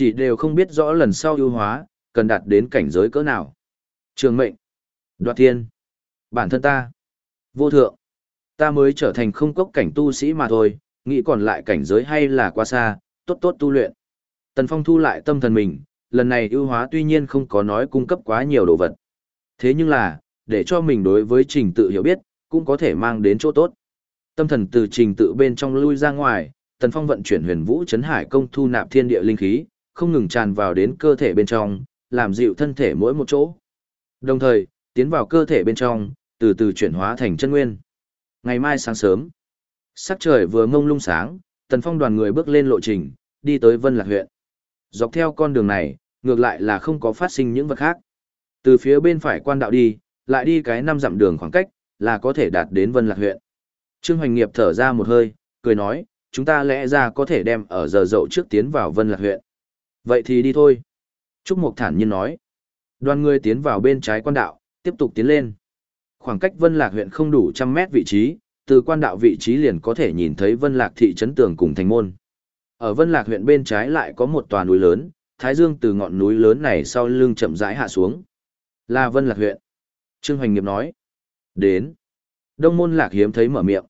Chỉ đều không biết rõ lần sau ưu hóa, cần đạt đến cảnh giới cỡ nào. Trường mệnh, đoạt thiên, bản thân ta, vô thượng, ta mới trở thành không cốc cảnh tu sĩ mà thôi, nghĩ còn lại cảnh giới hay là quá xa, tốt tốt tu luyện. Tần Phong thu lại tâm thần mình, lần này ưu hóa tuy nhiên không có nói cung cấp quá nhiều đồ vật. Thế nhưng là, để cho mình đối với trình tự hiểu biết, cũng có thể mang đến chỗ tốt. Tâm thần từ trình tự bên trong lui ra ngoài, Tần Phong vận chuyển huyền vũ chấn hải công thu nạp thiên địa linh khí, không ngừng tràn vào đến cơ thể bên trong, làm dịu thân thể mỗi một chỗ. Đồng thời, tiến vào cơ thể bên trong, từ từ chuyển hóa thành chân nguyên. Ngày mai sáng sớm, sắc trời vừa ngông lung sáng, Tần Phong đoàn người bước lên lộ trình, đi tới Vân Lạc huyện. Dọc theo con đường này, ngược lại là không có phát sinh những vật khác. Từ phía bên phải quan đạo đi, lại đi cái năm dặm đường khoảng cách, là có thể đạt đến Vân Lạc huyện. Trương Hoành Nghiệp thở ra một hơi, cười nói, chúng ta lẽ ra có thể đem ở giờ dậu trước tiến vào Vân Lạc huyện. Vậy thì đi thôi. Trúc Mộc thản nhiên nói. Đoàn người tiến vào bên trái quan đạo, tiếp tục tiến lên. Khoảng cách Vân Lạc huyện không đủ trăm mét vị trí, từ quan đạo vị trí liền có thể nhìn thấy Vân Lạc thị trấn tường cùng thành môn. Ở Vân Lạc huyện bên trái lại có một tòa núi lớn, Thái Dương từ ngọn núi lớn này sau lưng chậm rãi hạ xuống. Là Vân Lạc huyện. Trương Hoành Nghiệp nói. Đến. Đông môn Lạc hiếm thấy mở miệng.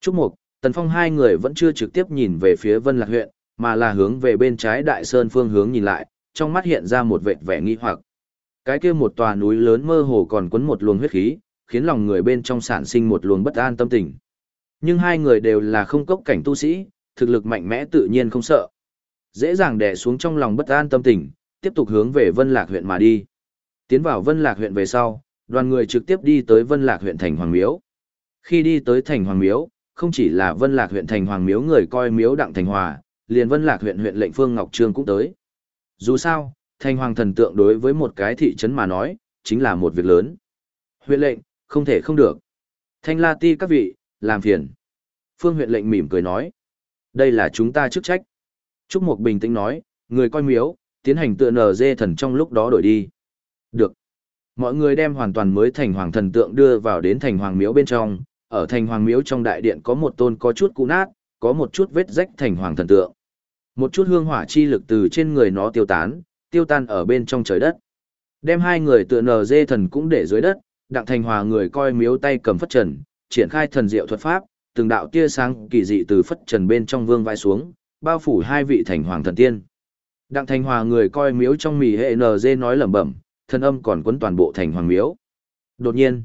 Trúc Mục, Tần Phong hai người vẫn chưa trực tiếp nhìn về phía Vân Lạc huyện, mà là hướng về bên trái Đại Sơn phương hướng nhìn lại, trong mắt hiện ra một vệt vẻ nghi hoặc. Cái kia một tòa núi lớn mơ hồ còn quấn một luồng huyết khí, khiến lòng người bên trong sản sinh một luồng bất an tâm tình. Nhưng hai người đều là không cốc cảnh tu sĩ, thực lực mạnh mẽ tự nhiên không sợ. Dễ dàng đè xuống trong lòng bất an tâm tình, tiếp tục hướng về Vân Lạc huyện mà đi. Tiến vào Vân Lạc huyện về sau, đoàn người trực tiếp đi tới Vân Lạc huyện thành Hoàng Miếu. Khi đi tới thành Hoàng Miếu, không chỉ là Vân Lạc huyện thành Hoàng Miếu người coi miếu đặng thành hòa, liền Vân Lạc huyện huyện lệnh Phương Ngọc Trương cũng tới. Dù sao, thành hoàng thần tượng đối với một cái thị trấn mà nói, chính là một việc lớn. Huyện lệnh, không thể không được. Thanh La Ti các vị, làm phiền. Phương huyện lệnh mỉm cười nói. Đây là chúng ta chức trách. Trúc Mục bình tĩnh nói, người coi miếu, tiến hành tựa nở dê thần trong lúc đó đổi đi. Được. Mọi người đem hoàn toàn mới thành hoàng thần tượng đưa vào đến thành hoàng miếu bên trong, ở thành hoàng miếu trong đại điện có một tôn có chút cũ nát, có một chút vết rách thành hoàng thần tượng. Một chút hương hỏa chi lực từ trên người nó tiêu tán, tiêu tan ở bên trong trời đất. Đem hai người tựa nờ dê thần cũng để dưới đất, đặng thành hòa người coi miếu tay cầm phất trần, triển khai thần diệu thuật pháp, từng đạo tia sáng kỳ dị từ phất trần bên trong vương vai xuống, bao phủ hai vị thành hoàng thần tiên. Đặng thành hòa người coi miếu trong mì hệ nờ dê nói lẩm bẩm, thân âm còn quấn toàn bộ thành hoàng miếu. Đột nhiên,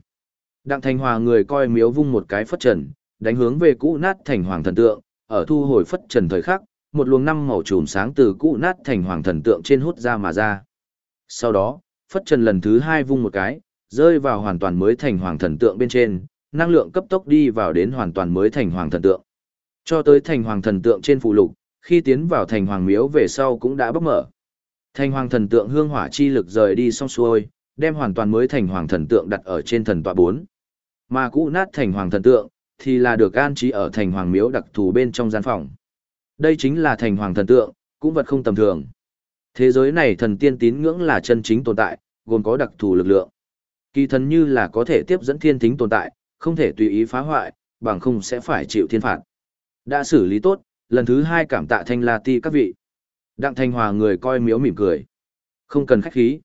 đặng thành hòa người coi miếu vung một cái phất trần, đánh hướng về cũ nát thành hoàng thần tượng, ở thu hồi phất trần thời khắc, một luồng năm màu trùm sáng từ cũ nát thành hoàng thần tượng trên hút ra mà ra. Sau đó, phất trần lần thứ hai vung một cái, rơi vào hoàn toàn mới thành hoàng thần tượng bên trên, năng lượng cấp tốc đi vào đến hoàn toàn mới thành hoàng thần tượng. Cho tới thành hoàng thần tượng trên phụ lục, khi tiến vào thành hoàng miếu về sau cũng đã bốc mở. Thành hoàng thần tượng hương hỏa chi lực rời đi xong xuôi, đem hoàn toàn mới thành hoàng thần tượng đặt ở trên thần tọa 4. Mà cũ nát thành hoàng thần tượng, thì là được an trí ở thành hoàng miếu đặc thù bên trong gian phòng. Đây chính là thành hoàng thần tượng, cũng vật không tầm thường. Thế giới này thần tiên tín ngưỡng là chân chính tồn tại, gồm có đặc thù lực lượng. Kỳ thần như là có thể tiếp dẫn thiên tính tồn tại, không thể tùy ý phá hoại, bằng không sẽ phải chịu thiên phạt. Đã xử lý tốt, lần thứ hai cảm tạ thanh la ti các vị. Đặng thanh hòa người coi miếu mỉm cười. Không cần khách khí.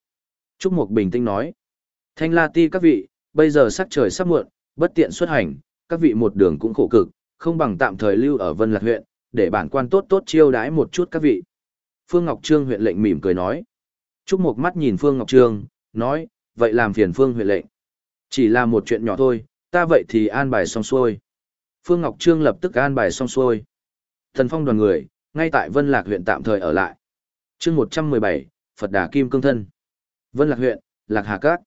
Trúc Mục bình tĩnh nói. Thanh la ti các vị, bây giờ sắc trời sắp muộn, bất tiện xuất hành, các vị một đường cũng khổ cực, không bằng tạm thời lưu ở Vân Lạc huyện, để bản quan tốt tốt chiêu đãi một chút các vị. Phương Ngọc Trương huyện lệnh mỉm cười nói. Trúc Mộc mắt nhìn Phương Ngọc Trương, nói, vậy làm phiền Phương huyện lệnh. Chỉ là một chuyện nhỏ thôi, ta vậy thì an bài xong xuôi. Phương Ngọc Trương lập tức an bài xong xuôi. Thần phong đoàn người, ngay tại Vân Lạc huyện tạm thời ở lại. chương 117, Phật Đà Kim Cương Thân. Vân Lạc huyện, Lạc Hà Cát.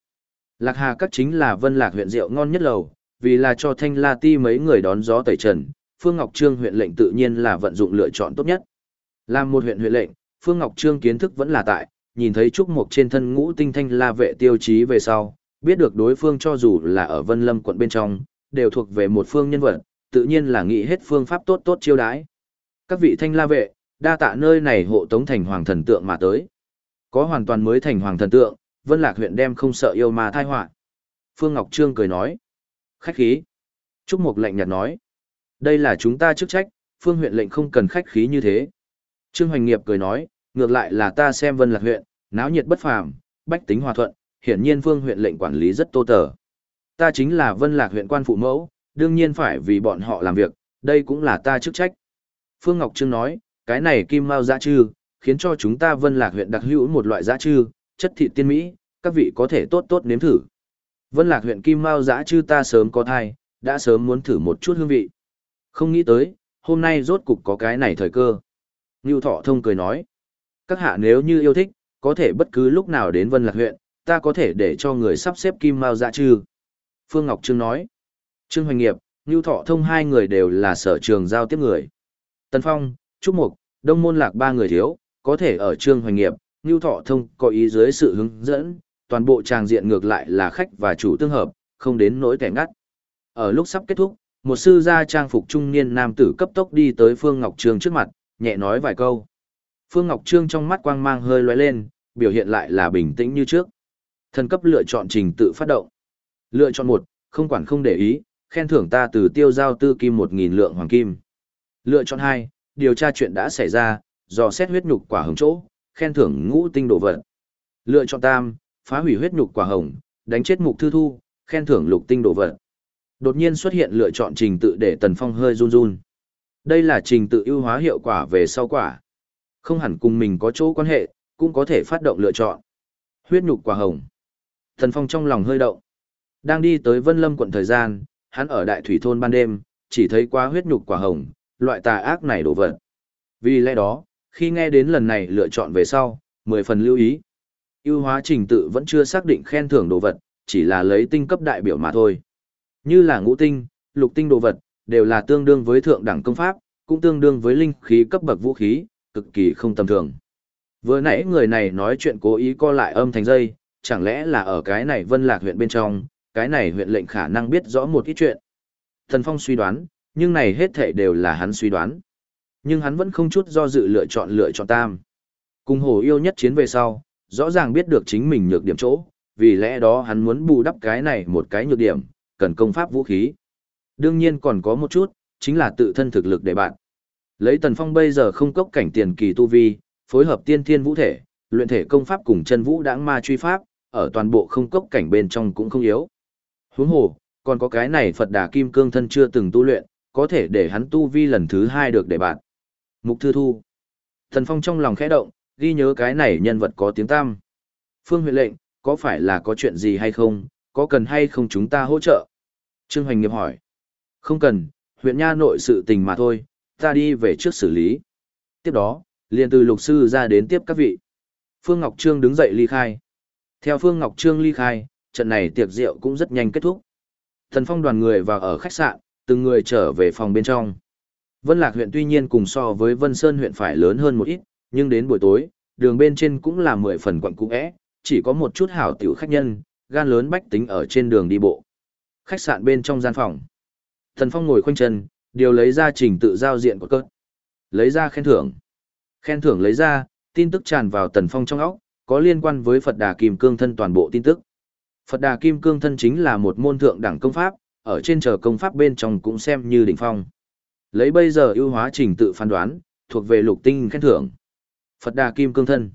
Lạc Hà Cát chính là Vân Lạc huyện rượu ngon nhất lầu, vì là cho Thanh La Ti mấy người đón gió tẩy trần, Phương Ngọc Trương huyện lệnh tự nhiên là vận dụng lựa chọn tốt nhất. Làm một huyện huyện lệnh, Phương Ngọc Trương kiến thức vẫn là tại, nhìn thấy trúc mục trên thân ngũ tinh thanh la vệ tiêu chí về sau, biết được đối phương cho dù là ở Vân Lâm quận bên trong, đều thuộc về một phương nhân vật, tự nhiên là nghĩ hết phương pháp tốt tốt chiêu đãi. Các vị thanh la vệ, đa tạ nơi này hộ tống thành hoàng thần tượng mà tới. Có hoàn toàn mới thành hoàng thần tượng, Vân Lạc huyện đem không sợ yêu mà thai họa. Phương Ngọc Trương cười nói. Khách khí. Trúc Mục lạnh nhạt nói. Đây là chúng ta chức trách, Phương huyện lệnh không cần khách khí như thế. Trương Hoành Nghiệp cười nói, ngược lại là ta xem Vân Lạc huyện, náo nhiệt bất phàm, bách tính hòa thuận, hiển nhiên Phương huyện lệnh quản lý rất tô tờ. Ta chính là Vân Lạc huyện quan phụ mẫu, đương nhiên phải vì bọn họ làm việc, đây cũng là ta chức trách. Phương Ngọc Trương nói, cái này kim mao dã trư, khiến cho chúng ta Vân Lạc huyện đặc hữu một loại dã trư, chất thịt tiên mỹ, các vị có thể tốt tốt nếm thử. Vân Lạc huyện kim mao dã trư ta sớm có thai, đã sớm muốn thử một chút hương vị. Không nghĩ tới, hôm nay rốt cục có cái này thời cơ. Ngưu Thọ Thông cười nói, các hạ nếu như yêu thích, có thể bất cứ lúc nào đến Vân Lạc huyện, ta có thể để cho người sắp xếp kim mao dạ trừ. Phương Ngọc Trương nói, Trương Hoành Nghiệp, Ngưu Thọ Thông hai người đều là sở trường giao tiếp người. Tân Phong, Trúc Mục, Đông Môn Lạc ba người thiếu, có thể ở Trương Hoành Nghiệp, Ngưu Thọ Thông có ý dưới sự hướng dẫn, toàn bộ tràng diện ngược lại là khách và chủ tương hợp, không đến nỗi kẻ ngắt. Ở lúc sắp kết thúc, một sư gia trang phục trung niên nam tử cấp tốc đi tới Phương Ngọc Trương trước mặt, nhẹ nói vài câu. Phương Ngọc Trương trong mắt quang mang hơi lóe lên, biểu hiện lại là bình tĩnh như trước. Thần cấp lựa chọn trình tự phát động. Lựa chọn một, không quản không để ý, khen thưởng ta từ tiêu giao tư kim một nghìn lượng hoàng kim. Lựa chọn hai, điều tra chuyện đã xảy ra, dò xét huyết nhục quả hồng chỗ, khen thưởng ngũ tinh đồ vật. Lựa chọn tam, phá hủy huyết nhục quả hồng, đánh chết mục thư thu, khen thưởng lục tinh đồ vật. Đột nhiên xuất hiện lựa chọn trình tự để Tần Phong hơi run run. Đây là trình tự ưu hóa hiệu quả về sau quả. Không hẳn cùng mình có chỗ quan hệ, cũng có thể phát động lựa chọn. Huyết nhục quả hồng. Tần Phong trong lòng hơi động. Đang đi tới Vân Lâm quận thời gian, hắn ở đại thủy thôn ban đêm, chỉ thấy quá huyết nhục quả hồng, loại tà ác này đổ vật. Vì lẽ đó, khi nghe đến lần này lựa chọn về sau, mười phần lưu ý. ưu hóa trình tự vẫn chưa xác định khen thưởng đồ vật, chỉ là lấy tinh cấp đại biểu mà thôi. Như là ngũ tinh, lục tinh đồ vật, đều là tương đương với thượng đẳng công pháp, cũng tương đương với linh khí cấp bậc vũ khí, cực kỳ không tầm thường. Vừa nãy người này nói chuyện cố ý co lại âm thành dây, chẳng lẽ là ở cái này vân lạc huyện bên trong, cái này huyện lệnh khả năng biết rõ một ít chuyện. Thần Phong suy đoán, nhưng này hết thảy đều là hắn suy đoán. Nhưng hắn vẫn không chút do dự lựa chọn lựa chọn tam. Cùng hồ yêu nhất chiến về sau, rõ ràng biết được chính mình nhược điểm chỗ, vì lẽ đó hắn muốn bù đắp cái này một cái nhược điểm, cần công pháp vũ khí. Đương nhiên còn có một chút, chính là tự thân thực lực để bạn. Lấy Tần Phong bây giờ không cốc cảnh tiền kỳ tu vi, phối hợp tiên thiên vũ thể, luyện thể công pháp cùng chân vũ đãng ma truy pháp, ở toàn bộ không cốc cảnh bên trong cũng không yếu. Huống hồ, còn có cái này Phật Đà Kim Cương thân chưa từng tu luyện, có thể để hắn tu vi lần thứ hai được để bạn. Mục Thư Thu. Tần Phong trong lòng khẽ động, ghi nhớ cái này nhân vật có tiếng tăm. Phương huyện lệnh, có phải là có chuyện gì hay không, có cần hay không chúng ta hỗ trợ? Trương Hoành Nghiệp hỏi. Không cần, huyện nha nội sự tình mà thôi, ta đi về trước xử lý. Tiếp đó, liền từ lục sư ra đến tiếp các vị. Phương Ngọc Trương đứng dậy ly khai. Theo Phương Ngọc Trương ly khai, trận này tiệc rượu cũng rất nhanh kết thúc. Thần phong đoàn người vào ở khách sạn, từng người trở về phòng bên trong. Vân Lạc huyện tuy nhiên cùng so với Vân Sơn huyện phải lớn hơn một ít, nhưng đến buổi tối, đường bên trên cũng là mười phần quận cũ ẽ, chỉ có một chút hảo tiểu khách nhân, gan lớn bách tính ở trên đường đi bộ. Khách sạn bên trong gian phòng. Thần Phong ngồi khoanh chân, điều lấy ra trình tự giao diện của cơ. Lấy ra khen thưởng. Khen thưởng lấy ra, tin tức tràn vào Tần Phong trong óc, có liên quan với Phật Đà Kim Cương thân toàn bộ tin tức. Phật Đà Kim Cương thân chính là một môn thượng đẳng công pháp, ở trên chờ công pháp bên trong cũng xem như đỉnh phong. Lấy bây giờ ưu hóa trình tự phán đoán, thuộc về lục tinh khen thưởng. Phật Đà Kim Cương thân.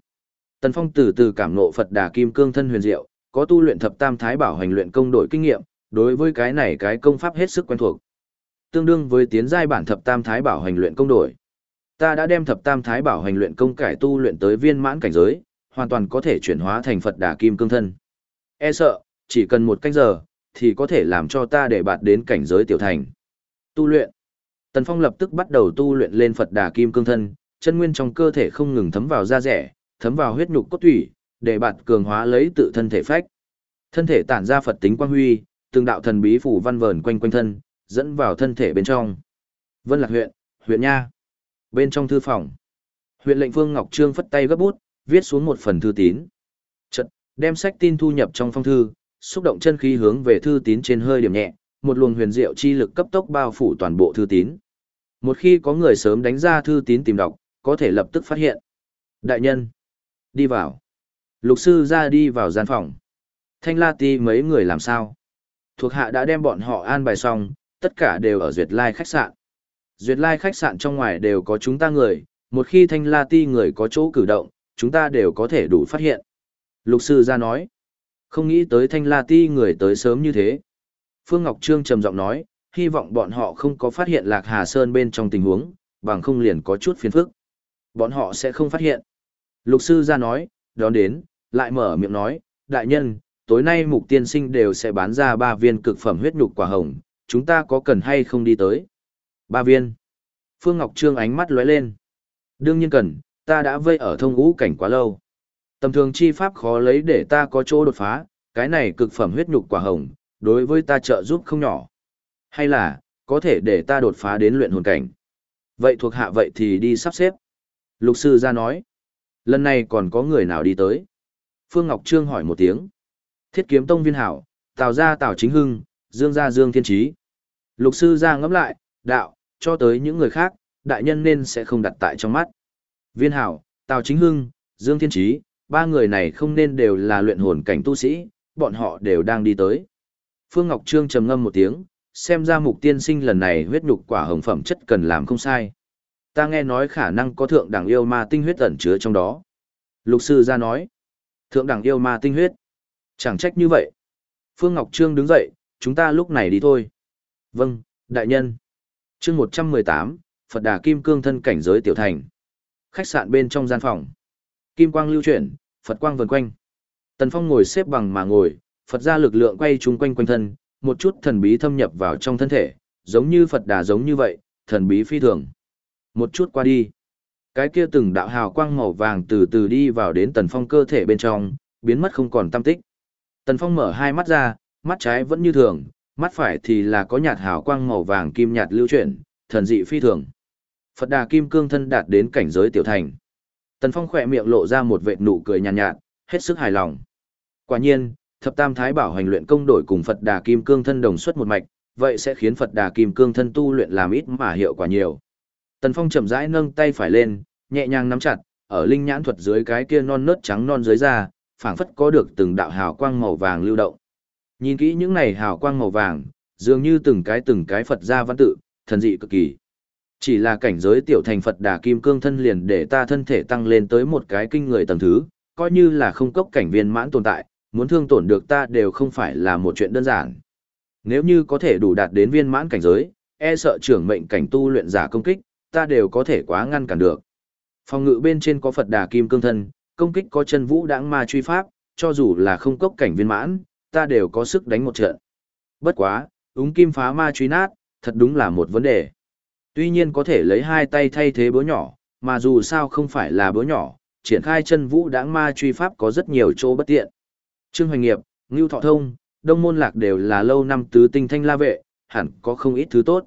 Tần Phong từ từ cảm ngộ Phật Đà Kim Cương thân huyền diệu, có tu luyện thập tam thái bảo hành luyện công đổi kinh nghiệm, đối với cái này cái công pháp hết sức quen thuộc. Tương đương với tiến giai bản thập tam thái bảo hành luyện công đổi. Ta đã đem thập tam thái bảo hành luyện công cải tu luyện tới viên mãn cảnh giới, hoàn toàn có thể chuyển hóa thành Phật Đà Kim Cương thân. E sợ, chỉ cần một canh giờ, thì có thể làm cho ta để bạt đến cảnh giới tiểu thành. Tu luyện. Tần Phong lập tức bắt đầu tu luyện lên Phật Đà Kim Cương thân, chân nguyên trong cơ thể không ngừng thấm vào da rẻ, thấm vào huyết nhục cốt thủy, để bạt cường hóa lấy tự thân thể phách. Thân thể tản ra Phật tính quang huy, từng đạo thần bí phủ văn vờn quanh quanh thân, dẫn vào thân thể bên trong. Vân Lạc huyện, huyện nha. Bên trong thư phòng, huyện lệnh Vương Ngọc Trương phất tay gấp bút, viết xuống một phần thư tín. Chợt, đem sách tin thu nhập trong phong thư, xúc động chân khí hướng về thư tín trên hơi điểm nhẹ, một luồng huyền diệu chi lực cấp tốc bao phủ toàn bộ thư tín. Một khi có người sớm đánh ra thư tín tìm đọc, có thể lập tức phát hiện. Đại nhân, đi vào. Lục sư ra đi vào gian phòng. Thanh La Ti mấy người làm sao? Thuộc hạ đã đem bọn họ an bài xong, tất cả đều ở Duyệt Lai khách sạn. Duyệt Lai khách sạn trong ngoài đều có chúng ta người, một khi thanh la ti người có chỗ cử động, chúng ta đều có thể đủ phát hiện. Lục sư ra nói, không nghĩ tới thanh la ti người tới sớm như thế. Phương Ngọc Trương trầm giọng nói, hy vọng bọn họ không có phát hiện Lạc Hà Sơn bên trong tình huống, bằng không liền có chút phiền phức. Bọn họ sẽ không phát hiện. Lục sư ra nói, đón đến, lại mở miệng nói, đại nhân, tối nay mục tiên sinh đều sẽ bán ra ba viên cực phẩm huyết nhục quả hồng, chúng ta có cần hay không đi tới? Ba viên. Phương Ngọc Trương ánh mắt lóe lên. Đương nhiên cần, ta đã vây ở thông ngũ cảnh quá lâu. Tầm thường chi pháp khó lấy để ta có chỗ đột phá, cái này cực phẩm huyết nhục quả hồng, đối với ta trợ giúp không nhỏ. Hay là, có thể để ta đột phá đến luyện hồn cảnh. Vậy thuộc hạ vậy thì đi sắp xếp. Lục sư ra nói. Lần này còn có người nào đi tới? Phương Ngọc Trương hỏi một tiếng. Thiết kiếm tông viên hảo, Tào gia Tào Chính Hưng, Dương gia Dương Thiên Trí. Lục sư ra ngẫm lại, đạo, cho tới những người khác, đại nhân nên sẽ không đặt tại trong mắt. Viên hảo, Tào Chính Hưng, Dương Thiên Trí, ba người này không nên đều là luyện hồn cảnh tu sĩ, bọn họ đều đang đi tới. Phương Ngọc Trương trầm ngâm một tiếng, xem ra mục tiên sinh lần này huyết nhục quả hồng phẩm chất cần làm không sai. Ta nghe nói khả năng có thượng đẳng yêu ma tinh huyết ẩn chứa trong đó. Lục sư ra nói, thượng đẳng yêu ma tinh huyết. Chẳng trách như vậy. Phương Ngọc Trương đứng dậy, chúng ta lúc này đi thôi. Vâng, đại nhân. chương 118, Phật Đà Kim Cương thân cảnh giới tiểu thành. Khách sạn bên trong gian phòng. Kim quang lưu chuyển, Phật quang vần quanh. Tần Phong ngồi xếp bằng mà ngồi, Phật ra lực lượng quay chung quanh quanh thân, một chút thần bí thâm nhập vào trong thân thể, giống như Phật Đà giống như vậy, thần bí phi thường. Một chút qua đi. Cái kia từng đạo hào quang màu vàng từ từ đi vào đến Tần Phong cơ thể bên trong, biến mất không còn tâm tích. Tần Phong mở hai mắt ra, mắt trái vẫn như thường, mắt phải thì là có nhạt hào quang màu vàng kim nhạt lưu chuyển, thần dị phi thường. Phật Đà Kim Cương thân đạt đến cảnh giới tiểu thành. Tần Phong khỏe miệng lộ ra một vệt nụ cười nhàn nhạt, nhạt, hết sức hài lòng. Quả nhiên, thập tam thái bảo hành luyện công đổi cùng Phật Đà Kim Cương thân đồng xuất một mạch, vậy sẽ khiến Phật Đà Kim Cương thân tu luyện làm ít mà hiệu quả nhiều. Tần Phong chậm rãi nâng tay phải lên, nhẹ nhàng nắm chặt, ở linh nhãn thuật dưới cái kia non nớt trắng non dưới da, phảng phất có được từng đạo hào quang màu vàng lưu động. Nhìn kỹ những này hào quang màu vàng, dường như từng cái từng cái Phật gia văn tự, thần dị cực kỳ. Chỉ là cảnh giới tiểu thành Phật Đà Kim Cương thân liền để ta thân thể tăng lên tới một cái kinh người tầng thứ, coi như là không cốc cảnh viên mãn tồn tại, muốn thương tổn được ta đều không phải là một chuyện đơn giản. Nếu như có thể đủ đạt đến viên mãn cảnh giới, e sợ trưởng mệnh cảnh tu luyện giả công kích, ta đều có thể quá ngăn cản được. Phòng ngự bên trên có Phật Đà Kim Cương thân, công kích có chân vũ đãng ma truy pháp, cho dù là không cốc cảnh viên mãn, ta đều có sức đánh một trận. Bất quá, úng kim phá ma truy nát, thật đúng là một vấn đề. Tuy nhiên có thể lấy hai tay thay thế búa nhỏ, mà dù sao không phải là búa nhỏ, triển khai chân vũ đãng ma truy pháp có rất nhiều chỗ bất tiện. Trương Hoành Nghiệp, Ngưu Thọ Thông, Đông Môn Lạc đều là lâu năm tứ tinh thanh la vệ, hẳn có không ít thứ tốt.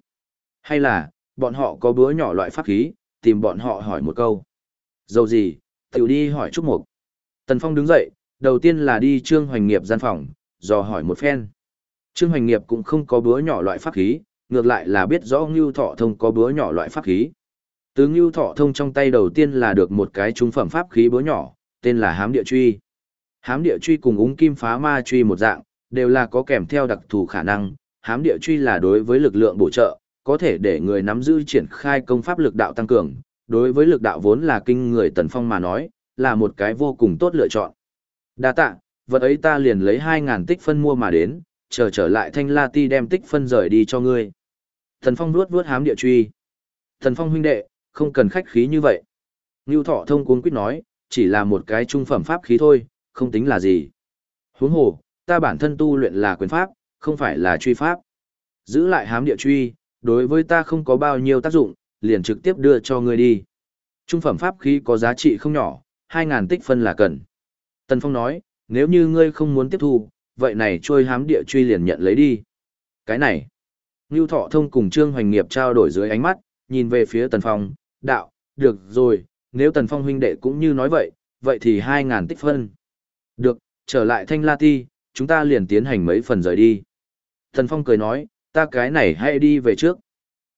Hay là, bọn họ có búa nhỏ loại pháp khí, tìm bọn họ hỏi một câu. Dầu gì, tiểu đi hỏi Trúc Mục. Tần Phong đứng dậy, đầu tiên là đi Trương Hoành Nghiệp gian phòng, dò hỏi một phen. Trương Hoành Nghiệp cũng không có búa nhỏ loại pháp khí, ngược lại là biết rõ Ngưu Thọ Thông có búa nhỏ loại pháp khí. Từ Ngưu Thọ Thông trong tay đầu tiên là được một cái trung phẩm pháp khí búa nhỏ, tên là Hám Địa Truy. Hám Địa Truy cùng úng kim phá ma truy một dạng, đều là có kèm theo đặc thù khả năng. Hám Địa Truy là đối với lực lượng bổ trợ, có thể để người nắm giữ triển khai công pháp lực đạo tăng cường. Đối với lực đạo vốn là kinh người Tần Phong mà nói, là một cái vô cùng tốt lựa chọn. Đa tạ, vật ấy ta liền lấy 2.000 tích phân mua mà đến, chờ trở lại thanh la ti đem tích phân rời đi cho ngươi. Thần Phong vuốt vuốt hám địa truy. Thần Phong huynh đệ, không cần khách khí như vậy. Ngưu Thọ thông cuống quyết nói, chỉ là một cái trung phẩm pháp khí thôi, không tính là gì. Huống hồ, ta bản thân tu luyện là quyền pháp, không phải là truy pháp. Giữ lại hám địa truy, đối với ta không có bao nhiêu tác dụng, liền trực tiếp đưa cho ngươi đi. Trung phẩm pháp khí có giá trị không nhỏ, 2.000 tích phân là cần. Tần Phong nói, nếu như ngươi không muốn tiếp thu, vậy này trôi hám địa truy liền nhận lấy đi. Cái này, Ngưu Thọ Thông cùng Trương Hoành Nghiệp trao đổi dưới ánh mắt, nhìn về phía Tần Phong, đạo, được rồi, nếu Tần Phong huynh đệ cũng như nói vậy, vậy thì 2.000 tích phân. Được, trở lại Thanh La Ti, chúng ta liền tiến hành mấy phần rời đi. Tần Phong cười nói, ta cái này hãy đi về trước.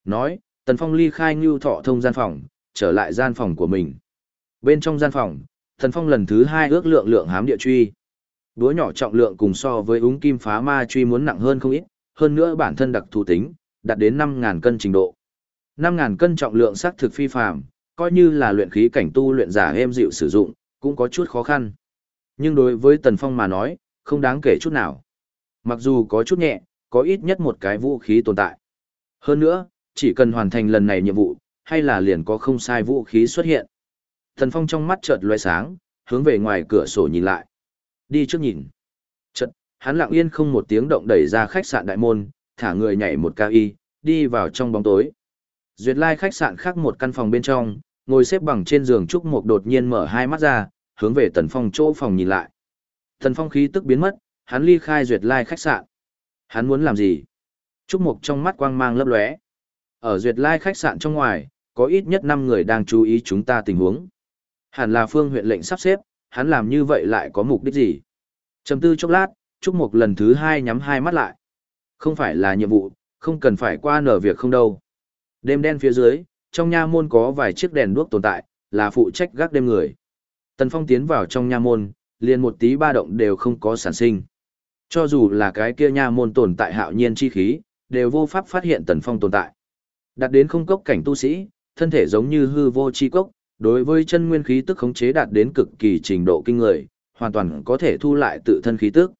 Nói, Tần Phong ly khai Ngưu Thọ Thông gian phòng, trở lại gian phòng của mình. Bên trong gian phòng, Tần Phong lần thứ hai ước lượng lượng hám địa truy. Đúa nhỏ trọng lượng cùng so với úng kim phá ma truy muốn nặng hơn không ít, hơn nữa bản thân đặc thù tính, đạt đến 5.000 cân trình độ. 5.000 cân trọng lượng xác thực phi phàm, coi như là luyện khí cảnh tu luyện giả êm dịu sử dụng, cũng có chút khó khăn. Nhưng đối với Tần Phong mà nói, không đáng kể chút nào. Mặc dù có chút nhẹ, có ít nhất một cái vũ khí tồn tại. Hơn nữa, chỉ cần hoàn thành lần này nhiệm vụ, hay là liền có không sai vũ khí xuất hiện. Thần Phong trong mắt chợt lóe sáng, hướng về ngoài cửa sổ nhìn lại. Đi trước nhìn. Chợt, hắn lặng yên không một tiếng động đẩy ra khách sạn đại môn, thả người nhảy một cao y, đi vào trong bóng tối. Duyệt lai khách sạn khác một căn phòng bên trong, ngồi xếp bằng trên giường Trúc Mộc đột nhiên mở hai mắt ra, hướng về Tần Phong chỗ phòng nhìn lại. Tần Phong khí tức biến mất, hắn ly khai Duyệt lai khách sạn. Hắn muốn làm gì? Trúc Mục trong mắt quang mang lấp lóe. Ở Duyệt lai khách sạn trong ngoài, có ít nhất 5 người đang chú ý chúng ta tình huống. Hẳn là phương huyện lệnh sắp xếp, hắn làm như vậy lại có mục đích gì? Trầm tư chốc lát, Trúc Mục lần thứ hai nhắm hai mắt lại. Không phải là nhiệm vụ, không cần phải qua nở việc không đâu. Đêm đen phía dưới, trong nha môn có vài chiếc đèn đuốc tồn tại, là phụ trách gác đêm người. Tần Phong tiến vào trong nha môn, liền một tí ba động đều không có sản sinh. Cho dù là cái kia nha môn tồn tại hạo nhiên chi khí, đều vô pháp phát hiện Tần Phong tồn tại. Đạt đến không cốc cảnh tu sĩ, thân thể giống như hư vô chi cốc, đối với chân nguyên khí tức khống chế đạt đến cực kỳ trình độ kinh người, hoàn toàn có thể thu lại tự thân khí tức.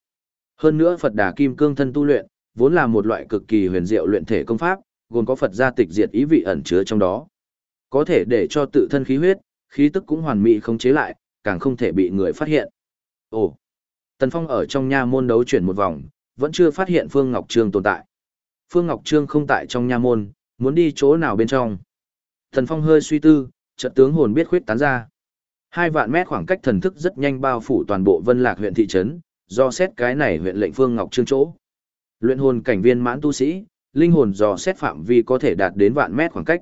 Hơn nữa Phật Đà Kim Cương thân tu luyện, vốn là một loại cực kỳ huyền diệu luyện thể công pháp, gồm có Phật gia tịch diệt ý vị ẩn chứa trong đó. Có thể để cho tự thân khí huyết, khí tức cũng hoàn mỹ khống chế lại, càng không thể bị người phát hiện. Ồ! Tần Phong ở trong nha môn đấu chuyển một vòng, vẫn chưa phát hiện Phương Ngọc Trương tồn tại. Phương Ngọc Trương không tại trong nha môn, muốn đi chỗ nào bên trong. Tần Phong hơi suy tư, trận tướng hồn biết khuyết tán ra. Hai vạn mét khoảng cách thần thức rất nhanh bao phủ toàn bộ Vân Lạc huyện thị trấn, do xét cái này huyện lệnh Phương Ngọc Trương chỗ. Luyện hồn cảnh viên mãn tu sĩ, linh hồn dò xét phạm vi có thể đạt đến vạn mét khoảng cách.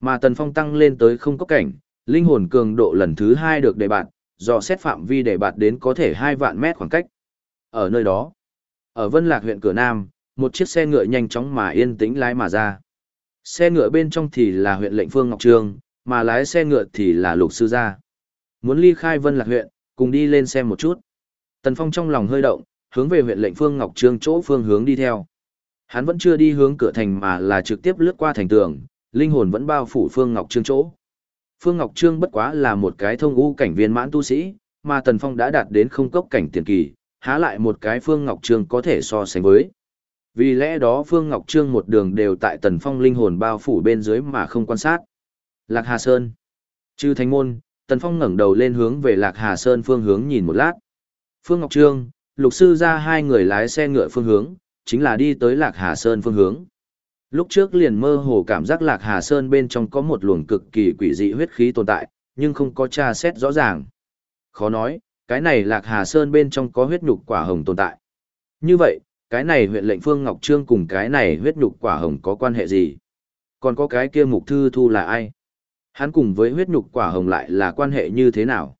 Mà Tần Phong tăng lên tới không có cảnh, linh hồn cường độ lần thứ hai được đề bạt, dò xét phạm vi để bạt đến có thể hai vạn mét khoảng cách. Ở nơi đó, ở Vân Lạc huyện cửa Nam, một chiếc xe ngựa nhanh chóng mà yên tĩnh lái mà ra. Xe ngựa bên trong thì là huyện lệnh Phương Ngọc Trương, mà lái xe ngựa thì là lục sư gia. Muốn ly khai Vân Lạc huyện, cùng đi lên xem một chút. Tần Phong trong lòng hơi động, hướng về huyện lệnh Phương Ngọc Trương chỗ phương hướng đi theo. Hắn vẫn chưa đi hướng cửa thành mà là trực tiếp lướt qua thành tường, linh hồn vẫn bao phủ Phương Ngọc Trương chỗ. Phương Ngọc Trương bất quá là một cái thông u cảnh viên mãn tu sĩ, mà Tần Phong đã đạt đến không cốc cảnh tiền kỳ, há lại một cái Phương Ngọc Trương có thể so sánh với. Vì lẽ đó Phương Ngọc Trương một đường đều tại Tần Phong linh hồn bao phủ bên dưới mà không quan sát. Lạc Hà Sơn. Trừ Thánh môn, Tần Phong ngẩng đầu lên hướng về Lạc Hà Sơn phương hướng nhìn một lát. Phương Ngọc Trương, lục sư ra hai người lái xe ngựa phương hướng, chính là đi tới Lạc Hà Sơn phương hướng. Lúc trước liền mơ hồ cảm giác Lạc Hà Sơn bên trong có một luồng cực kỳ quỷ dị huyết khí tồn tại, nhưng không có tra xét rõ ràng. Khó nói, cái này Lạc Hà Sơn bên trong có huyết nhục quả hồng tồn tại. Như vậy, cái này huyện lệnh Phương Ngọc Trương cùng cái này huyết nhục quả hồng có quan hệ gì? Còn có cái kia mục thư thu là ai? Hắn cùng với huyết nhục quả hồng lại là quan hệ như thế nào?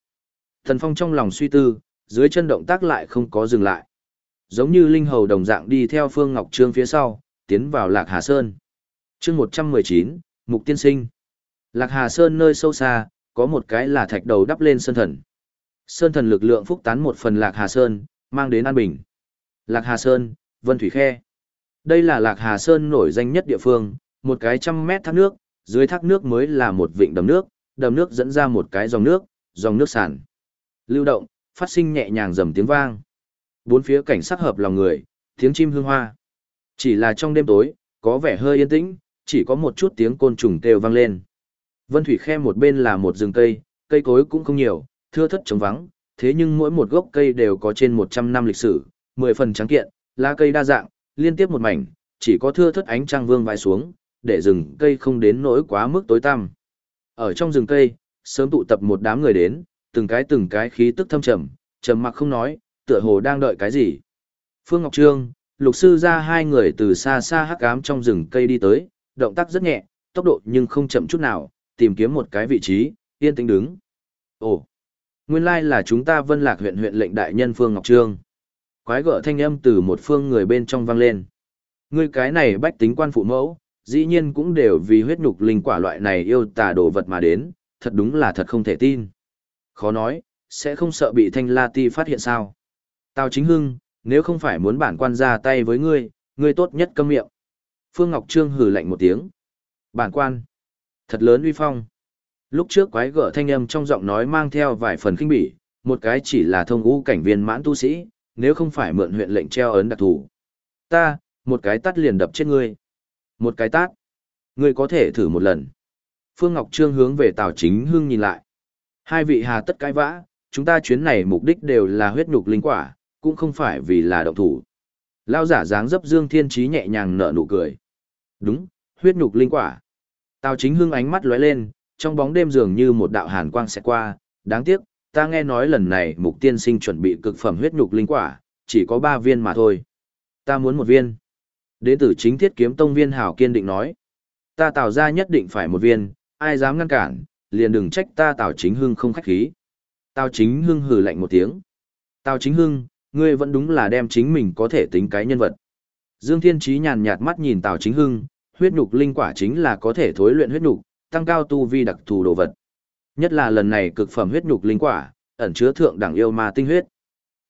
Thần Phong trong lòng suy tư, dưới chân động tác lại không có dừng lại. Giống như linh hầu đồng dạng đi theo Phương Ngọc Trương phía sau, tiến vào Lạc Hà Sơn. chương 119, Mục Tiên Sinh. Lạc Hà Sơn nơi sâu xa, có một cái là thạch đầu đắp lên sơn thần. Sơn thần lực lượng phúc tán một phần Lạc Hà Sơn, mang đến an bình. Lạc Hà Sơn, Vân Thủy Khe. Đây là Lạc Hà Sơn nổi danh nhất địa phương, một cái trăm mét thác nước, dưới thác nước mới là một vịnh đầm nước, đầm nước dẫn ra một cái dòng nước, dòng nước sản. Lưu động, phát sinh nhẹ nhàng rầm tiếng vang. Bốn phía cảnh sắc hợp lòng người, tiếng chim hương hoa. Chỉ là trong đêm tối, có vẻ hơi yên tĩnh, chỉ có một chút tiếng côn trùng kêu vang lên. Vân Thủy Khe một bên là một rừng cây, cây cối cũng không nhiều, thưa thất trống vắng, thế nhưng mỗi một gốc cây đều có trên 100 năm lịch sử, 10 phần trắng kiện, lá cây đa dạng, liên tiếp một mảnh, chỉ có thưa thất ánh trăng vương vãi xuống, để rừng cây không đến nỗi quá mức tối tăm. Ở trong rừng cây, sớm tụ tập một đám người đến, từng cái từng cái khí tức thâm trầm, trầm mặc không nói, tựa hồ đang đợi cái gì. Phương Ngọc Trương, lục sư ra hai người từ xa xa hắc ám trong rừng cây đi tới, động tác rất nhẹ, tốc độ nhưng không chậm chút nào, tìm kiếm một cái vị trí, yên tĩnh đứng. Ồ, nguyên lai là chúng ta vân lạc huyện huyện lệnh đại nhân Phương Ngọc Trương. Quái gở thanh âm từ một phương người bên trong vang lên. Ngươi cái này bách tính quan phụ mẫu, dĩ nhiên cũng đều vì huyết nhục linh quả loại này yêu tà đồ vật mà đến, thật đúng là thật không thể tin. Khó nói, sẽ không sợ bị thanh la ti phát hiện sao. Tào chính hưng, nếu không phải muốn bản quan ra tay với ngươi, ngươi tốt nhất câm miệng. Phương Ngọc Trương hừ lạnh một tiếng. Bản quan. Thật lớn uy phong. Lúc trước quái gở thanh âm trong giọng nói mang theo vài phần kinh bỉ, một cái chỉ là thông ngũ cảnh viên mãn tu sĩ, nếu không phải mượn huyện lệnh treo ấn đặc thù. Ta, một cái tát liền đập chết ngươi. Một cái tát. Ngươi có thể thử một lần. Phương Ngọc Trương hướng về Tào Chính Hưng nhìn lại. Hai vị hà tất cãi vã, chúng ta chuyến này mục đích đều là huyết nhục linh quả, cũng không phải vì là động thủ. Lao giả dáng dấp Dương Thiên Trí nhẹ nhàng nở nụ cười. Đúng, huyết nhục linh quả. Tào Chính Hưng ánh mắt lóe lên, trong bóng đêm dường như một đạo hàn quang sẽ qua, đáng tiếc, ta nghe nói lần này mục tiên sinh chuẩn bị cực phẩm huyết nhục linh quả, chỉ có ba viên mà thôi. Ta muốn một viên. Đế tử chính thiết kiếm tông viên hảo kiên định nói. Ta tạo ra nhất định phải một viên, ai dám ngăn cản, liền đừng trách ta Tào Chính Hưng không khách khí. Tào Chính Hưng hừ lạnh một tiếng. Tào Chính Hưng, ngươi vẫn đúng là đem chính mình có thể tính cái nhân vật. Dương Thiên Chí nhàn nhạt mắt nhìn Tào Chính Hưng, huyết nhục linh quả chính là có thể thối luyện huyết nhục, tăng cao tu vi đặc thù đồ vật. Nhất là lần này cực phẩm huyết nhục linh quả, ẩn chứa thượng đẳng yêu ma tinh huyết.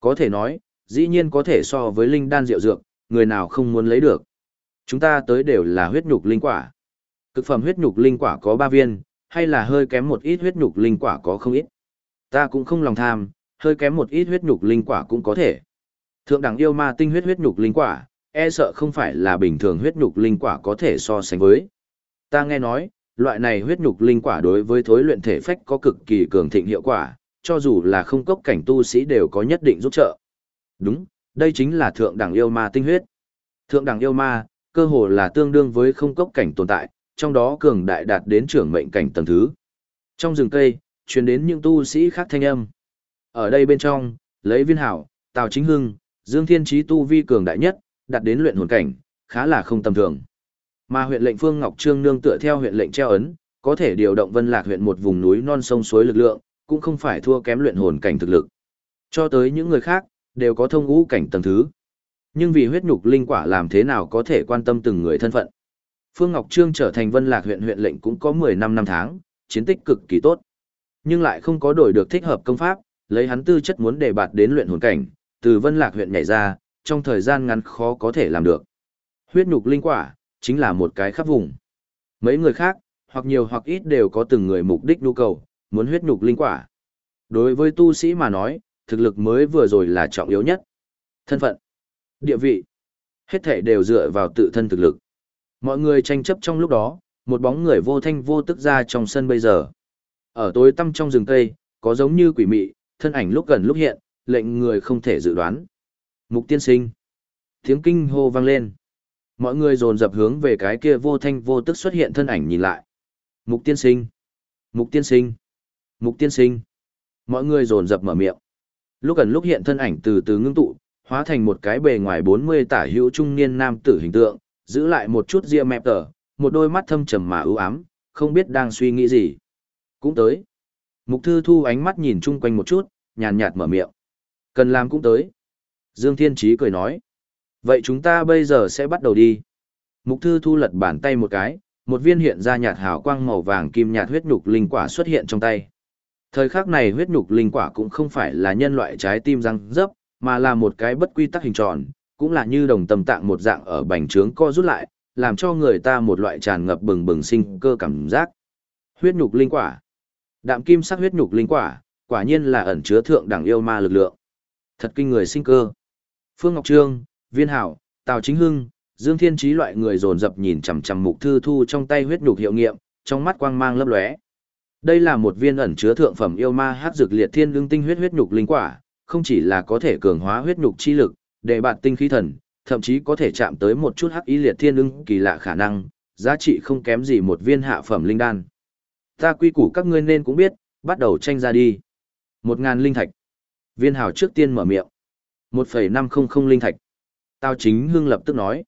Có thể nói, dĩ nhiên có thể so với linh đan diệu dược, người nào không muốn lấy được. Chúng ta tới đều là huyết nhục linh quả. Cực phẩm huyết nhục linh quả có 3 viên, hay là hơi kém một ít huyết nhục linh quả có không ít. Ta cũng không lòng tham, hơi kém một ít huyết nhục linh quả cũng có thể. Thượng đẳng yêu ma tinh huyết huyết nhục linh quả, e sợ không phải là bình thường huyết nhục linh quả có thể so sánh với. Ta nghe nói, loại này huyết nhục linh quả đối với thối luyện thể phách có cực kỳ cường thịnh hiệu quả, cho dù là không cốc cảnh tu sĩ đều có nhất định giúp trợ. Đúng, đây chính là thượng đẳng yêu ma tinh huyết. Thượng đẳng yêu ma, cơ hồ là tương đương với không cốc cảnh tồn tại, trong đó cường đại đạt đến trưởng mệnh cảnh tầng thứ. Trong rừng cây, truyền đến những tu sĩ khác thanh âm. Ở đây bên trong, lấy viên hảo, Tào Chính Hưng, Dương Thiên Trí tu vi cường đại nhất, đạt đến luyện hồn cảnh, khá là không tầm thường. Mà huyện lệnh Phương Ngọc Trương nương tựa theo huyện lệnh treo ấn, có thể điều động Vân Lạc huyện một vùng núi non sông suối lực lượng, cũng không phải thua kém luyện hồn cảnh thực lực. Cho tới những người khác, đều có thông ngũ cảnh tầng thứ. Nhưng vì huyết nhục linh quả làm thế nào có thể quan tâm từng người thân phận. Phương Ngọc Trương trở thành Vân Lạc huyện huyện lệnh cũng có 10 năm năm tháng, chiến tích cực kỳ tốt. Nhưng lại không có đổi được thích hợp công pháp, lấy hắn tư chất muốn đề bạt đến luyện hồn cảnh, từ Vân Lạc huyện nhảy ra, trong thời gian ngắn khó có thể làm được. Huyết nhục linh quả, chính là một cái khắp vùng. Mấy người khác, hoặc nhiều hoặc ít đều có từng người mục đích nhu cầu, muốn huyết nhục linh quả. Đối với tu sĩ mà nói, thực lực mới vừa rồi là trọng yếu nhất. Thân phận, địa vị, hết thể đều dựa vào tự thân thực lực. Mọi người tranh chấp trong lúc đó, một bóng người vô thanh vô tức ra trong sân bây giờ. Ở tối tăm trong rừng cây, có giống như quỷ mị, thân ảnh lúc gần lúc hiện, lệnh người không thể dự đoán. Mục tiên sinh. Tiếng kinh hô vang lên. Mọi người dồn dập hướng về cái kia vô thanh vô tức xuất hiện thân ảnh nhìn lại. Mục tiên sinh. Mục tiên sinh. Mục tiên sinh. Mọi người dồn dập mở miệng. Lúc gần lúc hiện thân ảnh từ từ ngưng tụ, hóa thành một cái bề ngoài 40 tả hữu trung niên nam tử hình tượng, giữ lại một chút ria mẹp tờ, một đôi mắt thâm trầm mà ưu ám, không biết đang suy nghĩ gì. Cũng tới. Mục thư thu ánh mắt nhìn chung quanh một chút, nhàn nhạt mở miệng. Cần làm cũng tới. Dương Thiên Chí cười nói. Vậy chúng ta bây giờ sẽ bắt đầu đi. Mục thư thu lật bàn tay một cái, một viên hiện ra nhạt hào quang màu vàng kim nhạt huyết nhục linh quả xuất hiện trong tay. Thời khắc này huyết nhục linh quả cũng không phải là nhân loại trái tim răng dấp, mà là một cái bất quy tắc hình tròn, cũng là như đồng tâm tạng một dạng ở bành trướng co rút lại, làm cho người ta một loại tràn ngập bừng bừng sinh cơ cảm giác. Huyết nhục linh quả. Đạm kim sắc huyết nhục linh quả, quả nhiên là ẩn chứa thượng đẳng yêu ma lực lượng. Thật kinh người sinh cơ. Phương Ngọc Trương, Viên Hảo, Tào Chính Hưng, Dương Thiên Trí loại người dồn dập nhìn chằm chằm mục thư thu trong tay huyết nhục hiệu nghiệm, trong mắt quang mang lấp lóe. Đây là một viên ẩn chứa thượng phẩm yêu ma hắc dược liệt thiên lương tinh huyết huyết nhục linh quả, không chỉ là có thể cường hóa huyết nhục chi lực, để bạn tinh khí thần, thậm chí có thể chạm tới một chút hắc ý liệt thiên lương kỳ lạ khả năng, giá trị không kém gì một viên hạ phẩm linh đan. Ta quy củ các ngươi nên cũng biết, bắt đầu tranh ra đi. Một ngàn linh thạch. Viên hào trước tiên mở miệng. Một phẩy năm không không linh thạch. Tao chính hưng lập tức nói.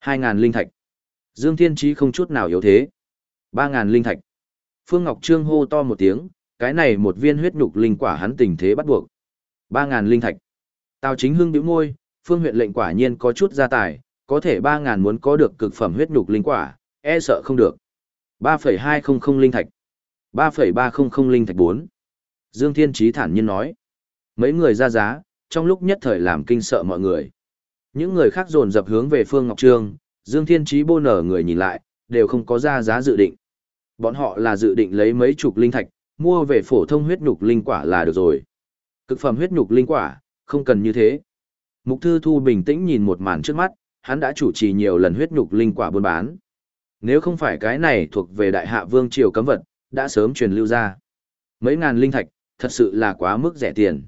Hai ngàn linh thạch. Dương Thiên Trí không chút nào yếu thế. Ba ngàn linh thạch. Phương Ngọc Trương hô to một tiếng, cái này một viên huyết nhục linh quả hắn tình thế bắt buộc. Ba ngàn linh thạch. Tào chính hưng bĩu môi, phương huyện lệnh quả nhiên có chút gia tài, có thể ba ngàn muốn có được cực phẩm huyết nhục linh quả, e sợ không được. Ba phẩy hai không không linh thạch. Ba phẩy ba không không linh thạch bốn. Dương Thiên Chí thản nhiên nói. Mấy người ra giá, trong lúc nhất thời làm kinh sợ mọi người. Những người khác dồn dập hướng về Phương Ngọc Trương, Dương Thiên Chí bô nở người nhìn lại, đều không có ra giá dự định. Bọn họ là dự định lấy mấy chục linh thạch, mua về phổ thông huyết nhục linh quả là được rồi. Cực phẩm huyết nhục linh quả, không cần như thế. Mục Thư Thu bình tĩnh nhìn một màn trước mắt, hắn đã chủ trì nhiều lần huyết nhục linh quả buôn bán. Nếu không phải cái này thuộc về đại hạ vương triều cấm vật, đã sớm truyền lưu ra. Mấy ngàn linh thạch, thật sự là quá mức rẻ tiền.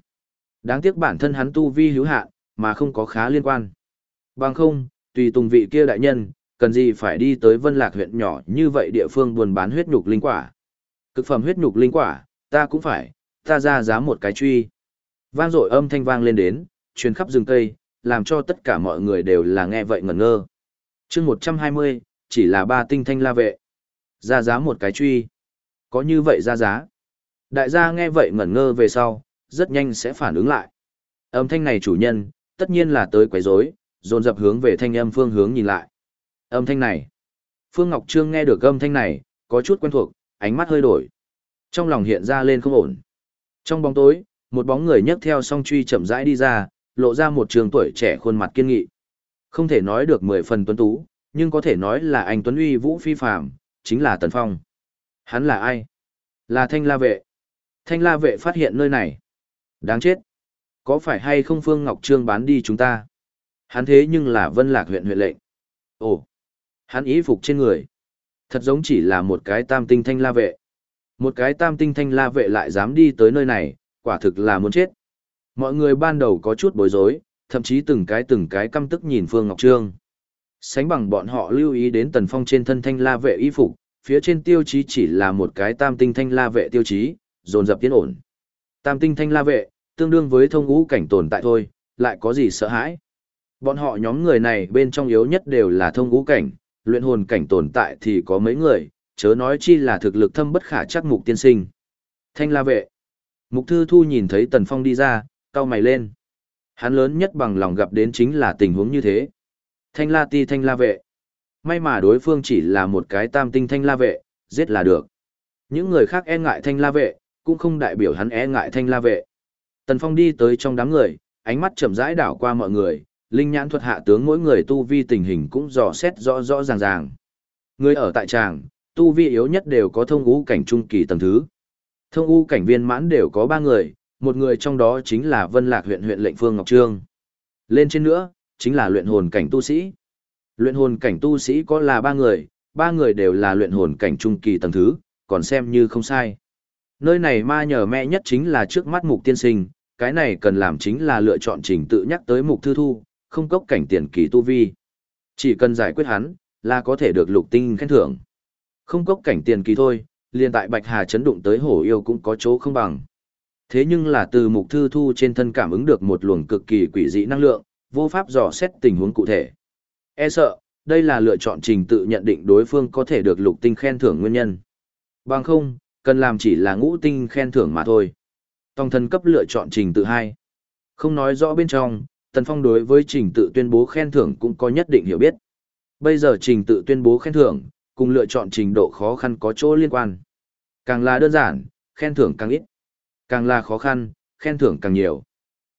Đáng tiếc bản thân hắn tu vi hữu hạn, mà không có khá liên quan. Bằng không, tùy tùng vị kia đại nhân, cần gì phải đi tới Vân Lạc huyện nhỏ như vậy địa phương buôn bán huyết nhục linh quả. Cực phẩm huyết nhục linh quả, ta cũng phải, ta ra giá một cái truy. Vang dội âm thanh vang lên đến, truyền khắp rừng cây, làm cho tất cả mọi người đều là nghe vậy ngẩn ngơ. chương 120, chỉ là ba tinh thanh la vệ. Ra giá một cái truy. Có như vậy ra giá. Đại gia nghe vậy ngẩn ngơ về sau, rất nhanh sẽ phản ứng lại. Âm thanh này chủ nhân, tất nhiên là tới quấy rối, dồn dập hướng về thanh âm phương hướng nhìn lại. Âm thanh này. Phương Ngọc Trương nghe được âm thanh này, có chút quen thuộc, ánh mắt hơi đổi. Trong lòng hiện ra lên không ổn. Trong bóng tối, một bóng người nhấc theo song truy chậm rãi đi ra, lộ ra một trường tuổi trẻ khuôn mặt kiên nghị. Không thể nói được mười phần tuấn tú, nhưng có thể nói là anh tuấn uy vũ phi phàm, chính là Tần Phong. Hắn là ai? Là Thanh La Vệ. Thanh La Vệ phát hiện nơi này. Đáng chết. Có phải hay không Phương Ngọc Trương bán đi chúng ta? Hắn thế nhưng là Vân Lạc huyện huyện lệnh. Ồ, hắn ý phục trên người. Thật giống chỉ là một cái tam tinh thanh la vệ. Một cái tam tinh thanh la vệ lại dám đi tới nơi này, quả thực là muốn chết. Mọi người ban đầu có chút bối rối, thậm chí từng cái từng cái căm tức nhìn Phương Ngọc Trương. Sánh bằng bọn họ lưu ý đến tần phong trên thân thanh la vệ y phục, phía trên tiêu chí chỉ là một cái tam tinh thanh la vệ tiêu chí, dồn dập tiến ổn. Tam tinh thanh la vệ, tương đương với thông ngũ cảnh tồn tại thôi, lại có gì sợ hãi. Bọn họ nhóm người này bên trong yếu nhất đều là thông ngũ cảnh, luyện hồn cảnh tồn tại thì có mấy người, chớ nói chi là thực lực thâm bất khả chắc mục tiên sinh. Thanh la vệ. Mục thư thu nhìn thấy Tần Phong đi ra, cau mày lên. Hắn lớn nhất bằng lòng gặp đến chính là tình huống như thế. Thanh la ti thanh la vệ. May mà đối phương chỉ là một cái tam tinh thanh la vệ, giết là được. Những người khác e ngại thanh la vệ, cũng không đại biểu hắn e ngại thanh la vệ. Tần Phong đi tới trong đám người, ánh mắt chậm rãi đảo qua mọi người, linh nhãn thuật hạ tướng mỗi người tu vi tình hình cũng dò xét rõ rõ ràng ràng. Người ở tại tràng, tu vi yếu nhất đều có thông ngũ cảnh trung kỳ tầng thứ. Thông ngũ cảnh viên mãn đều có ba người, một người trong đó chính là Vân Lạc huyện huyện lệnh Phương Ngọc Trương. Lên trên nữa, chính là luyện hồn cảnh tu sĩ. Luyện hồn cảnh tu sĩ có là ba người, ba người đều là luyện hồn cảnh trung kỳ tầng thứ, còn xem như không sai. Nơi này ma nhờ mẹ nhất chính là trước mắt mục tiên sinh, cái này cần làm chính là lựa chọn trình tự nhắc tới mục thư thu, không cốc cảnh tiền kỳ tu vi. Chỉ cần giải quyết hắn, là có thể được lục tinh khen thưởng. Không cốc cảnh tiền kỳ thôi, liền tại Bạch Hà chấn đụng tới hổ yêu cũng có chỗ không bằng. Thế nhưng là từ mục thư thu trên thân cảm ứng được một luồng cực kỳ quỷ dị năng lượng, vô pháp dò xét tình huống cụ thể. E sợ, đây là lựa chọn trình tự nhận định đối phương có thể được lục tinh khen thưởng nguyên nhân. Bằng không, cần làm chỉ là ngũ tinh khen thưởng mà thôi. Tòng thần cấp lựa chọn trình tự 2. Không nói rõ bên trong, Tần Phong đối với trình tự tuyên bố khen thưởng cũng có nhất định hiểu biết. Bây giờ trình tự tuyên bố khen thưởng, cùng lựa chọn trình độ khó khăn có chỗ liên quan. Càng là đơn giản, khen thưởng càng ít. Càng là khó khăn, khen thưởng càng nhiều.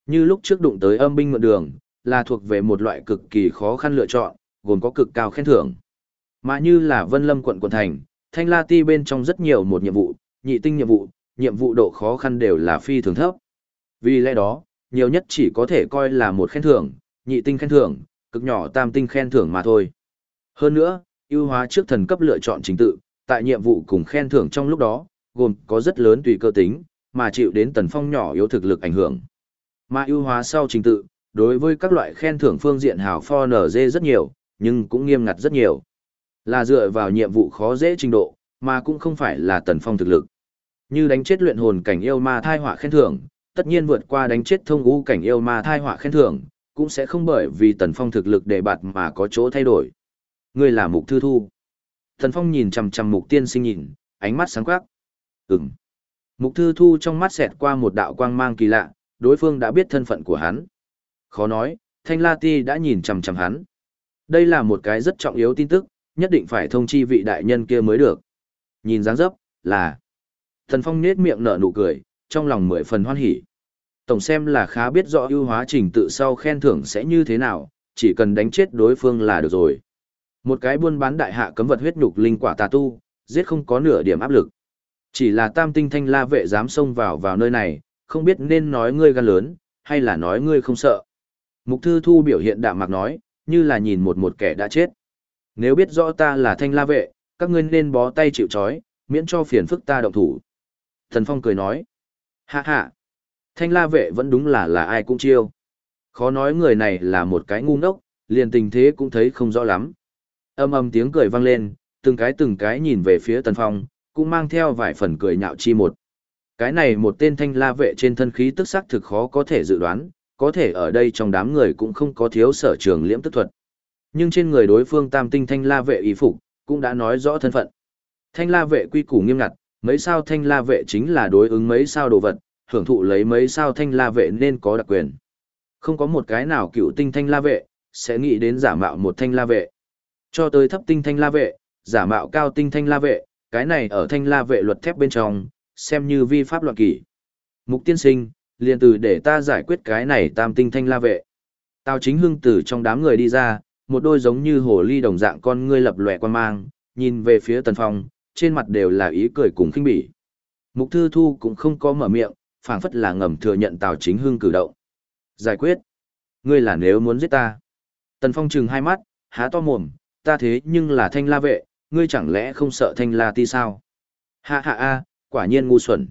Như lúc trước đụng tới âm binh mượn đường, là thuộc về một loại cực kỳ khó khăn lựa chọn, gồm có cực cao khen thưởng. Mà như là Vân Lâm quận quận thành, Thanh La Ti bên trong rất nhiều một nhiệm vụ, nhị tinh nhiệm vụ, nhiệm vụ độ khó khăn đều là phi thường thấp. Vì lẽ đó, nhiều nhất chỉ có thể coi là một khen thưởng, nhị tinh khen thưởng, cực nhỏ tam tinh khen thưởng mà thôi. Hơn nữa, ưu hóa trước thần cấp lựa chọn chính tự, tại nhiệm vụ cùng khen thưởng trong lúc đó, gồm có rất lớn tùy cơ tính, mà chịu đến tần phong nhỏ yếu thực lực ảnh hưởng. Mà ưu hóa sau trình tự, đối với các loại khen thưởng phương diện hào pho nở dê rất nhiều, nhưng cũng nghiêm ngặt rất nhiều. Là dựa vào nhiệm vụ khó dễ trình độ, mà cũng không phải là tần phong thực lực. Như đánh chết luyện hồn cảnh yêu ma thai họa khen thưởng, tất nhiên vượt qua đánh chết thông u cảnh yêu ma thai họa khen thưởng, cũng sẽ không bởi vì Tần Phong thực lực đề bạt mà có chỗ thay đổi. Ngươi là Mục Thư Thu. Tần Phong nhìn chằm chằm Mục Tiên Sinh nhìn, ánh mắt sáng quắc. ừng Mục Thư Thu trong mắt xẹt qua một đạo quang mang kỳ lạ, đối phương đã biết thân phận của hắn. Khó nói, Thanh La Ti đã nhìn chằm chằm hắn. Đây là một cái rất trọng yếu tin tức, nhất định phải thông chi vị đại nhân kia mới được. Nhìn dáng dấp, là. Thần Phong nết miệng nở nụ cười, trong lòng mười phần hoan hỉ. Tổng xem là khá biết rõ ưu hóa trình tự sau khen thưởng sẽ như thế nào, chỉ cần đánh chết đối phương là được rồi. Một cái buôn bán đại hạ cấm vật huyết nhục linh quả tà tu, giết không có nửa điểm áp lực. Chỉ là tam tinh thanh la vệ dám xông vào vào nơi này, không biết nên nói ngươi gan lớn, hay là nói ngươi không sợ. Mục thư thu biểu hiện đạm mạc nói, như là nhìn một một kẻ đã chết. Nếu biết rõ ta là thanh la vệ, các ngươi nên bó tay chịu trói, miễn cho phiền phức ta động thủ. Thần Phong cười nói, hạ hạ, thanh la vệ vẫn đúng là là ai cũng chiêu. Khó nói người này là một cái ngu ngốc, liền tình thế cũng thấy không rõ lắm. Âm âm tiếng cười vang lên, từng cái từng cái nhìn về phía Tần Phong, cũng mang theo vài phần cười nhạo chi một. Cái này một tên thanh la vệ trên thân khí tức sắc thực khó có thể dự đoán, có thể ở đây trong đám người cũng không có thiếu sở trường liễm tức thuật. Nhưng trên người đối phương tam tinh thanh la vệ y phục, cũng đã nói rõ thân phận. Thanh la vệ quy củ nghiêm ngặt, mấy sao thanh la vệ chính là đối ứng mấy sao đồ vật, hưởng thụ lấy mấy sao thanh la vệ nên có đặc quyền. Không có một cái nào cựu tinh thanh la vệ, sẽ nghĩ đến giả mạo một thanh la vệ. Cho tới thấp tinh thanh la vệ, giả mạo cao tinh thanh la vệ, cái này ở thanh la vệ luật thép bên trong, xem như vi pháp loạn kỷ. Mục tiên sinh, liền từ để ta giải quyết cái này tam tinh thanh la vệ. Tào chính hưng từ trong đám người đi ra, một đôi giống như hồ ly đồng dạng con ngươi lập lòe quan mang, nhìn về phía tần phong, trên mặt đều là ý cười cùng khinh bỉ. Mục thư thu cũng không có mở miệng, phảng phất là ngầm thừa nhận tào chính hưng cử động. Giải quyết. Ngươi là nếu muốn giết ta. Tần phong trừng hai mắt, há to mồm, ta thế nhưng là thanh la vệ, ngươi chẳng lẽ không sợ thanh la ti sao? Ha ha a, quả nhiên ngu xuẩn.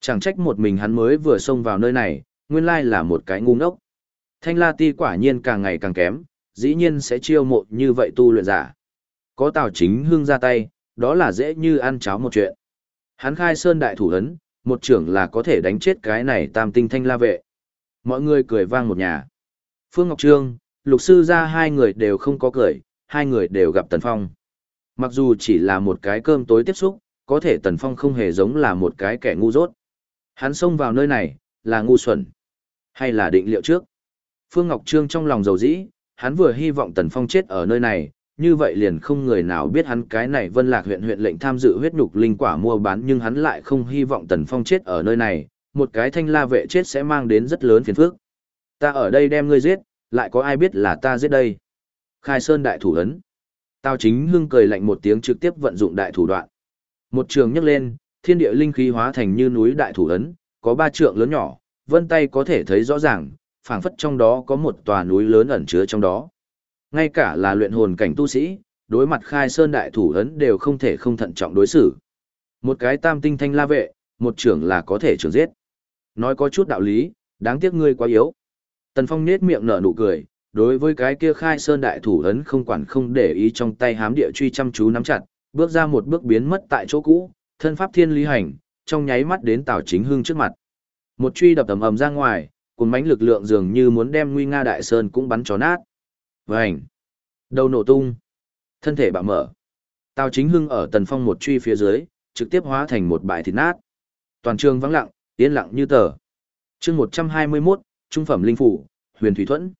Chẳng trách một mình hắn mới vừa xông vào nơi này, nguyên lai là một cái ngu ngốc. Thanh la ti quả nhiên càng ngày càng kém, dĩ nhiên sẽ chiêu mộ như vậy tu luyện giả. Có tào chính hưng ra tay, đó là dễ như ăn cháo một chuyện. Hắn khai sơn đại thủ ấn, một trưởng là có thể đánh chết cái này tam tinh thanh la vệ. Mọi người cười vang một nhà. Phương Ngọc Trương, lục sư ra hai người đều không có cười, hai người đều gặp Tần Phong. Mặc dù chỉ là một cái cơm tối tiếp xúc, có thể Tần Phong không hề giống là một cái kẻ ngu dốt. Hắn xông vào nơi này, là ngu xuẩn, hay là định liệu trước. Phương Ngọc Trương trong lòng dầu dĩ, hắn vừa hy vọng Tần Phong chết ở nơi này, như vậy liền không người nào biết hắn cái này Vân Lạc huyện huyện lệnh tham dự huyết nhục linh quả mua bán nhưng hắn lại không hy vọng Tần Phong chết ở nơi này, một cái thanh la vệ chết sẽ mang đến rất lớn phiền phức. Ta ở đây đem ngươi giết, lại có ai biết là ta giết đây? Khai Sơn đại thủ ấn. tao chính hưng cười lạnh một tiếng trực tiếp vận dụng đại thủ đoạn. Một trường nhấc lên, thiên địa linh khí hóa thành như núi đại thủ ấn, có ba trượng lớn nhỏ, vân tay có thể thấy rõ ràng, phảng phất trong đó có một tòa núi lớn ẩn chứa trong đó. Ngay cả là luyện hồn cảnh tu sĩ, đối mặt khai sơn đại thủ ấn đều không thể không thận trọng đối xử. Một cái tam tinh thanh la vệ, một trưởng là có thể trưởng giết. Nói có chút đạo lý, đáng tiếc ngươi quá yếu. Tần Phong nết miệng nở nụ cười, đối với cái kia khai sơn đại thủ ấn không quản không để ý trong tay hám địa truy chăm chú nắm chặt, bước ra một bước biến mất tại chỗ cũ, thân pháp thiên lý hành, trong nháy mắt đến Tào Chính Hưng trước mặt. Một truy đập ầm ầm ra ngoài, cuốn mãnh lực lượng dường như muốn đem nguy nga đại sơn cũng bắn chó nát. Vành! Đầu nổ tung. Thân thể bạo mở. Tào Chính Hưng ở tần phong một truy phía dưới, trực tiếp hóa thành một bãi thịt nát. Toàn trường vắng lặng, yên lặng như tờ. chương 121, Trung phẩm Linh Phủ, Huyền Thủy Thuẫn.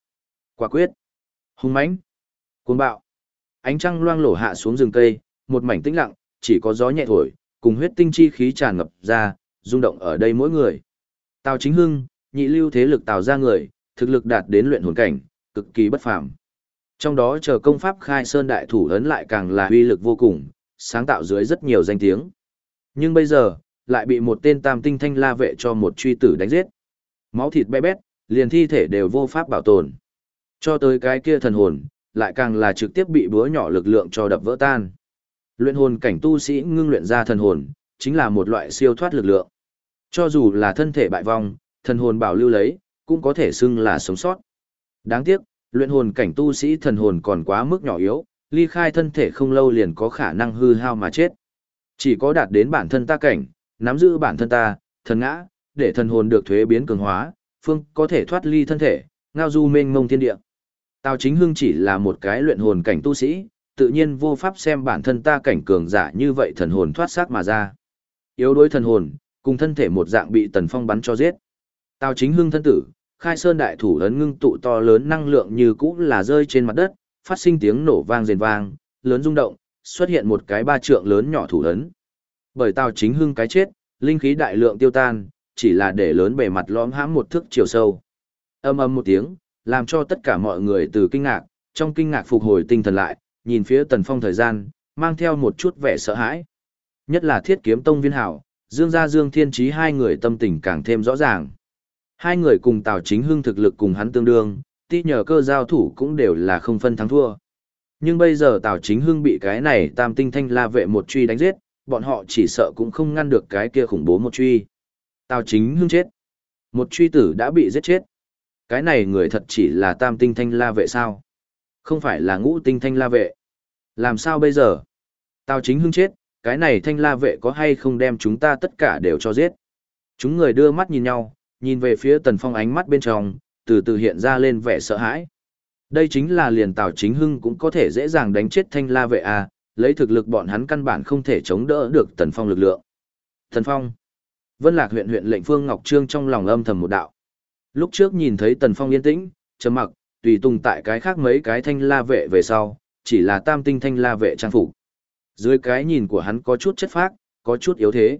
Quả quyết. Hung mãnh. Cuồng bạo. Ánh trăng loang lổ hạ xuống rừng cây, một mảnh tĩnh lặng, chỉ có gió nhẹ thổi, cùng huyết tinh chi khí tràn ngập ra, rung động ở đây mỗi người. Tào Chính Hưng, nhị lưu thế lực tạo ra người, thực lực đạt đến luyện hồn cảnh, cực kỳ bất phàm. Trong đó chờ công pháp khai sơn đại thủ ấn lại càng là uy lực vô cùng, sáng tạo dưới rất nhiều danh tiếng. Nhưng bây giờ, lại bị một tên tam tinh thanh la vệ cho một truy tử đánh giết. Máu thịt bé bét, liền thi thể đều vô pháp bảo tồn. Cho tới cái kia thần hồn, lại càng là trực tiếp bị búa nhỏ lực lượng cho đập vỡ tan. Luyện hồn cảnh tu sĩ ngưng luyện ra thần hồn, chính là một loại siêu thoát lực lượng. Cho dù là thân thể bại vong, thần hồn bảo lưu lấy, cũng có thể xưng là sống sót. Đáng tiếc, luyện hồn cảnh tu sĩ thần hồn còn quá mức nhỏ yếu, ly khai thân thể không lâu liền có khả năng hư hao mà chết. Chỉ có đạt đến bản thân ta cảnh, nắm giữ bản thân ta, thần ngã, để thần hồn được thuế biến cường hóa, phương có thể thoát ly thân thể, ngao du mênh mông thiên địa. Tào Chính Hưng chỉ là một cái luyện hồn cảnh tu sĩ, tự nhiên vô pháp xem bản thân ta cảnh cường giả như vậy thần hồn thoát xác mà ra. Yếu đối thần hồn, cùng thân thể một dạng bị tần phong bắn cho giết. Tào Chính Hưng thân tử, khai sơn đại thủ ấn ngưng tụ to lớn năng lượng như cũ là rơi trên mặt đất, phát sinh tiếng nổ vang rền vang, lớn rung động, xuất hiện một cái ba trượng lớn nhỏ thủ ấn. Bởi Tào Chính Hưng cái chết, linh khí đại lượng tiêu tan, chỉ là để lớn bề mặt lõm hãm một thước chiều sâu. Âm âm một tiếng, làm cho tất cả mọi người từ kinh ngạc, trong kinh ngạc phục hồi tinh thần lại, nhìn phía Tần Phong thời gian, mang theo một chút vẻ sợ hãi. Nhất là thiết kiếm tông viên hảo, Dương gia Dương Thiên Trí hai người tâm tình càng thêm rõ ràng. Hai người cùng Tào Chính Hưng thực lực cùng hắn tương đương, ti nhờ cơ giao thủ cũng đều là không phân thắng thua. Nhưng bây giờ Tào Chính Hưng bị cái này tam tinh thanh la vệ một truy đánh giết, bọn họ chỉ sợ cũng không ngăn được cái kia khủng bố một truy. Tào Chính Hưng chết. Một truy tử đã bị giết chết. Cái này người thật chỉ là tam tinh thanh la vệ sao? Không phải là ngũ tinh thanh la vệ. Làm sao bây giờ? Tào Chính Hưng chết, cái này thanh la vệ có hay không đem chúng ta tất cả đều cho giết? Chúng người đưa mắt nhìn nhau, nhìn về phía Tần Phong ánh mắt bên trong, từ từ hiện ra lên vẻ sợ hãi. Đây chính là liền Tào Chính Hưng cũng có thể dễ dàng đánh chết thanh la vệ à, lấy thực lực bọn hắn căn bản không thể chống đỡ được Tần Phong lực lượng. Tần Phong. Vân Lạc huyện huyện lệnh Phương Ngọc Trương trong lòng âm thầm một đạo. Lúc trước nhìn thấy Tần Phong yên tĩnh, trầm mặc, tùy tùng tại cái khác mấy cái thanh la vệ về sau, chỉ là tam tinh thanh la vệ trang phục. Dưới cái nhìn của hắn có chút chất phác, có chút yếu thế.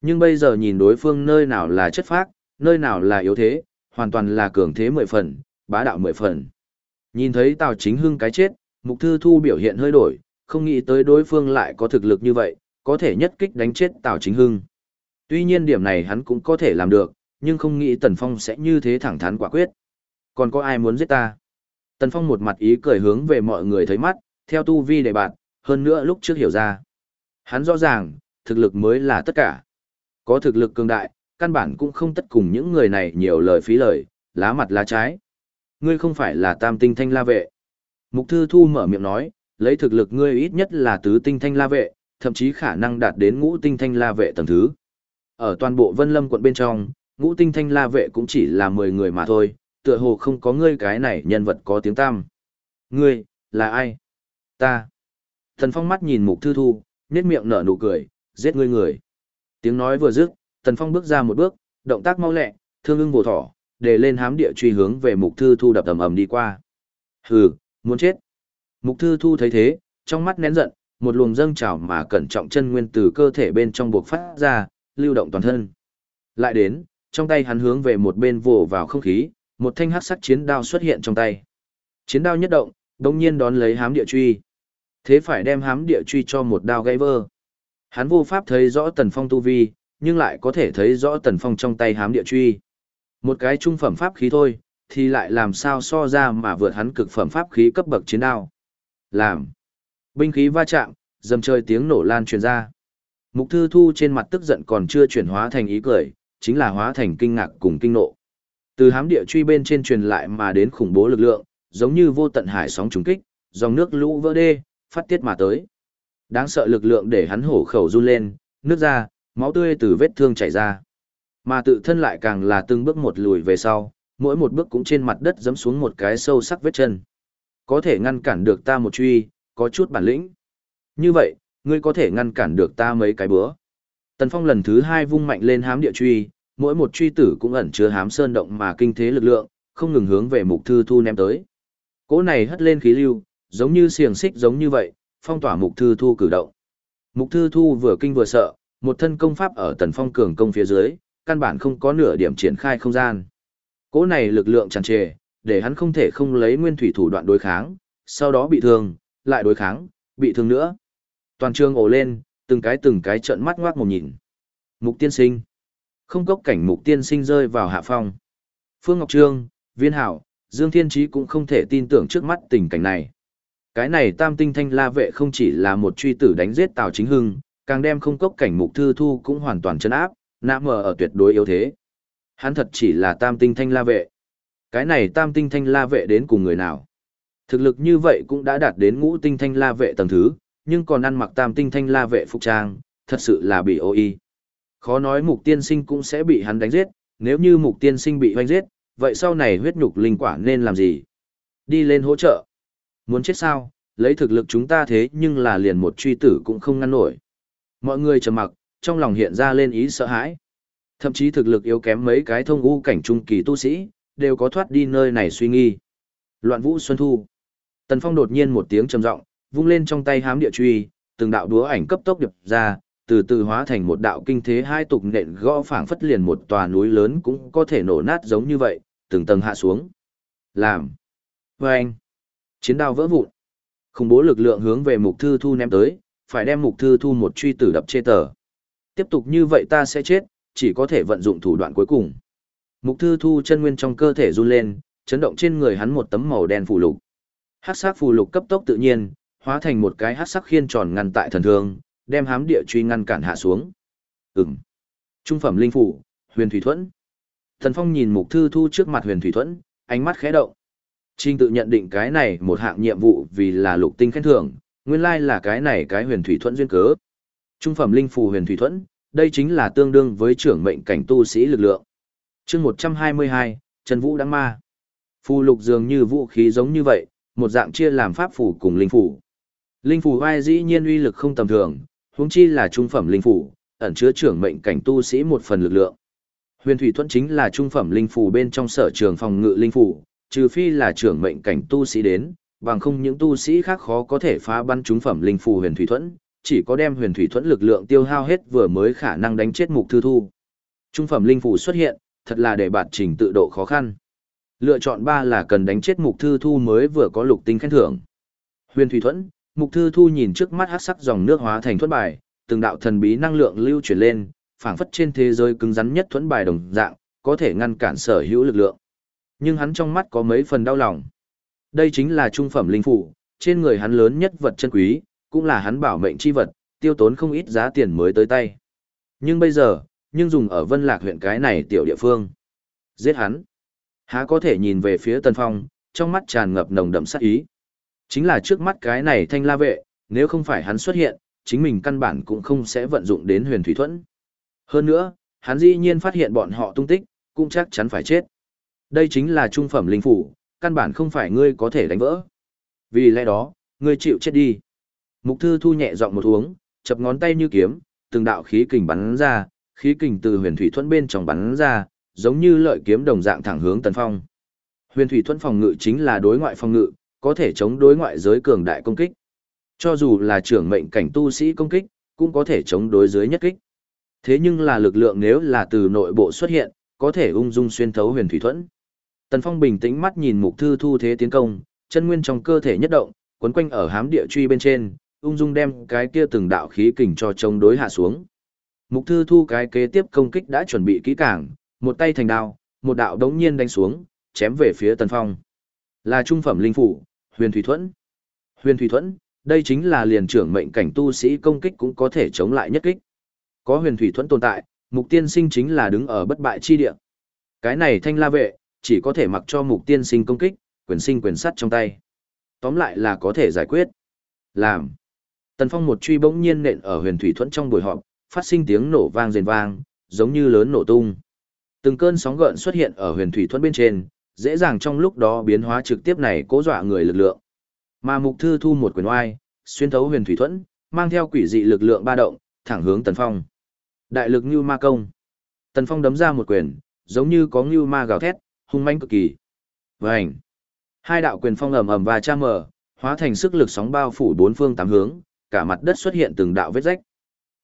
Nhưng bây giờ nhìn đối phương nơi nào là chất phác, nơi nào là yếu thế, hoàn toàn là cường thế mười phần, bá đạo mười phần. Nhìn thấy Tào Chính Hưng cái chết, Mục Thư Thu biểu hiện hơi đổi, không nghĩ tới đối phương lại có thực lực như vậy, có thể nhất kích đánh chết Tào Chính Hưng. Tuy nhiên điểm này hắn cũng có thể làm được, nhưng không nghĩ Tần Phong sẽ như thế thẳng thắn quả quyết. Còn có ai muốn giết ta? Tần Phong một mặt ý cười hướng về mọi người thấy mắt, theo tu vi để bạn, hơn nữa lúc trước hiểu ra. Hắn rõ ràng, thực lực mới là tất cả. Có thực lực cường đại, căn bản cũng không tất cùng những người này nhiều lời phí lời, lá mặt lá trái. Ngươi không phải là tam tinh thanh la vệ. Mục Thư Thu mở miệng nói, lấy thực lực ngươi ít nhất là tứ tinh thanh la vệ, thậm chí khả năng đạt đến ngũ tinh thanh la vệ tầng thứ. Ở toàn bộ Vân Lâm quận bên trong, ngũ tinh thanh la vệ cũng chỉ là 10 người mà thôi, tựa hồ không có ngươi cái này nhân vật có tiếng tam Ngươi, là ai? Ta. Thần Phong mắt nhìn Mục Thư Thu, nhếch miệng nở nụ cười, giết ngươi người. Tiếng nói vừa dứt, Tần Phong bước ra một bước, động tác mau lẹ, thương ưng bổ thỏ, để lên hám địa truy hướng về Mục Thư Thu đập ầm ầm đi qua. Hừ, muốn chết. Mục Thư Thu thấy thế, trong mắt nén giận, một luồng dâng trào mà cẩn trọng chân nguyên từ cơ thể bên trong buộc phát ra, lưu động toàn thân. Lại đến, trong tay hắn hướng về một bên vồ vào không khí, một thanh hắc sắc chiến đao xuất hiện trong tay. Chiến đao nhất động, đồng nhiên đón lấy hám địa truy. Thế phải đem hám địa truy cho một đao gây vơ. Hắn vô pháp thấy rõ tần phong tu vi, nhưng lại có thể thấy rõ tần phong trong tay hám địa truy. Một cái trung phẩm pháp khí thôi, thì lại làm sao so ra mà vượt hắn cực phẩm pháp khí cấp bậc chiến đao. Làm. Binh khí va chạm, dầm trời tiếng nổ lan truyền ra. Mục Thư Thu trên mặt tức giận còn chưa chuyển hóa thành ý cười, chính là hóa thành kinh ngạc cùng kinh nộ. Từ hám địa truy bên trên truyền lại mà đến khủng bố lực lượng, giống như vô tận hải sóng trùng kích, dòng nước lũ vỡ đê, phát tiết mà tới. Đáng sợ lực lượng để hắn hổ khẩu run lên, nước ra, máu tươi từ vết thương chảy ra. Mà tự thân lại càng là từng bước một lùi về sau, mỗi một bước cũng trên mặt đất giẫm xuống một cái sâu sắc vết chân. Có thể ngăn cản được ta một truy, có chút bản lĩnh. Như vậy, ngươi có thể ngăn cản được ta mấy cái bữa. Tần Phong lần thứ hai vung mạnh lên hám địa truy, mỗi một truy tử cũng ẩn chứa hám sơn động mà kinh thế lực lượng, không ngừng hướng về mục thư thu ném tới. Cỗ này hất lên khí lưu, giống như xiềng xích giống như vậy, phong tỏa mục thư thu cử động. Mục thư thu vừa kinh vừa sợ, một thân công pháp ở tần phong cường công phía dưới, căn bản không có nửa điểm triển khai không gian. Cỗ này lực lượng tràn trề, để hắn không thể không lấy nguyên thủy thủ đoạn đối kháng, sau đó bị thương, lại đối kháng, bị thương nữa. Toàn trường ồ lên, từng cái từng cái trợn mắt ngoác một nhìn. Mục tiên sinh. Không cốc cảnh mục tiên sinh rơi vào hạ phong. Phương Ngọc Trương, Viên Hảo, Dương Thiên Trí cũng không thể tin tưởng trước mắt tình cảnh này. Cái này tam tinh thanh la vệ không chỉ là một truy tử đánh giết Tào Chính Hưng, càng đem không cốc cảnh mục thư thu cũng hoàn toàn chân áp, nã mờ ở tuyệt đối yếu thế. Hắn thật chỉ là tam tinh thanh la vệ. Cái này tam tinh thanh la vệ đến cùng người nào? Thực lực như vậy cũng đã đạt đến ngũ tinh thanh la vệ tầng thứ, nhưng còn ăn mặc tam tinh thanh la vệ phục trang, thật sự là bị ô y. Khó nói mục tiên sinh cũng sẽ bị hắn đánh giết, nếu như mục tiên sinh bị hoanh giết, vậy sau này huyết nhục linh quả nên làm gì? Đi lên hỗ trợ. Muốn chết sao, lấy thực lực chúng ta thế nhưng là liền một truy tử cũng không ngăn nổi. Mọi người trầm mặc, trong lòng hiện ra lên ý sợ hãi. Thậm chí thực lực yếu kém mấy cái thông u cảnh trung kỳ tu sĩ, đều có thoát đi nơi này suy nghi. Loạn vũ xuân thu. Tần Phong đột nhiên một tiếng trầm giọng, vung lên trong tay hám địa truy, từng đạo đúa ảnh cấp tốc điệp ra, từ từ hóa thành một đạo kinh thế hai tục nện gõ phảng phất liền một tòa núi lớn cũng có thể nổ nát giống như vậy, từng tầng hạ xuống. Làm. Vâng. anh. Chiến đao vỡ vụn. Khủng bố lực lượng hướng về mục thư thu ném tới, phải đem mục thư thu một truy tử đập chê tờ. Tiếp tục như vậy ta sẽ chết, chỉ có thể vận dụng thủ đoạn cuối cùng. Mục thư thu chân nguyên trong cơ thể run lên, chấn động trên người hắn một tấm màu đen phù lục. Hắc sắc phù lục cấp tốc tự nhiên, hóa thành một cái hắc sắc khiên tròn ngăn tại thần thương, đem hám địa truy ngăn cản hạ xuống. Ừm. Trung phẩm linh phủ, Huyền Thủy Thuẫn. Thần Phong nhìn Mục Thư Thu trước mặt Huyền Thủy Thuẫn, ánh mắt khẽ động. Trình tự nhận định cái này một hạng nhiệm vụ vì là lục tinh khen thưởng, nguyên lai là cái này cái Huyền Thủy Thuẫn duyên cớ. Trung phẩm linh phù Huyền Thủy Thuẫn, đây chính là tương đương với trưởng mệnh cảnh tu sĩ lực lượng. Chương 122, Trần Vũ Đăng Ma. Phù lục dường như vũ khí giống như vậy, một dạng chia làm pháp phù cùng linh phù. Linh phù vai dĩ nhiên uy lực không tầm thường, huống chi là trung phẩm linh phủ, ẩn chứa trưởng mệnh cảnh tu sĩ một phần lực lượng. Huyền thủy thuẫn chính là trung phẩm linh phủ bên trong sở trường phòng ngự linh phủ, trừ phi là trưởng mệnh cảnh tu sĩ đến, bằng không những tu sĩ khác khó có thể phá bắn trung phẩm linh phủ huyền thủy thuẫn, chỉ có đem huyền thủy thuẫn lực lượng tiêu hao hết vừa mới khả năng đánh chết mục thư thu. Trung phẩm linh phủ xuất hiện, thật là để bạt trình tự độ khó khăn. Lựa chọn ba là cần đánh chết mục thư thu mới vừa có lục tinh khen thưởng. Huyền thủy thuẫn, mục thư thu nhìn trước mắt hát sắc dòng nước hóa thành thuẫn bài, từng đạo thần bí năng lượng lưu chuyển lên, phảng phất trên thế giới cứng rắn nhất thuẫn bài đồng dạng, có thể ngăn cản sở hữu lực lượng. Nhưng hắn trong mắt có mấy phần đau lòng. Đây chính là trung phẩm linh phủ, trên người hắn lớn nhất vật chân quý, cũng là hắn bảo mệnh chi vật, tiêu tốn không ít giá tiền mới tới tay. Nhưng bây giờ, nhưng dùng ở Vân Lạc huyện cái này tiểu địa phương. Giết hắn. Há có thể nhìn về phía Tân Phong, trong mắt tràn ngập nồng đậm sát ý. Chính là trước mắt cái này thanh la vệ, nếu không phải hắn xuất hiện, chính mình căn bản cũng không sẽ vận dụng đến huyền thủy thuẫn. Hơn nữa, hắn dĩ nhiên phát hiện bọn họ tung tích, cũng chắc chắn phải chết. Đây chính là trung phẩm linh phủ, căn bản không phải ngươi có thể đánh vỡ. Vì lẽ đó, ngươi chịu chết đi. Mục thư thu nhẹ giọng một uống, chập ngón tay như kiếm, từng đạo khí kình bắn ra, khí kình từ huyền thủy thuẫn bên trong bắn ra, giống như lợi kiếm đồng dạng thẳng hướng tần phong. Huyền thủy thuẫn phòng ngự chính là đối ngoại phòng ngự, có thể chống đối ngoại giới cường đại công kích. Cho dù là trưởng mệnh cảnh tu sĩ công kích, cũng có thể chống đối dưới nhất kích. Thế nhưng là lực lượng nếu là từ nội bộ xuất hiện, có thể ung dung xuyên thấu huyền thủy thuẫn. Tần Phong bình tĩnh mắt nhìn mục thư thu thế tiến công, chân nguyên trong cơ thể nhất động, quấn quanh ở hám địa truy bên trên, ung dung đem cái kia từng đạo khí kình cho chống đối hạ xuống. Mục thư thu cái kế tiếp công kích đã chuẩn bị kỹ càng, một tay thành đao, một đạo đống nhiên đánh xuống, chém về phía Tần Phong. Là trung phẩm linh phủ, huyền thủy thuẫn. Huyền thủy thuẫn, đây chính là liền trưởng mệnh cảnh tu sĩ công kích cũng có thể chống lại nhất kích. Có huyền thủy thuẫn tồn tại, mục tiên sinh chính là đứng ở bất bại chi địa. Cái này thanh la vệ, chỉ có thể mặc cho mục tiên sinh công kích, quyền sinh quyền sắt trong tay. Tóm lại là có thể giải quyết. Làm. Tần Phong một truy bỗng nhiên nện ở huyền thủy thuẫn trong buổi họp, phát sinh tiếng nổ vang rền vang, giống như lớn nổ tung. Từng cơn sóng gợn xuất hiện ở huyền thủy thuẫn bên trên, dễ dàng trong lúc đó biến hóa trực tiếp này cố dọa người lực lượng. Mà mục thư thu một quyền oai, xuyên thấu huyền thủy thuẫn, mang theo quỷ dị lực lượng ba động, thẳng hướng Tần Phong. Đại lực như ma công. Tần Phong đấm ra một quyền, giống như có như ma gào thét, hung mãnh cực kỳ. Vành. Hai đạo quyền phong ầm ầm và cha mở, hóa thành sức lực sóng bao phủ bốn phương tám hướng, cả mặt đất xuất hiện từng đạo vết rách.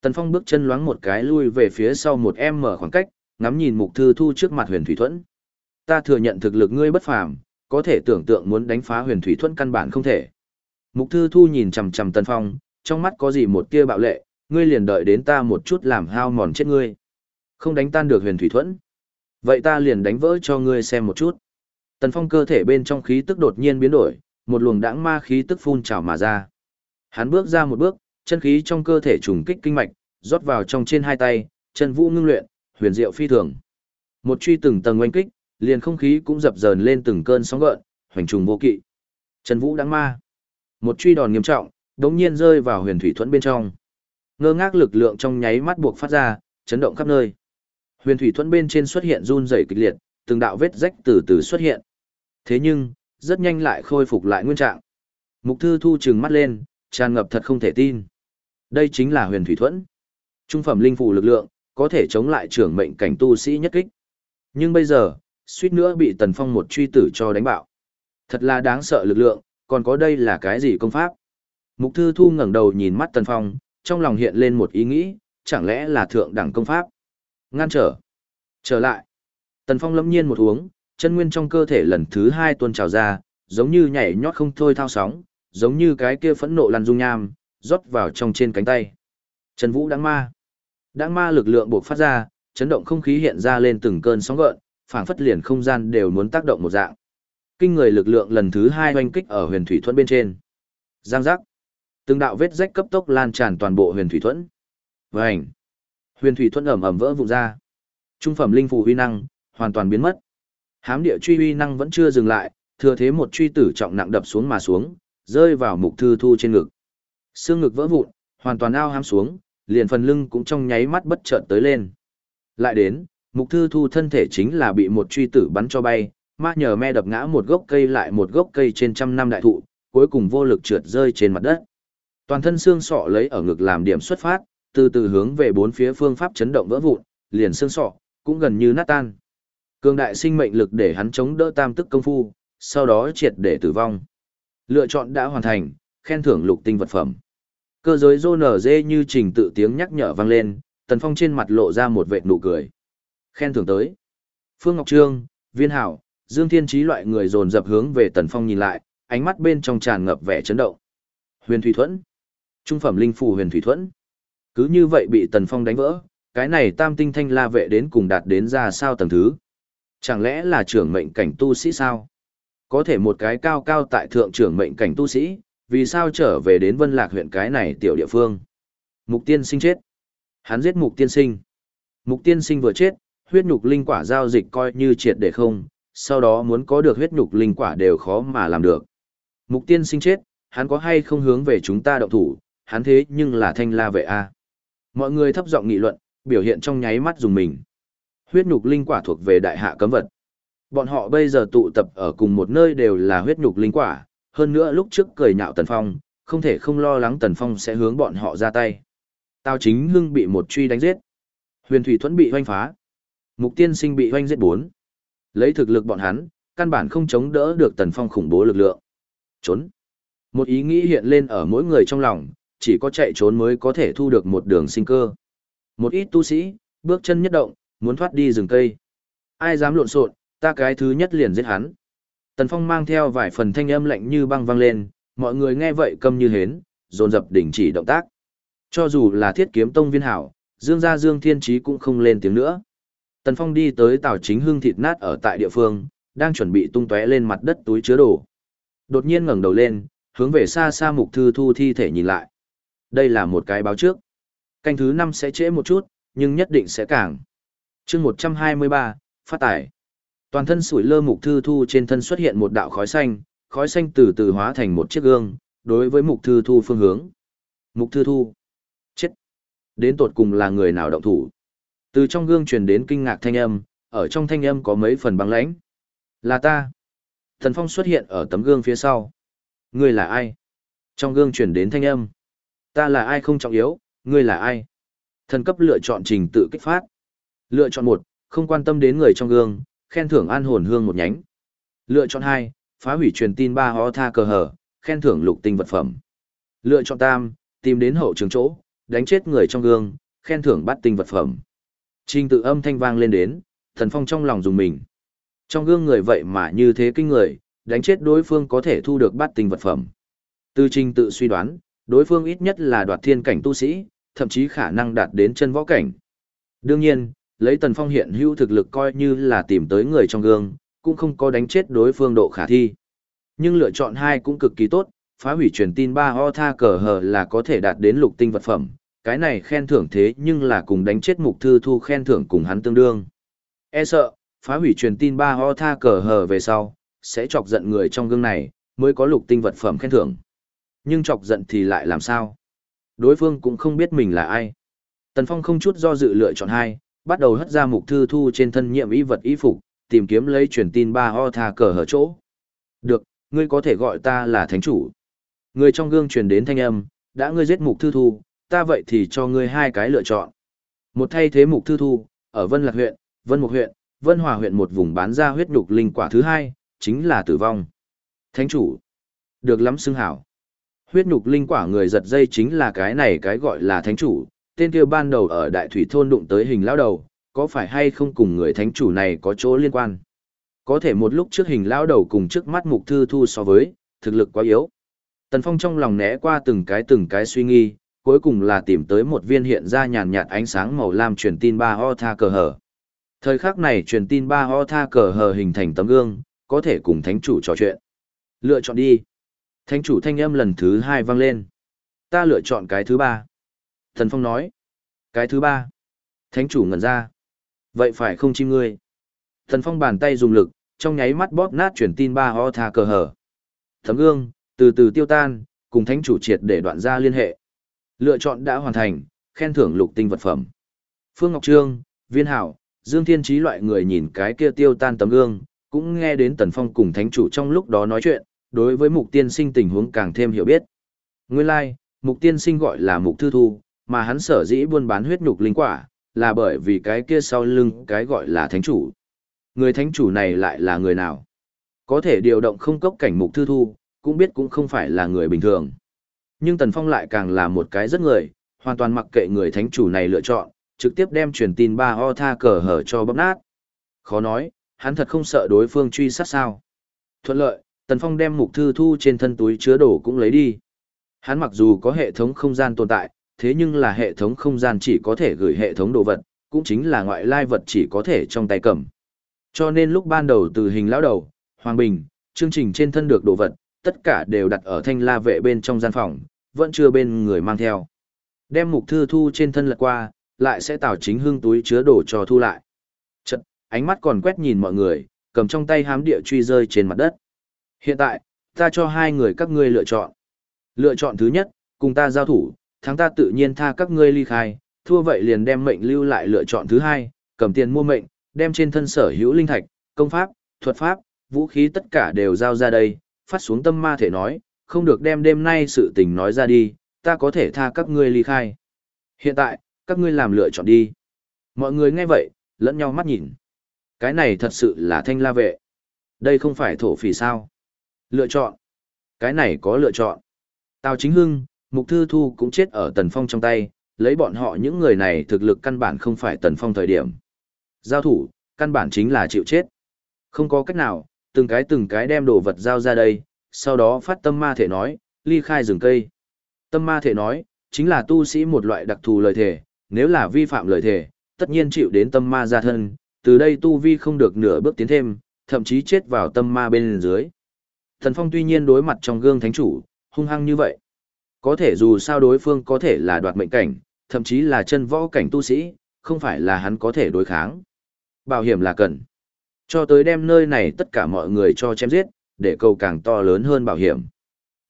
Tần Phong bước chân loáng một cái lui về phía sau một em mở khoảng cách, ngắm nhìn Mục Thư Thu trước mặt Huyền Thủy Thuẫn. Ta thừa nhận thực lực ngươi bất phàm, có thể tưởng tượng muốn đánh phá Huyền Thủy Thuẫn căn bản không thể. Mục Thư Thu nhìn chằm chằm Tần Phong, trong mắt có gì một tia bạo lệ, ngươi liền đợi đến ta một chút làm hao mòn chết ngươi. Không đánh tan được huyền thủy thuẫn. Vậy ta liền đánh vỡ cho ngươi xem một chút. Tần Phong cơ thể bên trong khí tức đột nhiên biến đổi, một luồng đãng ma khí tức phun trào mà ra. Hắn bước ra một bước, chân khí trong cơ thể trùng kích kinh mạch, rót vào trong trên hai tay, chân vũ ngưng luyện, huyền diệu phi thường. Một truy từng tầng oanh kích, liền không khí cũng dập dờn lên từng cơn sóng gợn, hoành trùng vô kỵ. trần vũ đãng ma. Một truy đòn nghiêm trọng, đống nhiên rơi vào huyền thủy thuẫn bên trong. Ngơ ngác lực lượng trong nháy mắt buộc phát ra, chấn động khắp nơi. Huyền thủy thuẫn bên trên xuất hiện run rẩy kịch liệt, từng đạo vết rách từ từ xuất hiện. Thế nhưng, rất nhanh lại khôi phục lại nguyên trạng. Mục thư thu trừng mắt lên, tràn ngập thật không thể tin. Đây chính là huyền thủy thuẫn. Trung phẩm linh phù lực lượng, có thể chống lại trưởng mệnh cảnh tu sĩ nhất kích. Nhưng bây giờ, suýt nữa bị tần phong một truy tử cho đánh bạo. Thật là đáng sợ lực lượng, còn có đây là cái gì công pháp? Mục thư thu ngẩng đầu nhìn mắt tần phong, trong lòng hiện lên một ý nghĩ, chẳng lẽ là thượng đẳng công pháp? Ngăn trở. Trở lại. Tần Phong lâm nhiên một uống, chân nguyên trong cơ thể lần thứ hai tuôn trào ra, giống như nhảy nhót không thôi thao sóng, giống như cái kia phẫn nộ lăn dung nham, rót vào trong trên cánh tay. Trần Vũ đáng ma. Đáng ma lực lượng buộc phát ra, chấn động không khí hiện ra lên từng cơn sóng gợn, phảng phất liền không gian đều muốn tác động một dạng. Kinh người lực lượng lần thứ hai oanh kích ở huyền thủy thuẫn bên trên. Giang giác. Từng đạo vết rách cấp tốc lan tràn toàn bộ huyền thủy thuẫn. Vành. Huyền thủy thuẫn ẩm ẩm vỡ vụn ra. Trung phẩm linh phù huy năng hoàn toàn biến mất. Hám địa truy huy năng vẫn chưa dừng lại, thừa thế một truy tử trọng nặng đập xuống mà xuống, rơi vào mục thư thu trên ngực. Xương ngực vỡ vụn, hoàn toàn ao hám xuống, liền phần lưng cũng trong nháy mắt bất chợt tới lên. Lại đến, mục thư thu thân thể chính là bị một truy tử bắn cho bay, ma nhờ me đập ngã một gốc cây lại một gốc cây trên trăm năm đại thụ, cuối cùng vô lực trượt rơi trên mặt đất. Toàn thân xương sọ lấy ở ngực làm điểm xuất phát, từ từ hướng về bốn phía phương pháp chấn động vỡ vụn, liền xương sọ cũng gần như nát tan. Cường đại sinh mệnh lực để hắn chống đỡ tam tức công phu, sau đó triệt để tử vong. Lựa chọn đã hoàn thành, khen thưởng lục tinh vật phẩm. Cơ giới rô nở dê như trình tự tiếng nhắc nhở vang lên, Tần Phong trên mặt lộ ra một vệt nụ cười. Khen thưởng tới. Phương Ngọc Trương, Viên Hảo, Dương Thiên Trí loại người dồn dập hướng về Tần Phong nhìn lại, ánh mắt bên trong tràn ngập vẻ chấn động. Huyền Thủy Thuẫn. Trung phẩm linh phù Huyền Thủy Thuẫn. Cứ như vậy bị Tần Phong đánh vỡ, cái này tam tinh thanh la vệ đến cùng đạt đến ra sao tầng thứ. Chẳng lẽ là trưởng mệnh cảnh tu sĩ sao? Có thể một cái cao cao tại thượng trưởng mệnh cảnh tu sĩ, vì sao trở về đến Vân Lạc huyện cái này tiểu địa phương? Mục tiên sinh chết. Hắn giết mục tiên sinh. Mục tiên sinh vừa chết, huyết nhục linh quả giao dịch coi như triệt để không, sau đó muốn có được huyết nhục linh quả đều khó mà làm được. Mục tiên sinh chết, hắn có hay không hướng về chúng ta động thủ, hắn thế nhưng là thanh la vệ A. Mọi người thấp giọng nghị luận, biểu hiện trong nháy mắt dùng mình. Huyết nhục linh quả thuộc về đại hạ cấm vật. Bọn họ bây giờ tụ tập ở cùng một nơi đều là huyết nhục linh quả, hơn nữa lúc trước cười nhạo Tần Phong, không thể không lo lắng Tần Phong sẽ hướng bọn họ ra tay. Tao chính hưng bị một truy đánh giết. Huyền Thủy Thuẫn bị hoanh phá. Mục tiên sinh bị hoanh giết bốn. Lấy thực lực bọn hắn, căn bản không chống đỡ được Tần Phong khủng bố lực lượng. Trốn. Một ý nghĩ hiện lên ở mỗi người trong lòng, chỉ có chạy trốn mới có thể thu được một đường sinh cơ. Một ít tu sĩ, bước chân nhất động, muốn thoát đi rừng cây. Ai dám lộn xộn, ta cái thứ nhất liền giết hắn. Tần Phong mang theo vài phần thanh âm lạnh như băng vang lên, mọi người nghe vậy câm như hến, dồn dập đình chỉ động tác. Cho dù là thiết kiếm tông viên hảo, Dương gia Dương Thiên Trí cũng không lên tiếng nữa. Tần Phong đi tới Tào Chính Hưng thịt nát ở tại địa phương, đang chuẩn bị tung tóe lên mặt đất túi chứa đồ. Đột nhiên ngẩng đầu lên, hướng về xa xa Mục Thư Thu thi thể nhìn lại. Đây là một cái báo trước. Canh thứ năm sẽ trễ một chút, nhưng nhất định sẽ càng. chương một trăm hai mươi ba, phát tải. Toàn thân sủi lơ Mục Thư Thu trên thân xuất hiện một đạo khói xanh, khói xanh từ từ hóa thành một chiếc gương, đối với Mục Thư Thu phương hướng. Mục Thư Thu. Chết. Đến tột cùng là người nào động thủ. Từ trong gương truyền đến kinh ngạc thanh âm, ở trong thanh âm có mấy phần băng lãnh. Là ta. Thần Phong xuất hiện ở tấm gương phía sau. Ngươi là ai? Trong gương truyền đến thanh âm. Ta là ai không trọng yếu, ngươi là ai? Thần cấp lựa chọn trình tự kích phát. Lựa chọn một, không quan tâm đến người trong gương, khen thưởng an hồn hương một nhánh. Lựa chọn hai, phá hủy truyền tin ba ho tha cờ hở, khen thưởng lục tinh vật phẩm. Lựa chọn tam, tìm đến hậu trường chỗ, đánh chết người trong gương, khen thưởng bắt tinh vật phẩm. Trình tự âm thanh vang lên đến, thần phong trong lòng dùng mình. Trong gương người vậy mà như thế kinh người, đánh chết đối phương có thể thu được bát tinh vật phẩm. Từ trình tự suy đoán, đối phương ít nhất là đoạt thiên cảnh tu sĩ, thậm chí khả năng đạt đến chân võ cảnh. Đương nhiên, lấy tần phong hiện hữu thực lực coi như là tìm tới người trong gương, cũng không có đánh chết đối phương độ khả thi. Nhưng lựa chọn hai cũng cực kỳ tốt, phá hủy truyền tin ba ho tha cờ hờ là có thể đạt đến lục tinh vật phẩm, cái này khen thưởng thế nhưng là cùng đánh chết mục thư thu khen thưởng cùng hắn tương đương. E sợ, phá hủy truyền tin ba ho tha cờ hờ về sau, sẽ chọc giận người trong gương này, mới có lục tinh vật phẩm khen thưởng. Nhưng chọc giận thì lại làm sao? Đối phương cũng không biết mình là ai. Tần Phong không chút do dự lựa chọn hai, bắt đầu hất ra mục thư thu trên thân nhiệm y vật y phục, tìm kiếm lấy truyền tin ba ho tha cờ hờ chỗ. Được, ngươi có thể gọi ta là thánh chủ. Người trong gương truyền đến thanh âm, đã ngươi giết mục thư thu, ta vậy thì cho ngươi hai cái lựa chọn. Một thay thế mục thư thu, ở Vân Lạc huyện, Vân Mục huyện, Vân Hòa huyện một vùng bán ra huyết nhục linh quả thứ hai, chính là tử vong. Thánh chủ, được lắm xưng hảo. Huyết nhục linh quả người giật dây chính là cái này cái gọi là thánh chủ, tên kia ban đầu ở đại thủy thôn đụng tới hình lão đầu, có phải hay không cùng người thánh chủ này có chỗ liên quan? Có thể một lúc trước hình lão đầu cùng trước mắt mục thư thu so với, thực lực quá yếu. Tần Phong trong lòng né qua từng cái từng cái suy nghi, cuối cùng là tìm tới một viên hiện ra nhàn nhạt ánh sáng màu lam truyền tin ba ho tha cờ hở. Thời khắc này truyền tin ba ho tha cờ hở hình thành tấm gương, có thể cùng thánh chủ trò chuyện. Lựa chọn đi. Thánh chủ thanh âm lần thứ hai vang lên. Ta lựa chọn cái thứ ba. Thần Phong nói. Cái thứ ba. Thánh chủ ngẩn ra. Vậy phải không chim ngươi. Thần Phong bàn tay dùng lực, trong nháy mắt bóp nát truyền tin ba ho tha cờ hở. Tấm gương, từ từ tiêu tan, cùng thánh chủ triệt để đoạn ra liên hệ. Lựa chọn đã hoàn thành, khen thưởng lục tinh vật phẩm. Phương Ngọc Trương, Viên Hảo, Dương Thiên Trí loại người nhìn cái kia tiêu tan tấm gương, cũng nghe đến Tần Phong cùng thánh chủ trong lúc đó nói chuyện, đối với mục tiên sinh tình huống càng thêm hiểu biết. Nguyên lai, like, mục tiên sinh gọi là mục thư thu, mà hắn sở dĩ buôn bán huyết nhục linh quả, là bởi vì cái kia sau lưng cái gọi là thánh chủ. Người thánh chủ này lại là người nào? Có thể điều động không cốc cảnh mục thư thu, cũng biết cũng không phải là người bình thường. Nhưng Tần Phong lại càng là một cái rất người, hoàn toàn mặc kệ người thánh chủ này lựa chọn, trực tiếp đem truyền tin ba o tha cờ hở cho bóp nát. Khó nói, hắn thật không sợ đối phương truy sát sao. Thuận lợi, Tần Phong đem mục thư thu trên thân túi chứa đồ cũng lấy đi. Hắn mặc dù có hệ thống không gian tồn tại, thế nhưng là hệ thống không gian chỉ có thể gửi hệ thống đồ vật, cũng chính là ngoại lai vật chỉ có thể trong tay cầm. Cho nên lúc ban đầu từ hình lão đầu, Hoàng Bình, chương trình trên thân được đồ vật, tất cả đều đặt ở thanh la vệ bên trong gian phòng, vẫn chưa bên người mang theo. Đem mục thư thu trên thân lật qua, lại sẽ tạo chính hương túi chứa đồ cho thu lại. Chật, ánh mắt còn quét nhìn mọi người, cầm trong tay hám địa truy rơi trên mặt đất. Hiện tại, ta cho hai người các ngươi lựa chọn. Lựa chọn thứ nhất, cùng ta giao thủ, thắng ta tự nhiên tha các ngươi ly khai, thua vậy liền đem mệnh lưu lại lựa chọn thứ hai, cầm tiền mua mệnh, đem trên thân sở hữu linh thạch, công pháp, thuật pháp, vũ khí tất cả đều giao ra đây, phát xuống tâm ma thể nói, không được đem đêm nay sự tình nói ra đi, ta có thể tha các ngươi ly khai. Hiện tại, các ngươi làm lựa chọn đi. Mọi người nghe vậy, lẫn nhau mắt nhìn. Cái này thật sự là thanh la vệ. Đây không phải thổ phỉ sao. Lựa chọn. Cái này có lựa chọn. Tào Chính Hưng, Mục Thư Thu cũng chết ở Tần Phong trong tay, lấy bọn họ những người này thực lực căn bản không phải Tần Phong thời điểm. Giao thủ, căn bản chính là chịu chết. Không có cách nào, từng cái từng cái đem đồ vật giao ra đây, sau đó phát tâm ma thể nói, ly khai rừng cây. Tâm ma thể nói, chính là tu sĩ một loại đặc thù lời thể, nếu là vi phạm lời thể, tất nhiên chịu đến tâm ma gia thân, từ đây tu vi không được nửa bước tiến thêm, thậm chí chết vào tâm ma bên dưới. Thần Phong tuy nhiên đối mặt trong gương thánh chủ, hung hăng như vậy. Có thể dù sao đối phương có thể là đoạt mệnh cảnh, thậm chí là chân võ cảnh tu sĩ, không phải là hắn có thể đối kháng. Bảo hiểm là cần. Cho tới đem nơi này tất cả mọi người cho chém giết, để cầu càng to lớn hơn bảo hiểm.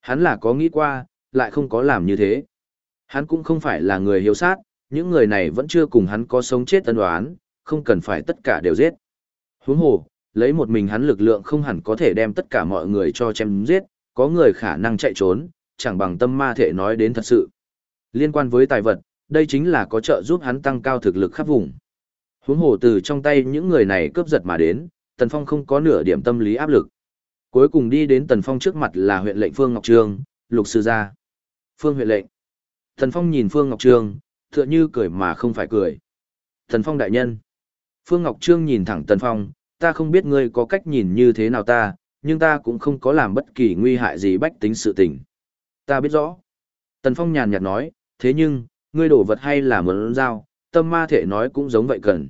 Hắn là có nghĩ qua, lại không có làm như thế. Hắn cũng không phải là người hiếu sát, những người này vẫn chưa cùng hắn có sống chết tân đoán, không cần phải tất cả đều giết. Huống hồ, lấy một mình hắn lực lượng không hẳn có thể đem tất cả mọi người cho chém giết, có người khả năng chạy trốn, chẳng bằng tâm ma thể nói đến thật sự. Liên quan với tài vật, đây chính là có trợ giúp hắn tăng cao thực lực khắp vùng. Huống hồ từ trong tay những người này cướp giật mà đến, Tần Phong không có nửa điểm tâm lý áp lực. Cuối cùng đi đến Tần Phong trước mặt là huyện lệnh Phương Ngọc Trương, lục sư gia. Phương huyện lệnh. Tần Phong nhìn Phương Ngọc Trương, tựa như cười mà không phải cười. Tần Phong đại nhân. Phương Ngọc Trương nhìn thẳng Tần Phong, ta không biết ngươi có cách nhìn như thế nào ta, nhưng ta cũng không có làm bất kỳ nguy hại gì bách tính sự tình. Ta biết rõ. Tần Phong nhàn nhạt nói, thế nhưng, ngươi đổ vật hay là muốn giao, tâm ma thể nói cũng giống vậy cần.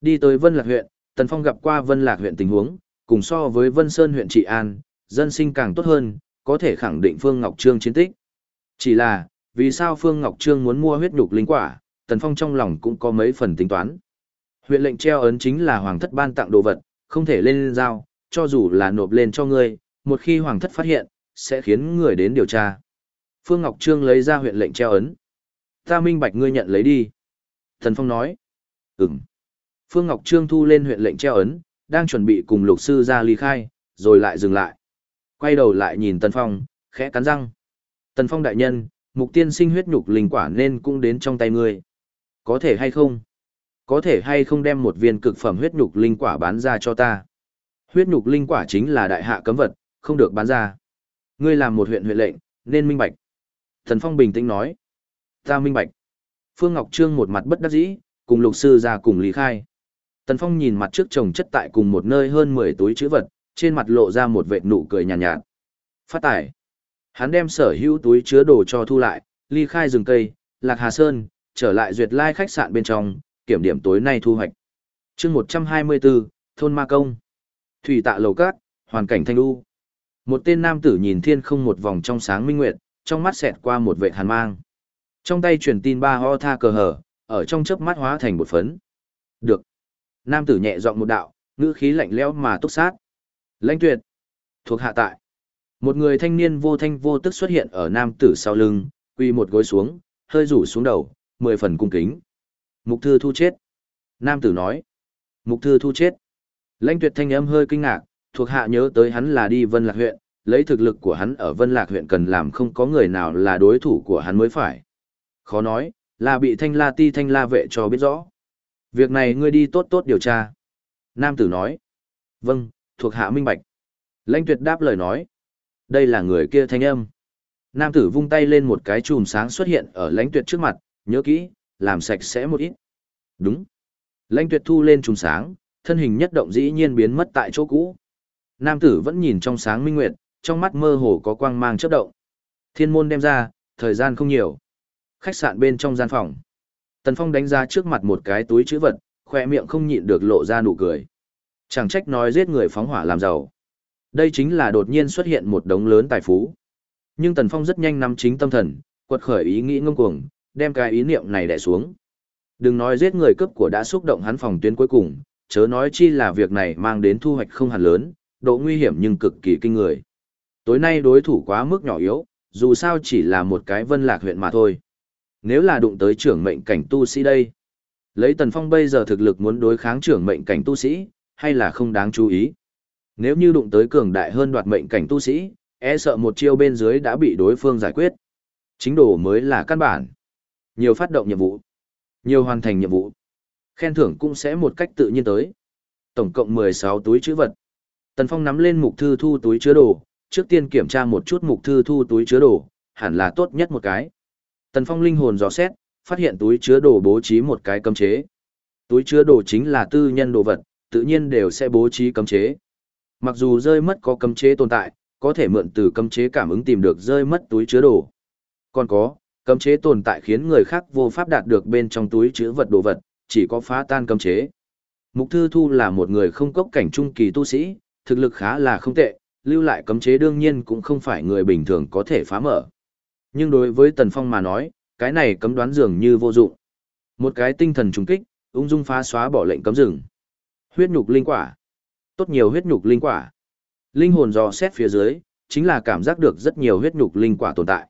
Đi tới Vân Lạc huyện, Tần Phong gặp qua Vân Lạc huyện tình huống, cùng so với Vân Sơn huyện Trị An, dân sinh càng tốt hơn, có thể khẳng định Phương Ngọc Trương chiến tích. Chỉ là, vì sao Phương Ngọc Trương muốn mua huyết nhục linh quả, Tần Phong trong lòng cũng có mấy phần tính toán. Huyện lệnh treo ấn chính là hoàng thất ban tặng đồ vật, không thể lên giao, cho dù là nộp lên cho ngươi, một khi hoàng thất phát hiện, sẽ khiến người đến điều tra. Phương Ngọc Trương lấy ra huyện lệnh treo ấn. Ta minh bạch ngươi nhận lấy đi. Thần Phong nói. Ừm. Phương Ngọc Trương thu lên huyện lệnh treo ấn, đang chuẩn bị cùng lục sư ra ly khai, rồi lại dừng lại. Quay đầu lại nhìn Tần Phong, khẽ cắn răng. Tần Phong đại nhân, mục tiên sinh huyết nhục linh quả nên cũng đến trong tay ngươi. Có thể hay không? Có thể hay không đem một viên cực phẩm huyết nhục linh quả bán ra cho ta? Huyết nhục linh quả chính là đại hạ cấm vật, không được bán ra. Ngươi làm một huyện huyện lệnh, nên minh bạch. Tần Phong bình tĩnh nói. Ta minh bạch. Phương Ngọc Trương một mặt bất đắc dĩ, cùng lục sư ra cùng lý khai. Tần Phong nhìn mặt trước chồng chất tại cùng một nơi hơn 10 túi chữ vật, trên mặt lộ ra một vệt nụ cười nhàn nhạt, nhạt. Phát tải. Hắn đem sở hữu túi chứa đồ cho thu lại, ly khai rừng cây, Lạc Hà Sơn, trở lại duyệt lai khách sạn bên trong, kiểm điểm tối nay thu hoạch. chương 124, Thôn Ma Công. Thủy tạ lầu cát, hoàn cảnh thanh u. Một tên nam tử nhìn thiên không một vòng trong sáng minh nguyệt, trong mắt xẹt qua một vệ hàn mang. Trong tay truyền tin ba ho tha cờ hở, ở trong chớp mắt hóa thành một phấn. Được. Nam tử nhẹ giọng một đạo, ngữ khí lạnh lẽo mà túc sát. Lãnh tuyệt. Thuộc hạ tại. Một người thanh niên vô thanh vô tức xuất hiện ở nam tử sau lưng, quỳ một gối xuống, hơi rủ xuống đầu, mười phần cung kính. Mục thư thu chết. Nam tử nói. Mục thư thu chết. Lãnh tuyệt thanh âm hơi kinh ngạc, thuộc hạ nhớ tới hắn là đi Vân Lạc huyện, lấy thực lực của hắn ở Vân Lạc huyện cần làm không có người nào là đối thủ của hắn mới phải. Khó nói, là bị thanh la ti thanh la vệ cho biết rõ. Việc này ngươi đi tốt tốt điều tra. Nam tử nói. Vâng, thuộc hạ minh bạch. Lãnh tuyệt đáp lời nói. Đây là người kia thanh âm. Nam tử vung tay lên một cái chùm sáng xuất hiện ở lãnh tuyệt trước mặt, nhớ kỹ, làm sạch sẽ một ít. Đúng. Lãnh tuyệt thu lên chùm sáng, thân hình nhất động dĩ nhiên biến mất tại chỗ cũ. Nam tử vẫn nhìn trong sáng minh nguyệt, trong mắt mơ hồ có quang mang chớp động. Thiên môn đem ra, thời gian không nhiều. Khách sạn bên trong gian phòng. Tần Phong đánh ra trước mặt một cái túi chữ vật, khoe miệng không nhịn được lộ ra nụ cười. Chẳng trách nói giết người phóng hỏa làm giàu. Đây chính là đột nhiên xuất hiện một đống lớn tài phú. Nhưng Tần Phong rất nhanh nắm chính tâm thần, quật khởi ý nghĩ ngông cuồng, đem cái ý niệm này đè xuống. Đừng nói giết người cấp của đã xúc động hắn phòng tuyến cuối cùng, chớ nói chi là việc này mang đến thu hoạch không hẳn lớn, độ nguy hiểm nhưng cực kỳ kinh người. Tối nay đối thủ quá mức nhỏ yếu, dù sao chỉ là một cái vân lạc huyện mà thôi. Nếu là đụng tới trưởng mệnh cảnh tu sĩ đây, lấy Tần Phong bây giờ thực lực muốn đối kháng trưởng mệnh cảnh tu sĩ, hay là không đáng chú ý. Nếu như đụng tới cường đại hơn đoạt mệnh cảnh tu sĩ, e sợ một chiêu bên dưới đã bị đối phương giải quyết. Chính đồ mới là căn bản. Nhiều phát động nhiệm vụ, nhiều hoàn thành nhiệm vụ. Khen thưởng cũng sẽ một cách tự nhiên tới. Tổng cộng 16 túi chữ vật. Tần Phong nắm lên mục thư thu túi chứa đồ, trước tiên kiểm tra một chút mục thư thu túi chứa đồ, hẳn là tốt nhất một cái. Tần Phong linh hồn dò xét, phát hiện túi chứa đồ bố trí một cái cấm chế. Túi chứa đồ chính là tư nhân đồ vật, tự nhiên đều sẽ bố trí cấm chế. Mặc dù rơi mất có cấm chế tồn tại, có thể mượn từ cấm chế cảm ứng tìm được rơi mất túi chứa đồ. Còn có, cấm chế tồn tại khiến người khác vô pháp đạt được bên trong túi chứa vật đồ vật, chỉ có phá tan cấm chế. Mục Thư Thu là một người không cốc cảnh trung kỳ tu sĩ, thực lực khá là không tệ, lưu lại cấm chế đương nhiên cũng không phải người bình thường có thể phá mở. Nhưng đối với Tần Phong mà nói, cái này cấm đoán dường như vô dụng. Một cái tinh thần trùng kích, ung dung phá xóa bỏ lệnh cấm rừng. Huyết nhục linh quả. Tốt nhiều huyết nhục linh quả. Linh hồn dò xét phía dưới, chính là cảm giác được rất nhiều huyết nhục linh quả tồn tại.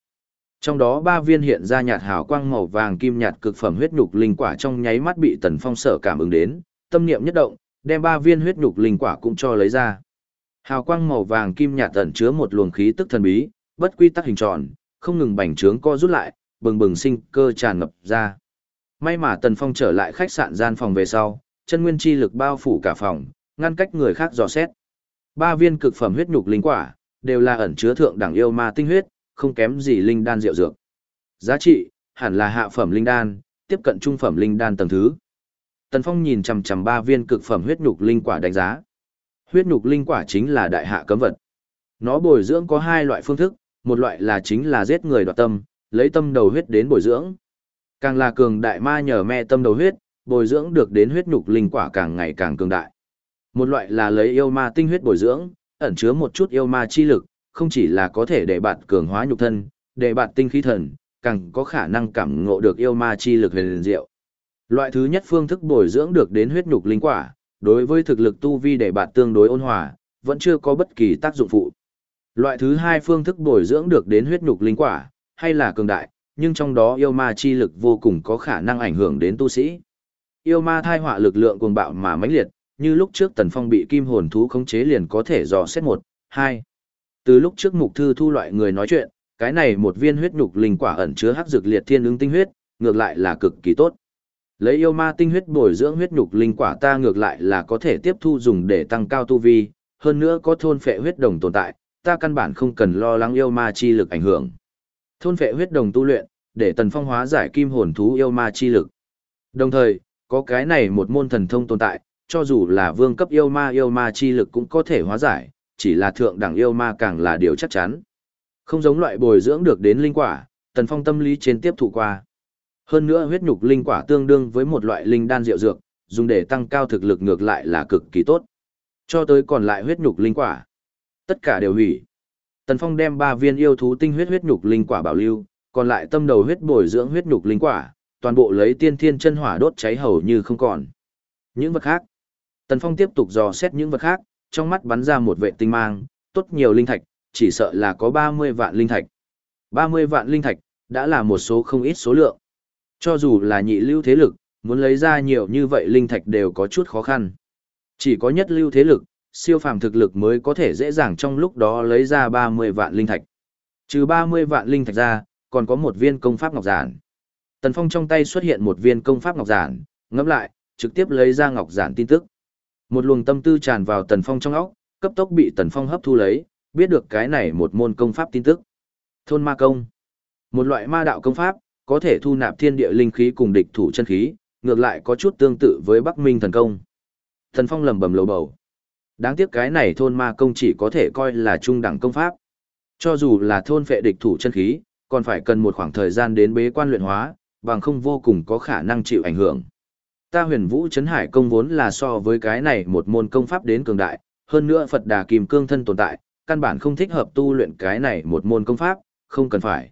Trong đó ba viên hiện ra nhạt hào quang màu vàng kim nhạt cực phẩm huyết nhục linh quả trong nháy mắt bị Tần Phong sở cảm ứng đến, tâm niệm nhất động, đem ba viên huyết nhục linh quả cũng cho lấy ra. Hào quang màu vàng kim nhạt tẩn chứa một luồng khí tức thần bí, bất quy tắc hình tròn, không ngừng bành trướng co rút lại, bừng bừng sinh cơ tràn ngập ra. May mà Tần Phong trở lại khách sạn gian phòng về sau, chân nguyên chi lực bao phủ cả phòng, ngăn cách người khác dò xét. Ba viên cực phẩm huyết nhục linh quả, đều là ẩn chứa thượng đẳng yêu ma tinh huyết, không kém gì linh đan rượu dược. Giá trị, hẳn là hạ phẩm linh đan, tiếp cận trung phẩm linh đan tầng thứ. Tần Phong nhìn chằm chằm ba viên cực phẩm huyết nhục linh quả đánh giá. Huyết nhục linh quả chính là đại hạ cấm vật. Nó bồi dưỡng có hai loại phương thức, một loại là chính là giết người đoạt tâm, lấy tâm đầu huyết đến bồi dưỡng. Càng là cường đại ma nhờ me tâm đầu huyết, bồi dưỡng được đến huyết nhục linh quả càng ngày càng cường đại. Một loại là lấy yêu ma tinh huyết bồi dưỡng, ẩn chứa một chút yêu ma chi lực, không chỉ là có thể để bạn cường hóa nhục thân, để bạn tinh khí thần, càng có khả năng cảm ngộ được yêu ma chi lực huyền diệu. Loại thứ nhất phương thức bồi dưỡng được đến huyết nhục linh quả, đối với thực lực tu vi để bạn tương đối ôn hòa, vẫn chưa có bất kỳ tác dụng phụ. Loại thứ hai phương thức bồi dưỡng được đến huyết nhục linh quả, hay là cường đại, nhưng trong đó yêu ma chi lực vô cùng có khả năng ảnh hưởng đến tu sĩ. Yêu ma thai họa lực lượng cuồng bạo mà mãnh liệt, như lúc trước Tần Phong bị kim hồn thú khống chế liền có thể dò xét một, hai. Từ lúc trước mục thư thu loại người nói chuyện, cái này một viên huyết nhục linh quả ẩn chứa hắc dược liệt thiên ứng tinh huyết, ngược lại là cực kỳ tốt. Lấy yêu ma tinh huyết bồi dưỡng huyết nhục linh quả ta ngược lại là có thể tiếp thu dùng để tăng cao tu vi, hơn nữa có thôn phệ huyết đồng tồn tại, ta căn bản không cần lo lắng yêu ma chi lực ảnh hưởng. Thôn phệ huyết đồng tu luyện, để tần phong hóa giải kim hồn thú yêu ma chi lực. Đồng thời, có cái này một môn thần thông tồn tại, cho dù là vương cấp yêu ma yêu ma chi lực cũng có thể hóa giải, chỉ là thượng đẳng yêu ma càng là điều chắc chắn. Không giống loại bồi dưỡng được đến linh quả, Tần Phong tâm lý trên tiếp thụ qua. Hơn nữa huyết nhục linh quả tương đương với một loại linh đan rượu dược, dùng để tăng cao thực lực ngược lại là cực kỳ tốt. Cho tới còn lại huyết nhục linh quả, tất cả đều hủy. Tần Phong đem ba viên yêu thú tinh huyết huyết nhục linh quả bảo lưu, còn lại tâm đầu huyết bồi dưỡng huyết nhục linh quả, toàn bộ lấy tiên thiên chân hỏa đốt cháy hầu như không còn. Những vật khác, Tần Phong tiếp tục dò xét những vật khác, trong mắt bắn ra một vệ tinh mang, tốt nhiều linh thạch, chỉ sợ là có 30 vạn linh thạch. 30 vạn linh thạch, đã là một số không ít số lượng. Cho dù là nhị lưu thế lực, muốn lấy ra nhiều như vậy linh thạch đều có chút khó khăn. Chỉ có nhất lưu thế lực, siêu phàm thực lực mới có thể dễ dàng trong lúc đó lấy ra 30 vạn linh thạch. Trừ 30 vạn linh thạch ra, còn có một viên công pháp ngọc giản. Tần Phong trong tay xuất hiện một viên công pháp ngọc giản, ngẫm lại, trực tiếp lấy ra ngọc giản tin tức. Một luồng tâm tư tràn vào Tần Phong trong óc, cấp tốc bị Tần Phong hấp thu lấy, biết được cái này một môn công pháp tin tức. Thôn ma công. Một loại ma đạo công pháp, có thể thu nạp thiên địa linh khí cùng địch thủ chân khí, ngược lại có chút tương tự với Bắc Minh thần công. Tần Phong lầm bầm lầu bầu. Đáng tiếc cái này thôn ma công chỉ có thể coi là trung đẳng công pháp. Cho dù là thôn phệ địch thủ chân khí, còn phải cần một khoảng thời gian đến bế quan luyện hóa, bằng không vô cùng có khả năng chịu ảnh hưởng. Ta huyền vũ chấn hải công vốn là so với cái này một môn công pháp đến cường đại, hơn nữa Phật đà kìm cương thân tồn tại, căn bản không thích hợp tu luyện cái này một môn công pháp, không cần phải.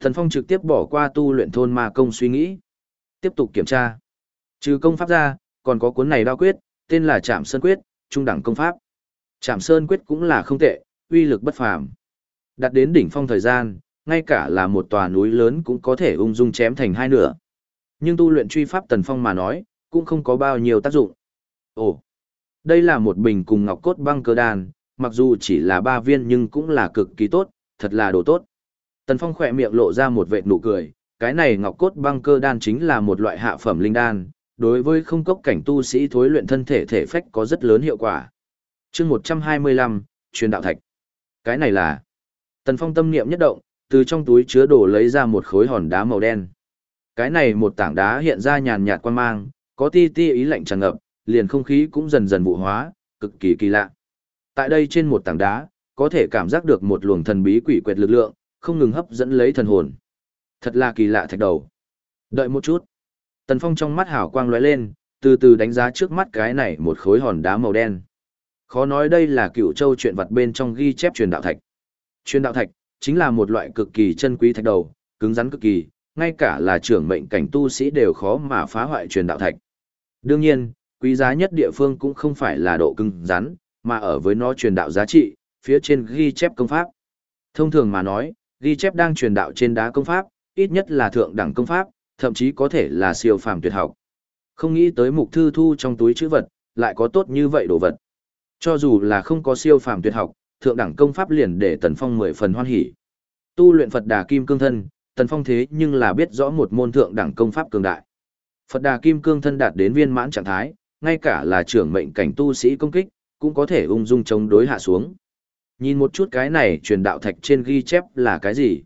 Thần Phong trực tiếp bỏ qua tu luyện thôn ma công suy nghĩ. Tiếp tục kiểm tra. Trừ công pháp ra, còn có cuốn này đao quyết, tên là Trạm Sơn Quyết, trung đẳng công pháp. Trảm Sơn Quyết cũng là không tệ, uy lực bất phàm. Đặt đến đỉnh phong thời gian, ngay cả là một tòa núi lớn cũng có thể ung dung chém thành hai nửa. Nhưng tu luyện truy pháp tần phong mà nói, cũng không có bao nhiêu tác dụng. Ồ, đây là một bình cùng ngọc cốt băng cơ đan, mặc dù chỉ là ba viên nhưng cũng là cực kỳ tốt, thật là đồ tốt. Tần phong khỏe miệng lộ ra một vệt nụ cười, cái này ngọc cốt băng cơ đan chính là một loại hạ phẩm linh đan, đối với không cốc cảnh tu sĩ thối luyện thân thể thể phách có rất lớn hiệu quả. chương 125, truyền đạo thạch. Cái này là... Tần phong tâm niệm nhất động, từ trong túi chứa đồ lấy ra một khối hòn đá màu đen. Cái này một tảng đá hiện ra nhàn nhạt quan mang, có ti ti ý lạnh tràn ngập, liền không khí cũng dần dần vụ hóa, cực kỳ kỳ lạ. Tại đây trên một tảng đá, có thể cảm giác được một luồng thần bí quỷ quyệt lực lượng, không ngừng hấp dẫn lấy thần hồn. Thật là kỳ lạ thạch đầu. Đợi một chút. Tần Phong trong mắt hào quang lóe lên, từ từ đánh giá trước mắt cái này một khối hòn đá màu đen. Khó nói đây là cựu châu chuyện vật bên trong ghi chép truyền đạo thạch. Truyền đạo thạch, chính là một loại cực kỳ chân quý thạch đầu, cứng rắn cực kỳ, ngay cả là trưởng mệnh cảnh tu sĩ đều khó mà phá hoại truyền đạo thạch. Đương nhiên, quý giá nhất địa phương cũng không phải là độ cứng rắn, mà ở với nó truyền đạo giá trị, phía trên ghi chép công pháp. Thông thường mà nói, ghi chép đang truyền đạo trên đá công pháp, ít nhất là thượng đẳng công pháp, thậm chí có thể là siêu phàm tuyệt học. Không nghĩ tới mục thư thu trong túi chữ vật, lại có tốt như vậy đồ vật. Cho dù là không có siêu phàm tuyệt học, thượng đẳng công pháp liền để Tần Phong mười phần hoan hỉ. Tu luyện Phật Đà Kim Cương Thân, Tần Phong thế nhưng là biết rõ một môn thượng đẳng công pháp cường đại. Phật Đà Kim Cương Thân đạt đến viên mãn trạng thái, ngay cả là trưởng mệnh cảnh tu sĩ công kích, cũng có thể ung dung chống đối hạ xuống. Nhìn một chút cái này truyền đạo thạch trên ghi chép là cái gì?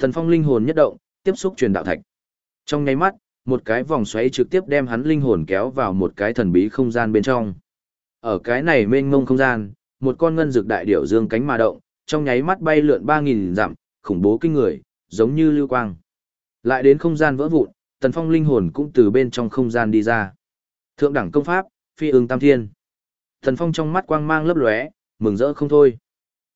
Tần Phong linh hồn nhất động, tiếp xúc truyền đạo thạch. Trong nháy mắt, một cái vòng xoáy trực tiếp đem hắn linh hồn kéo vào một cái thần bí không gian bên trong. Ở cái này mênh mông không gian, một con ngân dược đại điểu dương cánh mà động, trong nháy mắt bay lượn 3000 dặm, khủng bố kinh người, giống như lưu quang. Lại đến không gian vỡ vụn, Tần Phong linh hồn cũng từ bên trong không gian đi ra. Thượng đẳng công pháp, phi ưng tam thiên. Tần Phong trong mắt quang mang lấp lóe, mừng rỡ không thôi.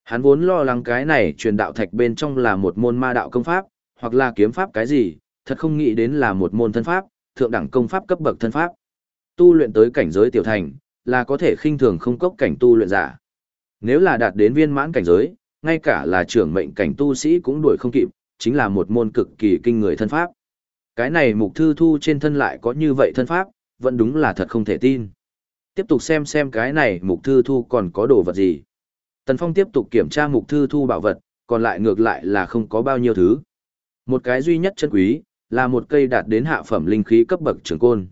Hắn vốn lo lắng cái này truyền đạo thạch bên trong là một môn ma đạo công pháp, hoặc là kiếm pháp cái gì, thật không nghĩ đến là một môn thân pháp, thượng đẳng công pháp cấp bậc thân pháp. Tu luyện tới cảnh giới tiểu thành, là có thể khinh thường không cốc cảnh tu luyện giả. Nếu là đạt đến viên mãn cảnh giới, ngay cả là trưởng mệnh cảnh tu sĩ cũng đuổi không kịp, chính là một môn cực kỳ kinh người thân pháp. Cái này mục thư thu trên thân lại có như vậy thân pháp, vẫn đúng là thật không thể tin. Tiếp tục xem xem cái này mục thư thu còn có đồ vật gì. Tần Phong tiếp tục kiểm tra mục thư thu bảo vật, còn lại ngược lại là không có bao nhiêu thứ. Một cái duy nhất chân quý, là một cây đạt đến hạ phẩm linh khí cấp bậc trường côn.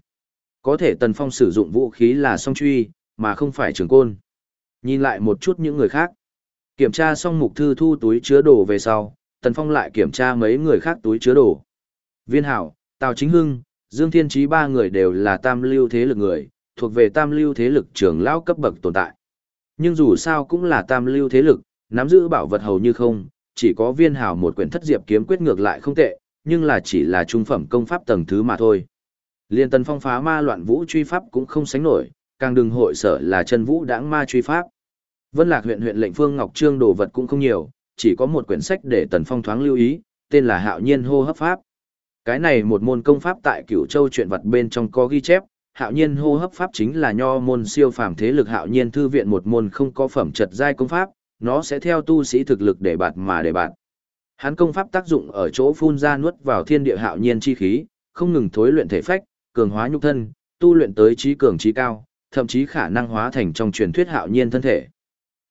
Có thể Tần Phong sử dụng vũ khí là song truy, mà không phải trường côn. Nhìn lại một chút những người khác. Kiểm tra xong mục thư thu túi chứa đồ về sau, Tần Phong lại kiểm tra mấy người khác túi chứa đồ. Viên Hảo, Tào Chính Hưng, Dương Thiên Trí ba người đều là tam lưu thế lực người, thuộc về tam lưu thế lực trưởng lão cấp bậc tồn tại. Nhưng dù sao cũng là tam lưu thế lực, nắm giữ bảo vật hầu như không, chỉ có viên hào một quyển thất diệp kiếm quyết ngược lại không tệ, nhưng là chỉ là trung phẩm công pháp tầng thứ mà thôi. Liên tần phong phá ma loạn vũ truy pháp cũng không sánh nổi, càng đừng hội sở là chân vũ đãng ma truy pháp. Vân Lạc huyện huyện lệnh Phương Ngọc Trương đồ vật cũng không nhiều, chỉ có một quyển sách để tần phong thoáng lưu ý, tên là Hạo Nhiên hô hấp pháp. Cái này một môn công pháp tại Cửu Châu truyện vật bên trong có ghi chép, Hạo Nhiên hô hấp pháp chính là nho môn siêu phàm thế lực Hạo Nhiên thư viện một môn không có phẩm chất giai công pháp, nó sẽ theo tu sĩ thực lực để bạt mà để bạt. Hắn công pháp tác dụng ở chỗ phun ra nuốt vào thiên địa hạo nhiên chi khí, không ngừng thối luyện thể phách, cường hóa nhục thân, tu luyện tới trí cường trí cao, thậm chí khả năng hóa thành trong truyền thuyết hạo nhiên thân thể.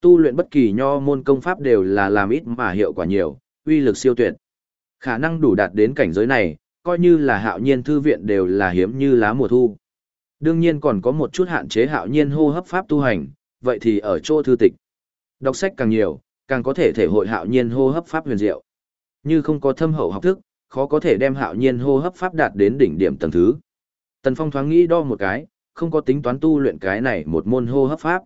Tu luyện bất kỳ nho môn công pháp đều là làm ít mà hiệu quả nhiều, uy lực siêu tuyệt. Khả năng đủ đạt đến cảnh giới này, coi như là hạo nhiên thư viện đều là hiếm như lá mùa thu. Đương nhiên còn có một chút hạn chế hạo nhiên hô hấp pháp tu hành, vậy thì ở chỗ thư tịch. Đọc sách càng nhiều, càng có thể thể hội hạo nhiên hô hấp pháp huyền diệu. Như không có thâm hậu học thức, khó có thể đem hạo nhiên hô hấp pháp đạt đến đỉnh điểm tầng thứ. Tần Phong thoáng nghĩ đo một cái, không có tính toán tu luyện cái này một môn hô hấp pháp.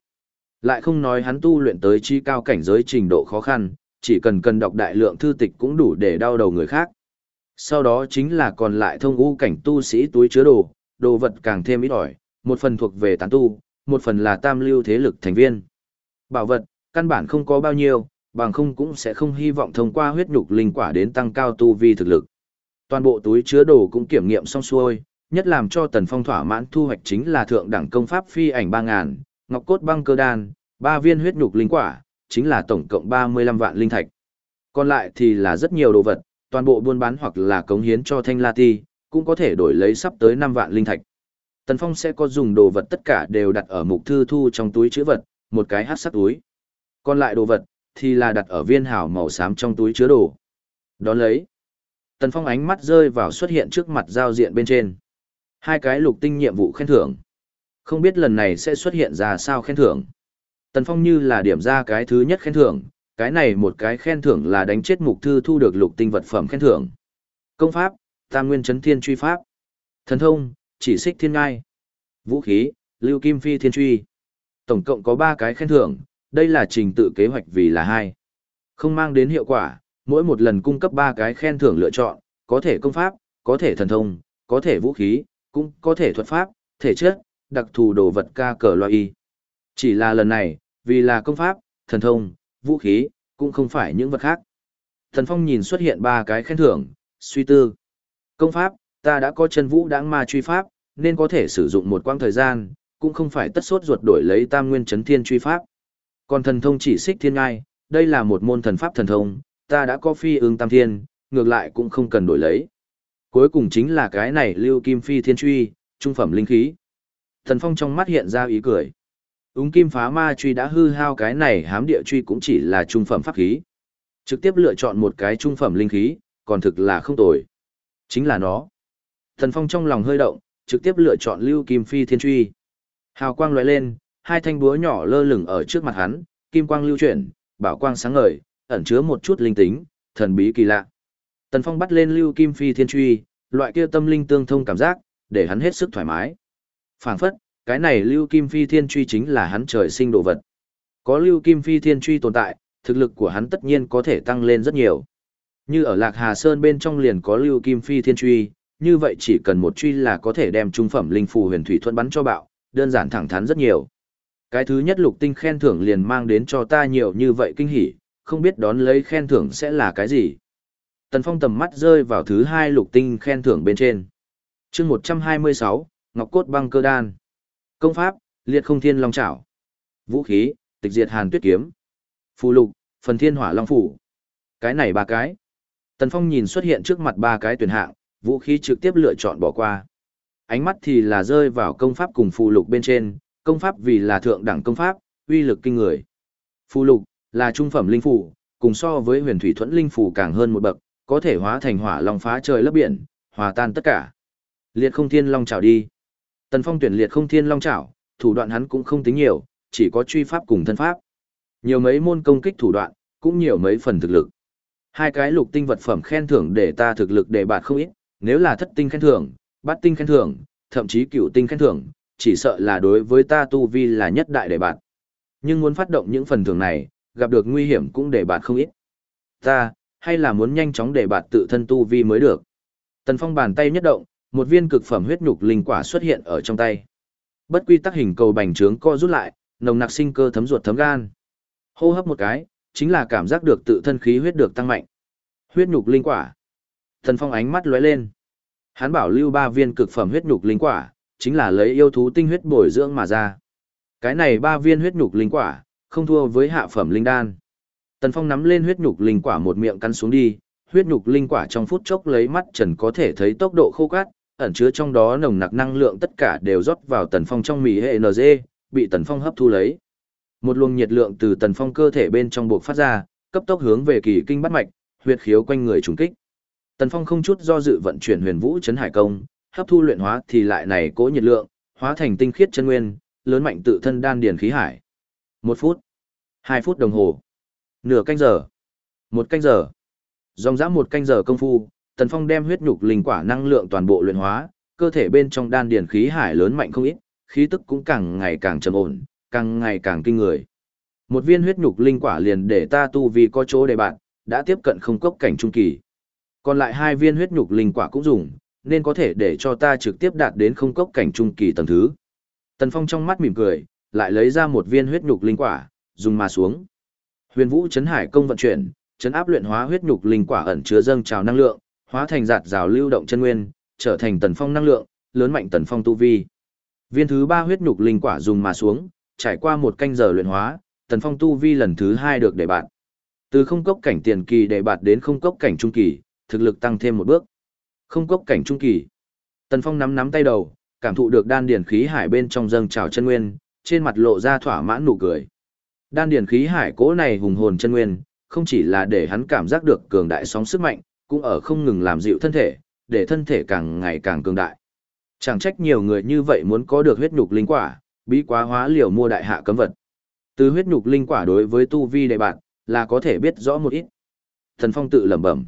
Lại không nói hắn tu luyện tới chi cao cảnh giới trình độ khó khăn, chỉ cần cần đọc đại lượng thư tịch cũng đủ để đau đầu người khác. Sau đó chính là còn lại thông u cảnh tu sĩ túi chứa đồ, đồ vật càng thêm ít ỏi, một phần thuộc về tán tu, một phần là tam lưu thế lực thành viên. Bảo vật, căn bản không có bao nhiêu, bằng không cũng sẽ không hy vọng thông qua huyết nhục linh quả đến tăng cao tu vi thực lực. Toàn bộ túi chứa đồ cũng kiểm nghiệm xong xuôi, nhất làm cho Tần Phong thỏa mãn thu hoạch chính là thượng đẳng công pháp phi ảnh 3000, ngọc cốt băng cơ đan, ba viên huyết nhục linh quả, chính là tổng cộng 35 vạn linh thạch. Còn lại thì là rất nhiều đồ vật, toàn bộ buôn bán hoặc là cống hiến cho Thanh La Ti, cũng có thể đổi lấy sắp tới 5 vạn linh thạch. Tần Phong sẽ có dùng đồ vật tất cả đều đặt ở mục thư thu trong túi chứa vật, một cái hát sắt túi. Còn lại đồ vật, thì là đặt ở viên hào màu xám trong túi chứa đồ. Đón lấy. Tần Phong ánh mắt rơi vào xuất hiện trước mặt giao diện bên trên. Hai cái lục tinh nhiệm vụ khen thưởng. Không biết lần này sẽ xuất hiện ra sao khen thưởng. Tần Phong như là điểm ra cái thứ nhất khen thưởng, cái này một cái khen thưởng là đánh chết mục thư thu được lục tinh vật phẩm khen thưởng. Công pháp, Tam Nguyên Chấn Thiên Truy Pháp. Thần thông, chỉ xích thiên ngai. Vũ khí, Lưu Kim Phi Thiên Truy. Tổng cộng có ba cái khen thưởng, đây là trình tự kế hoạch vì là hai. Không mang đến hiệu quả, mỗi một lần cung cấp ba cái khen thưởng lựa chọn, có thể công pháp, có thể thần thông, có thể vũ khí, cũng có thể thuật pháp, thể chất, đặc thù đồ vật ca cờ loại y. Chỉ là lần này, vì là công pháp, thần thông, vũ khí, cũng không phải những vật khác. Thần Phong nhìn xuất hiện ba cái khen thưởng, suy tư. Công pháp, ta đã có chân vũ đáng ma truy pháp, nên có thể sử dụng một quãng thời gian, cũng không phải tất sốt ruột đổi lấy tam nguyên chấn thiên truy pháp. Còn thần thông chỉ xích thiên ngai, đây là một môn thần pháp thần thông, ta đã có phi ương tam thiên, ngược lại cũng không cần đổi lấy. Cuối cùng chính là cái này lưu kim phi thiên truy, trung phẩm linh khí. Thần phong trong mắt hiện ra ý cười. Úng kim phá ma truy đã hư hao cái này hám địa truy cũng chỉ là trung phẩm pháp khí. Trực tiếp lựa chọn một cái trung phẩm linh khí, còn thực là không tồi. Chính là nó. Thần phong trong lòng hơi động, trực tiếp lựa chọn lưu kim phi thiên truy. Hào quang lóe lên, hai thanh búa nhỏ lơ lửng ở trước mặt hắn, kim quang lưu chuyển, bảo quang sáng ngời, ẩn chứa một chút linh tính, thần bí kỳ lạ. Tần Phong bắt lên lưu kim phi thiên truy, loại kia tâm linh tương thông cảm giác, để hắn hết sức thoải mái. Phảng phất, cái này lưu kim phi thiên truy chính là hắn trời sinh đồ vật. Có lưu kim phi thiên truy tồn tại, thực lực của hắn tất nhiên có thể tăng lên rất nhiều. Như ở Lạc Hà Sơn bên trong liền có lưu kim phi thiên truy, như vậy chỉ cần một truy là có thể đem trung phẩm linh phù huyền thủy thuận bắn cho bạo, đơn giản thẳng thắn rất nhiều. Cái thứ nhất lục tinh khen thưởng liền mang đến cho ta nhiều như vậy kinh hỉ, không biết đón lấy khen thưởng sẽ là cái gì. Tần Phong tầm mắt rơi vào thứ hai lục tinh khen thưởng bên trên. chương 126, Ngọc Cốt băng cơ đan. Công pháp, liệt không thiên long trảo. Vũ khí, tịch diệt hàn tuyết kiếm. Phù lục, phần thiên hỏa long phủ. Cái này ba cái. Tần Phong nhìn xuất hiện trước mặt ba cái tuyển hạng, vũ khí trực tiếp lựa chọn bỏ qua. Ánh mắt thì là rơi vào công pháp cùng phù lục bên trên, công pháp vì là thượng đẳng công pháp, uy lực kinh người. Phù lục là trung phẩm linh phù, cùng so với huyền thủy thuẫn linh phù càng hơn một bậc, có thể hóa thành hỏa long phá trời lấp biển, hòa tan tất cả. Liệt không thiên long chảo đi. Tần Phong tuyển liệt không thiên long chảo, thủ đoạn hắn cũng không tính nhiều, chỉ có truy pháp cùng thân pháp. Nhiều mấy môn công kích thủ đoạn, cũng nhiều mấy phần thực lực. Hai cái lục tinh vật phẩm khen thưởng để ta thực lực để bạt không ít, nếu là thất tinh khen thưởng, bát tinh khen thưởng, thậm chí cửu tinh khen thưởng, chỉ sợ là đối với ta tu vi là nhất đại để bạn. Nhưng muốn phát động những phần thưởng này, gặp được nguy hiểm cũng để bạn không ít. Ta, hay là muốn nhanh chóng để bạn tự thân tu vi mới được. Tần Phong bàn tay nhất động, một viên cực phẩm huyết nhục linh quả xuất hiện ở trong tay. Bất quy tắc hình cầu bành trướng co rút lại, nồng nặc sinh cơ thấm ruột thấm gan. Hô hấp một cái, chính là cảm giác được tự thân khí huyết được tăng mạnh. Huyết nhục linh quả. Tần Phong ánh mắt lóe lên. Hắn bảo lưu ba viên cực phẩm huyết nhục linh quả, chính là lấy yêu thú tinh huyết bồi dưỡng mà ra. Cái này ba viên huyết nhục linh quả, không thua với hạ phẩm linh đan. Tần Phong nắm lên huyết nhục linh quả một miệng cắn xuống đi, huyết nhục linh quả trong phút chốc lấy mắt trần có thể thấy tốc độ khô cát, ẩn chứa trong đó nồng nặc năng lượng tất cả đều rót vào Tần Phong trong mì hệ NG, bị Tần Phong hấp thu lấy. Một luồng nhiệt lượng từ Tần Phong cơ thể bên trong buộc phát ra, cấp tốc hướng về kỳ kinh bắt mạch, huyệt khiếu quanh người trùng kích. Tần Phong không chút do dự vận chuyển Huyền Vũ Chấn Hải Công, hấp thu luyện hóa thì lại này cố nhiệt lượng, hóa thành tinh khiết chân nguyên, lớn mạnh tự thân đan điền khí hải. Một phút, hai phút đồng hồ, nửa canh giờ, một canh giờ. Dòng dã một canh giờ công phu, Tần Phong đem huyết nhục linh quả năng lượng toàn bộ luyện hóa, cơ thể bên trong đan điền khí hải lớn mạnh không ít, khí tức cũng càng ngày càng trầm ổn, càng ngày càng kinh người. Một viên huyết nhục linh quả liền để ta tu vì có chỗ để bạn, đã tiếp cận không cốc cảnh trung kỳ. Còn lại hai viên huyết nhục linh quả cũng dùng, nên có thể để cho ta trực tiếp đạt đến không cốc cảnh trung kỳ tầng thứ. Tần Phong trong mắt mỉm cười, lại lấy ra một viên huyết nhục linh quả, dùng mà xuống. Huyền Vũ chấn hải công vận chuyển, chấn áp luyện hóa huyết nhục linh quả ẩn chứa dâng trào năng lượng, hóa thành giạt rào lưu động chân nguyên, trở thành tần phong năng lượng, lớn mạnh tần phong tu vi. Viên thứ ba huyết nhục linh quả dùng mà xuống, trải qua một canh giờ luyện hóa, tần phong tu vi lần thứ hai được để bạn. Từ không cốc cảnh tiền kỳ để bạt đến không cốc cảnh trung kỳ, thực lực tăng thêm một bước. Không cốc cảnh trung kỳ. Tần Phong nắm nắm tay đầu, cảm thụ được đan điển khí hải bên trong dâng trào chân nguyên, trên mặt lộ ra thỏa mãn nụ cười. Đan điển khí hải cố này hùng hồn chân nguyên, không chỉ là để hắn cảm giác được cường đại sóng sức mạnh, cũng ở không ngừng làm dịu thân thể, để thân thể càng ngày càng cường đại. Chẳng trách nhiều người như vậy muốn có được huyết nhục linh quả, bí quá hóa liều mua đại hạ cấm vật. Từ huyết nhục linh quả đối với tu vi đệ bạn, là có thể biết rõ một ít. Thần Phong tự lẩm bẩm.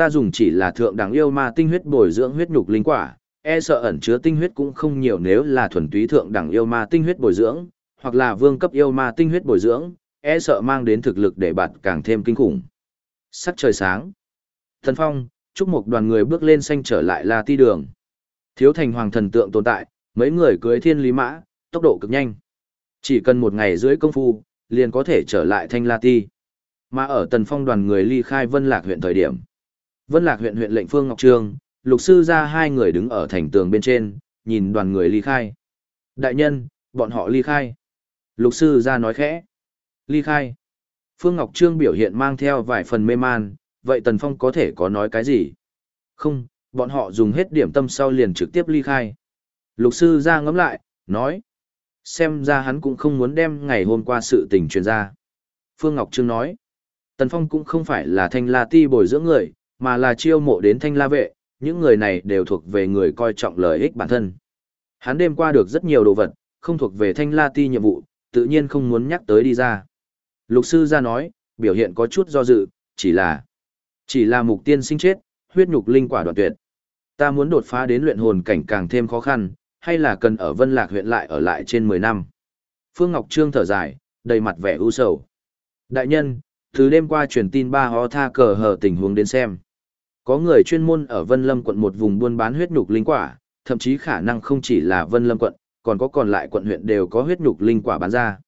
Ta dùng chỉ là thượng đẳng yêu ma tinh huyết bồi dưỡng huyết nhục linh quả, e sợ ẩn chứa tinh huyết cũng không nhiều nếu là thuần túy thượng đẳng yêu ma tinh huyết bồi dưỡng, hoặc là vương cấp yêu ma tinh huyết bồi dưỡng, e sợ mang đến thực lực để bạt càng thêm kinh khủng. Sắc trời sáng. Thần Phong, chúc một đoàn người bước lên xanh trở lại La Ti đường. Thiếu thành hoàng thần tượng tồn tại, mấy người cưới thiên lý mã, tốc độ cực nhanh. Chỉ cần một ngày dưới công phu, liền có thể trở lại thanh La Ti. Mà ở Tần Phong đoàn người ly khai Vân Lạc huyện thời điểm. Vân Lạc huyện huyện lệnh Phương Ngọc Trương, lục sư ra hai người đứng ở thành tường bên trên, nhìn đoàn người ly khai. Đại nhân, bọn họ ly khai. Lục sư ra nói khẽ. Ly khai. Phương Ngọc Trương biểu hiện mang theo vài phần mê man, vậy Tần Phong có thể có nói cái gì? Không, bọn họ dùng hết điểm tâm sau liền trực tiếp ly khai. Lục sư ra ngẫm lại, nói. Xem ra hắn cũng không muốn đem ngày hôm qua sự tình truyền ra. Phương Ngọc Trương nói. Tần Phong cũng không phải là thanh la ti bồi dưỡng người, mà là chiêu mộ đến thanh la vệ, những người này đều thuộc về người coi trọng lợi ích bản thân. Hắn đêm qua được rất nhiều đồ vật, không thuộc về thanh la ti nhiệm vụ, tự nhiên không muốn nhắc tới đi ra. Lục sư ra nói, biểu hiện có chút do dự, chỉ là chỉ là mục tiên sinh chết, huyết nhục linh quả đoạn tuyệt. Ta muốn đột phá đến luyện hồn cảnh càng thêm khó khăn, hay là cần ở Vân Lạc huyện lại ở lại trên 10 năm. Phương Ngọc Trương thở dài, đầy mặt vẻ u sầu. Đại nhân, từ đêm qua truyền tin ba ho tha cờ hờ tình huống đến xem. Có người chuyên môn ở Vân Lâm quận một vùng buôn bán huyết nhục linh quả, thậm chí khả năng không chỉ là Vân Lâm quận, còn có còn lại quận huyện đều có huyết nhục linh quả bán ra.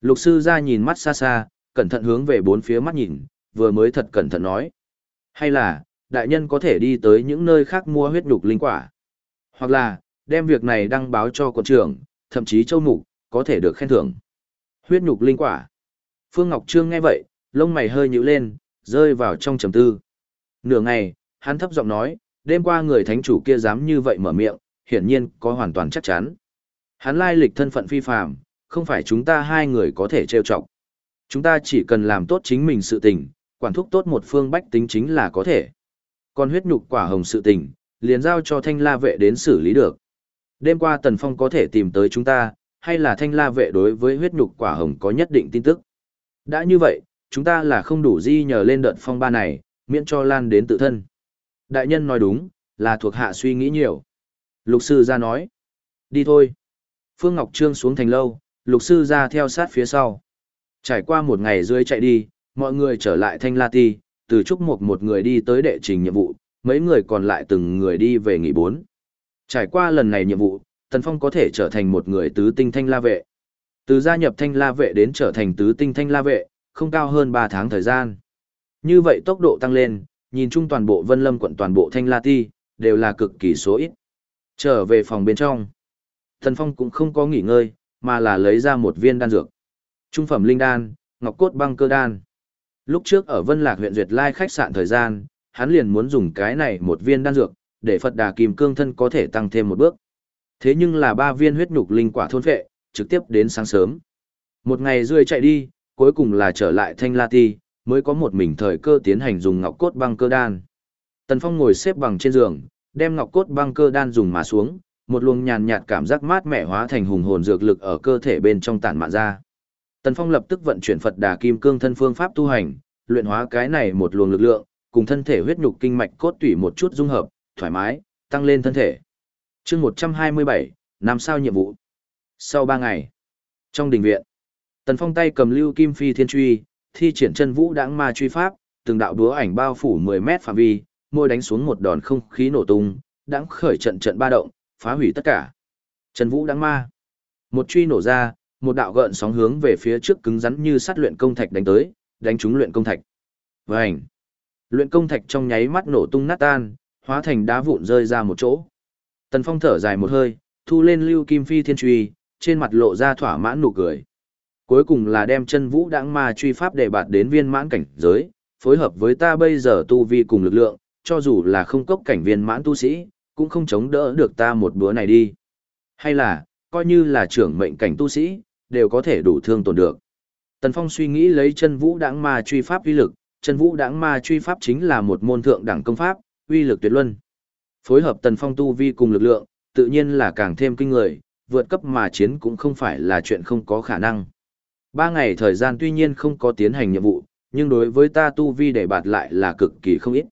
Lục sư ra nhìn mắt xa xa, cẩn thận hướng về bốn phía mắt nhìn, vừa mới thật cẩn thận nói. Hay là, đại nhân có thể đi tới những nơi khác mua huyết nhục linh quả. Hoặc là, đem việc này đăng báo cho quận trưởng, thậm chí châu mục, có thể được khen thưởng. Huyết nhục linh quả. Phương Ngọc Trương nghe vậy, lông mày hơi nhíu lên, rơi vào trong trầm tư. Nửa ngày, hắn thấp giọng nói, đêm qua người thánh chủ kia dám như vậy mở miệng, hiển nhiên có hoàn toàn chắc chắn. Hắn lai lịch thân phận phi phàm, không phải chúng ta hai người có thể trêu chọc. Chúng ta chỉ cần làm tốt chính mình sự tình, quản thúc tốt một phương bách tính chính là có thể. Còn huyết nhục quả hồng sự tình, liền giao cho thanh la vệ đến xử lý được. Đêm qua Tần Phong có thể tìm tới chúng ta, hay là thanh la vệ đối với huyết nhục quả hồng có nhất định tin tức. Đã như vậy, chúng ta là không đủ di nhờ lên đợt phong ba này, miễn cho lan đến tự thân. Đại nhân nói đúng, là thuộc hạ suy nghĩ nhiều. Lục sư ra nói. Đi thôi. Phương Ngọc Trương xuống thành lâu, lục sư ra theo sát phía sau. Trải qua một ngày rưỡi chạy đi, mọi người trở lại Thanh La Ti, từ Trúc một một người đi tới đệ trình nhiệm vụ, mấy người còn lại từng người đi về nghỉ bốn. Trải qua lần này nhiệm vụ, Tần Phong có thể trở thành một người tứ tinh thanh la vệ. Từ gia nhập thanh la vệ đến trở thành tứ tinh thanh la vệ, không cao hơn 3 tháng thời gian. Như vậy tốc độ tăng lên, nhìn chung toàn bộ Vân Lâm quận toàn bộ thanh la ti, đều là cực kỳ số ít. Trở về phòng bên trong. thần Phong cũng không có nghỉ ngơi, mà là lấy ra một viên đan dược. Trung phẩm linh đan, ngọc cốt băng cơ đan. Lúc trước ở Vân Lạc huyện Duyệt Lai khách sạn thời gian, hắn liền muốn dùng cái này một viên đan dược, để Phật Đà Kim Cương thân có thể tăng thêm một bước. Thế nhưng là ba viên huyết nhục linh quả thôn phệ, trực tiếp đến sáng sớm. Một ngày rươi chạy đi, cuối cùng là trở lại Thanh La Ti, mới có một mình thời cơ tiến hành dùng ngọc cốt băng cơ đan. Tần Phong ngồi xếp bằng trên giường, đem ngọc cốt băng cơ đan dùng mà xuống, một luồng nhàn nhạt cảm giác mát mẻ hóa thành hùng hồn dược lực ở cơ thể bên trong tản mạn ra. Tần Phong lập tức vận chuyển Phật Đà Kim Cương thân phương pháp tu hành, luyện hóa cái này một luồng lực lượng, cùng thân thể huyết nhục kinh mạch cốt tủy một chút dung hợp, thoải mái, tăng lên thân thể. Chương 127, năm sao nhiệm vụ. Sau 3 ngày, trong đình viện, Tần Phong tay cầm lưu kim phi thiên truy, thi triển chân vũ đãng ma truy pháp, từng đạo đúa ảnh bao phủ 10 mét phạm vi, môi đánh xuống một đòn không khí nổ tung, đãng khởi trận trận ba động, phá hủy tất cả. Chân vũ đãng ma. Một truy nổ ra, một đạo gợn sóng hướng về phía trước cứng rắn như sắt luyện công thạch đánh tới, đánh trúng luyện công thạch. Vành. Luyện công thạch trong nháy mắt nổ tung nát tan, hóa thành đá vụn rơi ra một chỗ. Tần Phong thở dài một hơi, thu lên lưu kim phi thiên truy, trên mặt lộ ra thỏa mãn nụ cười. Cuối cùng là đem chân vũ đãng ma truy pháp để bạt đến viên mãn cảnh giới, phối hợp với ta bây giờ tu vi cùng lực lượng, cho dù là không cốc cảnh viên mãn tu sĩ, cũng không chống đỡ được ta một bữa này đi. Hay là, coi như là trưởng mệnh cảnh tu sĩ, đều có thể đủ thương tổn được. Tần Phong suy nghĩ lấy chân vũ đãng ma truy pháp uy lực, chân vũ đãng ma truy pháp chính là một môn thượng đẳng công pháp, uy lực tuyệt luân. Phối hợp Tần Phong tu vi cùng lực lượng, tự nhiên là càng thêm kinh người, vượt cấp mà chiến cũng không phải là chuyện không có khả năng. Ba ngày thời gian tuy nhiên không có tiến hành nhiệm vụ, nhưng đối với ta tu vi để bạt lại là cực kỳ không ít.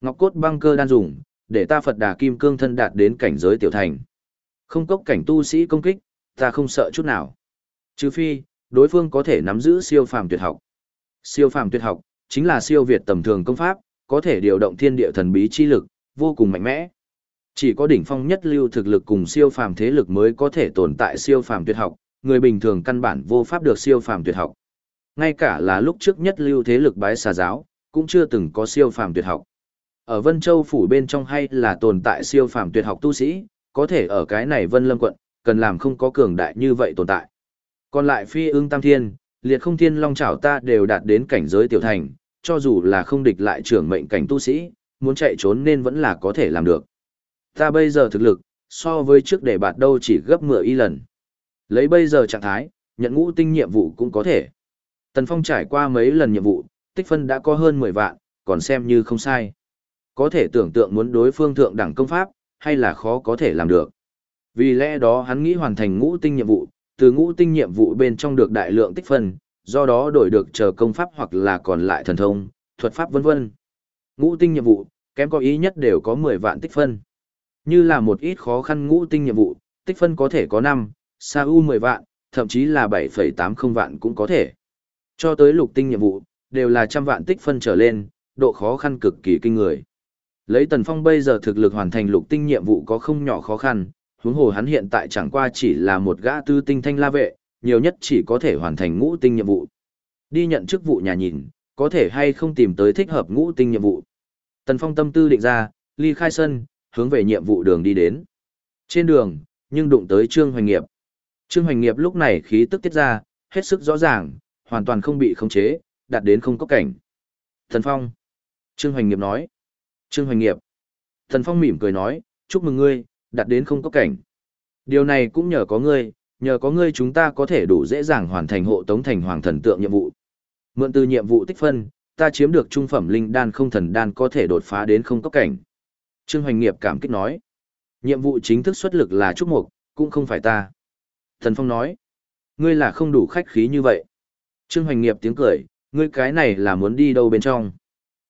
Ngọc cốt băng cơ đan dùng, để ta Phật đà kim cương thân đạt đến cảnh giới tiểu thành. Không cốc cảnh tu sĩ công kích, ta không sợ chút nào. Trừ phi, đối phương có thể nắm giữ siêu phàm tuyệt học. Siêu phàm tuyệt học, chính là siêu việt tầm thường công pháp, có thể điều động thiên địa thần bí chi lực, vô cùng mạnh mẽ. Chỉ có đỉnh phong nhất lưu thực lực cùng siêu phàm thế lực mới có thể tồn tại siêu phàm tuyệt học, người bình thường căn bản vô pháp được siêu phàm tuyệt học. Ngay cả là lúc trước nhất lưu thế lực bái xà giáo, cũng chưa từng có siêu phàm tuyệt học. Ở Vân Châu phủ bên trong hay là tồn tại siêu phàm tuyệt học tu sĩ, có thể ở cái này Vân Lâm quận, cần làm không có cường đại như vậy tồn tại. Còn lại phi ưng tam thiên, liệt không thiên long chảo ta đều đạt đến cảnh giới tiểu thành, cho dù là không địch lại trưởng mệnh cảnh tu sĩ, muốn chạy trốn nên vẫn là có thể làm được. Ta bây giờ thực lực, so với trước để bạt đâu chỉ gấp 10 y lần. Lấy bây giờ trạng thái, nhận ngũ tinh nhiệm vụ cũng có thể. Tần Phong trải qua mấy lần nhiệm vụ, tích phân đã có hơn 10 vạn, còn xem như không sai. Có thể tưởng tượng muốn đối phương thượng đẳng công pháp, hay là khó có thể làm được. Vì lẽ đó hắn nghĩ hoàn thành ngũ tinh nhiệm vụ, từ ngũ tinh nhiệm vụ bên trong được đại lượng tích phân, do đó đổi được chờ công pháp hoặc là còn lại thần thông, thuật pháp vân vân. Ngũ tinh nhiệm vụ, kém có ý nhất đều có 10 vạn tích phân. Như là một ít khó khăn ngũ tinh nhiệm vụ, tích phân có thể có 5, sa u 10 vạn, thậm chí là 7,80 vạn cũng có thể. Cho tới lục tinh nhiệm vụ, đều là trăm vạn tích phân trở lên, độ khó khăn cực kỳ kinh người. Lấy Tần Phong bây giờ thực lực hoàn thành lục tinh nhiệm vụ có không nhỏ khó khăn, huống hồ hắn hiện tại chẳng qua chỉ là một gã tư tinh thanh la vệ, nhiều nhất chỉ có thể hoàn thành ngũ tinh nhiệm vụ. Đi nhận chức vụ nhà nhìn, có thể hay không tìm tới thích hợp ngũ tinh nhiệm vụ. Tần Phong tâm tư định ra, ly khai sân, hướng về nhiệm vụ đường đi đến. Trên đường, nhưng đụng tới Trương Hoành Nghiệp. Trương Hoành Nghiệp lúc này khí tức tiết ra, hết sức rõ ràng, hoàn toàn không bị khống chế, đạt đến không có cảnh. Thần Phong. Trương Hoành Nghiệp nói. Trương Hoành Nghiệp. Thần Phong mỉm cười nói, chúc mừng ngươi, đạt đến không có cảnh. Điều này cũng nhờ có ngươi, nhờ có ngươi chúng ta có thể đủ dễ dàng hoàn thành hộ tống thành hoàng thần tượng nhiệm vụ. Mượn từ nhiệm vụ tích phân, ta chiếm được trung phẩm linh đan không thần đan có thể đột phá đến không có cảnh. Trương Hoành Nghiệp cảm kích nói. Nhiệm vụ chính thức xuất lực là trúc mục, cũng không phải ta. Thần Phong nói. Ngươi là không đủ khách khí như vậy. Trương Hoành Nghiệp tiếng cười, ngươi cái này là muốn đi đâu bên trong.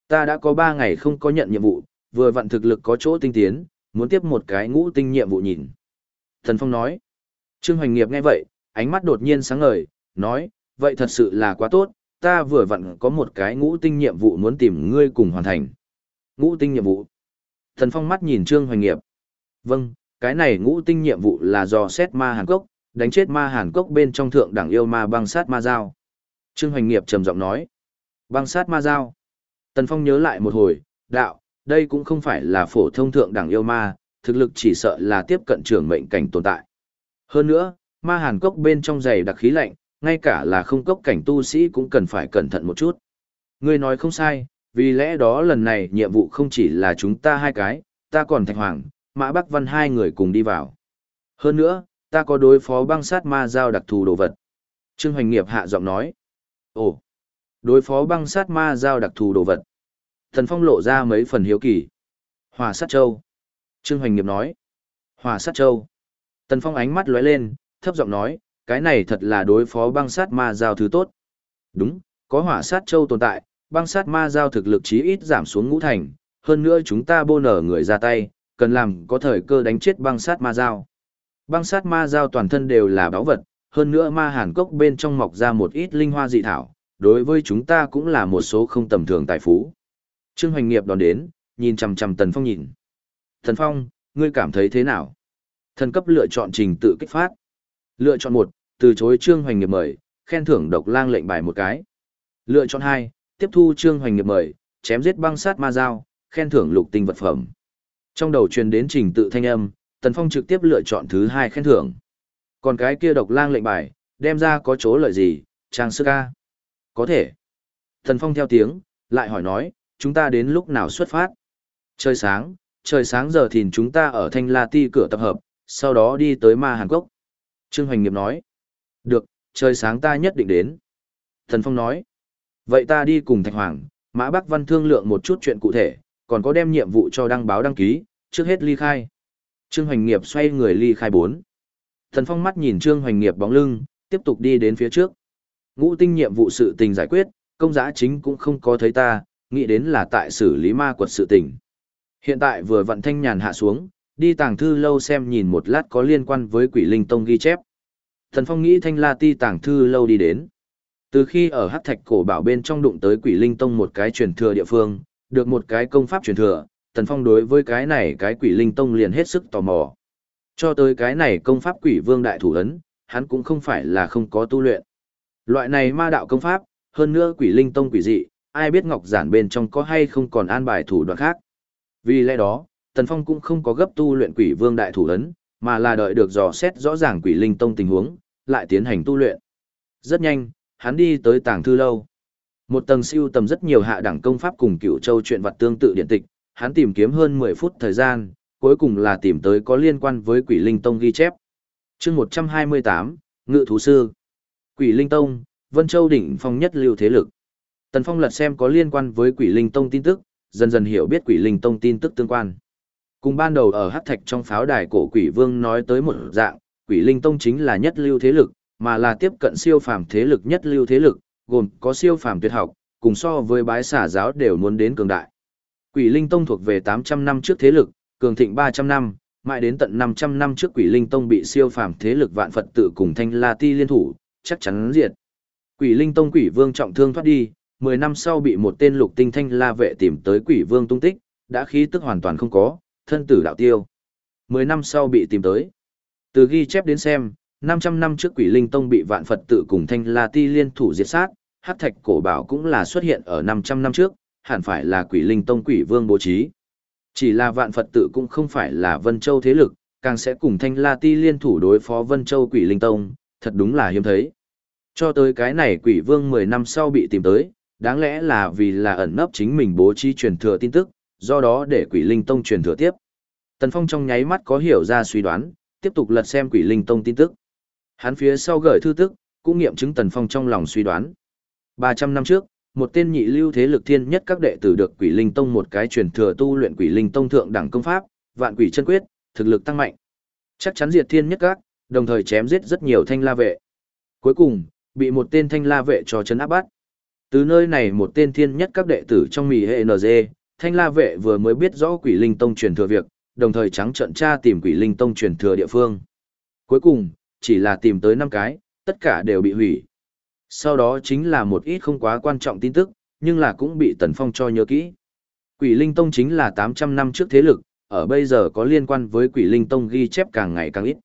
Ta đã có 3 ngày không có nhận nhiệm vụ, vừa vặn thực lực có chỗ tinh tiến, muốn tiếp một cái ngũ tinh nhiệm vụ nhìn. Thần Phong nói. Trương Hoành Nghiệp nghe vậy, ánh mắt đột nhiên sáng ngời, nói, vậy thật sự là quá tốt, ta vừa vặn có một cái ngũ tinh nhiệm vụ muốn tìm ngươi cùng hoàn thành. Ngũ tinh nhiệm vụ. Thần Phong mắt nhìn Trương Hoành Nghiệp. Vâng, cái này ngũ tinh nhiệm vụ là do xét ma Hàn Quốc đánh chết ma Hàn Cốc bên trong thượng đẳng yêu ma băng sát ma dao. Trương Hoành Nghiệp trầm giọng nói. Băng sát ma dao. Tần Phong nhớ lại một hồi, đạo, đây cũng không phải là phổ thông thượng đẳng yêu ma, thực lực chỉ sợ là tiếp cận trưởng mệnh cảnh tồn tại. Hơn nữa, ma hàn cốc bên trong giày đặc khí lạnh, ngay cả là không cốc cảnh tu sĩ cũng cần phải cẩn thận một chút. Ngươi nói không sai, vì lẽ đó lần này nhiệm vụ không chỉ là chúng ta hai cái, ta còn Thạch Hoàng, Mã Bắc Văn hai người cùng đi vào. Hơn nữa, ta có đối phó băng sát ma giao đặc thù đồ vật. Trương Hoành Nghiệp hạ giọng nói. Ồ, đối phó băng sát ma giao đặc thù đồ vật. Thần Phong lộ ra mấy phần hiếu kỳ. Hòa sát châu. Trương Hoành Nghiệp nói. Hòa sát châu. Tần Phong ánh mắt lóe lên, thấp giọng nói, cái này thật là đối phó băng sát ma giao thứ tốt. Đúng, có hỏa sát châu tồn tại, băng sát ma giao thực lực chí ít giảm xuống ngũ thành, hơn nữa chúng ta bô nở người ra tay, cần làm có thời cơ đánh chết băng sát ma giao. Băng sát ma giao toàn thân đều là báu vật, hơn nữa ma hàn cốc bên trong mọc ra một ít linh hoa dị thảo, đối với chúng ta cũng là một số không tầm thường tài phú. Trương Hoành Nghiệp đón đến, nhìn chằm chằm Tần Phong nhìn. Tần Phong, ngươi cảm thấy thế nào? Thần cấp lựa chọn trình tự kích phát. Lựa chọn một, từ chối Trương Hoành Nghiệp mời, khen thưởng độc lang lệnh bài một cái. Lựa chọn hai, tiếp thu Trương Hoành Nghiệp mời, chém giết băng sát ma dao, khen thưởng lục tinh vật phẩm. Trong đầu truyền đến trình tự thanh âm, Tần Phong trực tiếp lựa chọn thứ hai khen thưởng. Còn cái kia độc lang lệnh bài, đem ra có chỗ lợi gì, trang sức ca. Có thể. Tần Phong theo tiếng, lại hỏi nói, chúng ta đến lúc nào xuất phát? Trời sáng, trời sáng giờ thì chúng ta ở Thanh La Ti cửa tập hợp, sau đó đi tới Ma Hàn Cốc. Trương Hoành Nghiệp nói. Được, trời sáng ta nhất định đến. Thần Phong nói. Vậy ta đi cùng Thạch Hoàng, Mã Bắc Văn thương lượng một chút chuyện cụ thể, còn có đem nhiệm vụ cho đăng báo đăng ký, trước hết ly khai. Trương Hoành Nghiệp xoay người ly khai bốn. Thần Phong mắt nhìn Trương Hoành Nghiệp bóng lưng, tiếp tục đi đến phía trước. Ngũ tinh nhiệm vụ sự tình giải quyết, công giá chính cũng không có thấy ta, nghĩ đến là tại xử lý ma quật sự tình. Hiện tại vừa vận thanh nhàn hạ xuống, đi tàng thư lâu xem nhìn một lát có liên quan với quỷ linh tông ghi chép. Thần Phong nghĩ thanh la ti tàng thư lâu đi đến. Từ khi ở hắc thạch cổ bảo bên trong đụng tới quỷ linh tông một cái truyền thừa địa phương, được một cái công pháp truyền thừa, Tần Phong đối với cái này cái quỷ linh tông liền hết sức tò mò. Cho tới cái này công pháp quỷ vương đại thủ ấn, hắn cũng không phải là không có tu luyện. Loại này ma đạo công pháp, hơn nữa quỷ linh tông quỷ dị, ai biết ngọc giản bên trong có hay không còn an bài thủ đoạn khác. Vì lẽ đó, Tần Phong cũng không có gấp tu luyện quỷ vương đại thủ ấn, mà là đợi được dò xét rõ ràng quỷ linh tông tình huống, lại tiến hành tu luyện. Rất nhanh, hắn đi tới tàng thư lâu. Một tầng siêu tầm rất nhiều hạ đẳng công pháp cùng cựu châu chuyện vật tương tự điện tịch, hắn tìm kiếm hơn 10 phút thời gian, cuối cùng là tìm tới có liên quan với quỷ linh tông ghi chép. chương 128, Ngự Thú Sư Quỷ linh tông, Vân Châu đỉnh phong nhất lưu thế lực. Tần Phong lật xem có liên quan với quỷ linh tông tin tức, dần dần hiểu biết quỷ linh tông tin tức tương quan. Cùng ban đầu ở hắc thạch trong pháo đài cổ quỷ vương nói tới một dạng, quỷ linh tông chính là nhất lưu thế lực, mà là tiếp cận siêu phàm thế lực nhất lưu thế lực, gồm có siêu phàm tuyệt học, cùng so với bái xả giáo đều muốn đến cường đại. Quỷ linh tông thuộc về 800 năm trước thế lực, cường thịnh 300 năm, mãi đến tận 500 năm trước quỷ linh tông bị siêu phàm thế lực vạn Phật tự cùng thanh la ti liên thủ, chắc chắn diệt. Quỷ linh tông quỷ vương trọng thương thoát đi, 10 năm sau bị một tên lục tinh thanh la vệ tìm tới quỷ vương tung tích, đã khí tức hoàn toàn không có, thân tử đạo tiêu. Mười năm sau bị tìm tới. Từ ghi chép đến xem, 500 năm trước quỷ linh tông bị vạn Phật tự cùng thanh la ti liên thủ diệt sát, hắc thạch cổ bảo cũng là xuất hiện ở 500 năm trước, hẳn phải là quỷ linh tông quỷ vương bố trí. Chỉ là vạn Phật tự cũng không phải là Vân Châu thế lực, càng sẽ cùng thanh la ti liên thủ đối phó Vân Châu quỷ linh tông, thật đúng là hiếm thấy. Cho tới cái này quỷ vương 10 năm sau bị tìm tới, đáng lẽ là vì là ẩn nấp chính mình bố trí truyền thừa tin tức, do đó để quỷ linh tông truyền thừa tiếp. Tần Phong trong nháy mắt có hiểu ra suy đoán, tiếp tục lật xem quỷ linh tông tin tức. Hắn phía sau gửi thư tức, cũng nghiệm chứng Tần Phong trong lòng suy đoán. 300 năm trước, một tên nhị lưu thế lực thiên nhất các đệ tử được quỷ linh tông một cái truyền thừa tu luyện quỷ linh tông thượng đẳng công pháp, vạn quỷ chân quyết, thực lực tăng mạnh. Chắc chắn diệt thiên nhất các, đồng thời chém giết rất nhiều thanh la vệ. Cuối cùng, bị một tên thanh la vệ cho chấn áp bắt. Từ nơi này một tên thiên nhất các đệ tử trong mì hệ NG, thanh la vệ vừa mới biết rõ quỷ linh tông truyền thừa việc, đồng thời trắng trận tra tìm quỷ linh tông truyền thừa địa phương. Cuối cùng, chỉ là tìm tới năm cái, tất cả đều bị hủy. Sau đó chính là một ít không quá quan trọng tin tức, nhưng là cũng bị Tần Phong cho nhớ kỹ. Quỷ Linh Tông chính là 800 năm trước thế lực, ở bây giờ có liên quan với Quỷ Linh Tông ghi chép càng ngày càng ít.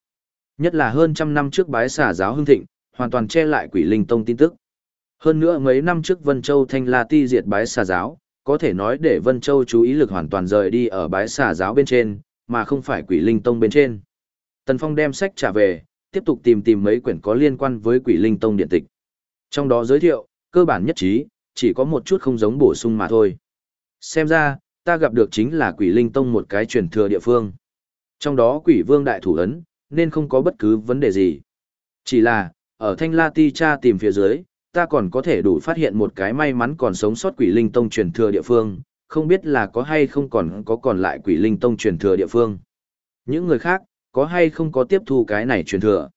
Nhất là hơn trăm năm trước bái xả giáo hưng thịnh, hoàn toàn che lại Quỷ Linh Tông tin tức. Hơn nữa mấy năm trước Vân Châu Thanh La Ti diệt bái xà giáo, có thể nói để Vân Châu chú ý lực hoàn toàn rời đi ở bái xà giáo bên trên, mà không phải quỷ linh tông bên trên. Tần Phong đem sách trả về, tiếp tục tìm tìm mấy quyển có liên quan với quỷ linh tông điện tịch. Trong đó giới thiệu, cơ bản nhất trí, chỉ có một chút không giống bổ sung mà thôi. Xem ra, ta gặp được chính là quỷ linh tông một cái truyền thừa địa phương. Trong đó quỷ vương đại thủ ấn, nên không có bất cứ vấn đề gì. Chỉ là, ở thanh la ti cha tìm phía dưới, ta còn có thể đủ phát hiện một cái may mắn còn sống sót quỷ linh tông truyền thừa địa phương, không biết là có hay không còn có còn lại quỷ linh tông truyền thừa địa phương. Những người khác, có hay không có tiếp thu cái này truyền thừa.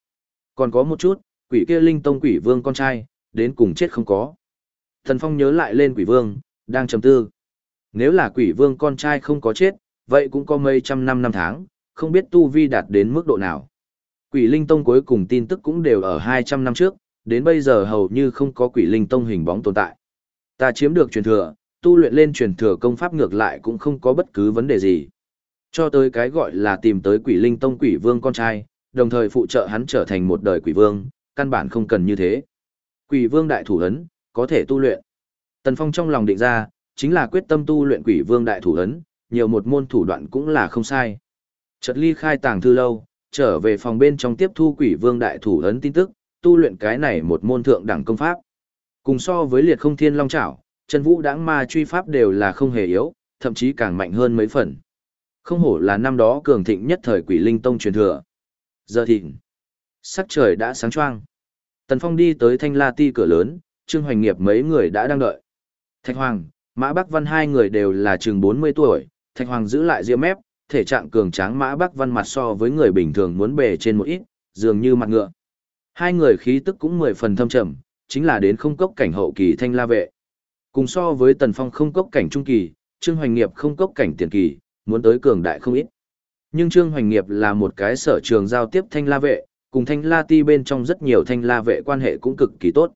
Còn có một chút, quỷ kia linh tông quỷ vương con trai, đến cùng chết không có. Thần Phong nhớ lại lên quỷ vương, đang trầm tư. Nếu là quỷ vương con trai không có chết, vậy cũng có mấy trăm năm năm tháng, không biết tu vi đạt đến mức độ nào. Quỷ linh tông cuối cùng tin tức cũng đều ở 200 năm trước, đến bây giờ hầu như không có quỷ linh tông hình bóng tồn tại. Ta chiếm được truyền thừa, tu luyện lên truyền thừa công pháp ngược lại cũng không có bất cứ vấn đề gì. Cho tới cái gọi là tìm tới quỷ linh tông quỷ vương con trai, đồng thời phụ trợ hắn trở thành một đời quỷ vương, căn bản không cần như thế. Quỷ vương đại thủ ấn, có thể tu luyện. Tần Phong trong lòng định ra, chính là quyết tâm tu luyện quỷ vương đại thủ ấn, nhiều một môn thủ đoạn cũng là không sai. Chợt ly khai tàng thư lâu, trở về phòng bên trong tiếp thu quỷ vương đại thủ ấn tin tức, tu luyện cái này một môn thượng đẳng công pháp. Cùng so với liệt không thiên long trảo, chân vũ đãng ma truy pháp đều là không hề yếu, thậm chí càng mạnh hơn mấy phần. Không hổ là năm đó cường thịnh nhất thời quỷ linh tông truyền thừa. Giờ thịnh, sắc trời đã sáng choang. Tần Phong đi tới thanh la ti cửa lớn, Trương Hoành Nghiệp mấy người đã đang đợi. Thạch Hoàng, Mã Bắc Văn hai người đều là chừng 40 tuổi, Thạch Hoàng giữ lại ria mép, thể trạng cường tráng Mã Bắc Văn mặt so với người bình thường muốn bề trên một ít, dường như mặt ngựa. Hai người khí tức cũng mười phần thâm trầm, chính là đến không cốc cảnh hậu kỳ thanh la vệ. Cùng so với tần phong không cốc cảnh trung kỳ, Trương Hoành Nghiệp không cốc cảnh tiền kỳ, muốn tới cường đại không ít. Nhưng Trương Hoành Nghiệp là một cái sở trường giao tiếp thanh la vệ, cùng thanh la ti bên trong rất nhiều thanh la vệ quan hệ cũng cực kỳ tốt.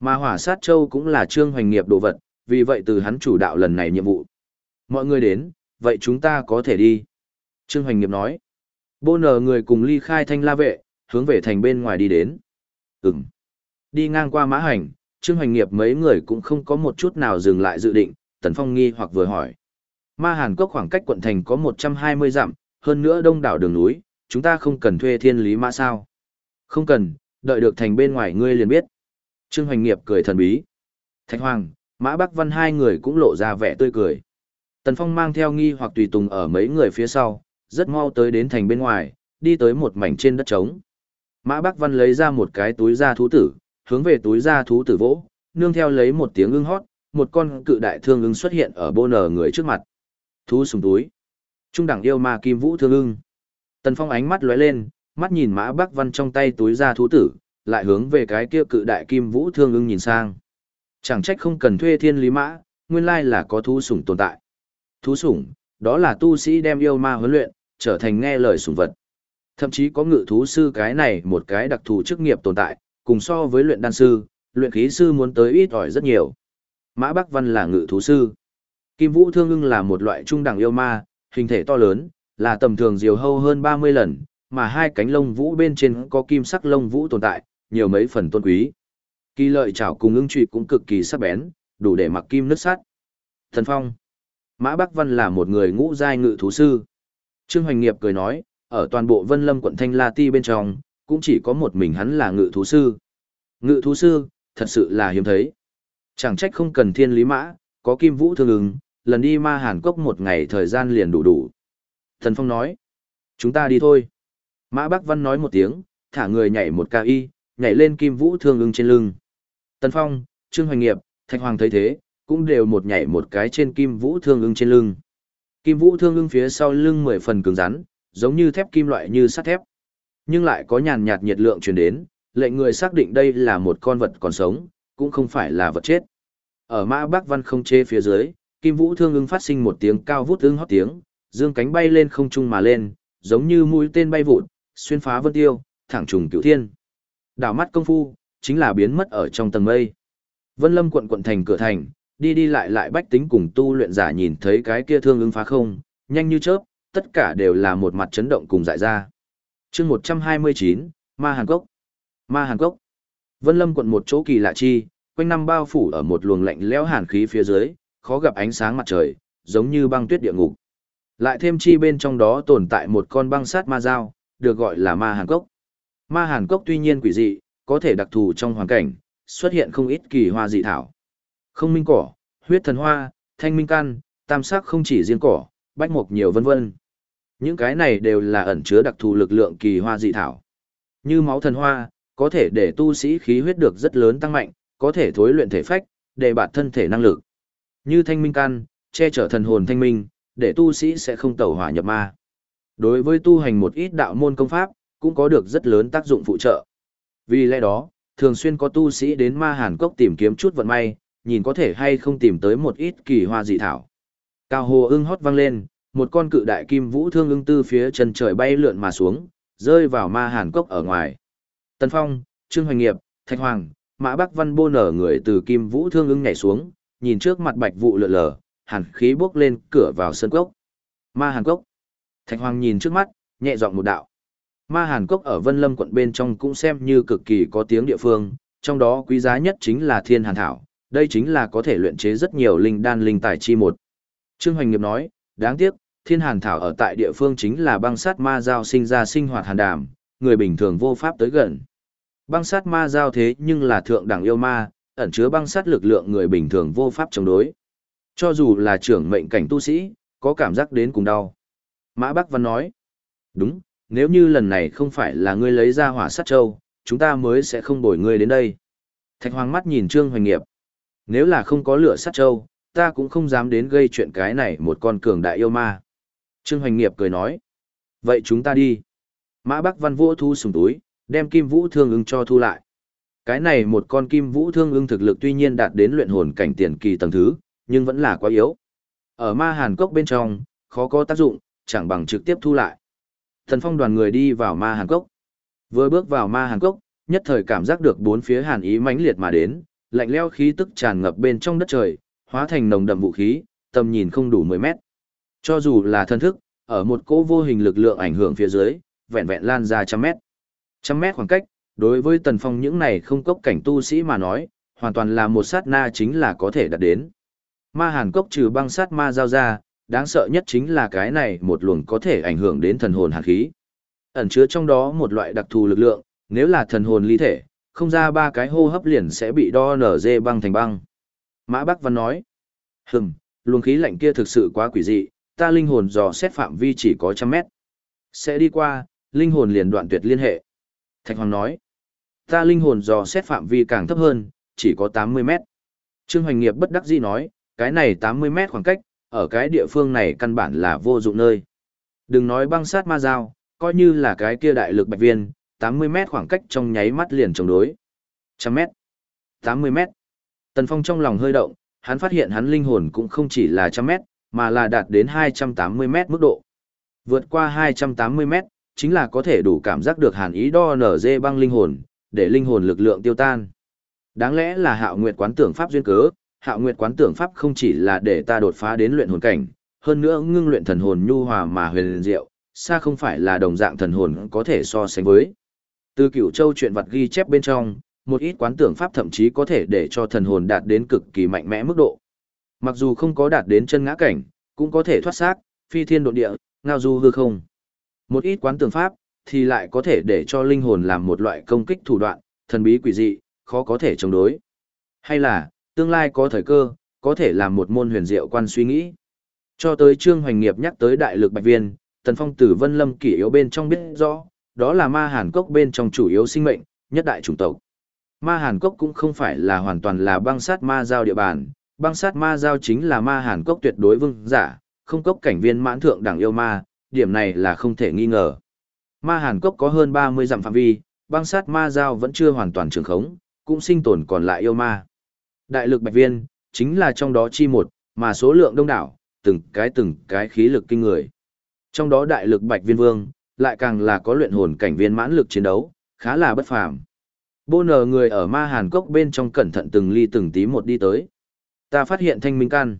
Mà hỏa sát châu cũng là Trương Hoành Nghiệp đồ vật, vì vậy từ hắn chủ đạo lần này nhiệm vụ. Mọi người đến, vậy chúng ta có thể đi. Trương Hoành Nghiệp nói. Bô nờ người cùng ly khai thanh la vệ, hướng về thành bên ngoài đi đến. Ừm. Đi ngang qua mã hành, Trương Hoành Nghiệp mấy người cũng không có một chút nào dừng lại dự định, Tần Phong nghi hoặc vừa hỏi. Ma Hàn Cốc khoảng cách quận thành có 120 dặm, hơn nữa đông đảo đường núi, chúng ta không cần thuê thiên lý mã sao? Không cần, đợi được thành bên ngoài ngươi liền biết. Trương Hoành Nghiệp cười thần bí. Thạch Hoàng, Mã Bắc Văn hai người cũng lộ ra vẻ tươi cười. Tần Phong mang theo nghi hoặc tùy tùng ở mấy người phía sau, rất mau tới đến thành bên ngoài, đi tới một mảnh trên đất trống. Mã Bắc Văn lấy ra một cái túi da thú tử, hướng về túi da thú tử vỗ, nương theo lấy một tiếng ưng hót, một con cự đại thương ưng xuất hiện ở bô nở người trước mặt. Thú sùng túi. Trung đẳng yêu ma kim vũ thương ưng. Tần Phong ánh mắt lóe lên, mắt nhìn Mã Bắc Văn trong tay túi ra thú tử, lại hướng về cái kia cự đại kim vũ thương ưng nhìn sang. Chẳng trách không cần thuê thiên lý mã, nguyên lai là có thú sủng tồn tại. Thú sủng, đó là tu sĩ đem yêu ma huấn luyện, trở thành nghe lời sủng vật. Thậm chí có ngự thú sư cái này một cái đặc thù chức nghiệp tồn tại, cùng so với luyện đan sư, luyện khí sư muốn tới ít ỏi rất nhiều. Mã Bắc Văn là ngự thú sư. Kim Vũ Thương ưng là một loại trung đẳng yêu ma, hình thể to lớn, là tầm thường diều hâu hơn 30 lần, mà hai cánh lông vũ bên trên có kim sắc lông vũ tồn tại, nhiều mấy phần tôn quý. Kỳ lợi chảo cùng ưng trụy cũng cực kỳ sắc bén, đủ để mặc kim nứt sắt. Thần Phong. Mã Bắc Văn là một người ngũ giai ngự thú sư. Trương Hoành Nghiệp cười nói, ở toàn bộ Vân Lâm quận Thanh La Ti bên trong, cũng chỉ có một mình hắn là ngự thú sư. Ngự thú sư, thật sự là hiếm thấy. Chẳng trách không cần thiên lý mã, có kim vũ thương ứng, lần đi ma hàn cốc một ngày thời gian liền đủ đủ. Thần Phong nói, chúng ta đi thôi. Mã Bắc Văn nói một tiếng, thả người nhảy một ca y, nhảy lên kim vũ thương ưng trên lưng. Tần Phong, Trương Hoành Nghiệp, Thạch Hoàng thấy thế, cũng đều một nhảy một cái trên kim vũ thương ưng trên lưng. Kim vũ thương ưng phía sau lưng mười phần cứng rắn, giống như thép kim loại như sắt thép. Nhưng lại có nhàn nhạt nhiệt lượng truyền đến, lệnh người xác định đây là một con vật còn sống, cũng không phải là vật chết. Ở mã Bắc Văn không chê phía dưới, Kim Vũ Thương ưng phát sinh một tiếng cao vút ưng hót tiếng, dương cánh bay lên không trung mà lên, giống như mũi tên bay vụt, xuyên phá vân tiêu, thẳng trùng cửu thiên. Đảo mắt công phu, chính là biến mất ở trong tầng mây. Vân Lâm quận quận thành cửa thành, đi đi lại lại bách tính cùng tu luyện giả nhìn thấy cái kia thương ứng phá không, nhanh như chớp, tất cả đều là một mặt chấn động cùng dại ra. chương 129, Ma Hàn Cốc. Ma Hàn Cốc. Vân Lâm quận một chỗ kỳ lạ chi, quanh năm bao phủ ở một luồng lạnh lẽo hàn khí phía dưới, khó gặp ánh sáng mặt trời, giống như băng tuyết địa ngục. Lại thêm chi bên trong đó tồn tại một con băng sát ma dao, được gọi là ma hàn cốc. Ma hàn cốc tuy nhiên quỷ dị, có thể đặc thù trong hoàn cảnh, xuất hiện không ít kỳ hoa dị thảo. Không minh cỏ, huyết thần hoa, thanh minh căn, tam sắc không chỉ riêng cỏ, bách mục nhiều vân vân. Những cái này đều là ẩn chứa đặc thù lực lượng kỳ hoa dị thảo. Như máu thần hoa, có thể để tu sĩ khí huyết được rất lớn tăng mạnh, có thể thối luyện thể phách, để bạt thân thể năng lực. Như thanh minh căn, che chở thần hồn thanh minh, để tu sĩ sẽ không tẩu hỏa nhập ma. Đối với tu hành một ít đạo môn công pháp, cũng có được rất lớn tác dụng phụ trợ. Vì lẽ đó, thường xuyên có tu sĩ đến ma hàn cốc tìm kiếm chút vận may, nhìn có thể hay không tìm tới một ít kỳ hoa dị thảo. Cao hồ ưng hót vang lên, một con cự đại kim vũ thương ưng tư phía chân trời bay lượn mà xuống, rơi vào ma hàn cốc ở ngoài. Tần Phong, Trương Hoành Nghiệp, Thạch Hoàng, Mã Bắc Văn bô nở người từ kim vũ thương ưng nhảy xuống, nhìn trước mặt bạch vụ lượn lờ, hàn khí bước lên cửa vào sân cốc. Ma hàn cốc. Thạch Hoàng nhìn trước mắt, nhẹ giọng một đạo. Ma hàn cốc ở Vân Lâm quận bên trong cũng xem như cực kỳ có tiếng địa phương, trong đó quý giá nhất chính là thiên hàn thảo, đây chính là có thể luyện chế rất nhiều linh đan linh tài chi một. Trương Hoành Nghiệp nói, đáng tiếc, thiên hàn thảo ở tại địa phương chính là băng sát ma giao sinh ra sinh hoạt hàn đàm, người bình thường vô pháp tới gần. Băng sát ma giao thế nhưng là thượng đẳng yêu ma, ẩn chứa băng sát lực lượng người bình thường vô pháp chống đối. Cho dù là trưởng mệnh cảnh tu sĩ, có cảm giác đến cùng đau. Mã Bắc Văn nói, đúng, nếu như lần này không phải là ngươi lấy ra hỏa sát châu, chúng ta mới sẽ không bồi ngươi đến đây. Thạch Hoàng mắt nhìn Trương Hoành Nghiệp. Nếu là không có lửa sát châu, ta cũng không dám đến gây chuyện cái này một con cường đại yêu ma. Trương Hoành Nghiệp cười nói. Vậy chúng ta đi. Mã Bắc Văn vô thu sùng túi, đem kim vũ thương ưng cho thu lại. Cái này một con kim vũ thương ưng thực lực tuy nhiên đạt đến luyện hồn cảnh tiền kỳ tầng thứ, nhưng vẫn là quá yếu. Ở ma hàn cốc bên trong, khó có tác dụng, chẳng bằng trực tiếp thu lại. Thần phong đoàn người đi vào ma hàn cốc. Vừa bước vào ma hàn cốc, nhất thời cảm giác được bốn phía hàn ý mãnh liệt mà đến, lạnh leo khí tức tràn ngập bên trong đất trời, hóa thành nồng đậm vũ khí, tầm nhìn không đủ 10 mét. Cho dù là thân thức, ở một cỗ vô hình lực lượng ảnh hưởng phía dưới, vẹn vẹn lan ra trăm mét. Trăm mét khoảng cách, đối với tần phong những này không cốc cảnh tu sĩ mà nói, hoàn toàn là một sát na chính là có thể đạt đến. Ma hàn cốc trừ băng sát ma giao ra, đáng sợ nhất chính là cái này một luồng có thể ảnh hưởng đến thần hồn hàn khí. Ẩn chứa trong đó một loại đặc thù lực lượng, nếu là thần hồn ly thể, không ra ba cái hô hấp liền sẽ bị đo nở dê băng thành băng. Mã Bắc Văn nói, hừm, luồng khí lạnh kia thực sự quá quỷ dị, ta linh hồn dò xét phạm vi chỉ có trăm mét. Sẽ đi qua, linh hồn liền đoạn tuyệt liên hệ. Thạch Hoàng nói, ta linh hồn dò xét phạm vi càng thấp hơn, chỉ có 80 mét. Trương Hoành Nghiệp bất đắc dĩ nói, cái này 80 mét khoảng cách, ở cái địa phương này căn bản là vô dụng nơi. Đừng nói băng sát ma dao, coi như là cái kia đại lực bạch viên, 80 mét khoảng cách trong nháy mắt liền chống đối. Trăm mét, 80 mét. Tần Phong trong lòng hơi động, hắn phát hiện hắn linh hồn cũng không chỉ là trăm mét, mà là đạt đến 280 mét mức độ. Vượt qua 280 mét, chính là có thể đủ cảm giác được hàn ý đo nở dê băng linh hồn, để linh hồn lực lượng tiêu tan. Đáng lẽ là hạo nguyệt quán tưởng pháp duyên cớ, hạo nguyệt quán tưởng pháp không chỉ là để ta đột phá đến luyện hồn cảnh, hơn nữa ngưng luyện thần hồn nhu hòa mà huyền diệu, xa không phải là đồng dạng thần hồn có thể so sánh với. Từ cửu châu chuyện vật ghi chép bên trong, một ít quán tưởng pháp thậm chí có thể để cho thần hồn đạt đến cực kỳ mạnh mẽ mức độ. Mặc dù không có đạt đến chân ngã cảnh, cũng có thể thoát xác, phi thiên độ địa, ngao du hư không. Một ít quán tưởng pháp, thì lại có thể để cho linh hồn làm một loại công kích thủ đoạn, thần bí quỷ dị, khó có thể chống đối. Hay là, tương lai có thời cơ, có thể làm một môn huyền diệu quan suy nghĩ. Cho tới Trương Hoành Nghiệp nhắc tới đại lực bạch viên, Tần Phong tử Vân Lâm kỷ yếu bên trong biết rõ, đó là ma hàn cốc bên trong chủ yếu sinh mệnh, nhất đại chủng tộc. Ma hàn cốc cũng không phải là hoàn toàn là băng sát ma giao địa bàn, băng sát ma giao chính là ma hàn cốc tuyệt đối vương giả, không cốc cảnh viên mãn thượng đẳng yêu ma, điểm này là không thể nghi ngờ. Ma hàn cốc có hơn 30 dặm phạm vi, băng sát ma giao vẫn chưa hoàn toàn trường khống, cũng sinh tồn còn lại yêu ma. Đại lực bạch viên, chính là trong đó chi một, mà số lượng đông đảo, từng cái từng cái khí lực kinh người. Trong đó đại lực bạch viên vương, lại càng là có luyện hồn cảnh viên mãn lực chiến đấu, khá là bất phàm. Bô nờ người ở ma hàn cốc bên trong cẩn thận từng ly từng tí một đi tới. Ta phát hiện thanh minh căn.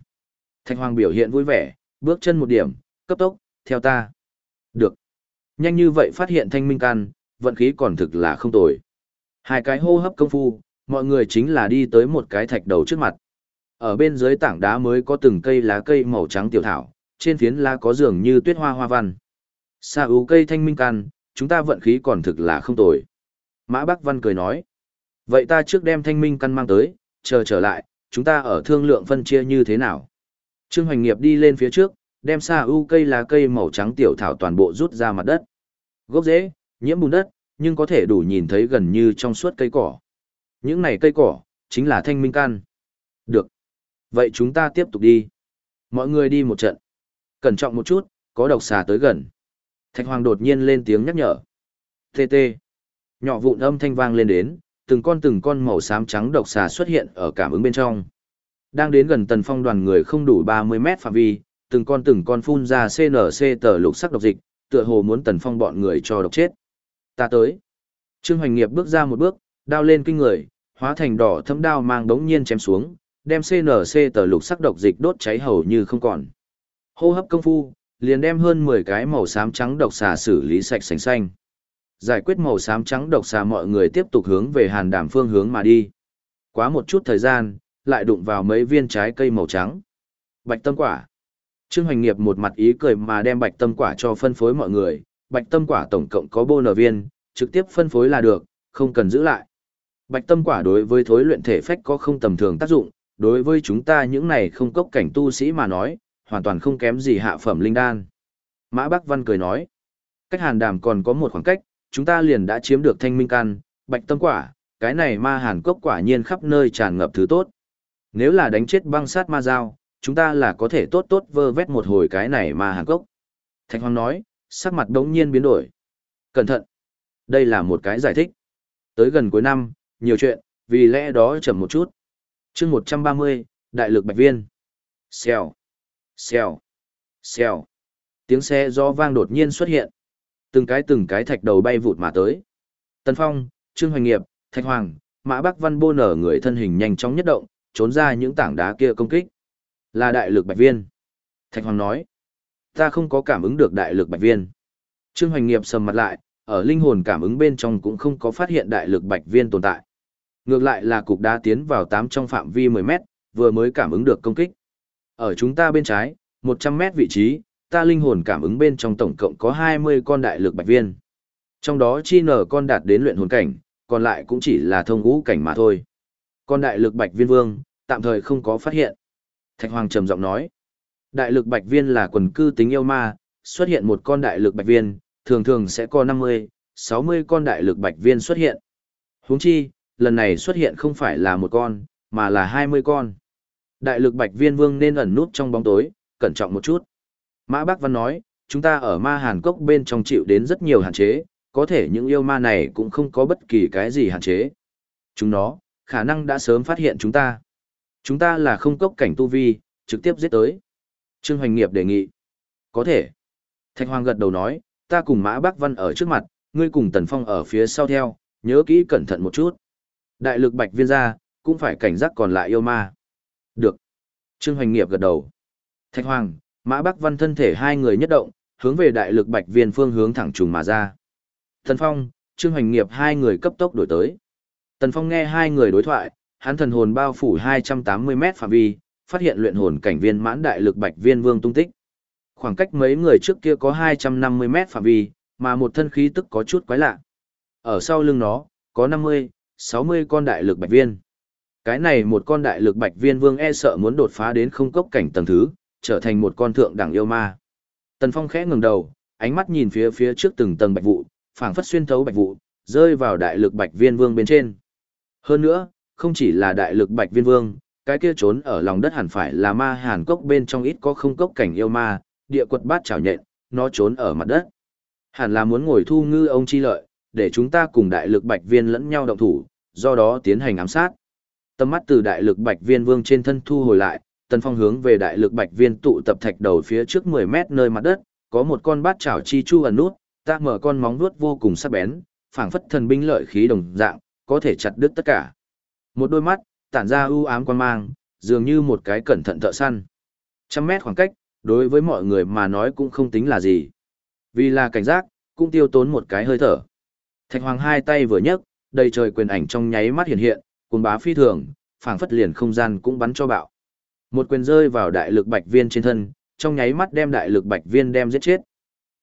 Thạch Hoàng biểu hiện vui vẻ, bước chân một điểm, cấp tốc, theo ta. Được. Nhanh như vậy phát hiện thanh minh căn, vận khí còn thực là không tồi. Hai cái hô hấp công phu, mọi người chính là đi tới một cái thạch đầu trước mặt. Ở bên dưới tảng đá mới có từng cây lá cây màu trắng tiểu thảo, trên phiến lá có dường như tuyết hoa hoa văn. Sa ú cây thanh minh căn, chúng ta vận khí còn thực là không tồi. Mã Bắc Văn cười nói. Vậy ta trước đem thanh minh căn mang tới, chờ trở lại, chúng ta ở thương lượng phân chia như thế nào? Trương Hoành Nghiệp đi lên phía trước, đem sa ưu cây lá cây màu trắng tiểu thảo toàn bộ rút ra mặt đất. Gốc rễ, nhiễm bùn đất, nhưng có thể đủ nhìn thấy gần như trong suốt cây cỏ. Những này cây cỏ, chính là thanh minh căn. Được. Vậy chúng ta tiếp tục đi. Mọi người đi một trận. Cẩn trọng một chút, có độc xà tới gần. Thạch Hoàng đột nhiên lên tiếng nhắc nhở. Tê tê. Nhỏ vụn âm thanh vang lên đến, từng con từng con màu xám trắng độc xà xuất hiện ở cảm ứng bên trong. Đang đến gần tần phong đoàn người không đủ 30 mét phạm vi, từng con từng con phun ra CNC tờ lục sắc độc dịch, tựa hồ muốn tần phong bọn người cho độc chết. Ta tới. Trương Hoành Nghiệp bước ra một bước, đao lên kinh người, hóa thành đỏ thấm đao mang đống nhiên chém xuống, đem CNC tờ lục sắc độc dịch đốt cháy hầu như không còn. Hô hấp công phu, liền đem hơn 10 cái màu xám trắng độc xà xử lý sạch sành xanh. Giải quyết màu xám trắng độc xà mọi người tiếp tục hướng về hàn đàm phương hướng mà đi. Quá một chút thời gian, lại đụng vào mấy viên trái cây màu trắng. Bạch tâm quả. Trương Hoành Nghiệp một mặt ý cười mà đem bạch tâm quả cho phân phối mọi người. Bạch tâm quả tổng cộng có bô nở viên, trực tiếp phân phối là được, không cần giữ lại. Bạch tâm quả đối với thối luyện thể phách có không tầm thường tác dụng, đối với chúng ta những này không cốc cảnh tu sĩ mà nói, hoàn toàn không kém gì hạ phẩm linh đan. Mã Bắc Văn cười nói, cách hàn đàm còn có một khoảng cách, chúng ta liền đã chiếm được thanh minh căn. bạch tâm quả, cái này ma hàn cốc quả nhiên khắp nơi tràn ngập thứ tốt. Nếu là đánh chết băng sát ma dao, chúng ta là có thể tốt tốt vơ vét một hồi cái này ma hàn cốc. Thạch Hoàng nói, sắc mặt đống nhiên biến đổi. Cẩn thận. Đây là một cái giải thích. Tới gần cuối năm, nhiều chuyện, vì lẽ đó chậm một chút. chương 130, Đại lực Bạch Viên. Xèo, xèo, xèo. Tiếng xe do vang đột nhiên xuất hiện. Từng cái từng cái thạch đầu bay vụt mà tới. Tân Phong, Trương Hoành Nghiệp, Thạch Hoàng, Mã Bắc Văn bô nở người thân hình nhanh chóng nhất động, trốn ra những tảng đá kia công kích. Là đại lực Bạch Viên. Thạch Hoàng nói. Ta không có cảm ứng được đại lực Bạch Viên. Trương Hoành Nghiệp sầm mặt lại, ở linh hồn cảm ứng bên trong cũng không có phát hiện đại lực Bạch Viên tồn tại. Ngược lại là cục đá tiến vào 8 trong phạm vi 10 mét, vừa mới cảm ứng được công kích. Ở chúng ta bên trái, 100 mét vị trí, ta linh hồn cảm ứng bên trong tổng cộng có 20 con đại lực bạch viên. Trong đó chi nở con đạt đến luyện hồn cảnh, còn lại cũng chỉ là thông ngũ cảnh mà thôi. Con đại lực bạch viên vương, tạm thời không có phát hiện. Thạch Hoàng trầm giọng nói, đại lực bạch viên là quần cư tính yêu ma, xuất hiện một con đại lực bạch viên, thường thường sẽ có 50, 60 con đại lực bạch viên xuất hiện. Huống chi, lần này xuất hiện không phải là một con, mà là 20 con. Đại lực bạch viên vương nên ẩn nút trong bóng tối, cẩn trọng một chút. Mã Bác Văn nói, chúng ta ở ma hàn cốc bên trong chịu đến rất nhiều hạn chế, có thể những yêu ma này cũng không có bất kỳ cái gì hạn chế. Chúng nó, khả năng đã sớm phát hiện chúng ta. Chúng ta là không cốc cảnh tu vi, trực tiếp giết tới. Trương Hoành Nghiệp đề nghị. Có thể. Thạch Hoàng gật đầu nói, ta cùng Mã Bác Văn ở trước mặt, ngươi cùng Tần Phong ở phía sau theo, nhớ kỹ cẩn thận một chút. Đại lực bạch viên ra, cũng phải cảnh giác còn lại yêu ma. Được. Trương Hoành Nghiệp gật đầu. Thạch Hoàng, Mã Bắc Văn thân thể hai người nhất động, hướng về đại lực bạch viên phương hướng thẳng trùng mà ra. Thần Phong, Trương Hoành Nghiệp hai người cấp tốc đổi tới. Tần Phong nghe hai người đối thoại, hắn thần hồn bao phủ 280 mét phạm vi, phát hiện luyện hồn cảnh viên mãn đại lực bạch viên vương tung tích. Khoảng cách mấy người trước kia có 250 mét phạm vi, mà một thân khí tức có chút quái lạ. Ở sau lưng nó, có 50, 60 con đại lực bạch viên. Cái này một con đại lực bạch viên vương e sợ muốn đột phá đến không cốc cảnh tầng thứ, trở thành một con thượng đẳng yêu ma. Tần Phong khẽ ngẩng đầu, ánh mắt nhìn phía phía trước từng tầng bạch vụ, phảng phất xuyên thấu bạch vụ, rơi vào đại lực bạch viên vương bên trên. Hơn nữa, không chỉ là đại lực bạch viên vương, cái kia trốn ở lòng đất hẳn phải là ma hàn cốc bên trong ít có không cốc cảnh yêu ma, địa quật bát chảo nhện, nó trốn ở mặt đất. Hẳn là muốn ngồi thu ngư ông chi lợi, để chúng ta cùng đại lực bạch viên lẫn nhau động thủ, do đó tiến hành ám sát. Tầm mắt từ đại lực bạch viên vương trên thân thu hồi lại, tần phong hướng về đại lực bạch viên tụ tập thạch đầu phía trước 10 mét nơi mặt đất, có một con bát chảo chi chu ẩn nút, ta mở con móng vuốt vô cùng sắc bén, phảng phất thần binh lợi khí đồng dạng, có thể chặt đứt tất cả. Một đôi mắt, tản ra ưu ám quan mang, dường như một cái cẩn thận thợ săn. Trăm mét khoảng cách, đối với mọi người mà nói cũng không tính là gì. Vì là cảnh giác, cũng tiêu tốn một cái hơi thở. Thạch Hoàng hai tay vừa nhấc, đầy trời quyền ảnh trong nháy mắt hiện hiện, cuồng bá phi thường, phảng phất liền không gian cũng bắn cho bạo. Một quyền rơi vào đại lực bạch viên trên thân, trong nháy mắt đem đại lực bạch viên đem giết chết.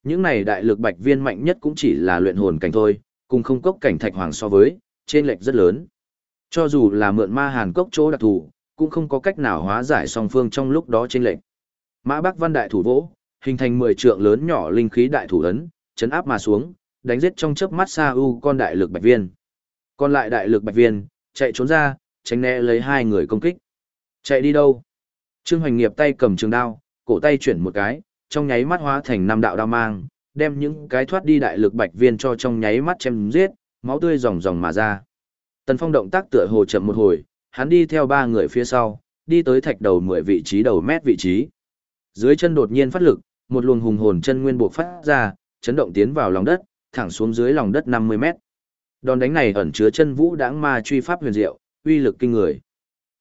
Những này đại lực bạch viên mạnh nhất cũng chỉ là luyện hồn cảnh thôi, cùng không cốc cảnh thạch hoàng so với, trên lệch rất lớn. Cho dù là mượn ma hàn cốc chỗ đặc thù, cũng không có cách nào hóa giải song phương trong lúc đó trên lệch. Mã Bắc Văn đại thủ vỗ, hình thành 10 trượng lớn nhỏ linh khí đại thủ ấn, chấn áp mà xuống, đánh giết trong chớp mắt Sa U con đại lực bạch viên. Còn lại đại lực bạch viên, chạy trốn ra, tránh né lấy hai người công kích. Chạy đi đâu? Trương Hoành Nghiệp tay cầm trường đao, cổ tay chuyển một cái, trong nháy mắt hóa thành năm đạo đao mang, đem những cái thoát đi đại lực bạch viên cho trong nháy mắt chém giết, máu tươi ròng ròng mà ra. Tần Phong động tác tựa hồ chậm một hồi, hắn đi theo ba người phía sau, đi tới thạch đầu 10 vị trí đầu mét vị trí. Dưới chân đột nhiên phát lực, một luồng hùng hồn chân nguyên buộc phát ra, chấn động tiến vào lòng đất, thẳng xuống dưới lòng đất 50 mét. Đòn đánh này ẩn chứa chân vũ đãng ma truy pháp huyền diệu, uy lực kinh người.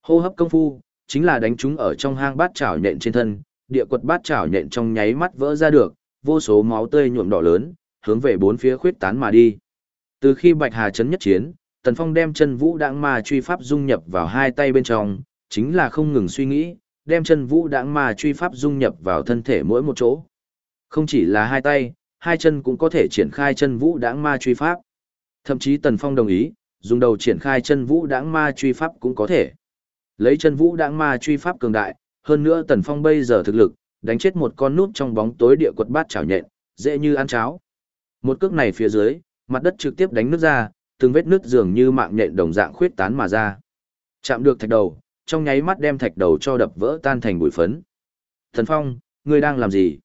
Hô hấp công phu, chính là đánh chúng ở trong hang bát chảo nhện trên thân, địa quật bát chảo nhện trong nháy mắt vỡ ra được, vô số máu tươi nhuộm đỏ lớn, hướng về bốn phía khuyết tán mà đi. Từ khi Bạch Hà chấn nhất chiến, Tần Phong đem chân vũ đãng ma truy pháp dung nhập vào hai tay bên trong, chính là không ngừng suy nghĩ, đem chân vũ đãng ma truy pháp dung nhập vào thân thể mỗi một chỗ. Không chỉ là hai tay, hai chân cũng có thể triển khai chân vũ đãng ma truy pháp. Thậm chí Tần Phong đồng ý, dùng đầu triển khai chân vũ đãng ma truy pháp cũng có thể. Lấy chân vũ đãng ma truy pháp cường đại, hơn nữa Tần Phong bây giờ thực lực, đánh chết một con nút trong bóng tối địa quật bát chảo nhện, dễ như ăn cháo. Một cước này phía dưới, mặt đất trực tiếp đánh nước ra, từng vết nứt dường như mạng nhện đồng dạng khuyết tán mà ra. Chạm được thạch đầu, trong nháy mắt đem thạch đầu cho đập vỡ tan thành bụi phấn. Tần Phong, ngươi đang làm gì?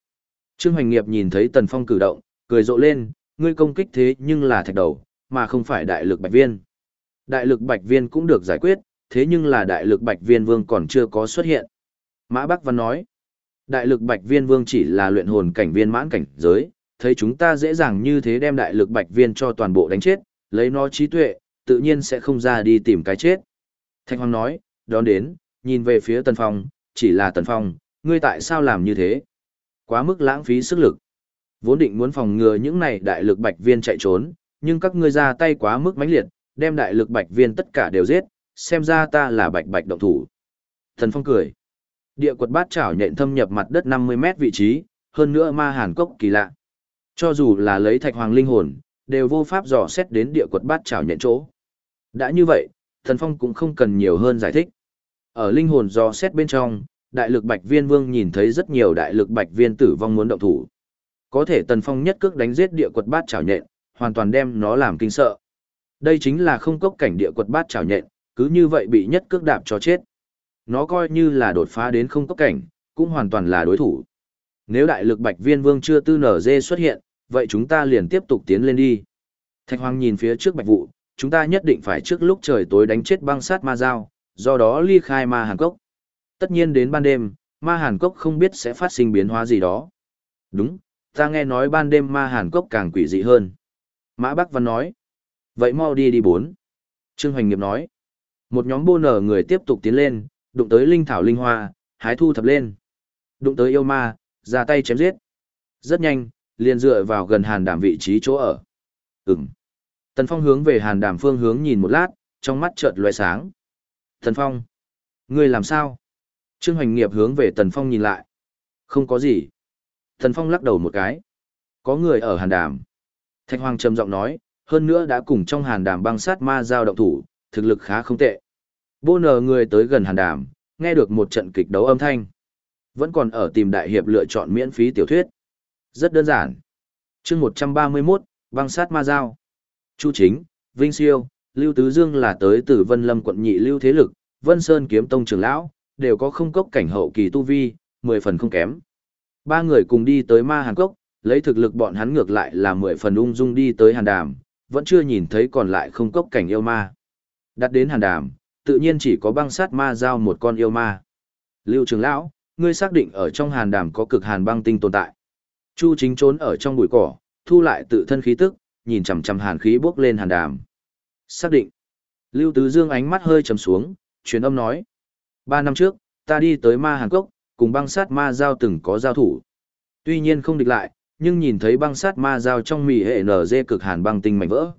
Trương Hoành Nghiệp nhìn thấy Tần Phong cử động, cười rộ lên, ngươi công kích thế nhưng là thạch đầu, mà không phải đại lực bạch viên. Đại lực bạch viên cũng được giải quyết, thế nhưng là đại lực bạch viên vương còn chưa có xuất hiện. Mã Bắc Văn nói, đại lực bạch viên vương chỉ là luyện hồn cảnh viên mãn cảnh giới, thấy chúng ta dễ dàng như thế đem đại lực bạch viên cho toàn bộ đánh chết, lấy nó trí tuệ, tự nhiên sẽ không ra đi tìm cái chết. Thanh Hoàng nói, đón đến, nhìn về phía Tần Phong, chỉ là Tần Phong, ngươi tại sao làm như thế? Quá mức lãng phí sức lực. Vốn định muốn phòng ngừa những này đại lực bạch viên chạy trốn, nhưng các ngươi ra tay quá mức mãnh liệt, đem đại lực bạch viên tất cả đều giết, xem ra ta là bạch bạch động thủ. Thần Phong cười. Địa quật bát chảo nhện thâm nhập mặt đất 50 mét vị trí, hơn nữa ma hàn cốc kỳ lạ. Cho dù là lấy thạch hoàng linh hồn, đều vô pháp dò xét đến địa quật bát chảo nhện chỗ. Đã như vậy, Thần Phong cũng không cần nhiều hơn giải thích. Ở linh hồn dò xét bên trong, đại lực bạch viên vương nhìn thấy rất nhiều đại lực bạch viên tử vong muốn động thủ. Có thể Tần Phong nhất cước đánh giết địa quật bát chảo nhện, hoàn toàn đem nó làm kinh sợ. Đây chính là không cốc cảnh địa quật bát chảo nhện, cứ như vậy bị nhất cước đạp cho chết. Nó coi như là đột phá đến không cốc cảnh, cũng hoàn toàn là đối thủ. Nếu đại lực bạch viên vương chưa tư nở dê xuất hiện, vậy chúng ta liền tiếp tục tiến lên đi. Thạch Hoàng nhìn phía trước bạch vụ, chúng ta nhất định phải trước lúc trời tối đánh chết băng sát ma dao, do đó ly khai ma hàn cốc. Tất nhiên đến ban đêm, ma hàn cốc không biết sẽ phát sinh biến hóa gì đó. Đúng, ta nghe nói ban đêm ma hàn cốc càng quỷ dị hơn. Mã Bắc Văn nói. Vậy mau đi đi bốn. Trương Hoành Nghiệp nói. Một nhóm bô nở người tiếp tục tiến lên, đụng tới linh thảo linh hoa, hái thu thập lên. Đụng tới yêu ma, ra tay chém giết. Rất nhanh, liền dựa vào gần hàn đảm vị trí chỗ ở. Ừm. Tần Phong hướng về hàn đảm phương hướng nhìn một lát, trong mắt chợt lóe sáng. Tần Phong. Ngươi làm sao? Trương Hoành Nghiệp hướng về Tần Phong nhìn lại. Không có gì. Tần Phong lắc đầu một cái. Có người ở hàn đàm. Thạch Hoàng trầm giọng nói, hơn nữa đã cùng trong hàn đàm băng sát ma giao động thủ, thực lực khá không tệ. Bô nờ người tới gần hàn đàm, nghe được một trận kịch đấu âm thanh. Vẫn còn ở tìm đại hiệp lựa chọn miễn phí tiểu thuyết. Rất đơn giản. chương 131, băng sát ma giao. Chu Chính, Vinh Siêu, Lưu Tứ Dương là tới từ Vân Lâm quận nhị Lưu Thế Lực, Vân Sơn Kiếm Tông trưởng lão, đều có không cốc cảnh hậu kỳ tu vi, 10 phần không kém. Ba người cùng đi tới ma hàn cốc, lấy thực lực bọn hắn ngược lại là 10 phần ung dung đi tới hàn đàm, vẫn chưa nhìn thấy còn lại không cốc cảnh yêu ma. Đặt đến hàn đàm, tự nhiên chỉ có băng sát ma giao một con yêu ma. Lưu trưởng lão, ngươi xác định ở trong hàn đàm có cực hàn băng tinh tồn tại. Chu chính trốn ở trong bụi cỏ, thu lại tự thân khí tức, nhìn chằm chằm hàn khí bốc lên hàn đàm. Xác định. Lưu Tứ Dương ánh mắt hơi trầm xuống, truyền âm nói. Ba năm trước, ta đi tới ma Hàn Quốc, cùng băng sát ma giao từng có giao thủ. Tuy nhiên không địch lại, nhưng nhìn thấy băng sát ma giao trong mì hệ nở cực hàn băng tinh mảnh vỡ.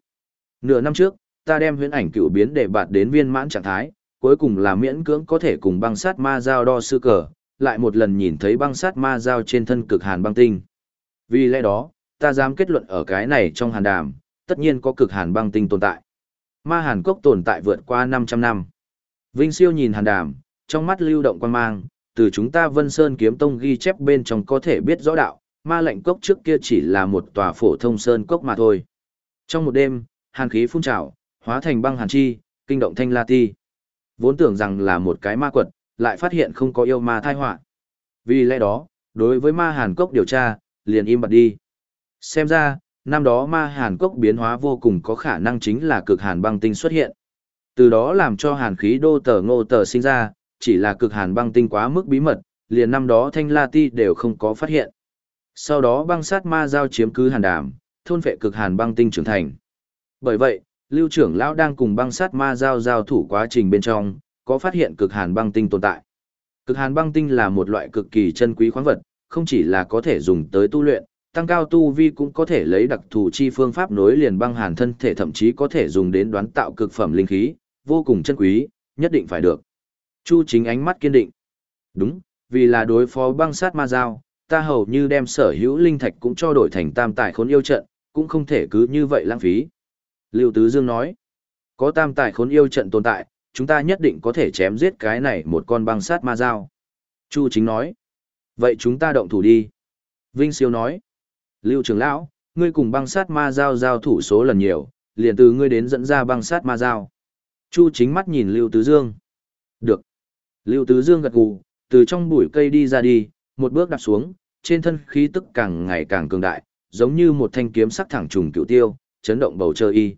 Nửa năm trước, ta đem huyễn ảnh cựu biến để bạt đến viên mãn trạng thái, cuối cùng là miễn cưỡng có thể cùng băng sát ma giao đo sư cờ, lại một lần nhìn thấy băng sát ma giao trên thân cực hàn băng tinh. Vì lẽ đó, ta dám kết luận ở cái này trong hàn đàm, tất nhiên có cực hàn băng tinh tồn tại. Ma hàn cốc tồn tại vượt qua 500 năm. Vinh siêu nhìn hàn đàm, trong mắt lưu động quan mang, từ chúng ta Vân Sơn kiếm tông ghi chép bên trong có thể biết rõ đạo, ma lạnh cốc trước kia chỉ là một tòa phổ thông sơn cốc mà thôi. Trong một đêm, hàn khí phun trào, hóa thành băng hàn chi, kinh động thanh la ti. Vốn tưởng rằng là một cái ma quật, lại phát hiện không có yêu ma thai họa. Vì lẽ đó, đối với ma hàn cốc điều tra, liền im bặt đi. Xem ra, năm đó ma hàn cốc biến hóa vô cùng có khả năng chính là cực hàn băng tinh xuất hiện. Từ đó làm cho hàn khí đô tờ ngô tờ sinh ra, chỉ là cực hàn băng tinh quá mức bí mật, liền năm đó thanh la ti đều không có phát hiện. Sau đó băng sát ma giao chiếm cứ hàn đàm, thôn vệ cực hàn băng tinh trưởng thành. Bởi vậy, lưu trưởng lão đang cùng băng sát ma giao giao thủ quá trình bên trong, có phát hiện cực hàn băng tinh tồn tại. Cực hàn băng tinh là một loại cực kỳ chân quý khoáng vật, không chỉ là có thể dùng tới tu luyện, tăng cao tu vi cũng có thể lấy đặc thù chi phương pháp nối liền băng hàn thân thể thậm chí có thể dùng đến đoán tạo cực phẩm linh khí, vô cùng chân quý, nhất định phải được. Chu chính ánh mắt kiên định. Đúng, vì là đối phó băng sát ma giao, ta hầu như đem sở hữu linh thạch cũng cho đổi thành tam tài khốn yêu trận, cũng không thể cứ như vậy lãng phí. Lưu Tứ Dương nói, có tam tài khốn yêu trận tồn tại, chúng ta nhất định có thể chém giết cái này một con băng sát ma dao. Chu chính nói, vậy chúng ta động thủ đi. Vinh Siêu nói, Lưu trưởng lão, ngươi cùng băng sát ma dao giao thủ số lần nhiều, liền từ ngươi đến dẫn ra băng sát ma dao. Chu chính mắt nhìn Lưu Tứ Dương. Được. Lưu Tứ Dương gật gù, từ trong bụi cây đi ra đi, một bước đạp xuống, trên thân khí tức càng ngày càng cường đại, giống như một thanh kiếm sắc thẳng trùng cựu tiêu, chấn động bầu trời y.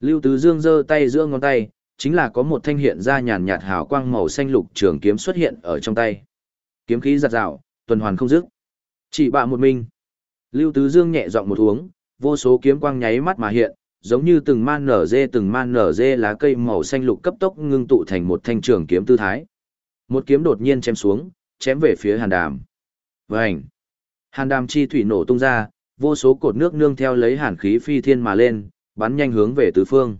Lưu Tứ Dương giơ tay giữa ngón tay, chính là có một thanh hiện ra nhàn nhạt hào quang màu xanh lục trường kiếm xuất hiện ở trong tay. Kiếm khí giật rào, tuần hoàn không dứt. Chỉ bạ một mình. Lưu Tứ Dương nhẹ giọng một uống, vô số kiếm quang nháy mắt mà hiện, giống như từng man nở dê từng man nở dê lá cây màu xanh lục cấp tốc ngưng tụ thành một thanh trường kiếm tư thái. Một kiếm đột nhiên chém xuống, chém về phía Hàn Đàm. Vành. Hàn Đàm chi thủy nổ tung ra, vô số cột nước nương theo lấy hàn khí phi thiên mà lên, bắn nhanh hướng về tứ phương.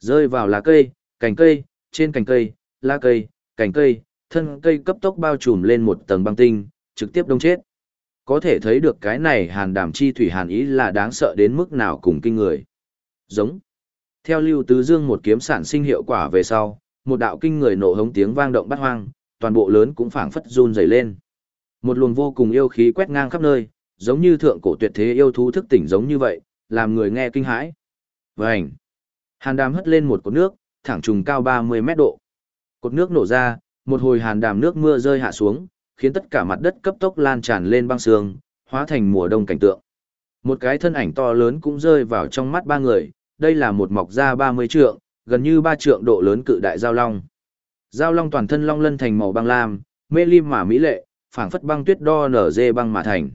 Rơi vào lá cây, cành cây, trên cành cây, lá cây, cành cây, thân cây cấp tốc bao trùm lên một tầng băng tinh, trực tiếp đông chết. Có thể thấy được cái này hàn đàm chi thủy hàn ý là đáng sợ đến mức nào cùng kinh người. Giống. Theo lưu tứ dương một kiếm sản sinh hiệu quả về sau, một đạo kinh người nổ hống tiếng vang động bắt hoang, toàn bộ lớn cũng phảng phất run rẩy lên. Một luồng vô cùng yêu khí quét ngang khắp nơi, giống như thượng cổ tuyệt thế yêu thú thức tỉnh giống như vậy, làm người nghe kinh hãi. Vành. Hàn đàm hất lên một cột nước, thẳng trùng cao 30 mét độ. Cột nước nổ ra, một hồi hàn đàm nước mưa rơi hạ xuống, khiến tất cả mặt đất cấp tốc lan tràn lên băng sương, hóa thành mùa đông cảnh tượng. Một cái thân ảnh to lớn cũng rơi vào trong mắt ba người, đây là một mọc da 30 trượng, gần như ba trượng độ lớn cự đại giao long. Giao long toàn thân long lân thành màu băng lam, mê lim mà mỹ lệ, phảng phất băng tuyết đo nở dê băng mà thành.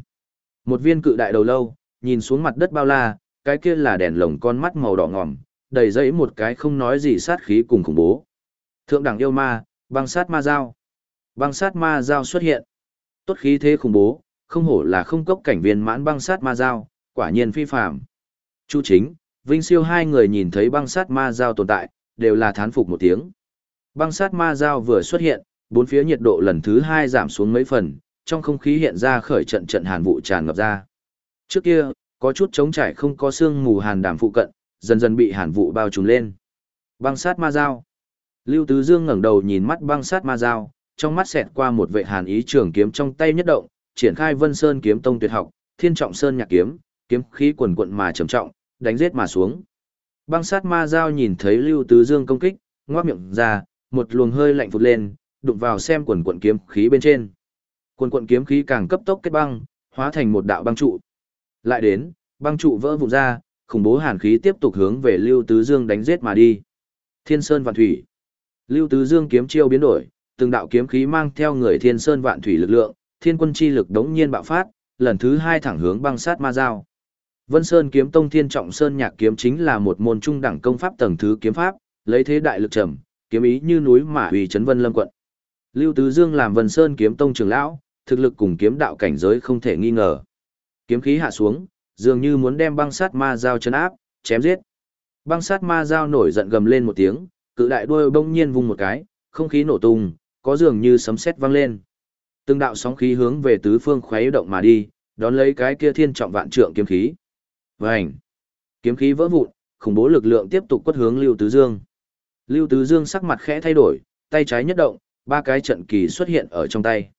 Một viên cự đại đầu lâu, nhìn xuống mặt đất bao la, cái kia là đèn lồng con mắt màu đỏ ngòm, đầy dẫy một cái không nói gì sát khí cùng khủng bố. Thượng đẳng yêu ma, băng sát ma dao. Băng sát ma dao xuất hiện. Tốt khí thế khủng bố, không hổ là không cốc cảnh viên mãn băng sát ma dao, quả nhiên phi phàm. Chu chính, Vinh Siêu hai người nhìn thấy băng sát ma dao tồn tại, đều là thán phục một tiếng. Băng sát ma dao vừa xuất hiện, bốn phía nhiệt độ lần thứ hai giảm xuống mấy phần, trong không khí hiện ra khởi trận trận hàn vụ tràn ngập ra. Trước kia, có chút trống trải không có sương mù hàn đàm phụ cận, dần dần bị hàn vụ bao trùm lên. Băng sát ma dao. Lưu Tứ Dương ngẩng đầu nhìn mắt băng sát ma dao, trong mắt xẹt qua một vệ hàn ý trường kiếm trong tay nhất động, triển khai Vân Sơn kiếm tông tuyệt học, Thiên Trọng Sơn nhạc kiếm, kiếm khí quần quận mà trầm trọng, đánh giết mà xuống. Băng sát ma dao nhìn thấy Lưu Tứ Dương công kích, ngoác miệng ra, một luồng hơi lạnh phụt lên, đụng vào xem quần quần kiếm khí bên trên. Quần quần kiếm khí càng cấp tốc kết băng, hóa thành một đạo băng trụ. Lại đến, băng trụ vỡ vụn ra, khủng bố hàn khí tiếp tục hướng về Lưu Tứ Dương đánh giết mà đi. Thiên Sơn Vạn Thủy. Lưu Tứ Dương kiếm chiêu biến đổi, từng đạo kiếm khí mang theo người Thiên Sơn Vạn Thủy lực lượng, thiên quân chi lực đống nhiên bạo phát, lần thứ hai thẳng hướng băng sát ma giao. Vân Sơn kiếm tông Thiên Trọng Sơn Nhạc kiếm chính là một môn trung đẳng công pháp tầng thứ kiếm pháp, lấy thế đại lực trầm, kiếm ý như núi mà uy chấn vân lâm quận. Lưu Tứ Dương làm Vân Sơn kiếm tông trưởng lão, thực lực cùng kiếm đạo cảnh giới không thể nghi ngờ. Kiếm khí hạ xuống, dường như muốn đem băng sát ma dao chấn áp, chém giết. Băng sát ma dao nổi giận gầm lên một tiếng, cự đại đuôi bỗng nhiên vung một cái, không khí nổ tung, có dường như sấm sét vang lên. Từng đạo sóng khí hướng về tứ phương khuấy động mà đi, đón lấy cái kia thiên trọng vạn trượng kiếm khí. Vành! Kiếm khí vỡ vụn, khủng bố lực lượng tiếp tục quất hướng Lưu Tứ Dương. Lưu Tứ Dương sắc mặt khẽ thay đổi, tay trái nhất động, ba cái trận kỳ xuất hiện ở trong tay.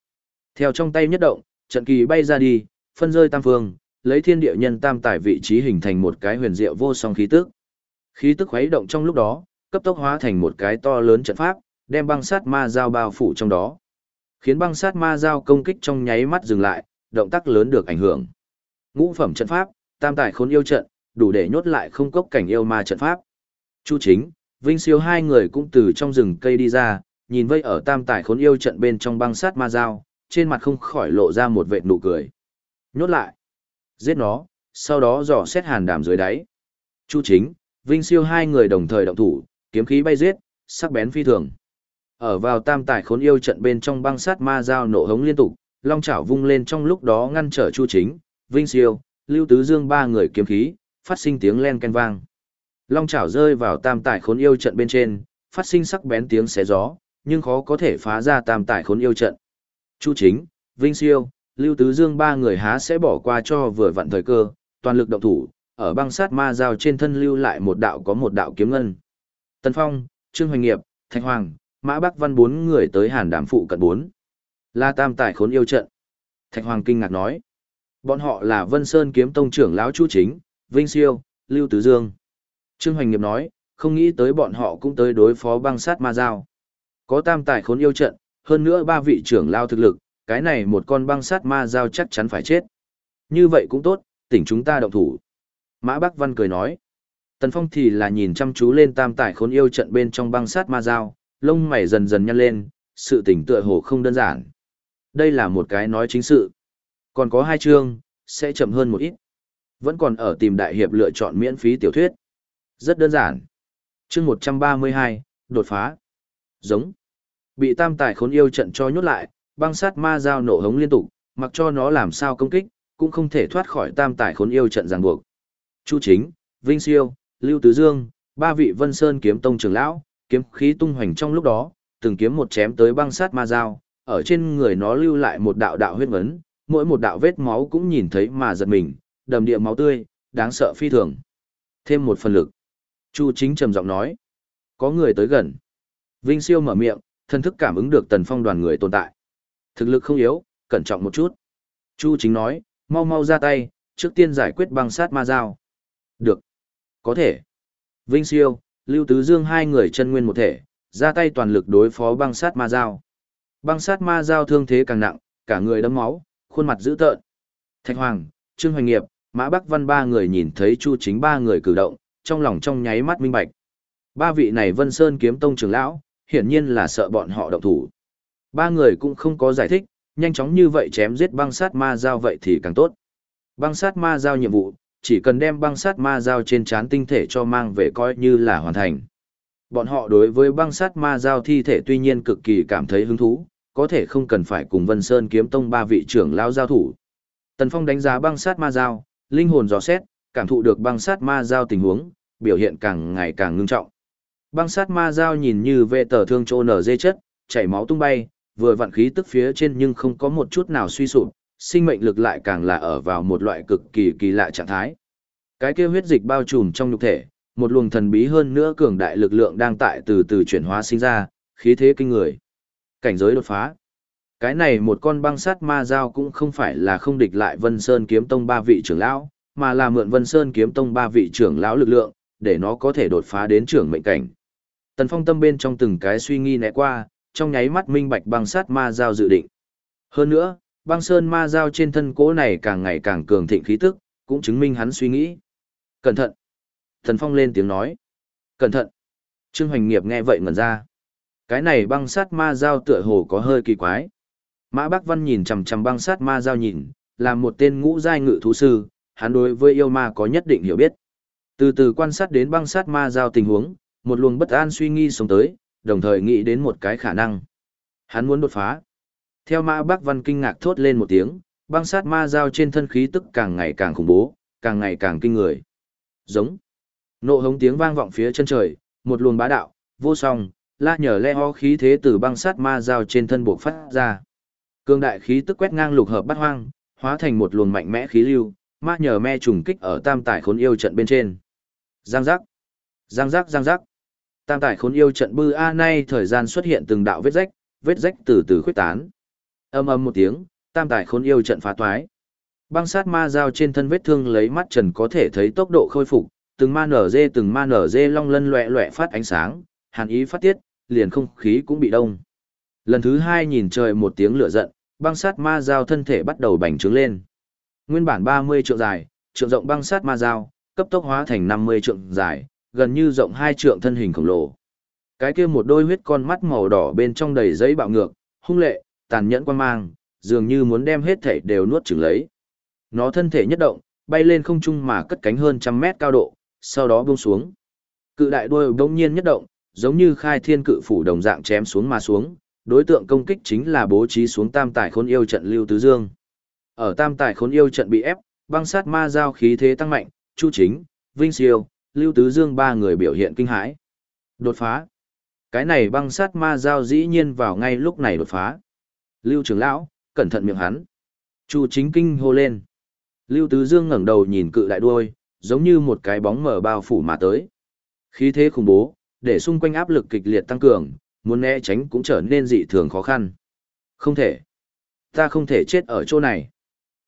Theo trong tay nhất động, trận kỳ bay ra đi, phân rơi tam phương, lấy thiên địa nhân tam tải vị trí hình thành một cái huyền diệu vô song khí tức. Khí tức khuấy động trong lúc đó, cấp tốc hóa thành một cái to lớn trận pháp, đem băng sát ma giao bao phủ trong đó. Khiến băng sát ma giao công kích trong nháy mắt dừng lại, động tác lớn được ảnh hưởng. Ngũ phẩm trận pháp, tam tải khốn yêu trận, đủ để nhốt lại không cốc cảnh yêu ma trận pháp. Chu chính, Vinh siêu hai người cũng từ trong rừng cây đi ra, nhìn vây ở tam tải khốn yêu trận bên trong băng sát ma giao, trên mặt không khỏi lộ ra một vệt nụ cười. Nhốt lại. Giết nó, sau đó dò xét hàn đàm dưới đáy. Chu chính, Vinh siêu hai người đồng thời động thủ, kiếm khí bay giết, sắc bén phi thường. Ở vào tam tải khốn yêu trận bên trong băng sát ma giao nổ hống liên tục, long chảo vung lên trong lúc đó ngăn trở Chu chính, Vinh siêu, Lưu Tứ Dương ba người kiếm khí, phát sinh tiếng len ken vang. Long chảo rơi vào tam tải khốn yêu trận bên trên, phát sinh sắc bén tiếng xé gió, nhưng khó có thể phá ra tam tải khốn yêu trận. Chu chính, Vinh siêu, Lưu Tứ Dương ba người há sẽ bỏ qua cho vừa vặn thời cơ, toàn lực động thủ, ở băng sát ma giao trên thân lưu lại một đạo có một đạo kiếm ngân. Tân Phong, Trương Hoành Nghiệp, Thạch Hoàng, Mã Bắc Văn bốn người tới Hàn Đàm phụ cận bốn. La Tam Tài khốn yêu trận. Thạch Hoàng kinh ngạc nói. Bọn họ là Vân Sơn kiếm tông trưởng lão Chu Chính, Vinh Siêu, Lưu Tứ Dương. Trương Hoành Nghiệp nói, không nghĩ tới bọn họ cũng tới đối phó băng sát ma giao. Có tam tài khốn yêu trận, hơn nữa ba vị trưởng lao thực lực, cái này một con băng sát ma giao chắc chắn phải chết. Như vậy cũng tốt, tỉnh chúng ta động thủ. Mã Bắc Văn cười nói. Tần Phong thì là nhìn chăm chú lên tam tài khốn yêu trận bên trong băng sát ma giao, lông mày dần dần nhăn lên, sự tỉnh tựa hồ không đơn giản. Đây là một cái nói chính sự. Còn có hai chương, sẽ chậm hơn một ít. Vẫn còn ở tìm đại hiệp lựa chọn miễn phí tiểu thuyết. Rất đơn giản. chương 132, đột phá. Giống. Bị tam tài khốn yêu trận cho nhốt lại, băng sát ma dao nổ hống liên tục, mặc cho nó làm sao công kích, cũng không thể thoát khỏi tam tài khốn yêu trận ràng buộc. Chu Chính, Vinh Siêu, Lưu Tứ Dương, ba vị Vân Sơn kiếm tông trưởng lão, kiếm khí tung hoành trong lúc đó, từng kiếm một chém tới băng sát ma dao, ở trên người nó lưu lại một đạo đạo huyết vấn, mỗi một đạo vết máu cũng nhìn thấy mà giật mình, đầm địa máu tươi, đáng sợ phi thường. Thêm một phần lực. Chu Chính trầm giọng nói, có người tới gần. Vinh Siêu mở miệng, thân thức cảm ứng được Tần Phong đoàn người tồn tại. Thực lực không yếu, cẩn trọng một chút. Chu Chính nói, mau mau ra tay, trước tiên giải quyết băng sát ma dao. Được. Có thể. Vinh Siêu, Lưu Tứ Dương hai người chân nguyên một thể, ra tay toàn lực đối phó băng sát ma dao. Băng sát ma dao thương thế càng nặng, cả người đấm máu, khuôn mặt dữ tợn. Thạch Hoàng, Trương Hoành Nghiệp, Mã Bắc Văn ba người nhìn thấy Chu Chính ba người cử động, trong lòng trong nháy mắt minh bạch. Ba vị này Vân Sơn kiếm tông trưởng lão, hiển nhiên là sợ bọn họ động thủ. Ba người cũng không có giải thích, nhanh chóng như vậy chém giết băng sát ma giao vậy thì càng tốt. Băng sát ma giao nhiệm vụ, chỉ cần đem băng sát ma giao trên trán tinh thể cho mang về coi như là hoàn thành. Bọn họ đối với băng sát ma giao thi thể tuy nhiên cực kỳ cảm thấy hứng thú, có thể không cần phải cùng Vân Sơn kiếm tông ba vị trưởng lão giao thủ. Tần Phong đánh giá băng sát ma giao, linh hồn dò xét, cảm thụ được băng sát ma giao tình huống, biểu hiện càng ngày càng ngưng trọng. Băng sát ma giao nhìn như vệ tờ thương trô nở dê chất, chảy máu tung bay, vừa vặn khí tức phía trên nhưng không có một chút nào suy sụp, sinh mệnh lực lại càng là ở vào một loại cực kỳ kỳ lạ trạng thái. Cái kia huyết dịch bao trùm trong nhục thể, một luồng thần bí hơn nữa cường đại lực lượng đang tại từ từ chuyển hóa sinh ra, khí thế kinh người. Cảnh giới đột phá. Cái này một con băng sát ma dao cũng không phải là không địch lại Vân Sơn kiếm tông ba vị trưởng lão, mà là mượn Vân Sơn kiếm tông ba vị trưởng lão lực lượng, để nó có thể đột phá đến trưởng mệnh cảnh. Tần Phong tâm bên trong từng cái suy nghĩ né qua, trong nháy mắt minh bạch băng sát ma giao dự định. Hơn nữa, băng sơn ma giao trên thân cố này càng ngày càng cường thịnh khí tức, cũng chứng minh hắn suy nghĩ. Cẩn thận! Tần Phong lên tiếng nói. Cẩn thận! Trương Hoành Nghiệp nghe vậy ngẩn ra. Cái này băng sát ma giao tựa hồ có hơi kỳ quái. Mã Bác Văn nhìn chằm chằm băng sát ma giao nhìn, là một tên ngũ giai ngự thú sư, hắn đối với yêu ma có nhất định hiểu biết. Từ từ quan sát đến băng sát ma giao tình huống, một luồng bất an suy nghi sống tới, đồng thời nghĩ đến một cái khả năng. Hắn muốn đột phá. Theo Mã bác Văn kinh ngạc thốt lên một tiếng, băng sát ma giao trên thân khí tức càng ngày càng khủng bố, càng ngày càng kinh người. Giống. Nộ hống tiếng vang vọng phía chân trời, một luồng bá đạo, vô song, la nhờ le ho khí thế từ băng sát ma giao trên thân buộc phát ra. Cương đại khí tức quét ngang lục hợp bát hoang, hóa thành một luồng mạnh mẽ khí lưu, ma nhờ me trùng kích ở tam tải khốn yêu trận bên trên. Giang giác, giang giác giang giác. Tam tải khốn yêu trận bư a nay thời gian xuất hiện từng đạo vết rách, vết rách từ từ khuyết tán. Âm âm một tiếng, tam tải khốn yêu trận phá toái. Băng sát ma dao trên thân vết thương lấy mắt trần có thể thấy tốc độ khôi phục, từng ma nở dê từng ma nở dê long lân loẹ loẹ phát ánh sáng, hàn ý phát tiết, liền không khí cũng bị đông. Lần thứ hai nhìn trời một tiếng lửa giận, băng sát ma dao thân thể bắt đầu bành trướng lên. Nguyên bản 30 trượng dài, trượng rộng băng sát ma dao, cấp tốc hóa thành 50 trượng dài, gần như rộng hai trượng thân hình khổng lồ. Cái kia một đôi huyết con mắt màu đỏ bên trong đầy giấy bạo ngược, hung lệ, tàn nhẫn quan mang, dường như muốn đem hết thể đều nuốt chửng lấy. Nó thân thể nhất động, bay lên không trung mà cất cánh hơn trăm mét cao độ, sau đó buông xuống. Cự đại đuôi bỗng nhiên nhất động, giống như khai thiên cự phủ đồng dạng chém xuống mà xuống, đối tượng công kích chính là bố trí xuống tam tải khôn yêu trận Lưu Tứ Dương. Ở tam Tài khốn yêu trận bị ép, băng sát ma giao khí thế tăng mạnh, Chu Chính, Vinh Siêu, Lưu Tứ Dương ba người biểu hiện kinh hãi. Đột phá. Cái này băng sát ma giao dĩ nhiên vào ngay lúc này đột phá. Lưu trưởng lão, cẩn thận miệng hắn. Chu Chính kinh hô lên. Lưu Tứ Dương ngẩng đầu nhìn cự đại đuôi, giống như một cái bóng mở bao phủ mà tới. Khí thế khủng bố, để xung quanh áp lực kịch liệt tăng cường, muốn né tránh cũng trở nên dị thường khó khăn. Không thể. Ta không thể chết ở chỗ này.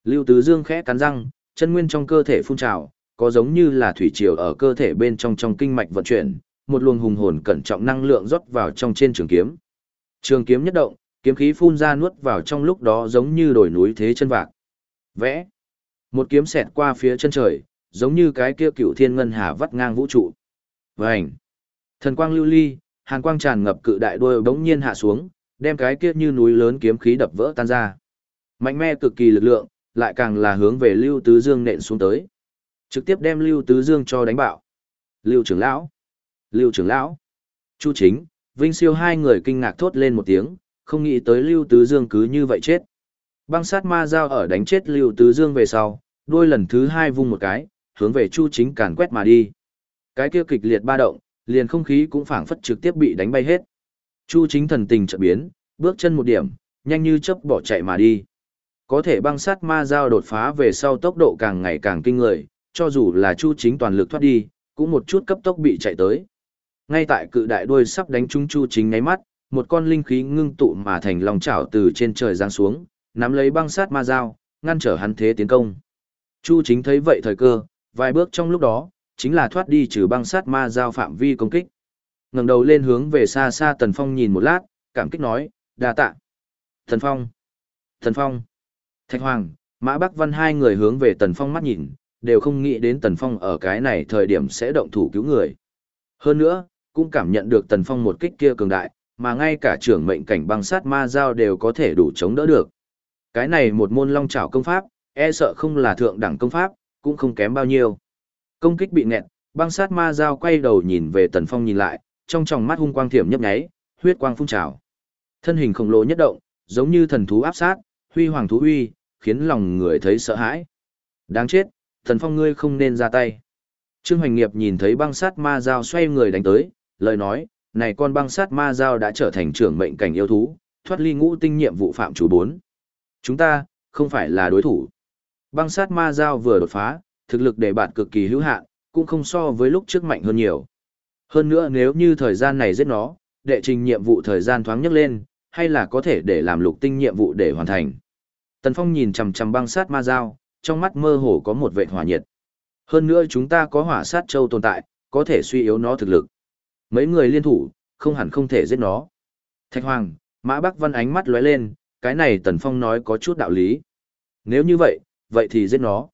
Lưu Tứ Dương khẽ cắn răng, chân nguyên trong cơ thể phun trào, có giống như là thủy triều ở cơ thể bên trong trong kinh mạch vận chuyển, một luồng hùng hồn cẩn trọng năng lượng rót vào trong trên trường kiếm. Trường kiếm nhất động, kiếm khí phun ra nuốt vào trong lúc đó giống như đổi núi thế chân vạc. Vẽ. Một kiếm xẹt qua phía chân trời, giống như cái kia cựu thiên ngân hà vắt ngang vũ trụ. Vành. Thần quang lưu ly, hàn quang tràn ngập cự đại đôi bỗng nhiên hạ xuống, đem cái kia như núi lớn kiếm khí đập vỡ tan ra. Mạnh mẽ cực kỳ lực lượng, lại càng là hướng về Lưu Tứ Dương nện xuống tới. Trực tiếp đem Lưu Tứ Dương cho đánh bạo. Lưu trưởng lão, Lưu trưởng lão, Chu Chính, Vinh Siêu hai người kinh ngạc thốt lên một tiếng, không nghĩ tới Lưu Tứ Dương cứ như vậy chết. Băng sát ma dao ở đánh chết Lưu Tứ Dương về sau, đôi lần thứ hai vung một cái, hướng về Chu Chính càn quét mà đi. Cái kia kịch liệt ba động, liền không khí cũng phảng phất trực tiếp bị đánh bay hết. Chu Chính thần tình chợt biến, bước chân một điểm, nhanh như chớp bỏ chạy mà đi. Có thể băng sát ma giao đột phá về sau tốc độ càng ngày càng kinh người, cho dù là Chu Chính toàn lực thoát đi, cũng một chút cấp tốc bị chạy tới. Ngay tại cự đại đuôi sắp đánh trúng Chu Chính ngáy mắt, một con linh khí ngưng tụ mà thành lòng chảo từ trên trời giáng xuống, nắm lấy băng sát ma dao, ngăn trở hắn thế tiến công. Chu Chính thấy vậy thời cơ, vài bước trong lúc đó, chính là thoát đi trừ băng sát ma dao phạm vi công kích. Ngẩng đầu lên hướng về xa xa Tần Phong nhìn một lát, cảm kích nói, đa tạ. Tần Phong, Tần Phong, Thạch Hoàng, Mã Bắc Văn hai người hướng về Tần Phong mắt nhìn, đều không nghĩ đến Tần Phong ở cái này thời điểm sẽ động thủ cứu người. Hơn nữa, cũng cảm nhận được Tần Phong một kích kia cường đại, mà ngay cả trưởng mệnh cảnh băng sát ma giao đều có thể đủ chống đỡ được. Cái này một môn long trảo công pháp, e sợ không là thượng đẳng công pháp, cũng không kém bao nhiêu. Công kích bị nẹt, băng sát ma giao quay đầu nhìn về Tần Phong nhìn lại, trong tròng mắt hung quang thiểm nhấp nháy, huyết quang phun trào. Thân hình khổng lồ nhất động, giống như thần thú áp sát, huy hoàng thú uy, khiến lòng người thấy sợ hãi. Đáng chết, thần Phong ngươi không nên ra tay. Trương Hoành Nghiệp nhìn thấy băng sát ma dao xoay người đánh tới, lời nói, này con băng sát ma dao đã trở thành trưởng mệnh cảnh yêu thú, thoát ly ngũ tinh nhiệm vụ phạm chủ 4. Chúng ta, không phải là đối thủ. Băng sát ma dao vừa đột phá, thực lực để bạn cực kỳ hữu hạn, cũng không so với lúc trước mạnh hơn nhiều. Hơn nữa nếu như thời gian này giết nó, đệ trình nhiệm vụ thời gian thoáng nhấc lên, hay là có thể để làm lục tinh nhiệm vụ để hoàn thành. Tần Phong nhìn chằm chằm băng sát ma dao, trong mắt mơ hồ có một vệ hỏa nhiệt. Hơn nữa chúng ta có hỏa sát châu tồn tại, có thể suy yếu nó thực lực. Mấy người liên thủ, không hẳn không thể giết nó. Thạch Hoàng, Mã Bắc Văn ánh mắt lóe lên, cái này Tần Phong nói có chút đạo lý. Nếu như vậy, vậy thì giết nó.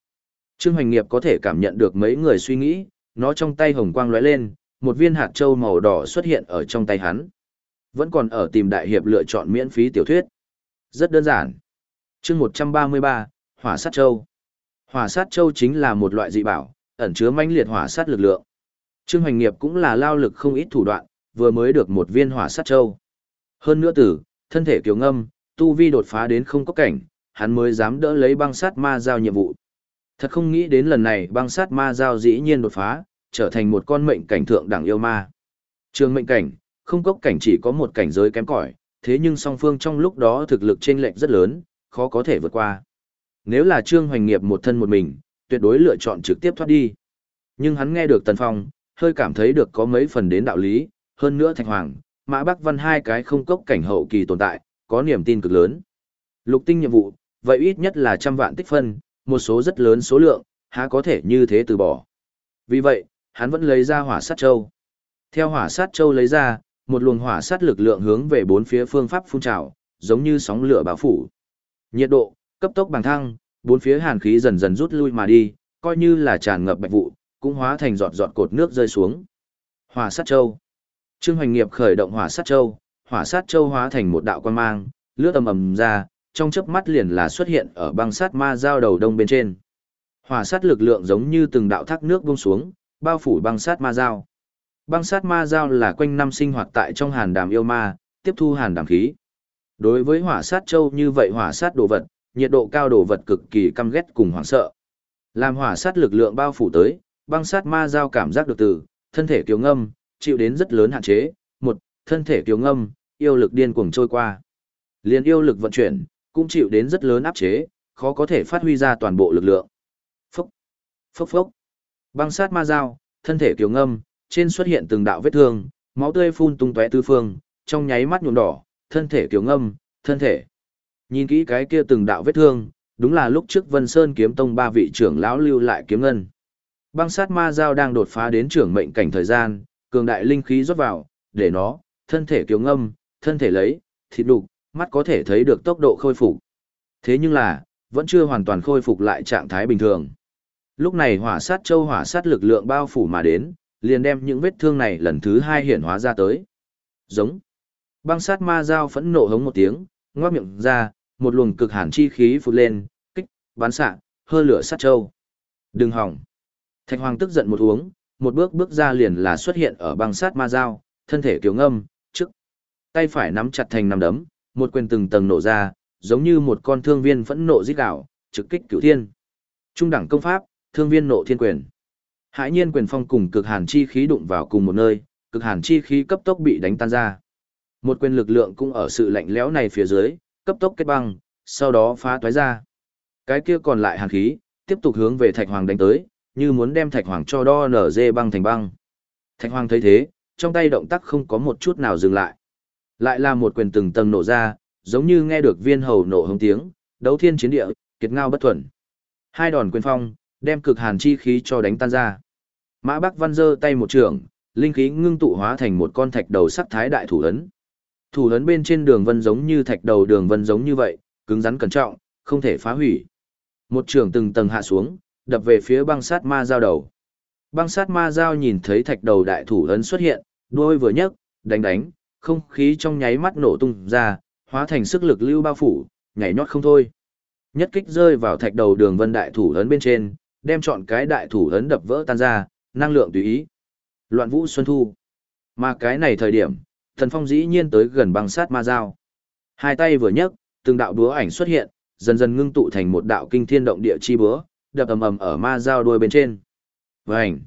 Trương Hoành Nghiệp có thể cảm nhận được mấy người suy nghĩ, nó trong tay hồng quang lóe lên, một viên hạt châu màu đỏ xuất hiện ở trong tay hắn. Vẫn còn ở tìm đại hiệp lựa chọn miễn phí tiểu thuyết. Rất đơn giản. Chương 133, Hỏa sát châu. Hỏa sát châu chính là một loại dị bảo, ẩn chứa mãnh liệt hỏa sát lực lượng. Trương Hoành Nghiệp cũng là lao lực không ít thủ đoạn, vừa mới được một viên hỏa sát châu. Hơn nữa tử, thân thể kiều ngâm, tu vi đột phá đến không có cảnh, hắn mới dám đỡ lấy băng sát ma giao nhiệm vụ. Thật không nghĩ đến lần này băng sát ma giao dĩ nhiên đột phá, trở thành một con mệnh cảnh thượng đẳng yêu ma. Trường mệnh cảnh, không cốc cảnh chỉ có một cảnh giới kém cỏi, thế nhưng song phương trong lúc đó thực lực chênh lệch rất lớn, khó có thể vượt qua. Nếu là Trương Hoành Nghiệp một thân một mình, tuyệt đối lựa chọn trực tiếp thoát đi. Nhưng hắn nghe được Tần Phong, hơi cảm thấy được có mấy phần đến đạo lý, hơn nữa Thạch Hoàng, Mã Bắc Văn hai cái không cốc cảnh hậu kỳ tồn tại, có niềm tin cực lớn. Lục tinh nhiệm vụ, vậy ít nhất là trăm vạn tích phân, một số rất lớn số lượng, há có thể như thế từ bỏ. Vì vậy, hắn vẫn lấy ra hỏa sát châu. Theo hỏa sát châu lấy ra, một luồng hỏa sát lực lượng hướng về bốn phía phương pháp phun trào, giống như sóng lửa bão phủ. Nhiệt độ, cấp tốc bằng thăng, bốn phía hàn khí dần dần rút lui mà đi, coi như là tràn ngập bạch vụ, cũng hóa thành giọt giọt cột nước rơi xuống. Hỏa sát châu. Trương Hoành Nghiệp khởi động hỏa sát châu, hỏa sát châu hóa thành một đạo quang mang, lướt ầm ầm ra, trong chớp mắt liền là xuất hiện ở băng sát ma giao đầu đông bên trên. Hỏa sát lực lượng giống như từng đạo thác nước buông xuống, bao phủ băng sát ma giao. Băng sát ma giao là quanh năm sinh hoạt tại trong hàn đàm yêu ma, tiếp thu hàn đàm khí. Đối với hỏa sát châu như vậy hỏa sát đồ vật, nhiệt độ cao đồ vật cực kỳ căm ghét cùng hoảng sợ. Làm hỏa sát lực lượng bao phủ tới, băng sát ma giao cảm giác được từ, thân thể kiều ngâm, chịu đến rất lớn hạn chế. Một, thân thể kiều ngâm, yêu lực điên cuồng trôi qua. Liên yêu lực vận chuyển, cũng chịu đến rất lớn áp chế, khó có thể phát huy ra toàn bộ lực lượng. Phốc, phốc phốc. Băng sát ma dao, thân thể kiều ngâm, trên xuất hiện từng đạo vết thương, máu tươi phun tung tóe tứ phương, trong nháy mắt nhuộm đỏ, thân thể kiều ngâm, thân thể. Nhìn kỹ cái kia từng đạo vết thương, đúng là lúc trước Vân Sơn kiếm tông ba vị trưởng lão lưu lại kiếm ngân. Băng sát ma dao đang đột phá đến trưởng mệnh cảnh thời gian, cường đại linh khí rót vào, để nó, thân thể kiều ngâm, thân thể lấy, thịt đục, mắt có thể thấy được tốc độ khôi phục. Thế nhưng là, vẫn chưa hoàn toàn khôi phục lại trạng thái bình thường. Lúc này hỏa sát châu hỏa sát lực lượng bao phủ mà đến, liền đem những vết thương này lần thứ hai hiển hóa ra tới. Giống. Băng sát ma dao phẫn nộ hống một tiếng, ngoác miệng ra, một luồng cực hàn chi khí phụt lên, kích, bắn xạ, hơ lửa sát châu. Đừng hỏng. Thạch Hoàng tức giận một uống, một bước bước ra liền là xuất hiện ở băng sát ma dao, thân thể kiều ngâm, trước. Tay phải nắm chặt thành nắm đấm, một quyền từng tầng nổ ra, giống như một con thương viên phẫn nộ giết đảo, trực kích cửu thiên. Trung đẳng công pháp, thương viên nộ thiên quyền. Hãi nhiên quyền phong cùng cực hàn chi khí đụng vào cùng một nơi, cực hàn chi khí cấp tốc bị đánh tan ra. Một quyền lực lượng cũng ở sự lạnh lẽo này phía dưới, cấp tốc kết băng, sau đó phá toái ra. Cái kia còn lại hàn khí, tiếp tục hướng về Thạch Hoàng đánh tới, như muốn đem Thạch Hoàng cho đo nở dê băng thành băng. Thạch Hoàng thấy thế, trong tay động tác không có một chút nào dừng lại. Lại là một quyền từng tầng nổ ra, giống như nghe được viên hầu nổ hống tiếng, đấu thiên chiến địa, kiệt ngao bất thuần. Hai đòn quyền phong, đem cực hàn chi khí cho đánh tan ra. Mã Bắc Văn giơ tay một trường, linh khí ngưng tụ hóa thành một con thạch đầu sắc thái đại thủ ấn. Thủ ấn bên trên đường vân giống như thạch đầu đường vân giống như vậy, cứng rắn cẩn trọng, không thể phá hủy. Một trường từng tầng hạ xuống, đập về phía băng sát ma giao đầu. Băng sát ma giao nhìn thấy thạch đầu đại thủ ấn xuất hiện, đuôi vừa nhấc, đánh đánh, không khí trong nháy mắt nổ tung ra, hóa thành sức lực lưu bao phủ, nhảy nhót không thôi. Nhất kích rơi vào thạch đầu đường vân đại thủ ấn bên trên, đem chọn cái đại thủ ấn đập vỡ tan ra, năng lượng tùy ý. Loạn vũ xuân thu. Mà cái này thời điểm, thần phong dĩ nhiên tới gần băng sát ma dao. Hai tay vừa nhấc, từng đạo búa ảnh xuất hiện, dần dần ngưng tụ thành một đạo kinh thiên động địa chi búa, đập ầm ầm ở ma dao đuôi bên trên. Vành.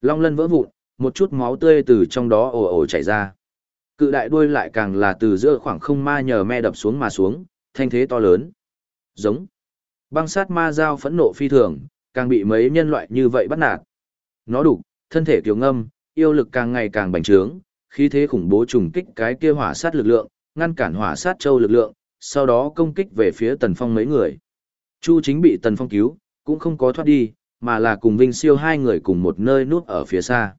Long lân vỡ vụn, một chút máu tươi từ trong đó ồ ồ chảy ra. Cự đại đuôi lại càng là từ giữa khoảng không ma nhờ me đập xuống mà xuống, thanh thế to lớn. Giống. Băng sát ma dao phẫn nộ phi thường, càng bị mấy nhân loại như vậy bắt nạt. Nó đủ, thân thể kiều ngâm, yêu lực càng ngày càng bành trướng, khí thế khủng bố trùng kích cái kia hỏa sát lực lượng, ngăn cản hỏa sát châu lực lượng, sau đó công kích về phía Tần Phong mấy người. Chu chính bị Tần Phong cứu, cũng không có thoát đi, mà là cùng Vinh Siêu hai người cùng một nơi nút ở phía xa.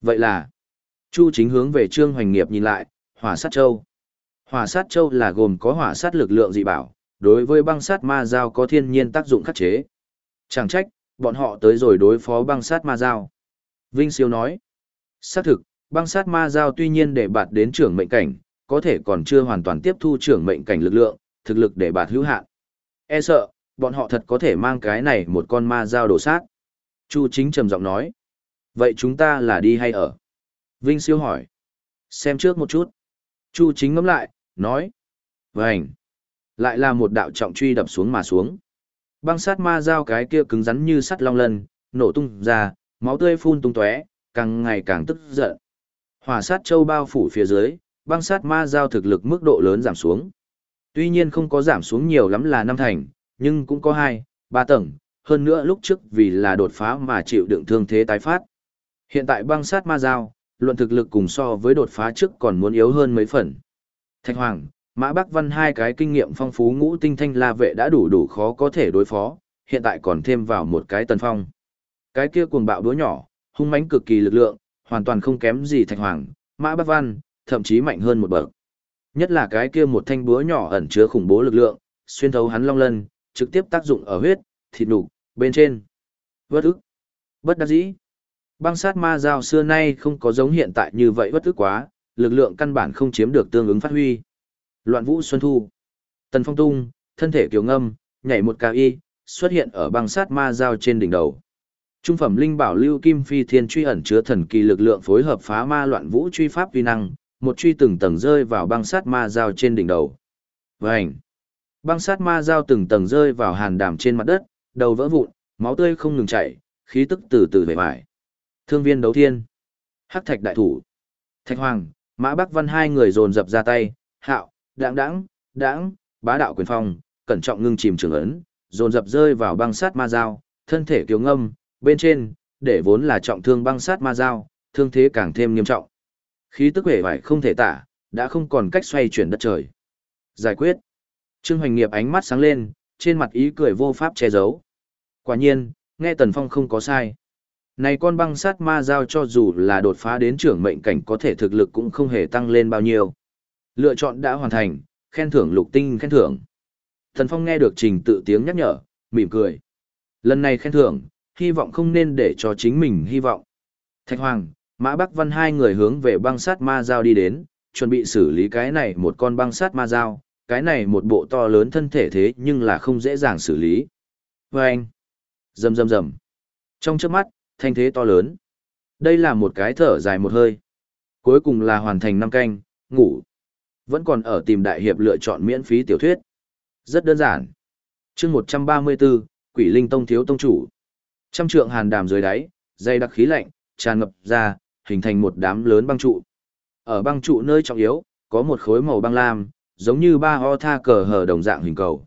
Vậy là, Chu chính hướng về Trương Hoành Nghiệp nhìn lại, hỏa sát châu. Hỏa sát châu là gồm có hỏa sát lực lượng dị bảo, đối với băng sát ma giao có thiên nhiên tác dụng khắc chế. Chẳng trách, bọn họ tới rồi đối phó băng sát ma giao. Vinh Siêu nói, xác thực, băng sát ma giao tuy nhiên để bạt đến trưởng mệnh cảnh, có thể còn chưa hoàn toàn tiếp thu trưởng mệnh cảnh lực lượng, thực lực để bạt hữu hạn. E sợ, bọn họ thật có thể mang cái này một con ma giao đổ sát. Chu chính trầm giọng nói. Vậy chúng ta là đi hay ở? Vinh siêu hỏi. Xem trước một chút. Chu chính ngắm lại, nói. Vânh. Lại là một đạo trọng truy đập xuống mà xuống. Băng sát ma dao cái kia cứng rắn như sắt long lân, nổ tung ra, máu tươi phun tung tóe, càng ngày càng tức giận. Hỏa sát châu bao phủ phía dưới, băng sát ma giao thực lực mức độ lớn giảm xuống. Tuy nhiên không có giảm xuống nhiều lắm là năm thành, nhưng cũng có hai, ba tầng, hơn nữa lúc trước vì là đột phá mà chịu đựng thương thế tái phát. Hiện tại băng sát ma giao luận thực lực cùng so với đột phá trước còn muốn yếu hơn mấy phần. Thạch Hoàng, Mã Bắc Văn hai cái kinh nghiệm phong phú ngũ tinh thanh la vệ đã đủ đủ khó có thể đối phó, hiện tại còn thêm vào một cái tần phong. Cái kia cuồng bạo đúa nhỏ, hung mãnh cực kỳ lực lượng, hoàn toàn không kém gì Thạch Hoàng, Mã Bắc Văn, thậm chí mạnh hơn một bậc. Nhất là cái kia một thanh búa nhỏ ẩn chứa khủng bố lực lượng, xuyên thấu hắn long lân, trực tiếp tác dụng ở huyết, thịt nục, bên trên. Vất ức. Bất đắc dĩ. Băng sát ma dao xưa nay không có giống hiện tại như vậy bất ức quá, lực lượng căn bản không chiếm được tương ứng phát huy. Loạn vũ xuân thu. Tần phong tung, thân thể kiều ngâm, nhảy một cao y, xuất hiện ở băng sát ma dao trên đỉnh đầu. Trung phẩm linh bảo lưu kim phi thiên truy ẩn chứa thần kỳ lực lượng phối hợp phá ma loạn vũ truy pháp vi năng, một truy từng tầng rơi vào băng sát ma dao trên đỉnh đầu. Vành. Băng sát ma dao từng tầng rơi vào hàn đàm trên mặt đất, đầu vỡ vụn, máu tươi không ngừng chảy, khí tức từ từ về vải. Thương viên đấu thiên. Hắc thạch đại thủ. Thạch hoàng, mã bắc văn hai người dồn dập ra tay, hạo, đãng đãng, đãng, bá đạo quyền phong, cẩn trọng ngưng chìm trường ấn, dồn dập rơi vào băng sát ma dao, thân thể kiều ngâm, bên trên, để vốn là trọng thương băng sát ma dao, thương thế càng thêm nghiêm trọng. Khí tức vẻ vải không thể tả, đã không còn cách xoay chuyển đất trời. Giải quyết. Trương Hoành Nghiệp ánh mắt sáng lên, trên mặt ý cười vô pháp che giấu. Quả nhiên, nghe Tần Phong không có sai. Này con băng sát ma giao cho dù là đột phá đến trưởng mệnh cảnh có thể thực lực cũng không hề tăng lên bao nhiêu. Lựa chọn đã hoàn thành, khen thưởng lục tinh khen thưởng. Tần Phong nghe được trình tự tiếng nhắc nhở, mỉm cười. Lần này khen thưởng, hy vọng không nên để cho chính mình hy vọng. Thạch Hoàng, Mã Bắc Văn hai người hướng về băng sát ma giao đi đến, chuẩn bị xử lý cái này một con băng sát ma giao, cái này một bộ to lớn thân thể thế nhưng là không dễ dàng xử lý. Và anh, rầm rầm rầm. Trong trước mắt, thanh thế to lớn. Đây là một cái thở dài một hơi. Cuối cùng là hoàn thành năm canh, ngủ. Vẫn còn ở tìm đại hiệp lựa chọn miễn phí tiểu thuyết. Rất đơn giản. chương 134, Quỷ Linh Tông Thiếu Tông Chủ. Trăm trượng hàn đàm dưới đáy, dây đặc khí lạnh, tràn ngập ra, hình thành một đám lớn băng trụ. Ở băng trụ nơi trọng yếu, có một khối màu băng lam, giống như ba ho tha cờ hờ đồng dạng hình cầu.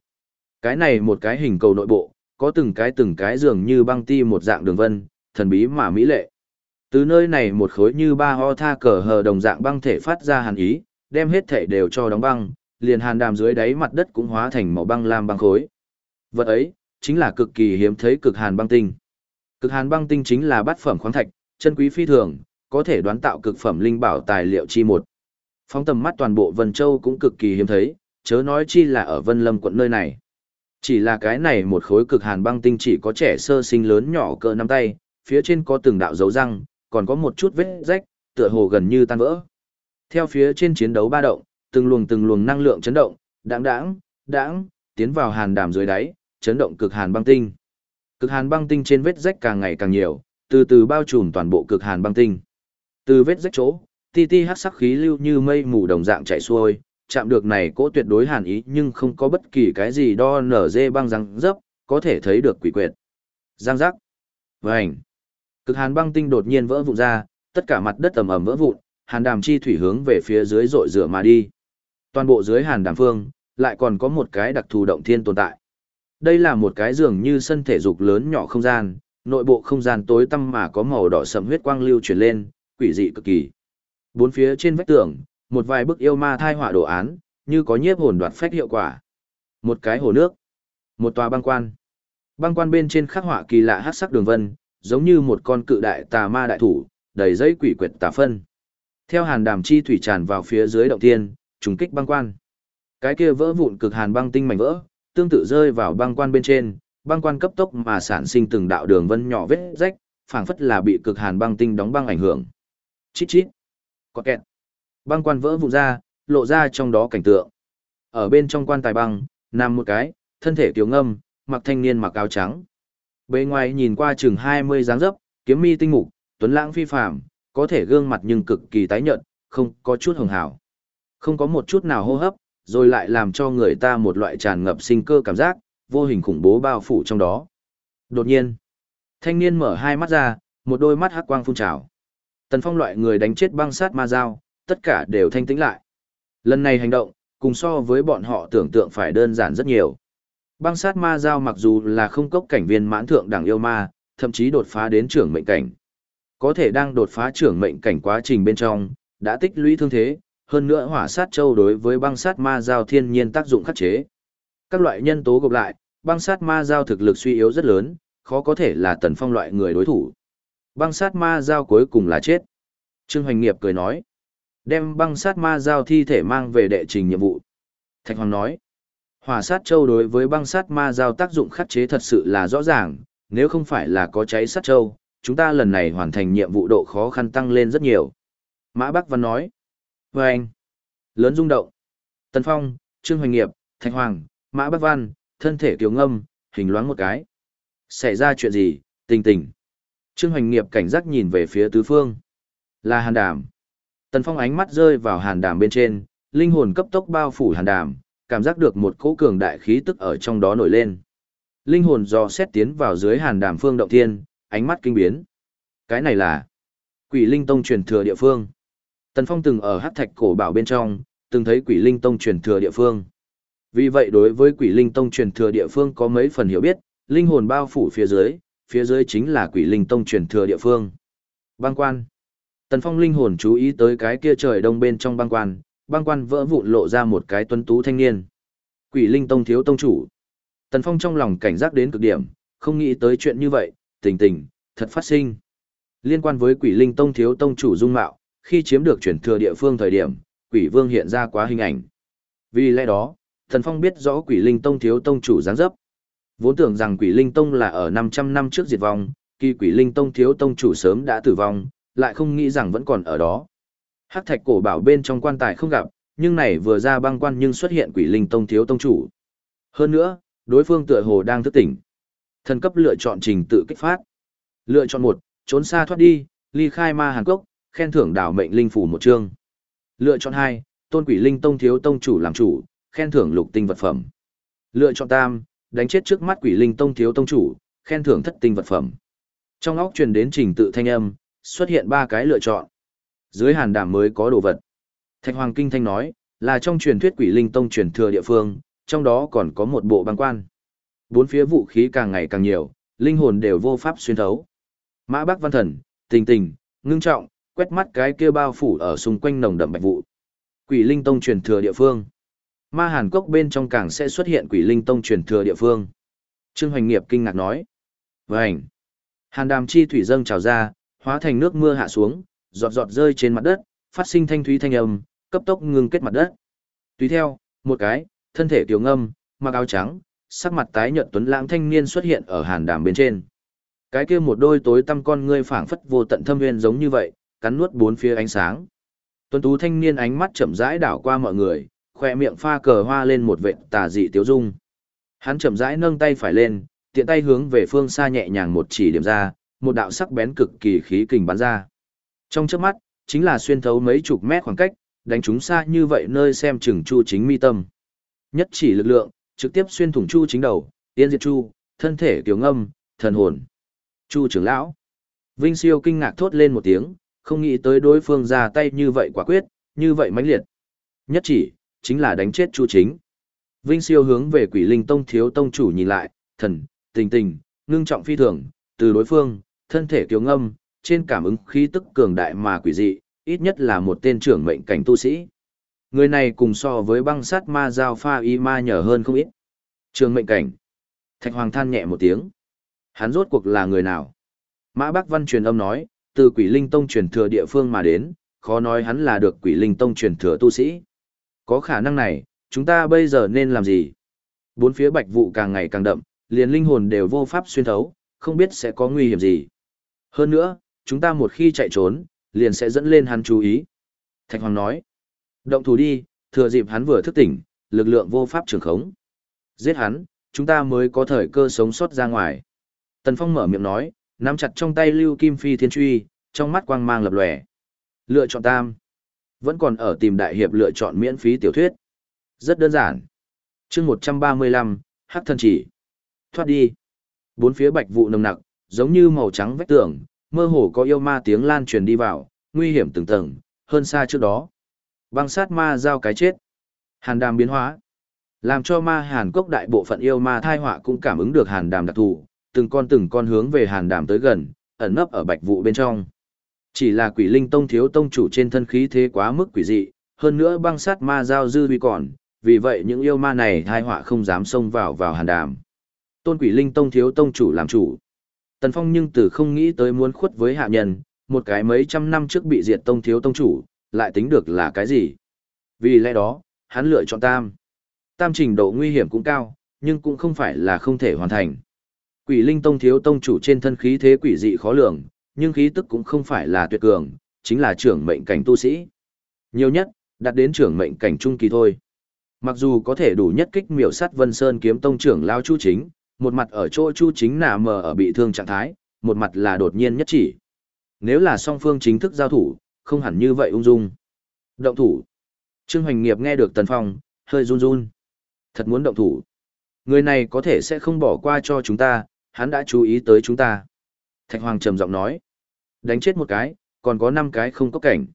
Cái này một cái hình cầu nội bộ, có từng cái từng cái dường như băng ti một dạng đường vân, thần bí mà mỹ lệ. Từ nơi này một khối như ba ho tha cờ hờ đồng dạng băng thể phát ra hàn ý, đem hết thể đều cho đóng băng, liền hàn đàm dưới đáy mặt đất cũng hóa thành màu băng lam băng khối. Vật ấy, chính là cực kỳ hiếm thấy cực hàn băng tinh. Cực hàn băng tinh chính là bát phẩm khoáng thạch, chân quý phi thường, có thể đoán tạo cực phẩm linh bảo tài liệu chi một. Phóng tầm mắt toàn bộ Vân Châu cũng cực kỳ hiếm thấy, chớ nói chi là ở Vân Lâm quận nơi này. Chỉ là cái này một khối cực hàn băng tinh chỉ có trẻ sơ sinh lớn nhỏ cỡ nắm tay, phía trên có từng đạo dấu răng, còn có một chút vết rách, tựa hồ gần như tan vỡ. Theo phía trên chiến đấu ba động, từng luồng từng luồng năng lượng chấn động, đãng đãng, đãng, tiến vào hàn đàm dưới đáy, chấn động cực hàn băng tinh. Cực hàn băng tinh trên vết rách càng ngày càng nhiều, từ từ bao trùm toàn bộ cực hàn băng tinh. Từ vết rách chỗ, ti ti hát sắc khí lưu như mây mù đồng dạng chạy xuôi, chạm được này cỗ tuyệt đối hàn ý nhưng không có bất kỳ cái gì đo nở dê băng răng dấp, có thể thấy được quỷ quyệt. Giang giác. Vành. Cực hàn băng tinh đột nhiên vỡ vụn ra, tất cả mặt đất ầm ầm vỡ vụn, hàn đàm chi thủy hướng về phía dưới rội rửa mà đi. Toàn bộ dưới hàn đàm phương, lại còn có một cái đặc thù động thiên tồn tại. Đây là một cái giường như sân thể dục lớn nhỏ không gian, nội bộ không gian tối tăm mà có màu đỏ sẫm huyết quang lưu chuyển lên, quỷ dị cực kỳ. Bốn phía trên vách tường, một vài bức yêu ma thai họa đồ án, như có nhiếp hồn đoạt phách hiệu quả. Một cái hồ nước, một tòa băng quan. Băng quan bên trên khắc họa kỳ lạ hắc sắc đường vân, giống như một con cự đại tà ma đại thủ, đầy dây quỷ quyệt tà phân. Theo hàn đàm chi thủy tràn vào phía dưới động tiên, trùng kích băng quan. Cái kia vỡ vụn cực hàn băng tinh mảnh vỡ, tương tự rơi vào băng quan bên trên, băng quan cấp tốc mà sản sinh từng đạo đường vân nhỏ vết rách, phảng phất là bị cực hàn băng tinh đóng băng ảnh hưởng. Chít chít. Có kẹt. Băng quan vỡ vụn ra, lộ ra trong đó cảnh tượng. Ở bên trong quan tài băng, nằm một cái, thân thể kiều ngâm, mặc thanh niên mặc áo trắng. Bề ngoài nhìn qua chừng 20 dáng dấp, kiếm mi tinh mục, tuấn lãng phi phàm, có thể gương mặt nhưng cực kỳ tái nhợt, không có chút hồng hào. Không có một chút nào hô hấp, rồi lại làm cho người ta một loại tràn ngập sinh cơ cảm giác, vô hình khủng bố bao phủ trong đó. Đột nhiên, thanh niên mở hai mắt ra, một đôi mắt hắc quang phun trào. Tần Phong loại người đánh chết băng sát ma dao, tất cả đều thanh tĩnh lại. Lần này hành động, cùng so với bọn họ tưởng tượng phải đơn giản rất nhiều. Băng sát ma giao mặc dù là không cốc cảnh viên mãn thượng đẳng yêu ma, thậm chí đột phá đến trưởng mệnh cảnh. Có thể đang đột phá trưởng mệnh cảnh quá trình bên trong, đã tích lũy thương thế, hơn nữa hỏa sát châu đối với băng sát ma giao thiên nhiên tác dụng khắc chế. Các loại nhân tố gộp lại, băng sát ma giao thực lực suy yếu rất lớn, khó có thể là tần phong loại người đối thủ. Băng sát ma giao cuối cùng là chết. Trương Hoành Nghiệp cười nói, đem băng sát ma giao thi thể mang về đệ trình nhiệm vụ. Thạch Hoàng nói, hỏa sát châu đối với băng sát ma giao tác dụng khắc chế thật sự là rõ ràng, nếu không phải là có cháy sát châu, chúng ta lần này hoàn thành nhiệm vụ độ khó khăn tăng lên rất nhiều. Mã Bắc Văn nói, và anh, lớn rung động. Tần Phong, Trương Hoành Nghiệp, Thạch Hoàng, Mã Bắc Văn, thân thể kiều ngâm, hình loáng một cái. Xảy ra chuyện gì, tình tình. Trương Hoành Nghiệp cảnh giác nhìn về phía tứ phương. Là hàn đàm. Tần Phong ánh mắt rơi vào hàn đàm bên trên, linh hồn cấp tốc bao phủ hàn đàm, cảm giác được một cỗ cường đại khí tức ở trong đó nổi lên. Linh hồn do xét tiến vào dưới hàn đàm phương động thiên, ánh mắt kinh biến. Cái này là quỷ linh tông truyền thừa địa phương. Tần Phong từng ở hắc thạch cổ bảo bên trong, từng thấy quỷ linh tông truyền thừa địa phương. Vì vậy đối với quỷ linh tông truyền thừa địa phương có mấy phần hiểu biết, linh hồn bao phủ phía dưới, phía dưới chính là quỷ linh tông truyền thừa địa phương. Băng quan. Tần Phong linh hồn chú ý tới cái kia trời đông bên trong băng quan, băng quan vỡ vụn lộ ra một cái tuấn tú thanh niên. Quỷ linh tông thiếu tông chủ. Tần Phong trong lòng cảnh giác đến cực điểm, không nghĩ tới chuyện như vậy, tình tình, thật phát sinh. Liên quan với quỷ linh tông thiếu tông chủ dung mạo, khi chiếm được chuyển thừa địa phương thời điểm, quỷ vương hiện ra quá hình ảnh. Vì lẽ đó, thần Phong biết rõ quỷ linh tông thiếu tông chủ giáng dấp. Vốn tưởng rằng quỷ linh tông là ở 500 năm trước diệt vong, kỳ quỷ linh tông thiếu tông chủ sớm đã tử vong, lại không nghĩ rằng vẫn còn ở đó. Hắc thạch cổ bảo bên trong quan tài không gặp, nhưng này vừa ra băng quan nhưng xuất hiện quỷ linh tông thiếu tông chủ. Hơn nữa, đối phương tựa hồ đang thức tỉnh. Thần cấp lựa chọn trình tự kích phát. Lựa chọn một, trốn xa thoát đi, ly khai ma hàn quốc khen thưởng đảo mệnh linh phủ một chương. Lựa chọn hai, tôn quỷ linh tông thiếu tông chủ làm chủ, khen thưởng lục tinh vật phẩm. Lựa chọn tam, đánh chết trước mắt quỷ linh tông thiếu tông chủ, khen thưởng thất tinh vật phẩm. Trong óc truyền đến trình tự thanh âm, xuất hiện ba cái lựa chọn. Dưới hàn đảm mới có đồ vật. Thạch Hoàng Kinh Thanh nói, là trong truyền thuyết quỷ linh tông truyền thừa địa phương, trong đó còn có một bộ băng quan. Bốn phía vũ khí càng ngày càng nhiều, linh hồn đều vô pháp xuyên thấu. Mã Bắc Văn Thần, tình tình, ngưng trọng, quét mắt cái kia bao phủ ở xung quanh nồng đậm bạch vụ. Quỷ linh tông truyền thừa địa phương. Ma Hàn Cốc bên trong càng sẽ xuất hiện quỷ linh tông truyền thừa địa phương. Trương Hoành Nghiệp kinh ngạc nói. Vânh! Hàn đàm chi thủy dâng trào ra, hóa thành nước mưa hạ xuống, giọt giọt rơi trên mặt đất, phát sinh thanh thúy thanh âm, cấp tốc ngưng kết mặt đất. Tùy theo, một cái, thân thể tiểu ngâm, mặc áo trắng, sắc mặt tái nhợt tuấn lãng thanh niên xuất hiện ở hàn đàm bên trên. Cái kia một đôi tối tăm con ngươi phảng phất vô tận thâm nguyên giống như vậy, cắn nuốt bốn phía ánh sáng. Tuấn tú thanh niên ánh mắt chậm rãi đảo qua mọi người, khoe miệng pha cờ hoa lên một vệt tà dị tiếu dung. Hắn chậm rãi nâng tay phải lên, tiện tay hướng về phương xa nhẹ nhàng một chỉ điểm ra, một đạo sắc bén cực kỳ khí kình bắn ra. Trong chớp mắt, chính là xuyên thấu mấy chục mét khoảng cách, đánh chúng xa như vậy nơi xem chừng Chu chính mi tâm. Nhất chỉ lực lượng, trực tiếp xuyên thủng Chu chính đầu, tiên diệt Chu, thân thể tiểu ngâm, thần hồn. Chu trưởng lão. Vinh Siêu kinh ngạc thốt lên một tiếng, không nghĩ tới đối phương ra tay như vậy quả quyết, như vậy mãnh liệt. Nhất chỉ, chính là đánh chết Chu chính. Vinh Siêu hướng về Quỷ Linh Tông thiếu tông chủ nhìn lại, thần, tình tình, ngưng trọng phi thường, từ đối phương, thân thể kiều ngâm, trên cảm ứng khí tức cường đại mà quỷ dị, ít nhất là một tên trưởng mệnh cảnh tu sĩ. Người này cùng so với băng sát ma giao pha y ma nhở hơn không ít. Trường mệnh cảnh. Thạch Hoàng than nhẹ một tiếng. Hắn rốt cuộc là người nào? Mã Bắc Văn truyền âm nói, từ quỷ linh tông truyền thừa địa phương mà đến, khó nói hắn là được quỷ linh tông truyền thừa tu sĩ. Có khả năng này, chúng ta bây giờ nên làm gì? Bốn phía bạch vụ càng ngày càng đậm, liền linh hồn đều vô pháp xuyên thấu, không biết sẽ có nguy hiểm gì. Hơn nữa, chúng ta một khi chạy trốn, liền sẽ dẫn lên hắn chú ý. Thạch Hoàng nói, động thủ đi, thừa dịp hắn vừa thức tỉnh, lực lượng vô pháp trường khống. Giết hắn, chúng ta mới có thời cơ sống sót ra ngoài. Tần Phong mở miệng nói, nắm chặt trong tay Lưu Kim Phi Thiên Truy, trong mắt quang mang lập lòe. Lựa chọn tam. Vẫn còn ở tìm đại hiệp lựa chọn miễn phí tiểu thuyết. Rất đơn giản. chương 135, hắc thân chỉ. Thoát đi. Bốn phía bạch vụ nồng nặc, giống như màu trắng vách tường, mơ hồ có yêu ma tiếng lan truyền đi vào, nguy hiểm từng tầng, hơn xa trước đó. Băng sát ma giao cái chết. Hàn đàm biến hóa. Làm cho ma hàn cốc đại bộ phận yêu ma thai họa cũng cảm ứng được hàn đàm đặc thù, từng con từng con hướng về hàn đàm tới gần, ẩn nấp ở bạch vụ bên trong. Chỉ là quỷ linh tông thiếu tông chủ trên thân khí thế quá mức quỷ dị, hơn nữa băng sát ma giao dư vi còn, vì vậy những yêu ma này thai họa không dám xông vào vào hàn đàm. Tôn quỷ linh tông thiếu tông chủ làm chủ. Tần Phong nhưng từ không nghĩ tới muốn khuất với hạ nhân, một cái mấy trăm năm trước bị diệt tông thiếu tông chủ, lại tính được là cái gì. Vì lẽ đó, hắn lựa chọn tam. Tam trình độ nguy hiểm cũng cao, nhưng cũng không phải là không thể hoàn thành. Quỷ linh tông thiếu tông chủ trên thân khí thế quỷ dị khó lường, nhưng khí tức cũng không phải là tuyệt cường, chính là trưởng mệnh cảnh tu sĩ. Nhiều nhất, đạt đến trưởng mệnh cảnh trung kỳ thôi. Mặc dù có thể đủ nhất kích miểu sát Vân Sơn kiếm tông trưởng lao chu chính, một mặt ở chỗ chu chính nà mờ ở bị thương trạng thái, một mặt là đột nhiên nhất chỉ. Nếu là song phương chính thức giao thủ, không hẳn như vậy ung dung. Động thủ. Trương Hoành Nghiệp nghe được Tần Phong, hơi run run. Thật muốn động thủ. Người này có thể sẽ không bỏ qua cho chúng ta, hắn đã chú ý tới chúng ta. Thạch Hoàng trầm giọng nói. Đánh chết một cái, còn có năm cái không có cảnh.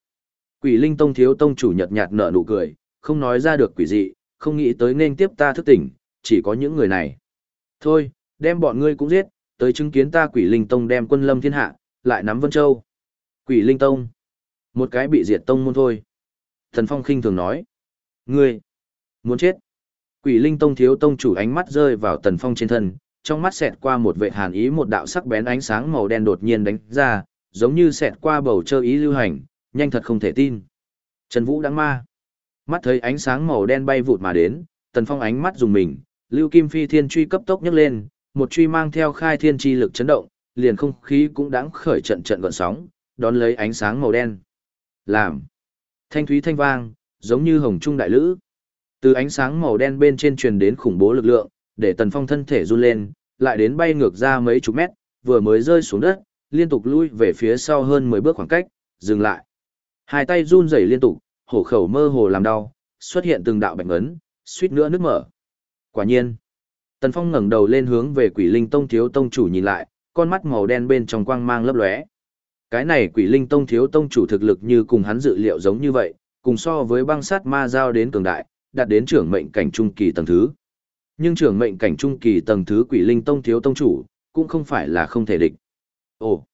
Quỷ Linh Tông thiếu tông chủ nhật nhạt nở nụ cười, không nói ra được quỷ dị, không nghĩ tới nên tiếp ta thức tỉnh, chỉ có những người này. Thôi, đem bọn ngươi cũng giết, tới chứng kiến ta Quỷ Linh Tông đem quân lâm thiên hạ, lại nắm Vân Châu. Quỷ Linh Tông. Một cái bị diệt tông môn thôi. Thần Phong khinh thường nói. Ngươi, muốn chết. Quỷ Linh Tông thiếu tông chủ ánh mắt rơi vào Tần Phong trên thân, trong mắt xẹt qua một vệ hàn ý một đạo sắc bén ánh sáng màu đen đột nhiên đánh ra, giống như xẹt qua bầu trời ý lưu hành, nhanh thật không thể tin. Trần Vũ đáng ma. Mắt thấy ánh sáng màu đen bay vụt mà đến, Tần Phong ánh mắt dùng mình, Lưu Kim Phi Thiên truy cấp tốc nhấc lên, một truy mang theo khai thiên chi lực chấn động, liền không khí cũng đáng khởi trận trận gợn sóng, đón lấy ánh sáng màu đen. Làm. Thanh thúy thanh vang, giống như hồng trung đại lữ. Từ ánh sáng màu đen bên trên truyền đến khủng bố lực lượng, để Tần Phong thân thể run lên, lại đến bay ngược ra mấy chục mét, vừa mới rơi xuống đất, liên tục lui về phía sau hơn 10 bước khoảng cách, dừng lại. Hai tay run rẩy liên tục, hổ khẩu mơ hồ làm đau, xuất hiện từng đạo bệnh ấn, suýt nữa nước mở. Quả nhiên, Tần Phong ngẩng đầu lên hướng về Quỷ Linh Tông thiếu tông chủ nhìn lại, con mắt màu đen bên trong quang mang lấp lóe. Cái này Quỷ Linh Tông thiếu tông chủ thực lực như cùng hắn dự liệu giống như vậy, cùng so với băng sát ma giao đến cường đại, đạt đến trưởng mệnh cảnh trung kỳ tầng thứ. Nhưng trưởng mệnh cảnh trung kỳ tầng thứ Quỷ Linh Tông thiếu tông chủ, cũng không phải là không thể địch. Ồ!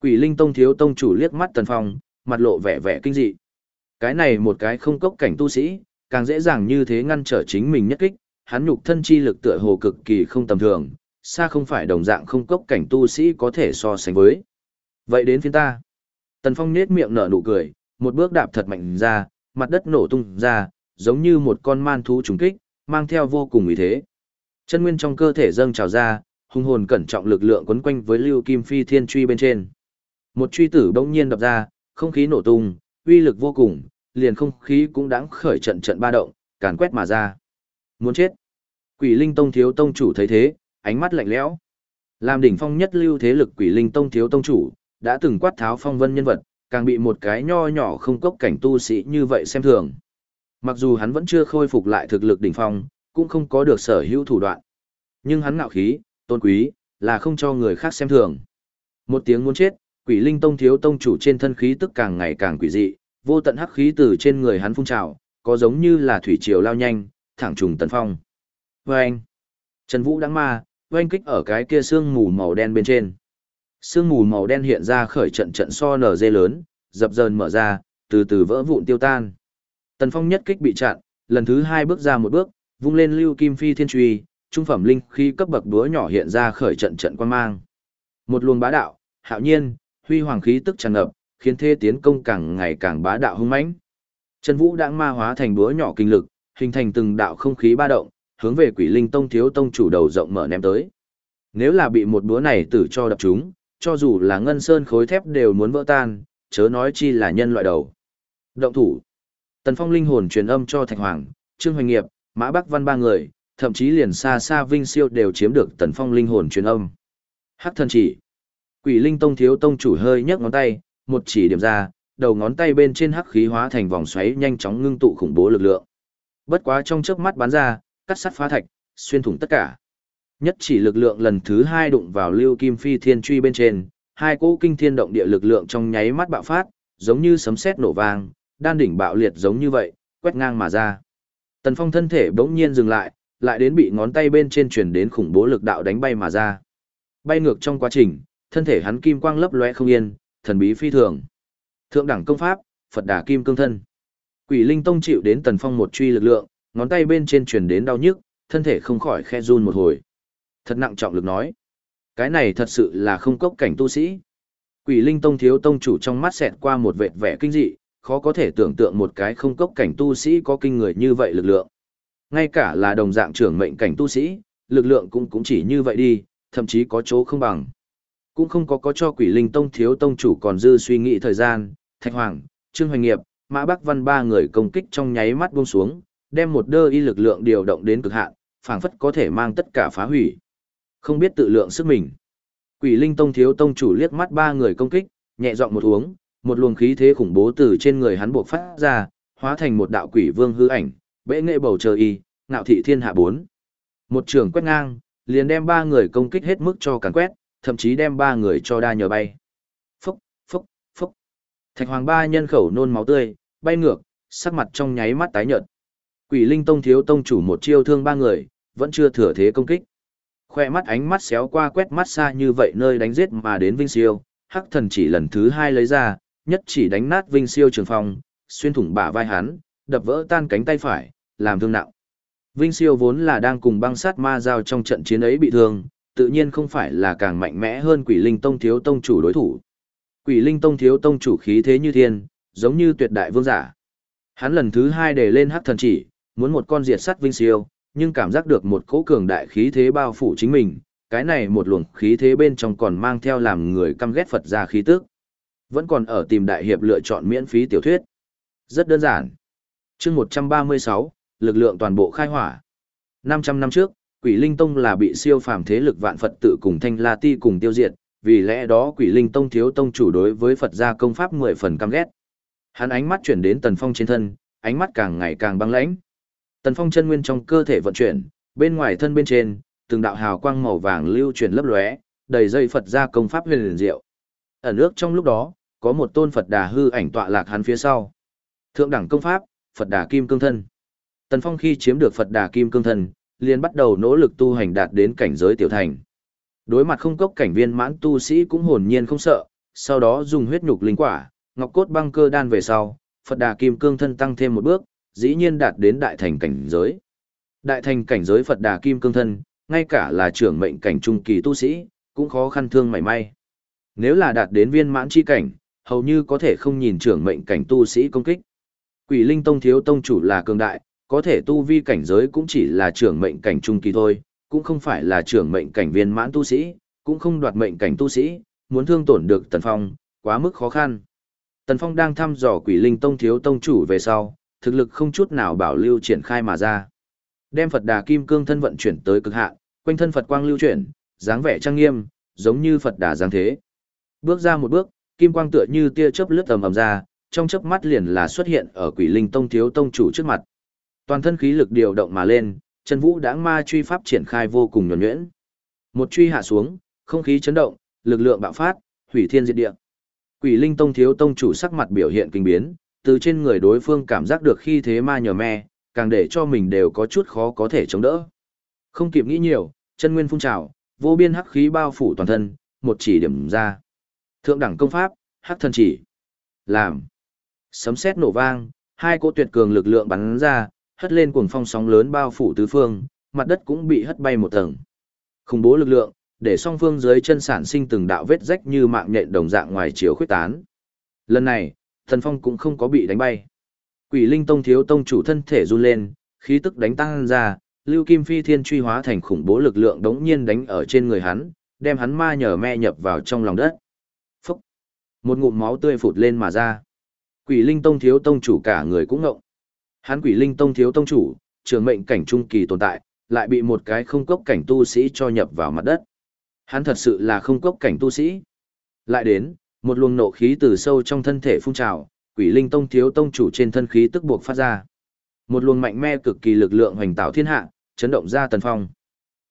Quỷ Linh Tông thiếu tông chủ liếc mắt Tần Phong, mặt lộ vẻ vẻ kinh dị. Cái này một cái không cốc cảnh tu sĩ, càng dễ dàng như thế ngăn trở chính mình nhất kích, hắn nhục thân chi lực tựa hồ cực kỳ không tầm thường, xa không phải đồng dạng không cốc cảnh tu sĩ có thể so sánh với. Vậy đến phiên ta. Tần Phong nết miệng nở nụ cười, một bước đạp thật mạnh ra, mặt đất nổ tung ra, giống như một con man thú trùng kích, mang theo vô cùng uy thế. Chân nguyên trong cơ thể dâng trào ra, hung hồn cẩn trọng lực lượng quấn quanh với Lưu Kim Phi Thiên truy bên trên. Một truy tử bỗng nhiên đập ra, không khí nổ tung, uy lực vô cùng, liền không khí cũng đã khởi trận trận ba động, càn quét mà ra. Muốn chết. Quỷ Linh Tông thiếu tông chủ thấy thế, ánh mắt lạnh lẽo. Làm đỉnh phong nhất lưu thế lực Quỷ Linh Tông thiếu tông chủ, đã từng quát tháo phong vân nhân vật, càng bị một cái nho nhỏ không cốc cảnh tu sĩ như vậy xem thường. Mặc dù hắn vẫn chưa khôi phục lại thực lực đỉnh phong, cũng không có được sở hữu thủ đoạn. Nhưng hắn ngạo khí, tôn quý, là không cho người khác xem thường. Một tiếng muốn chết, quỷ linh tông thiếu tông chủ trên thân khí tức càng ngày càng quỷ dị, vô tận hắc khí từ trên người hắn phun trào, có giống như là thủy triều lao nhanh, thẳng trùng tấn phong. Vâng! Trần Vũ đáng ma, vâng oanh kích ở cái kia sương mù màu đen bên trên. Sương mù màu đen hiện ra khởi trận trận so nở dê lớn, dập dờn mở ra, từ từ vỡ vụn tiêu tan. Tần Phong nhất kích bị chặn, lần thứ hai bước ra một bước, vung lên lưu kim phi thiên truy, trung phẩm linh khi cấp bậc búa nhỏ hiện ra khởi trận trận quan mang. Một luồng bá đạo, hạo nhiên, huy hoàng khí tức tràn ngập, khiến thế tiến công càng ngày càng bá đạo hung mãnh. Chân vũ đã ma hóa thành búa nhỏ kinh lực, hình thành từng đạo không khí ba động, hướng về Quỷ Linh Tông thiếu tông chủ đầu rộng mở ném tới. Nếu là bị một búa này tử cho đập chúng, cho dù là ngân sơn khối thép đều muốn vỡ tan, chớ nói chi là nhân loại đầu. Động thủ. Tần Phong linh hồn truyền âm cho Thạch Hoàng, Trương Hoành Nghiệp, Mã Bắc Văn ba người, thậm chí liền xa xa Vinh Siêu đều chiếm được Tần Phong linh hồn truyền âm. Hắc thần chỉ. Quỷ Linh Tông thiếu tông chủ hơi nhấc ngón tay, một chỉ điểm ra, đầu ngón tay bên trên hắc khí hóa thành vòng xoáy nhanh chóng ngưng tụ khủng bố lực lượng. Bất quá trong chớp mắt bắn ra, cắt sắt phá thạch, xuyên thủng tất cả. Nhất chỉ lực lượng lần thứ hai đụng vào Lưu Kim Phi Thiên Truy bên trên, hai cỗ kinh thiên động địa lực lượng trong nháy mắt bạo phát, giống như sấm sét nổ vang, đan đỉnh bạo liệt giống như vậy, quét ngang mà ra. Tần Phong thân thể bỗng nhiên dừng lại, lại đến bị ngón tay bên trên truyền đến khủng bố lực đạo đánh bay mà ra. Bay ngược trong quá trình, thân thể hắn kim quang lấp lóe không yên, thần bí phi thường. Thượng đẳng công pháp, Phật Đà Kim Cương Thân. Quỷ Linh Tông chịu đến Tần Phong một truy lực lượng, ngón tay bên trên truyền đến đau nhức, thân thể không khỏi khe run một hồi. Thật nặng trọng lực nói. Cái này thật sự là không cốc cảnh tu sĩ. Quỷ Linh Tông thiếu tông chủ trong mắt xẹt qua một vệt vẻ kinh dị, khó có thể tưởng tượng một cái không cốc cảnh tu sĩ có kinh người như vậy lực lượng. Ngay cả là đồng dạng trưởng mệnh cảnh tu sĩ, lực lượng cũng cũng chỉ như vậy đi, thậm chí có chỗ không bằng. Cũng không có có cho quỷ linh tông thiếu tông chủ còn dư suy nghĩ thời gian, Thạch Hoàng, Trương Hoành Nghiệp, Mã Bắc Văn ba người công kích trong nháy mắt buông xuống, đem một đơ y lực lượng điều động đến cực hạn, phảng phất có thể mang tất cả phá hủy. Không biết tự lượng sức mình. Quỷ Linh Tông thiếu tông chủ liếc mắt ba người công kích, nhẹ giọng một uống, một luồng khí thế khủng bố từ trên người hắn buộc phát ra, hóa thành một đạo quỷ vương hư ảnh, bệ nghệ bầu trời y, ngạo thị thiên hạ bốn. Một trường quét ngang, liền đem ba người công kích hết mức cho càn quét, thậm chí đem ba người cho đa nhờ bay. Phúc, phúc, phúc. Thạch hoàng ba nhân khẩu nôn máu tươi, bay ngược, sắc mặt trong nháy mắt tái nhợt. Quỷ linh tông thiếu tông chủ một chiêu thương ba người, vẫn chưa thừa thế công kích. Khoe mắt ánh mắt xéo qua quét mắt xa như vậy nơi đánh giết mà đến Vinh Siêu, hắc thần chỉ lần thứ hai lấy ra, nhất chỉ đánh nát Vinh Siêu trường phong, xuyên thủng bả vai hắn, đập vỡ tan cánh tay phải, làm thương nặng. Vinh Siêu vốn là đang cùng băng sát ma giao trong trận chiến ấy bị thương, tự nhiên không phải là càng mạnh mẽ hơn Quỷ Linh Tông thiếu tông chủ đối thủ. Quỷ Linh Tông thiếu tông chủ khí thế như thiên, giống như tuyệt đại vương giả. Hắn lần thứ hai để lên hắc thần chỉ, muốn một con diệt sát Vinh Siêu, nhưng cảm giác được một cỗ cường đại khí thế bao phủ chính mình, cái này một luồng khí thế bên trong còn mang theo làm người căm ghét Phật ra khí tức. Vẫn còn ở tìm đại hiệp lựa chọn miễn phí tiểu thuyết. Rất đơn giản. chương 136, lực lượng toàn bộ khai hỏa. 500 năm trước, Quỷ Linh Tông là bị siêu phàm thế lực vạn Phật tự cùng Thanh La Ti cùng tiêu diệt, vì lẽ đó Quỷ Linh Tông thiếu tông chủ đối với Phật gia công pháp 10 phần căm ghét. Hắn ánh mắt chuyển đến Tần Phong trên thân, ánh mắt càng ngày càng băng lãnh. Tần Phong chân nguyên trong cơ thể vận chuyển, bên ngoài thân bên trên, từng đạo hào quang màu vàng lưu chuyển lấp lóe, đầy dây Phật gia công pháp huyền diệu. Ở nước trong lúc đó, có một tôn Phật Đà hư ảnh tọa lạc hắn phía sau. Thượng đẳng công pháp, Phật Đà Kim Cương Thân. Tần Phong khi chiếm được Phật Đà Kim Cương Thân, liền bắt đầu nỗ lực tu hành đạt đến cảnh giới tiểu thành. Đối mặt không cốc cảnh viên mãn tu sĩ cũng hồn nhiên không sợ, sau đó dùng huyết nhục linh quả, ngọc cốt băng cơ đan về sau, Phật Đà Kim Cương Thân tăng thêm một bước, dĩ nhiên đạt đến đại thành cảnh giới. Đại thành cảnh giới Phật Đà Kim Cương Thân, ngay cả là trưởng mệnh cảnh trung kỳ tu sĩ, cũng khó khăn thương mảy may. Nếu là đạt đến viên mãn chi cảnh, hầu như có thể không nhìn trưởng mệnh cảnh tu sĩ công kích. Quỷ Linh Tông thiếu tông chủ là cường đại, có thể tu vi cảnh giới cũng chỉ là trưởng mệnh cảnh trung kỳ thôi, cũng không phải là trưởng mệnh cảnh viên mãn tu sĩ, cũng không đoạt mệnh cảnh tu sĩ, muốn thương tổn được Tần Phong, quá mức khó khăn. Tần Phong đang thăm dò Quỷ Linh Tông thiếu tông chủ về sau, thực lực không chút nào bảo lưu triển khai mà ra. Đem Phật Đà Kim Cương thân vận chuyển tới cực hạn, quanh thân Phật quang lưu chuyển, dáng vẻ trang nghiêm, giống như Phật Đà dáng thế. Bước ra một bước, kim quang tựa như tia chớp lướt tầm ầm ra, trong chớp mắt liền là xuất hiện ở Quỷ Linh Tông thiếu tông chủ trước mặt. Toàn thân khí lực điều động mà lên, chân vũ đãng ma truy pháp triển khai vô cùng nhuần nhuyễn. Một truy hạ xuống, không khí chấn động, lực lượng bạo phát, hủy thiên diệt địa. Quỷ Linh Tông thiếu tông chủ sắc mặt biểu hiện kinh biến, từ trên người đối phương cảm giác được khi thế ma nhờ me, càng để cho mình đều có chút khó có thể chống đỡ. Không kịp nghĩ nhiều, chân nguyên phun trào, vô biên hắc khí bao phủ toàn thân, một chỉ điểm ra. Thượng đẳng công pháp, hắc thần chỉ. Làm. Sấm sét nổ vang, hai cỗ tuyệt cường lực lượng bắn ra, hất lên cuồng phong sóng lớn bao phủ tứ phương, mặt đất cũng bị hất bay một tầng. Khủng bố lực lượng, để song phương dưới chân sản sinh từng đạo vết rách như mạng nhện đồng dạng ngoài chiều khuyết tán. Lần này, Thần Phong cũng không có bị đánh bay. Quỷ Linh Tông thiếu tông chủ thân thể run lên, khí tức đánh tăng ra, Lưu Kim Phi Thiên truy hóa thành khủng bố lực lượng đống nhiên đánh ở trên người hắn, đem hắn ma nhờ me nhập vào trong lòng đất. Một ngụm máu tươi phụt lên mà ra. Quỷ Linh Tông thiếu tông chủ cả người cũng ngộng. Hắn Quỷ Linh Tông thiếu tông chủ, trường mệnh cảnh trung kỳ tồn tại, lại bị một cái không cốc cảnh tu sĩ cho nhập vào mặt đất. Hắn thật sự là không cốc cảnh tu sĩ. Lại đến, Một luồng nộ khí từ sâu trong thân thể phun trào, quỷ linh tông thiếu tông chủ trên thân khí tức buộc phát ra. Một luồng mạnh mẽ cực kỳ lực lượng hoành tạo thiên hạ, chấn động ra tần phong.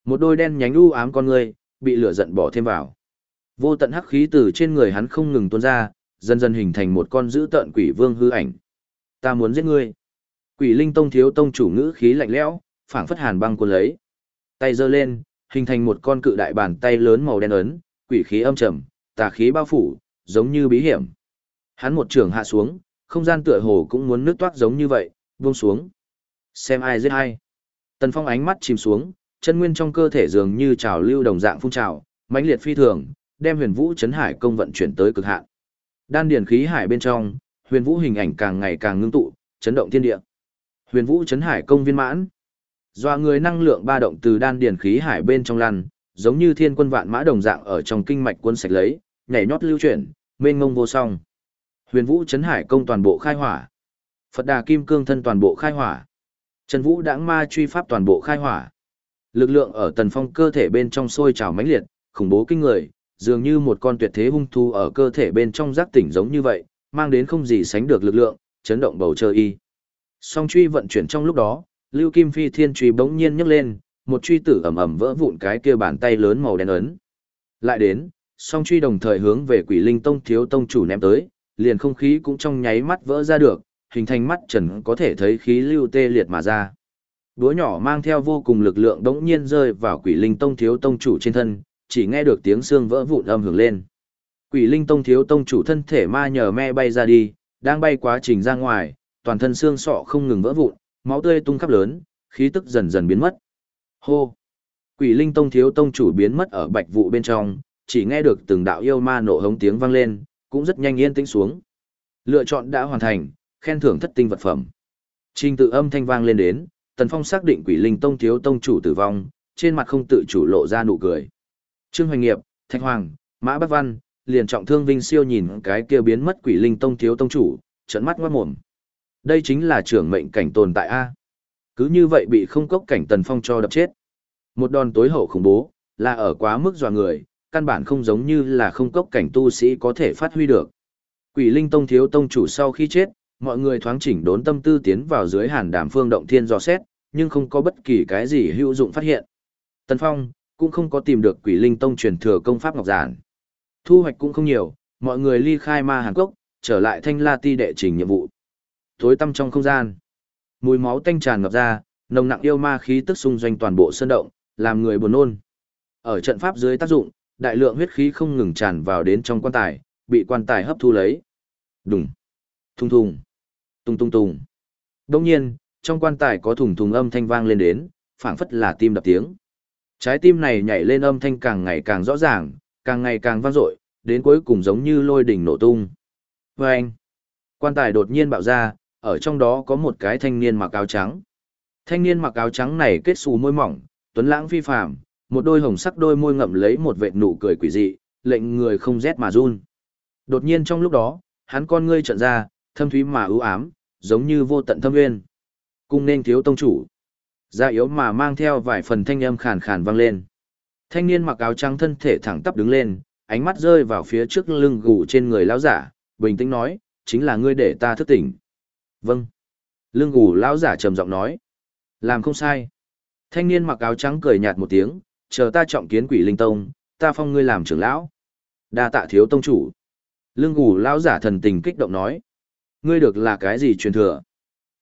Một đôi đen nhánh u ám con người, bị lửa giận bỏ thêm vào. Vô tận hắc khí từ trên người hắn không ngừng tuôn ra, dần dần hình thành một con dữ tợn quỷ vương hư ảnh. Ta muốn giết ngươi. Quỷ linh tông thiếu tông chủ ngữ khí lạnh lẽo, phảng phất hàn băng cuốn lấy. Tay giơ lên, hình thành một con cự đại bàn tay lớn màu đen ấn, quỷ khí âm trầm, tà khí bao phủ, giống như bí hiểm. Hắn một trường hạ xuống, không gian tựa hồ cũng muốn nước toát giống như vậy, buông xuống. Xem ai giết ai. Tần Phong ánh mắt chìm xuống, chân nguyên trong cơ thể dường như trào lưu đồng dạng phun trào, mãnh liệt phi thường, đem Huyền Vũ chấn hải công vận chuyển tới cực hạn. Đan điển khí hải bên trong, Huyền Vũ hình ảnh càng ngày càng ngưng tụ, chấn động thiên địa. Huyền Vũ chấn hải công viên mãn. Doa người năng lượng ba động từ đan điển khí hải bên trong lăn, giống như thiên quân vạn mã đồng dạng ở trong kinh mạch quân sạch lấy, nhảy nhót lưu chuyển, mênh mông vô song. Huyền Vũ chấn hải công toàn bộ khai hỏa. Phật Đà Kim Cương thân toàn bộ khai hỏa. Trần Vũ Đãng Ma truy pháp toàn bộ khai hỏa. Lực lượng ở Tần Phong cơ thể bên trong sôi trào mãnh liệt, khủng bố kinh người, dường như một con tuyệt thế hung thú ở cơ thể bên trong giác tỉnh giống như vậy, mang đến không gì sánh được lực lượng, chấn động bầu trời y. Song truy vận chuyển trong lúc đó, Lưu Kim Phi Thiên truy bỗng nhiên nhấc lên, một truy tử ầm ầm vỡ vụn cái kia bàn tay lớn màu đen ấn. Lại đến, song truy đồng thời hướng về Quỷ Linh Tông thiếu tông chủ ném tới, liền không khí cũng trong nháy mắt vỡ ra được, hình thành mắt trần có thể thấy khí lưu tê liệt mà ra. Đũa nhỏ mang theo vô cùng lực lượng đống nhiên rơi vào quỷ linh tông thiếu tông chủ trên thân, chỉ nghe được tiếng xương vỡ vụn âm hưởng lên. Quỷ linh tông thiếu tông chủ thân thể ma nhờ me bay ra đi, đang bay quá trình ra ngoài, toàn thân xương sọ không ngừng vỡ vụn, máu tươi tung khắp lớn, khí tức dần dần biến mất. Hô! Quỷ linh tông thiếu tông chủ biến mất ở bạch vụ bên trong, chỉ nghe được từng đạo yêu ma nộ hống tiếng vang lên, cũng rất nhanh yên tĩnh xuống. Lựa chọn đã hoàn thành, khen thưởng thất tinh vật phẩm. Trình tự âm thanh vang lên đến, Tần Phong xác định Quỷ Linh Tông thiếu tông chủ tử vong, trên mặt không tự chủ lộ ra nụ cười. Trương Hoành Nghiệp, Thạch Hoàng, Mã Bắc Văn, liền trọng thương Vinh Siêu nhìn cái kia biến mất Quỷ Linh Tông thiếu tông chủ, trợn mắt ngoát mồm. Đây chính là trưởng mệnh cảnh tồn tại a. Cứ như vậy bị không cốc cảnh Tần Phong cho đập chết. Một đòn tối hậu khủng bố, là ở quá mức dọa người, căn bản không giống như là không cốc cảnh tu sĩ có thể phát huy được. Quỷ Linh Tông thiếu tông chủ sau khi chết, mọi người thoáng chỉnh đốn tâm tư tiến vào dưới hàn đàm phương động thiên dò xét, nhưng không có bất kỳ cái gì hữu dụng phát hiện. Tần Phong cũng không có tìm được Quỷ Linh Tông truyền thừa công pháp ngọc giản. Thu hoạch cũng không nhiều, mọi người ly khai ma Hàn Quốc, trở lại Thanh La Ti đệ trình nhiệm vụ. Tối tăm trong không gian, mùi máu tanh tràn ngập ra, nồng nặng yêu ma khí tức xung doanh toàn bộ sơn động, làm người buồn nôn. Ở trận pháp dưới tác dụng, đại lượng huyết khí không ngừng tràn vào đến trong quan tài, bị quan tài hấp thu lấy. Đùng, thùng thùng, tung tung tung. Đông nhiên, trong quan tài có thùng thùng âm thanh vang lên đến, phảng phất là tim đập tiếng. Trái tim này nhảy lên âm thanh càng ngày càng rõ ràng, càng ngày càng vang dội, đến cuối cùng giống như lôi đỉnh nổ tung. Và anh, quan tài đột nhiên bạo ra, ở trong đó có một cái thanh niên mặc áo trắng. Thanh niên mặc áo trắng này kết xù môi mỏng, tuấn lãng phi phàm, một đôi hồng sắc đôi môi ngậm lấy một vệt nụ cười quỷ dị, lệnh người không rét mà run. Đột nhiên trong lúc đó, hắn con ngươi trợn ra, thâm thúy mà ưu ám, giống như vô tận thâm nguyên. Cung nên thiếu tông chủ. Da yếu mà mang theo vài phần thanh âm khàn khàn vang lên. Thanh niên mặc áo trắng thân thể thẳng tắp đứng lên, ánh mắt rơi vào phía trước lưng gù trên người lão giả, bình tĩnh nói, chính là ngươi để ta thức tỉnh. Vâng. Lưng gù lão giả trầm giọng nói. Làm không sai. Thanh niên mặc áo trắng cười nhạt một tiếng, chờ ta trọng kiến quỷ linh tông, ta phong ngươi làm trưởng lão. Đa tạ thiếu tông chủ. Lưng gù lão giả thần tình kích động nói. Ngươi được là cái gì truyền thừa?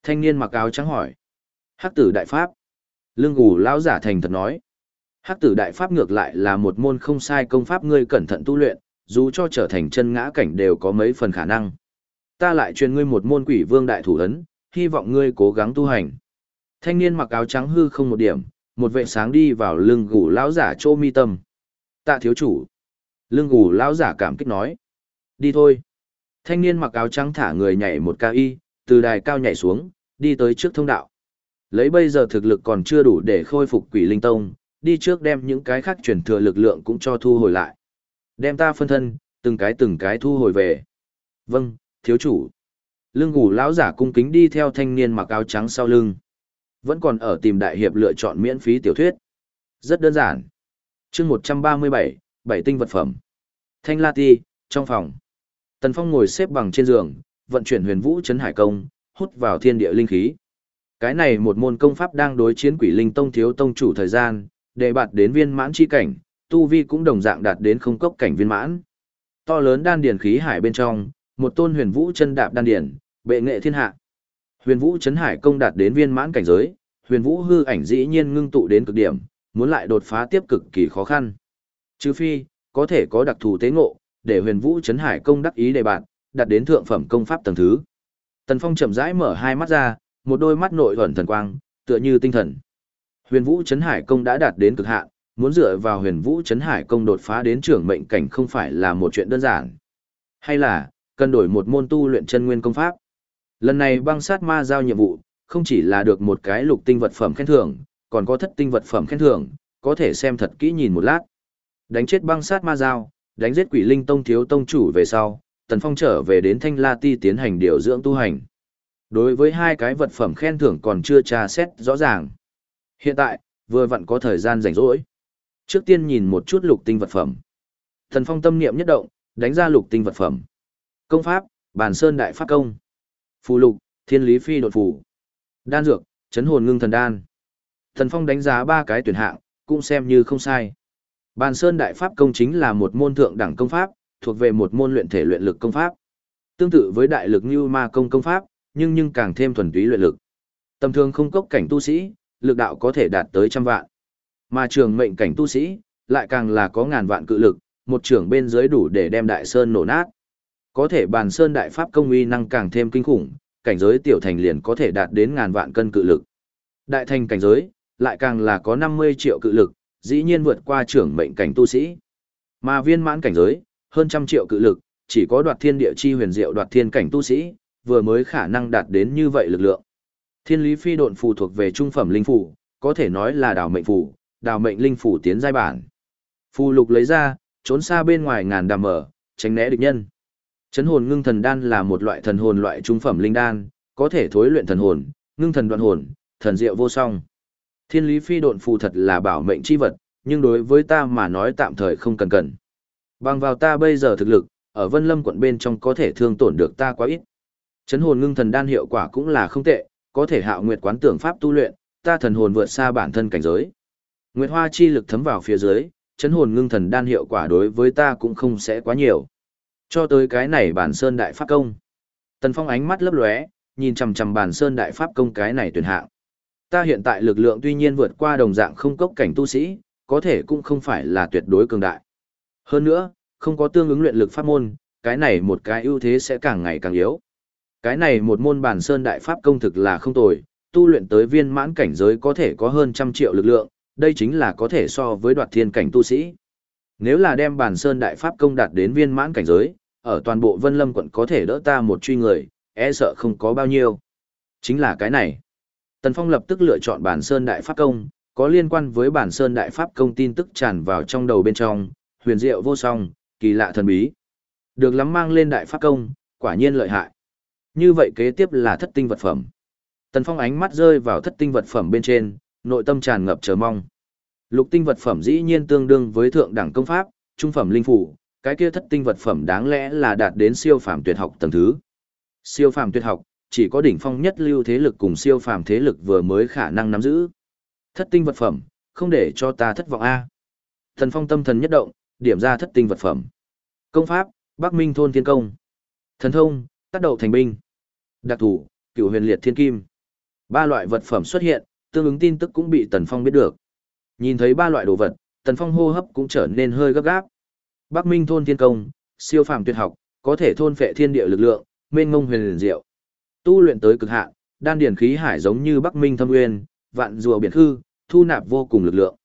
Thanh niên mặc áo trắng hỏi. Hắc tử đại pháp. Lương gù lão giả thành thật nói. Hắc tử đại pháp ngược lại là một môn không sai công pháp ngươi cẩn thận tu luyện, dù cho trở thành chân ngã cảnh đều có mấy phần khả năng. Ta lại truyền ngươi một môn quỷ vương đại thủ ấn, hy vọng ngươi cố gắng tu hành. Thanh niên mặc áo trắng hư không một điểm, một vệ sáng đi vào lưng gù lão giả chô mi tâm. Tạ thiếu chủ. Lưng gù lão giả cảm kích nói. Đi thôi. Thanh niên mặc áo trắng thả người nhảy một ca y, từ đài cao nhảy xuống, đi tới trước thông đạo. Lấy bây giờ thực lực còn chưa đủ để khôi phục quỷ linh tông, đi trước đem những cái khác chuyển thừa lực lượng cũng cho thu hồi lại. Đem ta phân thân, từng cái từng cái thu hồi về. Vâng, thiếu chủ. Lưng ngủ lão giả cung kính đi theo thanh niên mặc áo trắng sau lưng. Vẫn còn ở tìm đại hiệp lựa chọn miễn phí tiểu thuyết. Rất đơn giản. chương 137, bảy tinh vật phẩm. Thanh La Ti, trong phòng. Tần Phong ngồi xếp bằng trên giường, vận chuyển huyền vũ chấn hải công, hút vào thiên địa linh khí. Cái này một môn công pháp đang đối chiến quỷ linh tông thiếu tông chủ thời gian, để bạt đến viên mãn chi cảnh, tu vi cũng đồng dạng đạt đến không cốc cảnh viên mãn. To lớn đan điển khí hải bên trong, một tôn huyền vũ chân đạp đan điển, bệ nghệ thiên hạ. Huyền vũ chấn hải công đạt đến viên mãn cảnh giới, huyền vũ hư ảnh dĩ nhiên ngưng tụ đến cực điểm, muốn lại đột phá tiếp cực kỳ khó khăn. Trừ phi, có thể có đặc thù tế ngộ, để huyền vũ chấn hải công đắc ý đề bạn, đạt đến thượng phẩm công pháp tầng thứ. Tần Phong chậm rãi mở hai mắt ra, một đôi mắt nội ẩn thần quang, tựa như tinh thần. Huyền Vũ Chấn Hải công đã đạt đến cực hạn, muốn dựa vào Huyền Vũ Chấn Hải công đột phá đến trưởng mệnh cảnh không phải là một chuyện đơn giản. Hay là, cần đổi một môn tu luyện chân nguyên công pháp. Lần này băng sát ma giao nhiệm vụ, không chỉ là được một cái lục tinh vật phẩm khen thưởng, còn có thất tinh vật phẩm khen thưởng, có thể xem thật kỹ nhìn một lát. Đánh chết băng sát ma giao, đánh giết quỷ linh tông thiếu tông chủ về sau, Tần Phong trở về đến Thanh La Ti tiến hành điều dưỡng tu hành. Đối với hai cái vật phẩm khen thưởng còn chưa tra xét rõ ràng. Hiện tại, vừa vặn có thời gian rảnh rỗi. Trước tiên nhìn một chút lục tinh vật phẩm. Thần Phong tâm niệm nhất động, đánh ra lục tinh vật phẩm. Công pháp, Bàn Sơn Đại Pháp Công. Phù lục, Thiên Lý Phi đột phù. Đan dược, Chấn hồn ngưng thần đan. Thần Phong đánh giá ba cái tuyển hạng, cũng xem như không sai. Bàn Sơn Đại Pháp Công chính là một môn thượng đẳng công pháp, thuộc về một môn luyện thể luyện lực công pháp. Tương tự với đại lực như ma công công pháp, nhưng nhưng càng thêm thuần túy luyện lực. Tầm thường không cốc cảnh tu sĩ, lực đạo có thể đạt tới trăm vạn. Mà trường mệnh cảnh tu sĩ, lại càng là có ngàn vạn cự lực, một trường bên dưới đủ để đem đại sơn nổ nát. Có thể bàn sơn đại pháp công uy năng càng thêm kinh khủng, cảnh giới tiểu thành liền có thể đạt đến ngàn vạn cân cự lực. Đại thành cảnh giới, lại càng là có 50 triệu cự lực, dĩ nhiên vượt qua trưởng mệnh cảnh tu sĩ. Mà viên mãn cảnh giới, hơn trăm triệu cự lực, chỉ có đoạt thiên địa chi huyền diệu đoạt thiên cảnh tu sĩ, vừa mới khả năng đạt đến như vậy lực lượng. Thiên lý phi độn phù thuộc về trung phẩm linh phù, có thể nói là đào mệnh phù, đào mệnh linh phù tiến giai bản. Phù lục lấy ra, trốn xa bên ngoài ngàn đàm mở, tránh né địch nhân. Chấn hồn ngưng thần đan là một loại thần hồn loại trung phẩm linh đan, có thể thối luyện thần hồn, ngưng thần đoạn hồn, thần diệu vô song. Thiên lý phi độn phù thật là bảo mệnh chi vật, nhưng đối với ta mà nói tạm thời không cần cần. Bằng vào ta bây giờ thực lực, ở Vân Lâm quận bên trong có thể thương tổn được ta quá ít. Chấn hồn ngưng thần đan hiệu quả cũng là không tệ, có thể hạo nguyệt quán tưởng pháp tu luyện, ta thần hồn vượt xa bản thân cảnh giới. Nguyệt hoa chi lực thấm vào phía dưới, chấn hồn ngưng thần đan hiệu quả đối với ta cũng không sẽ quá nhiều. Cho tới cái này bản sơn đại pháp công. Tần Phong ánh mắt lấp lóe, nhìn chằm chằm bản sơn đại pháp công cái này tuyển hạng. Ta hiện tại lực lượng tuy nhiên vượt qua đồng dạng không cốc cảnh tu sĩ, có thể cũng không phải là tuyệt đối cường đại. Hơn nữa, không có tương ứng luyện lực pháp môn, cái này một cái ưu thế sẽ càng ngày càng yếu. Cái này một môn bản sơn đại pháp công thực là không tồi, tu luyện tới viên mãn cảnh giới có thể có hơn trăm triệu lực lượng, đây chính là có thể so với đoạt thiên cảnh tu sĩ. Nếu là đem bản sơn đại pháp công đạt đến viên mãn cảnh giới, ở toàn bộ Vân Lâm quận có thể đỡ ta một truy người, e sợ không có bao nhiêu. Chính là cái này. Tần Phong lập tức lựa chọn bản sơn đại pháp công, có liên quan với bản sơn đại pháp công tin tức tràn vào trong đầu bên trong, huyền diệu vô song, kỳ lạ thần bí. Được lắm mang lên đại pháp công, quả nhiên lợi hại. Như vậy kế tiếp là thất tinh vật phẩm. Tần Phong ánh mắt rơi vào thất tinh vật phẩm bên trên, nội tâm tràn ngập chờ mong. Lục tinh vật phẩm dĩ nhiên tương đương với thượng đẳng công pháp, trung phẩm linh phủ, cái kia thất tinh vật phẩm đáng lẽ là đạt đến siêu phàm tuyệt học tầng thứ. Siêu phàm tuyệt học, chỉ có đỉnh phong nhất lưu thế lực cùng siêu phàm thế lực vừa mới khả năng nắm giữ. Thất tinh vật phẩm, không để cho ta thất vọng a. Thần Phong tâm thần nhất động, điểm ra thất tinh vật phẩm. Công pháp, Bắc Minh thôn thiên công. Thần thông, tác đầu thành binh. Đặc thù, cửu huyền liệt thiên kim. Ba loại vật phẩm xuất hiện, tương ứng tin tức cũng bị Tần Phong biết được. Nhìn thấy ba loại đồ vật, Tần Phong hô hấp cũng trở nên hơi gấp gáp. Bắc Minh thôn thiên công, siêu phàm tuyệt học, có thể thôn phệ thiên địa lực lượng, mênh ngông huyền liền diệu. Tu luyện tới cực hạn, đan điển khí hải giống như Bắc Minh thâm nguyên, vạn rùa biển hư, thu nạp vô cùng lực lượng.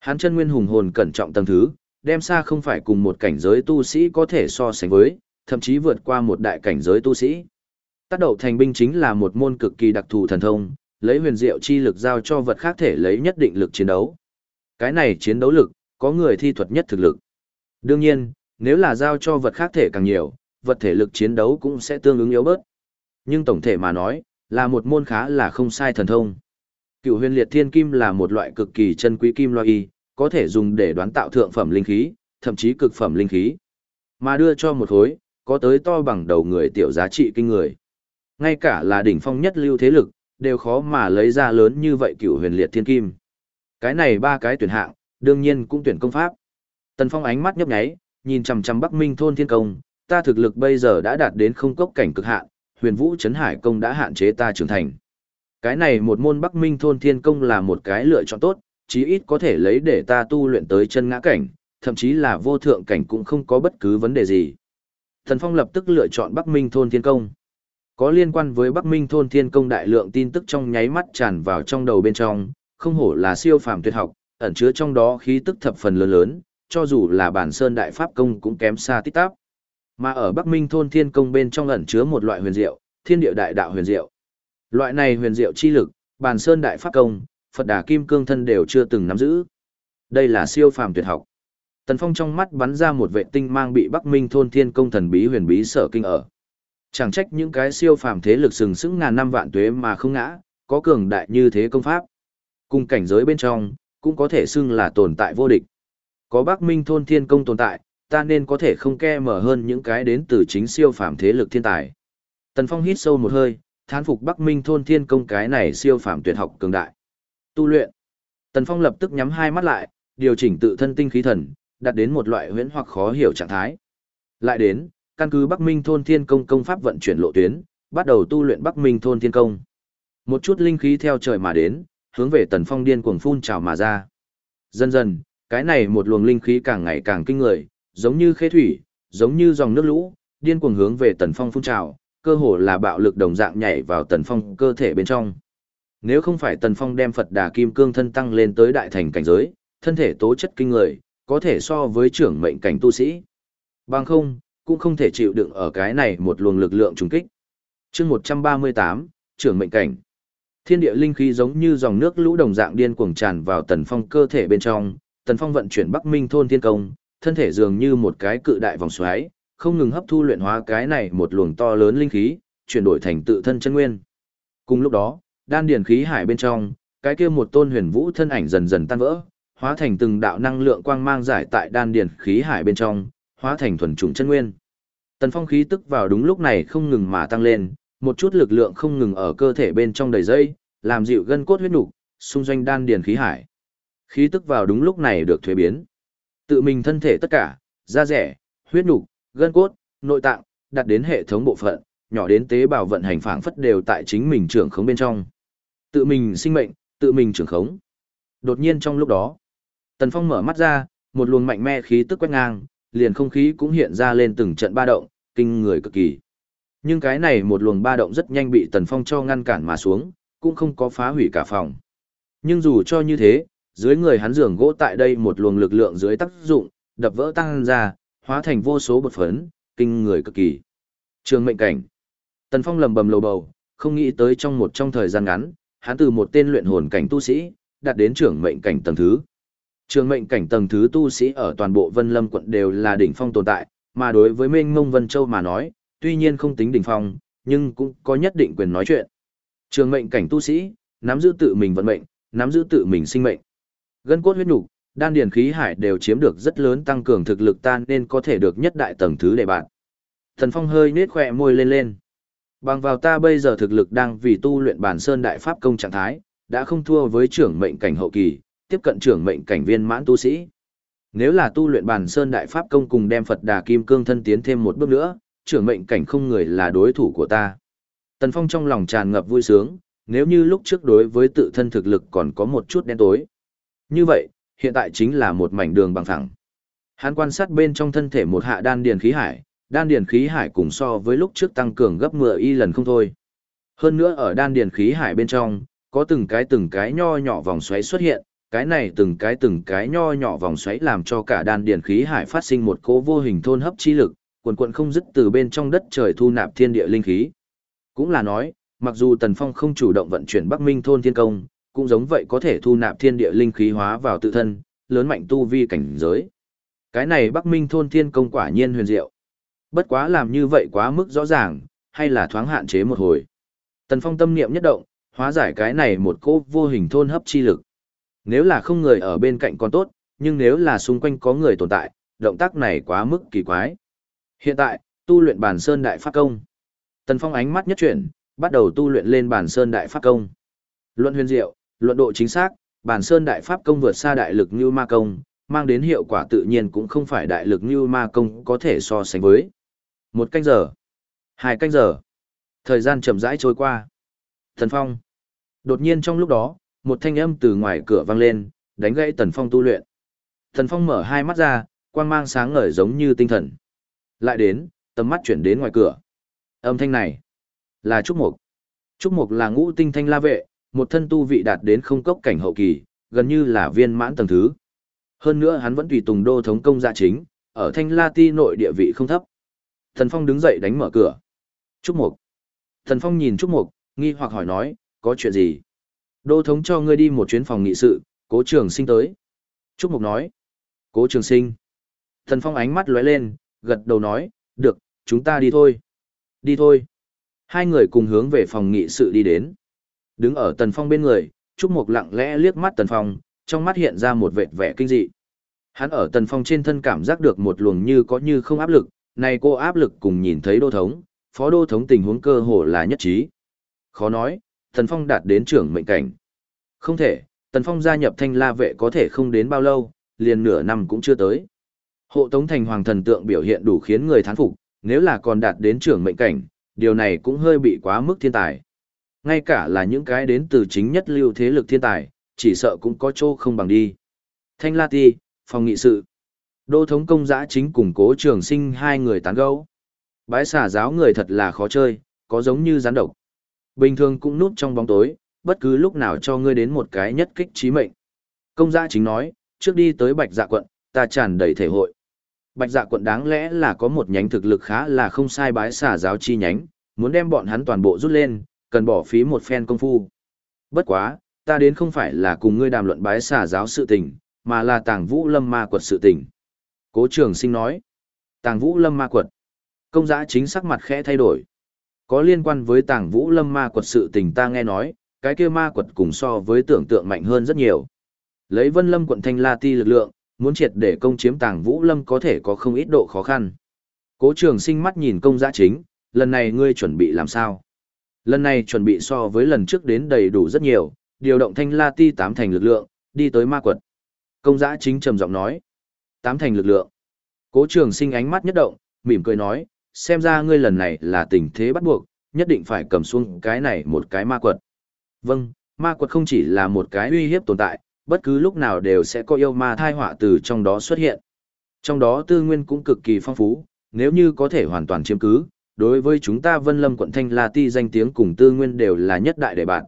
Hán chân nguyên hùng hồn cẩn trọng tầng thứ, đem xa không phải cùng một cảnh giới tu sĩ có thể so sánh với, thậm chí vượt qua một đại cảnh giới tu sĩ. Tác đầu thành binh chính là một môn cực kỳ đặc thù thần thông, lấy huyền diệu chi lực giao cho vật khác thể lấy nhất định lực chiến đấu. Cái này chiến đấu lực, có người thi thuật nhất thực lực. Đương nhiên, nếu là giao cho vật khác thể càng nhiều, vật thể lực chiến đấu cũng sẽ tương ứng yếu bớt. Nhưng tổng thể mà nói, là một môn khá là không sai thần thông. Cựu huyền liệt thiên kim là một loại cực kỳ chân quý kim loại có thể dùng để đoán tạo thượng phẩm linh khí, thậm chí cực phẩm linh khí. Mà đưa cho một khối, có tới to bằng đầu người tiểu giá trị kinh người. Ngay cả là đỉnh phong nhất lưu thế lực, đều khó mà lấy ra lớn như vậy cửu huyền liệt thiên kim. Cái này ba cái tuyển hạng, đương nhiên cũng tuyển công pháp. Tần Phong ánh mắt nhấp nháy, nhìn chằm chằm Bắc Minh thôn thiên công, ta thực lực bây giờ đã đạt đến không cốc cảnh cực hạn, huyền vũ chấn hải công đã hạn chế ta trưởng thành. Cái này một môn Bắc Minh thôn thiên công là một cái lựa chọn tốt, chí ít có thể lấy để ta tu luyện tới chân ngã cảnh, thậm chí là vô thượng cảnh cũng không có bất cứ vấn đề gì. Thần Phong lập tức lựa chọn Bắc Minh thôn thiên công. Có liên quan với Bắc Minh thôn thiên công đại lượng tin tức trong nháy mắt tràn vào trong đầu bên trong, không hổ là siêu phàm tuyệt học, ẩn chứa trong đó khí tức thập phần lớn lớn, cho dù là bản sơn đại pháp công cũng kém xa tích tắp. Mà ở Bắc Minh thôn thiên công bên trong ẩn chứa một loại huyền diệu, thiên địa đại đạo huyền diệu. Loại này huyền diệu chi lực, bản sơn đại pháp công, Phật Đà Kim Cương thân đều chưa từng nắm giữ. Đây là siêu phàm tuyệt học. Tần Phong trong mắt bắn ra một vệ tinh mang bị Bắc Minh thôn thiên công thần bí huyền bí sở kinh ở. Chẳng trách những cái siêu phàm thế lực sừng sững ngàn năm vạn tuế mà không ngã, có cường đại như thế công pháp. Cùng cảnh giới bên trong, cũng có thể xưng là tồn tại vô địch. Có Bắc Minh thôn thiên công tồn tại, ta nên có thể không ke mở hơn những cái đến từ chính siêu phàm thế lực thiên tài. Tần Phong hít sâu một hơi, thán phục Bắc Minh thôn thiên công cái này siêu phàm tuyệt học cường đại. Tu luyện. Tần Phong lập tức nhắm hai mắt lại, điều chỉnh tự thân tinh khí thần, đạt đến một loại huyễn hoặc khó hiểu trạng thái. Lại đến, căn cứ Bắc Minh thôn thiên công công pháp vận chuyển lộ tuyến, bắt đầu tu luyện Bắc Minh thôn thiên công. Một chút linh khí theo trời mà đến, hướng về Tần Phong điên cuồng phun trào mà ra. Dần dần, cái này một luồng linh khí càng ngày càng kinh người, giống như khế thủy, giống như dòng nước lũ, điên cuồng hướng về Tần Phong phun trào, cơ hồ là bạo lực đồng dạng nhảy vào Tần Phong cơ thể bên trong. Nếu không phải Tần Phong đem Phật Đà Kim Cương thân tăng lên tới đại thành cảnh giới, thân thể tố chất kinh người, có thể so với trưởng mệnh cảnh tu sĩ. Bằng không, cũng không thể chịu đựng ở cái này một luồng lực lượng trùng kích. chương 138, trưởng mệnh cảnh. Thiên địa linh khí giống như dòng nước lũ đồng dạng điên cuồng tràn vào Tần Phong cơ thể bên trong, Tần Phong vận chuyển Bắc Minh thôn thiên công, thân thể dường như một cái cự đại vòng xoáy, không ngừng hấp thu luyện hóa cái này một luồng to lớn linh khí, chuyển đổi thành tự thân chân nguyên. Cùng lúc đó, đan điền khí hải bên trong, cái kia một tôn huyền vũ thân ảnh dần dần tan vỡ, hóa thành từng đạo năng lượng quang mang giải tại đan điền khí hải bên trong, hóa thành thuần trùng chân nguyên. Tần Phong khí tức vào đúng lúc này không ngừng mà tăng lên, một chút lực lượng không ngừng ở cơ thể bên trong đầy dây, làm dịu gân cốt huyết nục, xung doanh đan điền khí hải. Khí tức vào đúng lúc này được thuế biến. Tự mình thân thể tất cả, da rẻ, huyết nục, gân cốt, nội tạng, đặt đến hệ thống bộ phận, nhỏ đến tế bào vận hành phảng phất đều tại chính mình trưởng khống bên trong. Tự mình sinh mệnh, tự mình trưởng khống. Đột nhiên trong lúc đó, Tần Phong mở mắt ra, một luồng mạnh mẽ khí tức quét ngang, liền không khí cũng hiện ra lên từng trận ba động, kinh người cực kỳ. Nhưng cái này một luồng ba động rất nhanh bị Tần Phong cho ngăn cản mà xuống, cũng không có phá hủy cả phòng. Nhưng dù cho như thế, dưới người hắn giường gỗ tại đây một luồng lực lượng dưới tác dụng, đập vỡ tăng ra, hóa thành vô số bột phấn, kinh người cực kỳ. Trường mệnh cảnh. Tần Phong lầm bầm lầu bầu, không nghĩ tới trong một trong thời gian ngắn, hắn từ một tên luyện hồn cảnh tu sĩ, đạt đến trưởng mệnh cảnh tầng thứ. Trường mệnh cảnh tầng thứ tu sĩ ở toàn bộ Vân Lâm quận đều là đỉnh phong tồn tại, mà đối với Minh Ngông Vân Châu mà nói, tuy nhiên không tính đỉnh phong, nhưng cũng có nhất định quyền nói chuyện. Trường mệnh cảnh tu sĩ, nắm giữ tự mình vận mệnh, nắm giữ tự mình sinh mệnh. Gân cốt huyết nhục, đan điền khí hải đều chiếm được rất lớn tăng cường thực lực tan nên có thể được nhất đại tầng thứ để bạn. Thần Phong hơi nết khỏe môi lên lên. Bằng vào ta bây giờ thực lực đang vì tu luyện bản sơn đại pháp công trạng thái, đã không thua với trưởng mệnh cảnh hậu kỳ, tiếp cận trưởng mệnh cảnh viên mãn tu sĩ. Nếu là tu luyện bản sơn đại pháp công cùng đem Phật Đà Kim Cương thân tiến thêm một bước nữa, trưởng mệnh cảnh không người là đối thủ của ta. Tần Phong trong lòng tràn ngập vui sướng, nếu như lúc trước đối với tự thân thực lực còn có một chút đen tối. Như vậy, hiện tại chính là một mảnh đường bằng thẳng Hắn quan sát bên trong thân thể một hạ đan điền khí hải, đan điền khí hải cùng so với lúc trước tăng cường gấp 10 y lần không thôi. Hơn nữa ở đan điền khí hải bên trong, có từng cái từng cái nho nhỏ vòng xoáy xuất hiện, cái này từng cái từng cái nho nhỏ vòng xoáy làm cho cả đan điền khí hải phát sinh một cỗ vô hình thôn hấp chi lực, quần quần không dứt từ bên trong đất trời thu nạp thiên địa linh khí. Cũng là nói, mặc dù Tần Phong không chủ động vận chuyển Bắc Minh thôn thiên công, cũng giống vậy có thể thu nạp thiên địa linh khí hóa vào tự thân, lớn mạnh tu vi cảnh giới. Cái này Bắc Minh thôn thiên công quả nhiên huyền diệu. Bất quá làm như vậy quá mức rõ ràng, hay là thoáng hạn chế một hồi. Tần Phong tâm niệm nhất động, hóa giải cái này một cỗ vô hình thôn hấp chi lực. Nếu là không người ở bên cạnh còn tốt, nhưng nếu là xung quanh có người tồn tại, động tác này quá mức kỳ quái. Hiện tại, Tu luyện bản sơn đại pháp công. Tần Phong ánh mắt nhất chuyển, bắt đầu tu luyện lên bản sơn đại pháp công. Luận huyền diệu, luận độ chính xác, bản sơn đại pháp công vượt xa đại lực như ma công, mang đến hiệu quả tự nhiên cũng không phải đại lực như ma công có thể so sánh với. Một canh giờ, hai canh giờ, thời gian chậm rãi trôi qua. thần Phong. Đột nhiên trong lúc đó, một thanh âm từ ngoài cửa vang lên, đánh gãy Tần Phong tu luyện. Tần Phong mở hai mắt ra, quang mang sáng ngời giống như tinh thần. Lại đến, tầm mắt chuyển đến ngoài cửa. Âm thanh này là Trúc Mục. Trúc Mục là ngũ tinh thanh la vệ, một thân tu vị đạt đến không cốc cảnh hậu kỳ, gần như là viên mãn tầng thứ. Hơn nữa hắn vẫn tùy tùng đô thống công gia chính, ở thanh la ti nội địa vị không thấp. Thần Phong đứng dậy đánh mở cửa. Trúc Mục. Thần Phong nhìn Trúc Mục, nghi hoặc hỏi nói, có chuyện gì? Đô thống cho ngươi đi một chuyến phòng nghị sự, cố trường sinh tới. Trúc Mục nói. Cố trường sinh. Thần Phong ánh mắt lóe lên, gật đầu nói, được, chúng ta đi thôi. Đi thôi. Hai người cùng hướng về phòng nghị sự đi đến. Đứng ở Tần Phong bên người, Trúc Mục lặng lẽ liếc mắt Tần Phong, trong mắt hiện ra một vệt vẻ kinh dị. Hắn ở Tần Phong trên thân cảm giác được một luồng như có như không áp lực, này cô áp lực cùng nhìn thấy đô thống, phó đô thống tình huống cơ hồ là nhất trí. Khó nói, Tần Phong đạt đến trưởng mệnh cảnh. Không thể, Tần Phong gia nhập thanh la vệ có thể không đến bao lâu, liền nửa năm cũng chưa tới. Hộ tống thành hoàng thần tượng biểu hiện đủ khiến người thán phục, nếu là còn đạt đến trưởng mệnh cảnh, điều này cũng hơi bị quá mức thiên tài. Ngay cả là những cái đến từ chính nhất lưu thế lực thiên tài, chỉ sợ cũng có chỗ không bằng đi. Thanh La Ti, phòng nghị sự. Đô thống công giã chính cùng cố trường sinh hai người tán gẫu. Bái xả giáo người thật là khó chơi, có giống như gián độc. Bình thường cũng núp trong bóng tối, bất cứ lúc nào cho ngươi đến một cái nhất kích trí mệnh. Công gia chính nói, trước đi tới bạch dạ quận, ta tràn đầy thể hội. Bạch dạ quận đáng lẽ là có một nhánh thực lực khá là không sai bái xả giáo chi nhánh, muốn đem bọn hắn toàn bộ rút lên, cần bỏ phí một phen công phu. Bất quá, ta đến không phải là cùng ngươi đàm luận bái xả giáo sự tình, mà là tàng vũ lâm ma quật sự tình. Cố trường sinh nói, tàng vũ lâm ma quật. Công gia chính sắc mặt khẽ thay đổi. Có liên quan với tàng vũ lâm ma quật sự tình ta nghe nói, cái kia ma quật cùng so với tưởng tượng mạnh hơn rất nhiều. Lấy vân lâm quận thanh la ti lực lượng, muốn triệt để công chiếm tàng vũ lâm có thể có không ít độ khó khăn. Cố trường sinh mắt nhìn công giã chính, lần này ngươi chuẩn bị làm sao? Lần này chuẩn bị so với lần trước đến đầy đủ rất nhiều, điều động thanh la ti tám thành lực lượng, đi tới ma quật. Công giã chính trầm giọng nói. Tám thành lực lượng. Cố trường sinh ánh mắt nhất động, mỉm cười nói, xem ra ngươi lần này là tình thế bắt buộc, nhất định phải cầm xuống cái này một cái ma quật. Vâng, ma quật không chỉ là một cái uy hiếp tồn tại, bất cứ lúc nào đều sẽ có yêu ma thai họa từ trong đó xuất hiện. Trong đó tư nguyên cũng cực kỳ phong phú, nếu như có thể hoàn toàn chiếm cứ, đối với chúng ta Vân Lâm quận Thanh La Ti danh tiếng cùng tư nguyên đều là nhất đại đề bạn.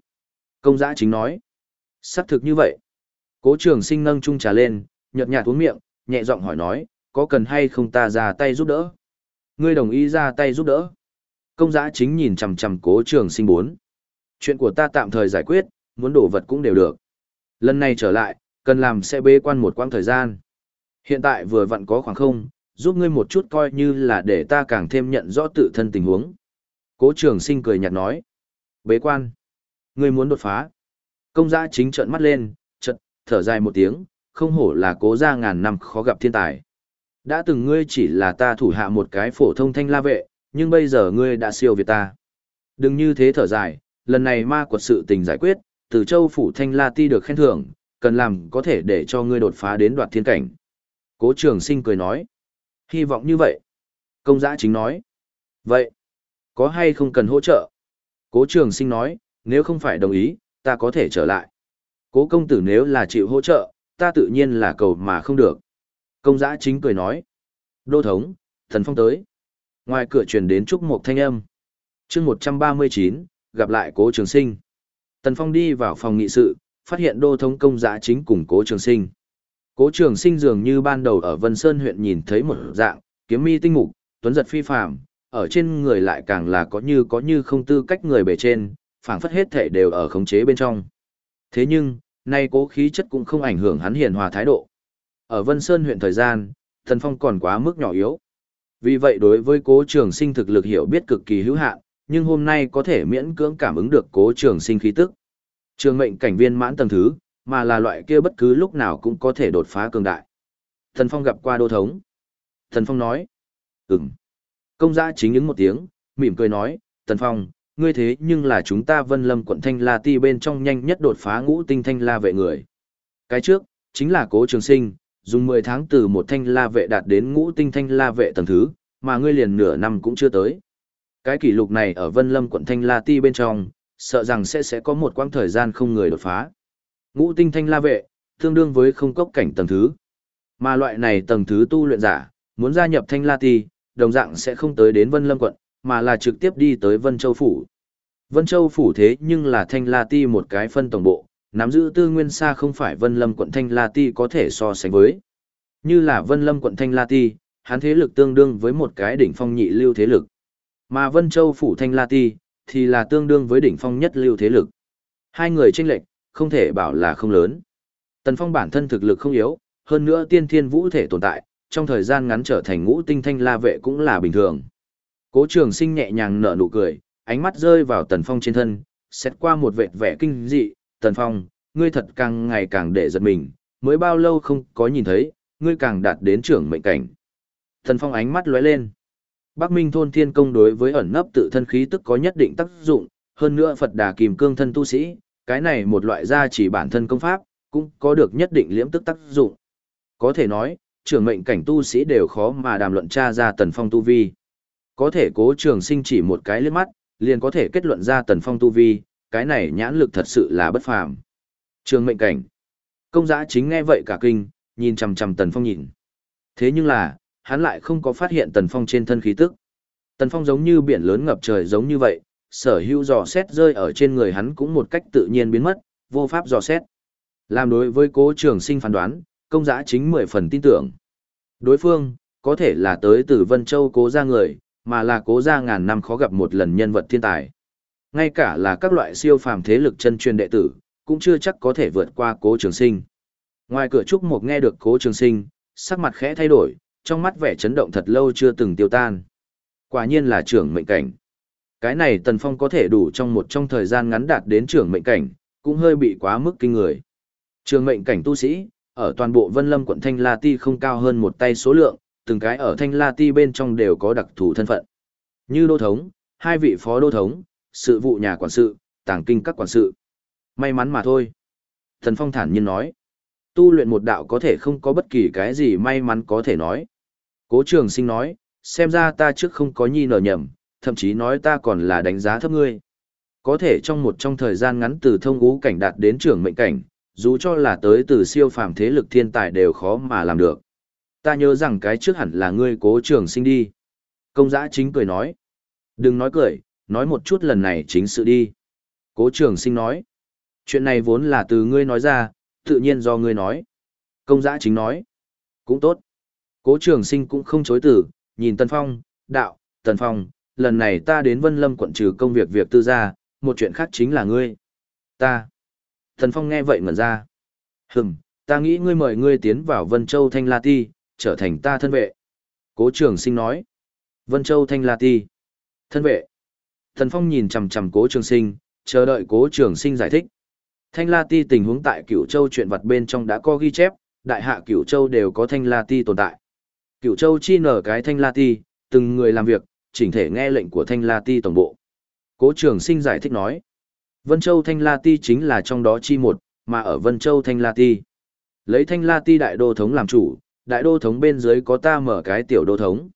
Công giã chính nói. Xác thực như vậy. Cố trường sinh nâng chung trà lên, nhợt nhạt uống miệng, nhẹ giọng hỏi nói, có cần hay không ta ra tay giúp đỡ? Ngươi đồng ý ra tay giúp đỡ. Công giã chính nhìn chằm chằm cố trường sinh bốn. Chuyện của ta tạm thời giải quyết, muốn đổ vật cũng đều được. Lần này trở lại, cần làm sẽ bế quan một quãng thời gian. Hiện tại vừa vặn có khoảng không, giúp ngươi một chút coi như là để ta càng thêm nhận rõ tự thân tình huống. Cố trường sinh cười nhạt nói. Bế quan. Ngươi muốn đột phá. Công giã chính trợn mắt lên, chật, thở dài một tiếng, không hổ là cố ra ngàn năm khó gặp thiên tài. Đã từng ngươi chỉ là ta thủ hạ một cái phổ thông thanh la vệ, nhưng bây giờ ngươi đã siêu việt ta. Đừng như thế thở dài, lần này ma quật sự tình giải quyết, từ châu phủ thanh la ti được khen thưởng, cần làm có thể để cho ngươi đột phá đến đoạt thiên cảnh. Cố trường sinh cười nói. Hy vọng như vậy. Công giã chính nói. Vậy, có hay không cần hỗ trợ? Cố trường sinh nói, nếu không phải đồng ý, ta có thể trở lại. Cố công tử nếu là chịu hỗ trợ, ta tự nhiên là cầu mà không được. Công giã chính cười nói. Đô thống, thần phong tới. Ngoài cửa truyền đến chúc một thanh âm. chương 139, gặp lại cố trường sinh. Tần phong đi vào phòng nghị sự, phát hiện đô thống công giã chính cùng cố trường sinh. Cố trường sinh dường như ban đầu ở Vân Sơn huyện nhìn thấy một dạng, kiếm mi tinh mục, tuấn giật phi phàm, ở trên người lại càng là có như có như không tư cách người bề trên, phảng phất hết thể đều ở khống chế bên trong. Thế nhưng, nay cố khí chất cũng không ảnh hưởng hắn hiền hòa thái độ. Ở Vân Sơn huyện thời gian, Thần Phong còn quá mức nhỏ yếu. Vì vậy đối với cố trường sinh thực lực hiểu biết cực kỳ hữu hạn, nhưng hôm nay có thể miễn cưỡng cảm ứng được cố trường sinh khí tức. Trường mệnh cảnh viên mãn tầng thứ, mà là loại kia bất cứ lúc nào cũng có thể đột phá cường đại. Thần Phong gặp qua đô thống. Thần Phong nói, ừm. Công giã chính ứng một tiếng, mỉm cười nói, Tần Phong, ngươi thế nhưng là chúng ta vân lâm quận Thanh La Ti bên trong nhanh nhất đột phá ngũ tinh Thanh La vệ người. Cái trước, chính là cố trường sinh, dùng 10 tháng từ một Thanh La vệ đạt đến ngũ tinh Thanh La vệ tầng thứ, mà ngươi liền nửa năm cũng chưa tới. Cái kỷ lục này ở vân lâm quận Thanh La Ti bên trong, sợ rằng sẽ sẽ có một quãng thời gian không người đột phá. Ngũ tinh Thanh La vệ, tương đương với không cốc cảnh tầng thứ. Mà loại này tầng thứ tu luyện giả, muốn gia nhập Thanh La Ti, đồng dạng sẽ không tới đến Vân Lâm quận, mà là trực tiếp đi tới Vân Châu Phủ. Vân Châu Phủ thế nhưng là Thanh La Ti một cái phân tổng bộ, nắm giữ tư nguyên xa không phải Vân Lâm quận Thanh La Ti có thể so sánh với. Như là Vân Lâm quận Thanh La Ti, hắn thế lực tương đương với một cái đỉnh phong nhị lưu thế lực. Mà Vân Châu Phủ Thanh La Ti, thì là tương đương với đỉnh phong nhất lưu thế lực. Hai người tranh lệch, không thể bảo là không lớn. Tần Phong bản thân thực lực không yếu, hơn nữa tiên thiên vũ thể tồn tại, trong thời gian ngắn trở thành ngũ tinh thanh la vệ cũng là bình thường. Cố trường sinh nhẹ nhàng nở nụ cười, ánh mắt rơi vào tần phong trên thân, xét qua một vệt vẻ kinh dị, tần phong, ngươi thật càng ngày càng để giật mình, mới bao lâu không có nhìn thấy, ngươi càng đạt đến trưởng mệnh cảnh. Tần phong ánh mắt lóe lên. Bắc Minh thôn thiên công đối với ẩn nấp tự thân khí tức có nhất định tác dụng, hơn nữa Phật đà kìm cương thân tu sĩ, cái này một loại gia chỉ bản thân công pháp, cũng có được nhất định liễm tức tác dụng. Có thể nói, trưởng mệnh cảnh tu sĩ đều khó mà đàm luận tra ra tần phong tu vi. Có thể cố trường sinh chỉ một cái liếc mắt, liền có thể kết luận ra tần phong tu vi, cái này nhãn lực thật sự là bất phàm. Trường mệnh cảnh. Công giã chính nghe vậy cả kinh, nhìn chằm chằm tần phong nhìn. Thế nhưng là, hắn lại không có phát hiện tần phong trên thân khí tức. Tần phong giống như biển lớn ngập trời giống như vậy, sở hữu dò xét rơi ở trên người hắn cũng một cách tự nhiên biến mất, vô pháp dò xét. Làm đối với cố trường sinh phán đoán, công giã chính mười phần tin tưởng. Đối phương, có thể là tới từ Vân Châu cố gia người, mà là cố gia ngàn năm khó gặp một lần nhân vật thiên tài. Ngay cả là các loại siêu phàm thế lực chân truyền đệ tử, cũng chưa chắc có thể vượt qua cố trường sinh. Ngoài cửa trúc mục nghe được cố trường sinh, sắc mặt khẽ thay đổi, trong mắt vẻ chấn động thật lâu chưa từng tiêu tan. Quả nhiên là trưởng mệnh cảnh. Cái này Tần Phong có thể đủ trong một trong thời gian ngắn đạt đến trưởng mệnh cảnh, cũng hơi bị quá mức kinh người. Trường mệnh cảnh tu sĩ, ở toàn bộ Vân Lâm quận Thanh La Ti không cao hơn một tay số lượng, từng cái ở Thanh La Ti bên trong đều có đặc thù thân phận. Như đô thống, hai vị phó đô thống, sự vụ nhà quản sự, tàng kinh các quản sự. May mắn mà thôi. Thần Phong thản nhiên nói. Tu luyện một đạo có thể không có bất kỳ cái gì may mắn có thể nói. Cố trường sinh nói, xem ra ta trước không có nhi nở nhầm, thậm chí nói ta còn là đánh giá thấp ngươi. Có thể trong một trong thời gian ngắn từ thông ngũ cảnh đạt đến trưởng mệnh cảnh, dù cho là tới từ siêu phàm thế lực thiên tài đều khó mà làm được. Ta nhớ rằng cái trước hẳn là ngươi cố trường sinh đi. Công giã chính cười nói. Đừng nói cười, nói một chút lần này chính sự đi. Cố trường sinh nói. Chuyện này vốn là từ ngươi nói ra, tự nhiên do ngươi nói. Công giã chính nói. Cũng tốt. Cố trường sinh cũng không chối từ, nhìn Tần Phong, đạo, Tần Phong, lần này ta đến Vân Lâm quận trừ công việc việc tư gia, một chuyện khác chính là ngươi. Ta. Thần Phong nghe vậy ngẩn ra. Hừm, ta nghĩ ngươi mời ngươi tiến vào Vân Châu Thanh La Ti, trở thành ta thân vệ. Cố trường sinh nói. Vân Châu Thanh La Ti. Thân vệ. Thần Phong nhìn chằm chằm cố trường sinh, chờ đợi cố trường sinh giải thích. Thanh La Ti tình huống tại Cửu Châu chuyện vật bên trong đã có ghi chép, đại hạ Cửu Châu đều có Thanh La Ti tồn tại. Cửu Châu chi nở cái Thanh La Ti, từng người làm việc, chỉnh thể nghe lệnh của Thanh La Ti tổng bộ. Cố trường sinh giải thích nói. Vân Châu Thanh La Ti chính là trong đó chi một, mà ở Vân Châu Thanh La Ti. Lấy Thanh La Ti đại đô thống làm chủ, đại đô thống bên dưới có ta mở cái tiểu đô thống.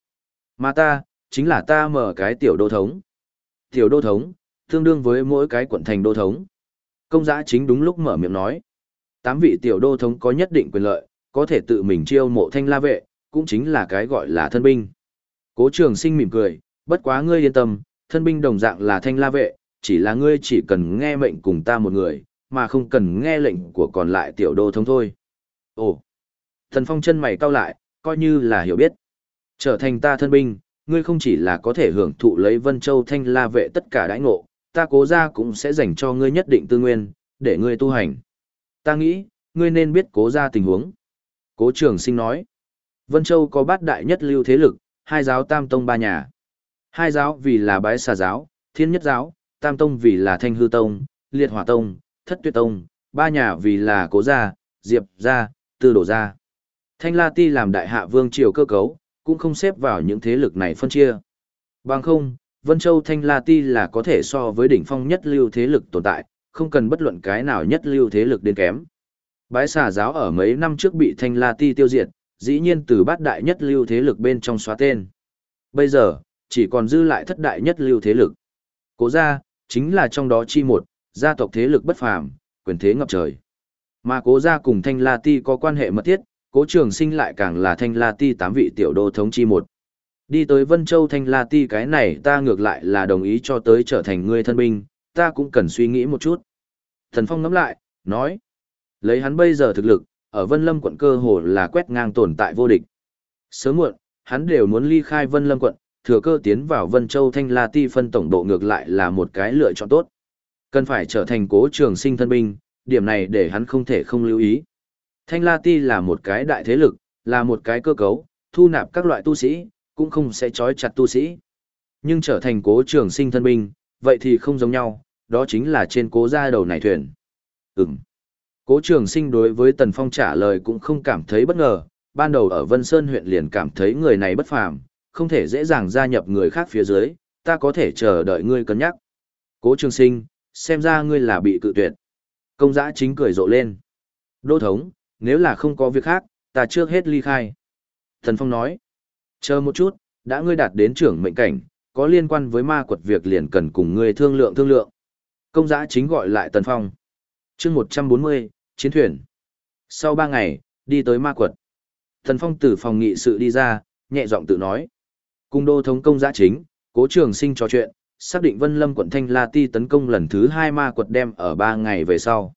Mà ta, chính là ta mở cái tiểu đô thống. Tiểu đô thống, tương đương với mỗi cái quận thành đô thống. Công giã chính đúng lúc mở miệng nói. Tám vị tiểu đô thống có nhất định quyền lợi, có thể tự mình chiêu mộ thanh la vệ, cũng chính là cái gọi là thân binh. Cố trường sinh mỉm cười, bất quá ngươi yên tâm, thân binh đồng dạng là thanh la vệ, chỉ là ngươi chỉ cần nghe mệnh cùng ta một người, mà không cần nghe lệnh của còn lại tiểu đô thống thôi. Ồ! Thần Phong chân mày cau lại, coi như là hiểu biết. Trở thành ta thân binh, ngươi không chỉ là có thể hưởng thụ lấy Vân Châu Thanh La vệ tất cả đãi ngộ, ta cố ra cũng sẽ dành cho ngươi nhất định tư nguyên, để ngươi tu hành. Ta nghĩ, ngươi nên biết cố ra tình huống. Cố trường sinh nói, Vân Châu có bát đại nhất lưu thế lực, hai giáo tam tông ba nhà. Hai giáo vì là bái xà giáo, thiên nhất giáo, tam tông vì là thanh hư tông, liệt hỏa tông, thất tuyệt tông, ba nhà vì là cố gia, diệp gia, tư đổ gia. Thanh La Ti làm đại hạ vương triều cơ cấu, cũng không xếp vào những thế lực này phân chia. Bằng không, Vân Châu Thanh La Ti là có thể so với đỉnh phong nhất lưu thế lực tồn tại, không cần bất luận cái nào nhất lưu thế lực đến kém. Bái xà giáo ở mấy năm trước bị Thanh La Ti tiêu diệt, dĩ nhiên từ bát đại nhất lưu thế lực bên trong xóa tên. Bây giờ, chỉ còn dư lại thất đại nhất lưu thế lực. Cố gia, chính là trong đó chi một, gia tộc thế lực bất phàm, quyền thế ngập trời. Mà cố gia cùng Thanh La Ti có quan hệ mật thiết, cố trường sinh lại càng là Thanh La Ti tám vị tiểu đô thống chi một. Đi tới Vân Châu Thanh La Ti cái này ta ngược lại là đồng ý cho tới trở thành người thân binh, ta cũng cần suy nghĩ một chút. Thần Phong ngẫm lại, nói. Lấy hắn bây giờ thực lực, ở Vân Lâm quận cơ hồ là quét ngang tồn tại vô địch. Sớm muộn, hắn đều muốn ly khai Vân Lâm quận, thừa cơ tiến vào Vân Châu Thanh La Ti phân tổng độ ngược lại là một cái lựa chọn tốt. Cần phải trở thành cố trường sinh thân binh, điểm này để hắn không thể không lưu ý. Thanh La Ti là một cái đại thế lực, là một cái cơ cấu, thu nạp các loại tu sĩ, cũng không sẽ trói chặt tu sĩ. Nhưng trở thành cố trường sinh thân binh, vậy thì không giống nhau, đó chính là trên cố gia đầu này thuyền. Ừm. Cố trường sinh đối với Tần Phong trả lời cũng không cảm thấy bất ngờ, ban đầu ở Vân Sơn huyện liền cảm thấy người này bất phàm, không thể dễ dàng gia nhập người khác phía dưới, ta có thể chờ đợi ngươi cân nhắc. Cố trường sinh, xem ra ngươi là bị cự tuyệt. Công giã chính cười rộ lên. Đô thống, nếu là không có việc khác, ta trước hết ly khai. Thần Phong nói, chờ một chút, đã ngươi đạt đến trưởng mệnh cảnh, có liên quan với ma quật việc liền cần cùng ngươi thương lượng thương lượng. Công giã chính gọi lại Tần Phong. chương 140, chiến thuyền. Sau 3 ngày, đi tới ma quật. Tần Phong từ phòng nghị sự đi ra, nhẹ giọng tự nói. Cung đô thống công giã chính, cố trường sinh trò chuyện, xác định Vân Lâm quận Thanh La Ti tấn công lần thứ hai ma quật đem ở 3 ngày về sau.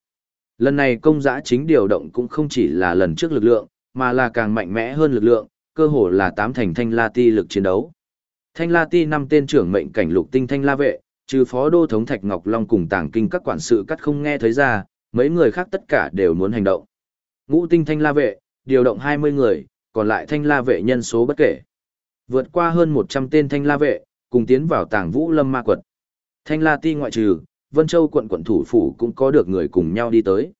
Lần này công giã chính điều động cũng không chỉ là lần trước lực lượng, mà là càng mạnh mẽ hơn lực lượng, cơ hồ là tám thành Thanh La Ti lực chiến đấu. Thanh La Ti năm tên trưởng mệnh cảnh lục tinh Thanh La vệ, trừ phó đô thống Thạch Ngọc Long cùng tàng kinh các quản sự cắt không nghe thấy ra, mấy người khác tất cả đều muốn hành động. Ngũ tinh Thanh La vệ, điều động 20 người, còn lại Thanh La vệ nhân số bất kể. Vượt qua hơn 100 tên Thanh La vệ, cùng tiến vào tàng vũ lâm ma quật. Thanh La Ti ngoại trừ, Vân Châu quận quận thủ phủ cũng có được người cùng nhau đi tới.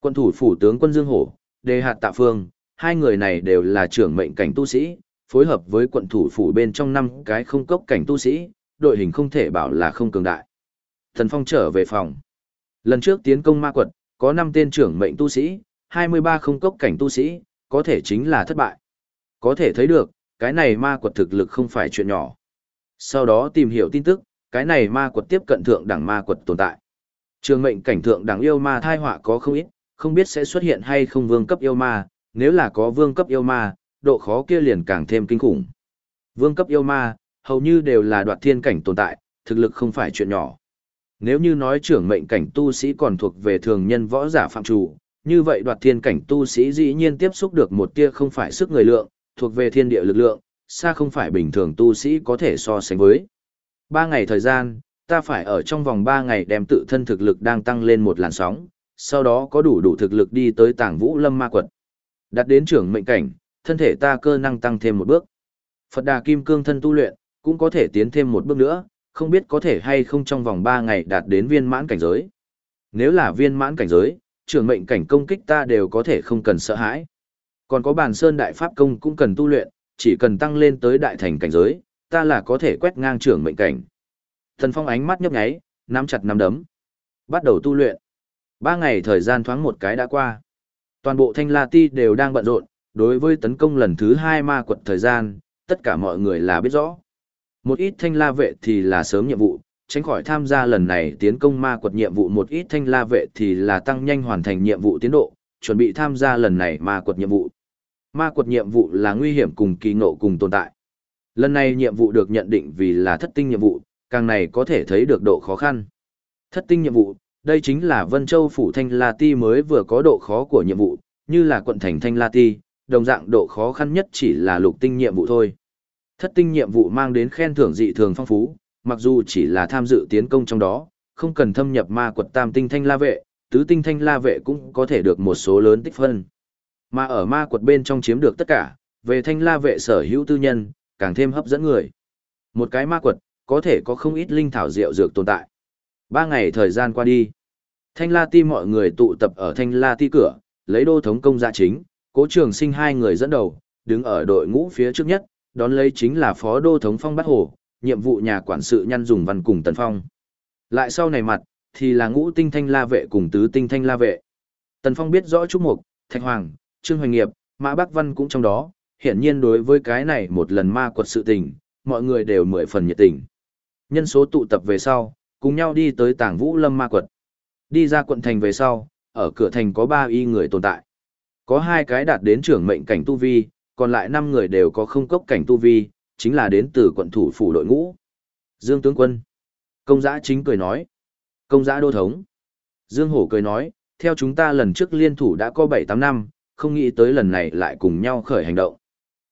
Quận thủ phủ tướng quân Dương Hổ, Đề Hạt Tạ Phương, hai người này đều là trưởng mệnh cảnh tu sĩ, phối hợp với quận thủ phủ bên trong năm cái không cốc cảnh tu sĩ, đội hình không thể bảo là không cường đại. Thần Phong trở về phòng. Lần trước tiến công ma quật, có 5 tên trưởng mệnh tu sĩ, 23 không cốc cảnh tu sĩ, có thể chính là thất bại. Có thể thấy được, cái này ma quật thực lực không phải chuyện nhỏ. Sau đó tìm hiểu tin tức, cái này ma quật tiếp cận thượng đẳng ma quật tồn tại. Trường mệnh cảnh thượng đẳng yêu ma thai họa có không ít, không biết sẽ xuất hiện hay không vương cấp yêu ma, nếu là có vương cấp yêu ma, độ khó kia liền càng thêm kinh khủng. Vương cấp yêu ma, hầu như đều là đoạt thiên cảnh tồn tại, thực lực không phải chuyện nhỏ. Nếu như nói trưởng mệnh cảnh tu sĩ còn thuộc về thường nhân võ giả phạm chủ, như vậy đoạt thiên cảnh tu sĩ dĩ nhiên tiếp xúc được một tia không phải sức người lượng, thuộc về thiên địa lực lượng, xa không phải bình thường tu sĩ có thể so sánh với. Ba ngày thời gian, ta phải ở trong vòng ba ngày đem tự thân thực lực đang tăng lên một làn sóng, sau đó có đủ đủ thực lực đi tới Tảng vũ lâm ma quật. Đặt đến trưởng mệnh cảnh, thân thể ta cơ năng tăng thêm một bước. Phật đà kim cương thân tu luyện, cũng có thể tiến thêm một bước nữa, không biết có thể hay không trong vòng 3 ngày đạt đến viên mãn cảnh giới. Nếu là viên mãn cảnh giới, trưởng mệnh cảnh công kích ta đều có thể không cần sợ hãi. Còn có bàn sơn đại pháp công cũng cần tu luyện, chỉ cần tăng lên tới đại thành cảnh giới, ta là có thể quét ngang trưởng mệnh cảnh. Thần Phong ánh mắt nhấp nháy, nắm chặt nắm đấm. Bắt đầu tu luyện. Ba ngày thời gian thoáng một cái đã qua. Toàn bộ thanh la ti đều đang bận rộn, đối với tấn công lần thứ hai ma quật thời gian, tất cả mọi người là biết rõ. Một ít thanh la vệ thì là sớm nhiệm vụ, tránh khỏi tham gia lần này tiến công ma quật nhiệm vụ một ít thanh la vệ thì là tăng nhanh hoàn thành nhiệm vụ tiến độ, chuẩn bị tham gia lần này ma quật nhiệm vụ. Ma quật nhiệm vụ là nguy hiểm cùng kỳ ngộ cùng tồn tại. Lần này nhiệm vụ được nhận định vì là thất tinh nhiệm vụ, càng này có thể thấy được độ khó khăn. Thất tinh nhiệm vụ, đây chính là Vân Châu Phủ Thanh La Ti mới vừa có độ khó của nhiệm vụ, như là quận thành Thanh La Ti, đồng dạng độ khó khăn nhất chỉ là lục tinh nhiệm vụ thôi. Thất tinh nhiệm vụ mang đến khen thưởng dị thường phong phú, mặc dù chỉ là tham dự tiến công trong đó, không cần thâm nhập ma quật tam tinh thanh la vệ, tứ tinh thanh la vệ cũng có thể được một số lớn tích phân. Mà ở ma quật bên trong chiếm được tất cả, về thanh la vệ sở hữu tư nhân, càng thêm hấp dẫn người. Một cái ma quật, có thể có không ít linh thảo rượu dược tồn tại. Ba ngày thời gian qua đi. Thanh la ti mọi người tụ tập ở thanh la ti cửa, lấy đô thống công gia chính, cố trường sinh hai người dẫn đầu, đứng ở đội ngũ phía trước nhất, đón lấy chính là phó đô thống phong bát hồ, nhiệm vụ nhà quản sự nhăn dùng văn cùng Tần Phong. Lại sau này mặt, thì là ngũ tinh thanh la vệ cùng tứ tinh thanh la vệ. Tần Phong biết rõ Trúc Mục, Thạch Hoàng, Trương Hoành Nghiệp, Mã Bắc Văn cũng trong đó, hiển nhiên đối với cái này một lần ma quật sự tình, mọi người đều mười phần nhiệt tình. Nhân số tụ tập về sau, cùng nhau đi tới tảng vũ lâm ma quật. Đi ra quận thành về sau, ở cửa thành có ba y người tồn tại. Có hai cái đạt đến trưởng mệnh cảnh tu vi, còn lại năm người đều có không cốc cảnh tu vi, chính là đến từ quận thủ phủ đội ngũ. Dương tướng quân. Công giã chính cười nói. Công giã đô thống. Dương hổ cười nói, theo chúng ta lần trước liên thủ đã có 7-8 năm, không nghĩ tới lần này lại cùng nhau khởi hành động.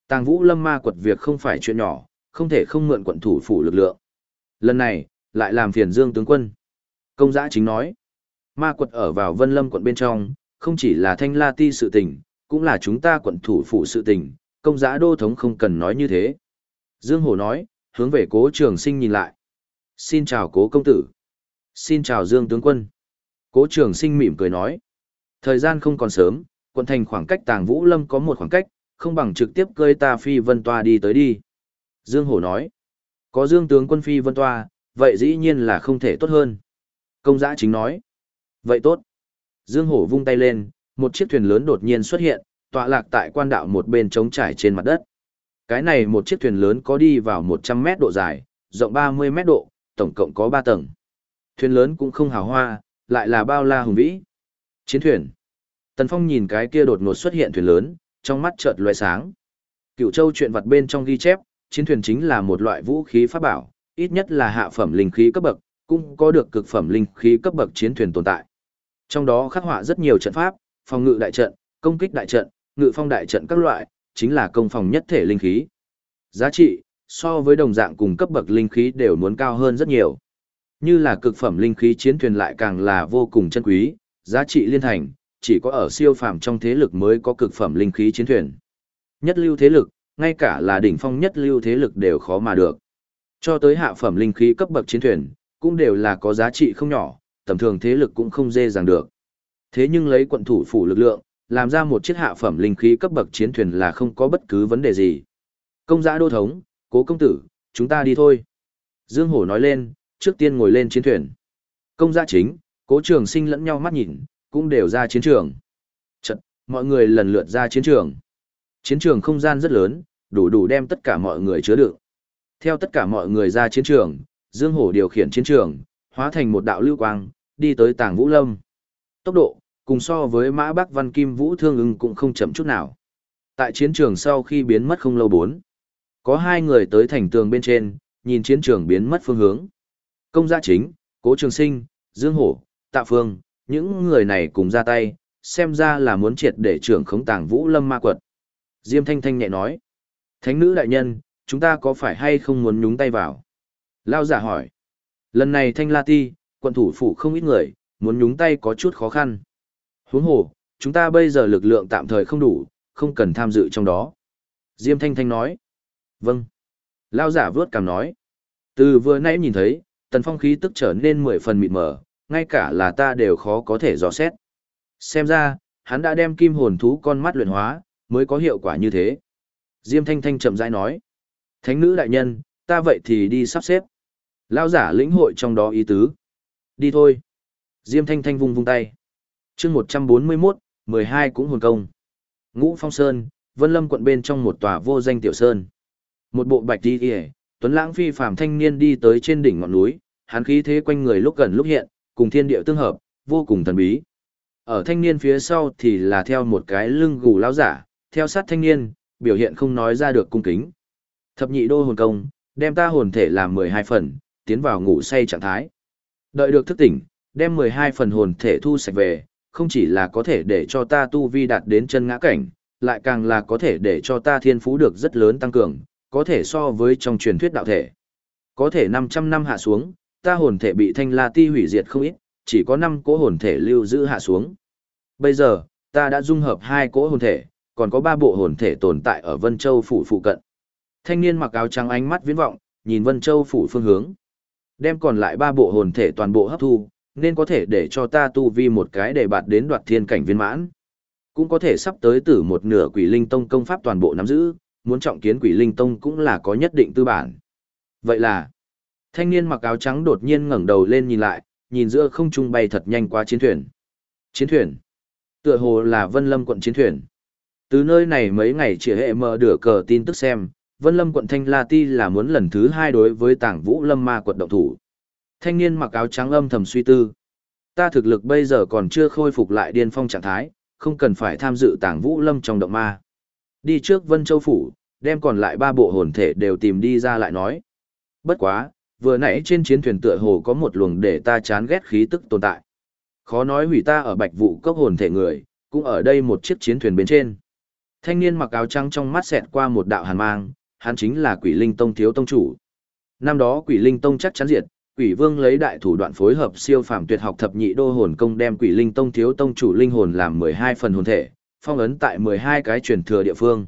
Tàng vũ lâm ma quật việc không phải chuyện nhỏ, không thể không mượn quận thủ phủ lực lượng. Lần này, lại làm phiền Dương tướng quân. Công giã chính nói, ma quật ở vào vân lâm quận bên trong, không chỉ là thanh la ti sự tình, cũng là chúng ta quận thủ phủ sự tình, công giã đô thống không cần nói như thế. Dương Hổ nói, hướng về cố trường sinh nhìn lại. Xin chào cố công tử. Xin chào Dương tướng quân. Cố trường sinh mỉm cười nói. Thời gian không còn sớm, quận thành khoảng cách tàng vũ lâm có một khoảng cách, không bằng trực tiếp cơi ta phi vân toa đi tới đi. Dương Hổ nói. Có Dương tướng quân phi vân toa, vậy dĩ nhiên là không thể tốt hơn. Công giã chính nói. Vậy tốt. Dương Hổ vung tay lên, một chiếc thuyền lớn đột nhiên xuất hiện, tọa lạc tại quan đạo một bên trống trải trên mặt đất. Cái này một chiếc thuyền lớn có đi vào 100 mét độ dài, rộng 30 mét độ, tổng cộng có 3 tầng. Thuyền lớn cũng không hào hoa, lại là bao la hùng vĩ. Chiến thuyền. Tần Phong nhìn cái kia đột ngột xuất hiện thuyền lớn, trong mắt chợt lóe sáng. Cựu Châu chuyện vật bên trong ghi chép, chiến thuyền chính là một loại vũ khí pháp bảo, ít nhất là hạ phẩm linh khí cấp bậc, cũng có được cực phẩm linh khí cấp bậc chiến thuyền tồn tại. Trong đó khắc họa rất nhiều trận pháp, phòng ngự đại trận, công kích đại trận, ngự phong đại trận các loại, chính là công phòng nhất thể linh khí. Giá trị, so với đồng dạng cùng cấp bậc linh khí đều muốn cao hơn rất nhiều. Như là cực phẩm linh khí chiến thuyền lại càng là vô cùng chân quý, giá trị liên thành, chỉ có ở siêu phàm trong thế lực mới có cực phẩm linh khí chiến thuyền. Nhất lưu thế lực, ngay cả là đỉnh phong nhất lưu thế lực đều khó mà được. Cho tới hạ phẩm linh khí cấp bậc chiến thuyền, cũng đều là có giá trị không nhỏ, tầm thường thế lực cũng không dễ dàng được. Thế nhưng lấy quận thủ phủ lực lượng, làm ra một chiếc hạ phẩm linh khí cấp bậc chiến thuyền là không có bất cứ vấn đề gì. Công giã đô thống, cố công tử, chúng ta đi thôi. Dương Hổ nói lên, trước tiên ngồi lên chiến thuyền. Công giã chính, cố trường sinh lẫn nhau mắt nhìn, cũng đều ra chiến trường. Chật, mọi người lần lượt ra chiến trường. Chiến trường không gian rất lớn, đủ đủ đem tất cả mọi người chứa đựng. Theo tất cả mọi người ra chiến trường, Dương Hổ điều khiển chiến trường, hóa thành một đạo lưu quang, đi tới tàng Vũ Lâm. Tốc độ, cùng so với Mã Bắc Văn Kim Vũ Thương ưng cũng không chậm chút nào. Tại chiến trường sau khi biến mất không lâu bốn, có hai người tới thành tường bên trên, nhìn chiến trường biến mất phương hướng. Công gia chính, Cố Trường Sinh, Dương Hổ, Tạ Phương, những người này cùng ra tay, xem ra là muốn triệt để trưởng khống tàng Vũ Lâm ma quật. Diêm Thanh Thanh nhẹ nói, Thánh nữ đại nhân, chúng ta có phải hay không muốn nhúng tay vào? Lao giả hỏi. Lần này Thanh La Ti, quận thủ phủ không ít người, muốn nhúng tay có chút khó khăn. Huống hồ, chúng ta bây giờ lực lượng tạm thời không đủ, không cần tham dự trong đó. Diêm Thanh Thanh nói. Vâng. Lao giả vớt cảm nói. Từ vừa nãy nhìn thấy, tần phong khí tức trở nên mười phần mịt mờ, ngay cả là ta đều khó có thể dò xét. Xem ra, hắn đã đem kim hồn thú con mắt luyện hóa, mới có hiệu quả như thế. Diêm Thanh Thanh chậm rãi nói. Thánh nữ đại nhân, ta vậy thì đi sắp xếp. Lao giả lĩnh hội trong đó ý tứ. Đi thôi. Diêm Thanh Thanh vung vung tay. chương 141, 12 cũng hồn công. Ngũ Phong Sơn, Vân Lâm quận bên trong một tòa vô danh tiểu sơn. Một bộ bạch đi kìa, tuấn lãng phi phàm thanh niên đi tới trên đỉnh ngọn núi, hắn khí thế quanh người lúc gần lúc hiện, cùng thiên địa tương hợp, vô cùng thần bí. Ở thanh niên phía sau thì là theo một cái lưng gù lão giả, theo sát thanh niên, biểu hiện không nói ra được cung kính. Thập nhị đô hồn công, đem ta hồn thể làm 12 phần, tiến vào ngủ say trạng thái. Đợi được thức tỉnh, đem 12 phần hồn thể thu sạch về, không chỉ là có thể để cho ta tu vi đạt đến chân ngã cảnh, lại càng là có thể để cho ta thiên phú được rất lớn tăng cường, có thể so với trong truyền thuyết đạo thể. Có thể 500 năm hạ xuống, ta hồn thể bị thanh la ti hủy diệt không ít, chỉ có 5 cỗ hồn thể lưu giữ hạ xuống. Bây giờ, ta đã dung hợp hai cỗ hồn thể, còn có ba bộ hồn thể tồn tại ở Vân Châu phủ phụ cận. Thanh niên mặc áo trắng ánh mắt viễn vọng, nhìn Vân Châu phủ phương hướng. Đem còn lại ba bộ hồn thể toàn bộ hấp thu, nên có thể để cho ta tu vi một cái để bạt đến đoạt thiên cảnh viên mãn. Cũng có thể sắp tới tử một nửa quỷ linh tông công pháp toàn bộ nắm giữ, muốn trọng kiến quỷ linh tông cũng là có nhất định tư bản. Vậy là, thanh niên mặc áo trắng đột nhiên ngẩng đầu lên nhìn lại, nhìn giữa không trung bay thật nhanh qua chiến thuyền. Chiến thuyền. Tựa hồ là Vân Lâm quận chiến thuyền. Từ nơi này mấy ngày chỉ hệ mở đửa cờ tin tức xem, Vân Lâm quận Thanh La Ti là muốn lần thứ hai đối với tảng vũ lâm ma quận động thủ. Thanh niên mặc áo trắng âm thầm suy tư. Ta thực lực bây giờ còn chưa khôi phục lại điên phong trạng thái, không cần phải tham dự tảng vũ lâm trong động ma. Đi trước Vân Châu Phủ, đem còn lại ba bộ hồn thể đều tìm đi ra lại nói. Bất quá, vừa nãy trên chiến thuyền tựa hồ có một luồng để ta chán ghét khí tức tồn tại. Khó nói hủy ta ở bạch vụ cốc hồn thể người, cũng ở đây một chiếc chiến thuyền bên trên. Thanh niên mặc áo trắng trong mắt xẹt qua một đạo hàn mang, hắn chính là quỷ linh tông thiếu tông chủ. Năm đó quỷ linh tông chắc chắn diệt, quỷ vương lấy đại thủ đoạn phối hợp siêu phàm tuyệt học thập nhị đô hồn công đem quỷ linh tông thiếu tông chủ linh hồn làm 12 phần hồn thể, phong ấn tại 12 cái truyền thừa địa phương.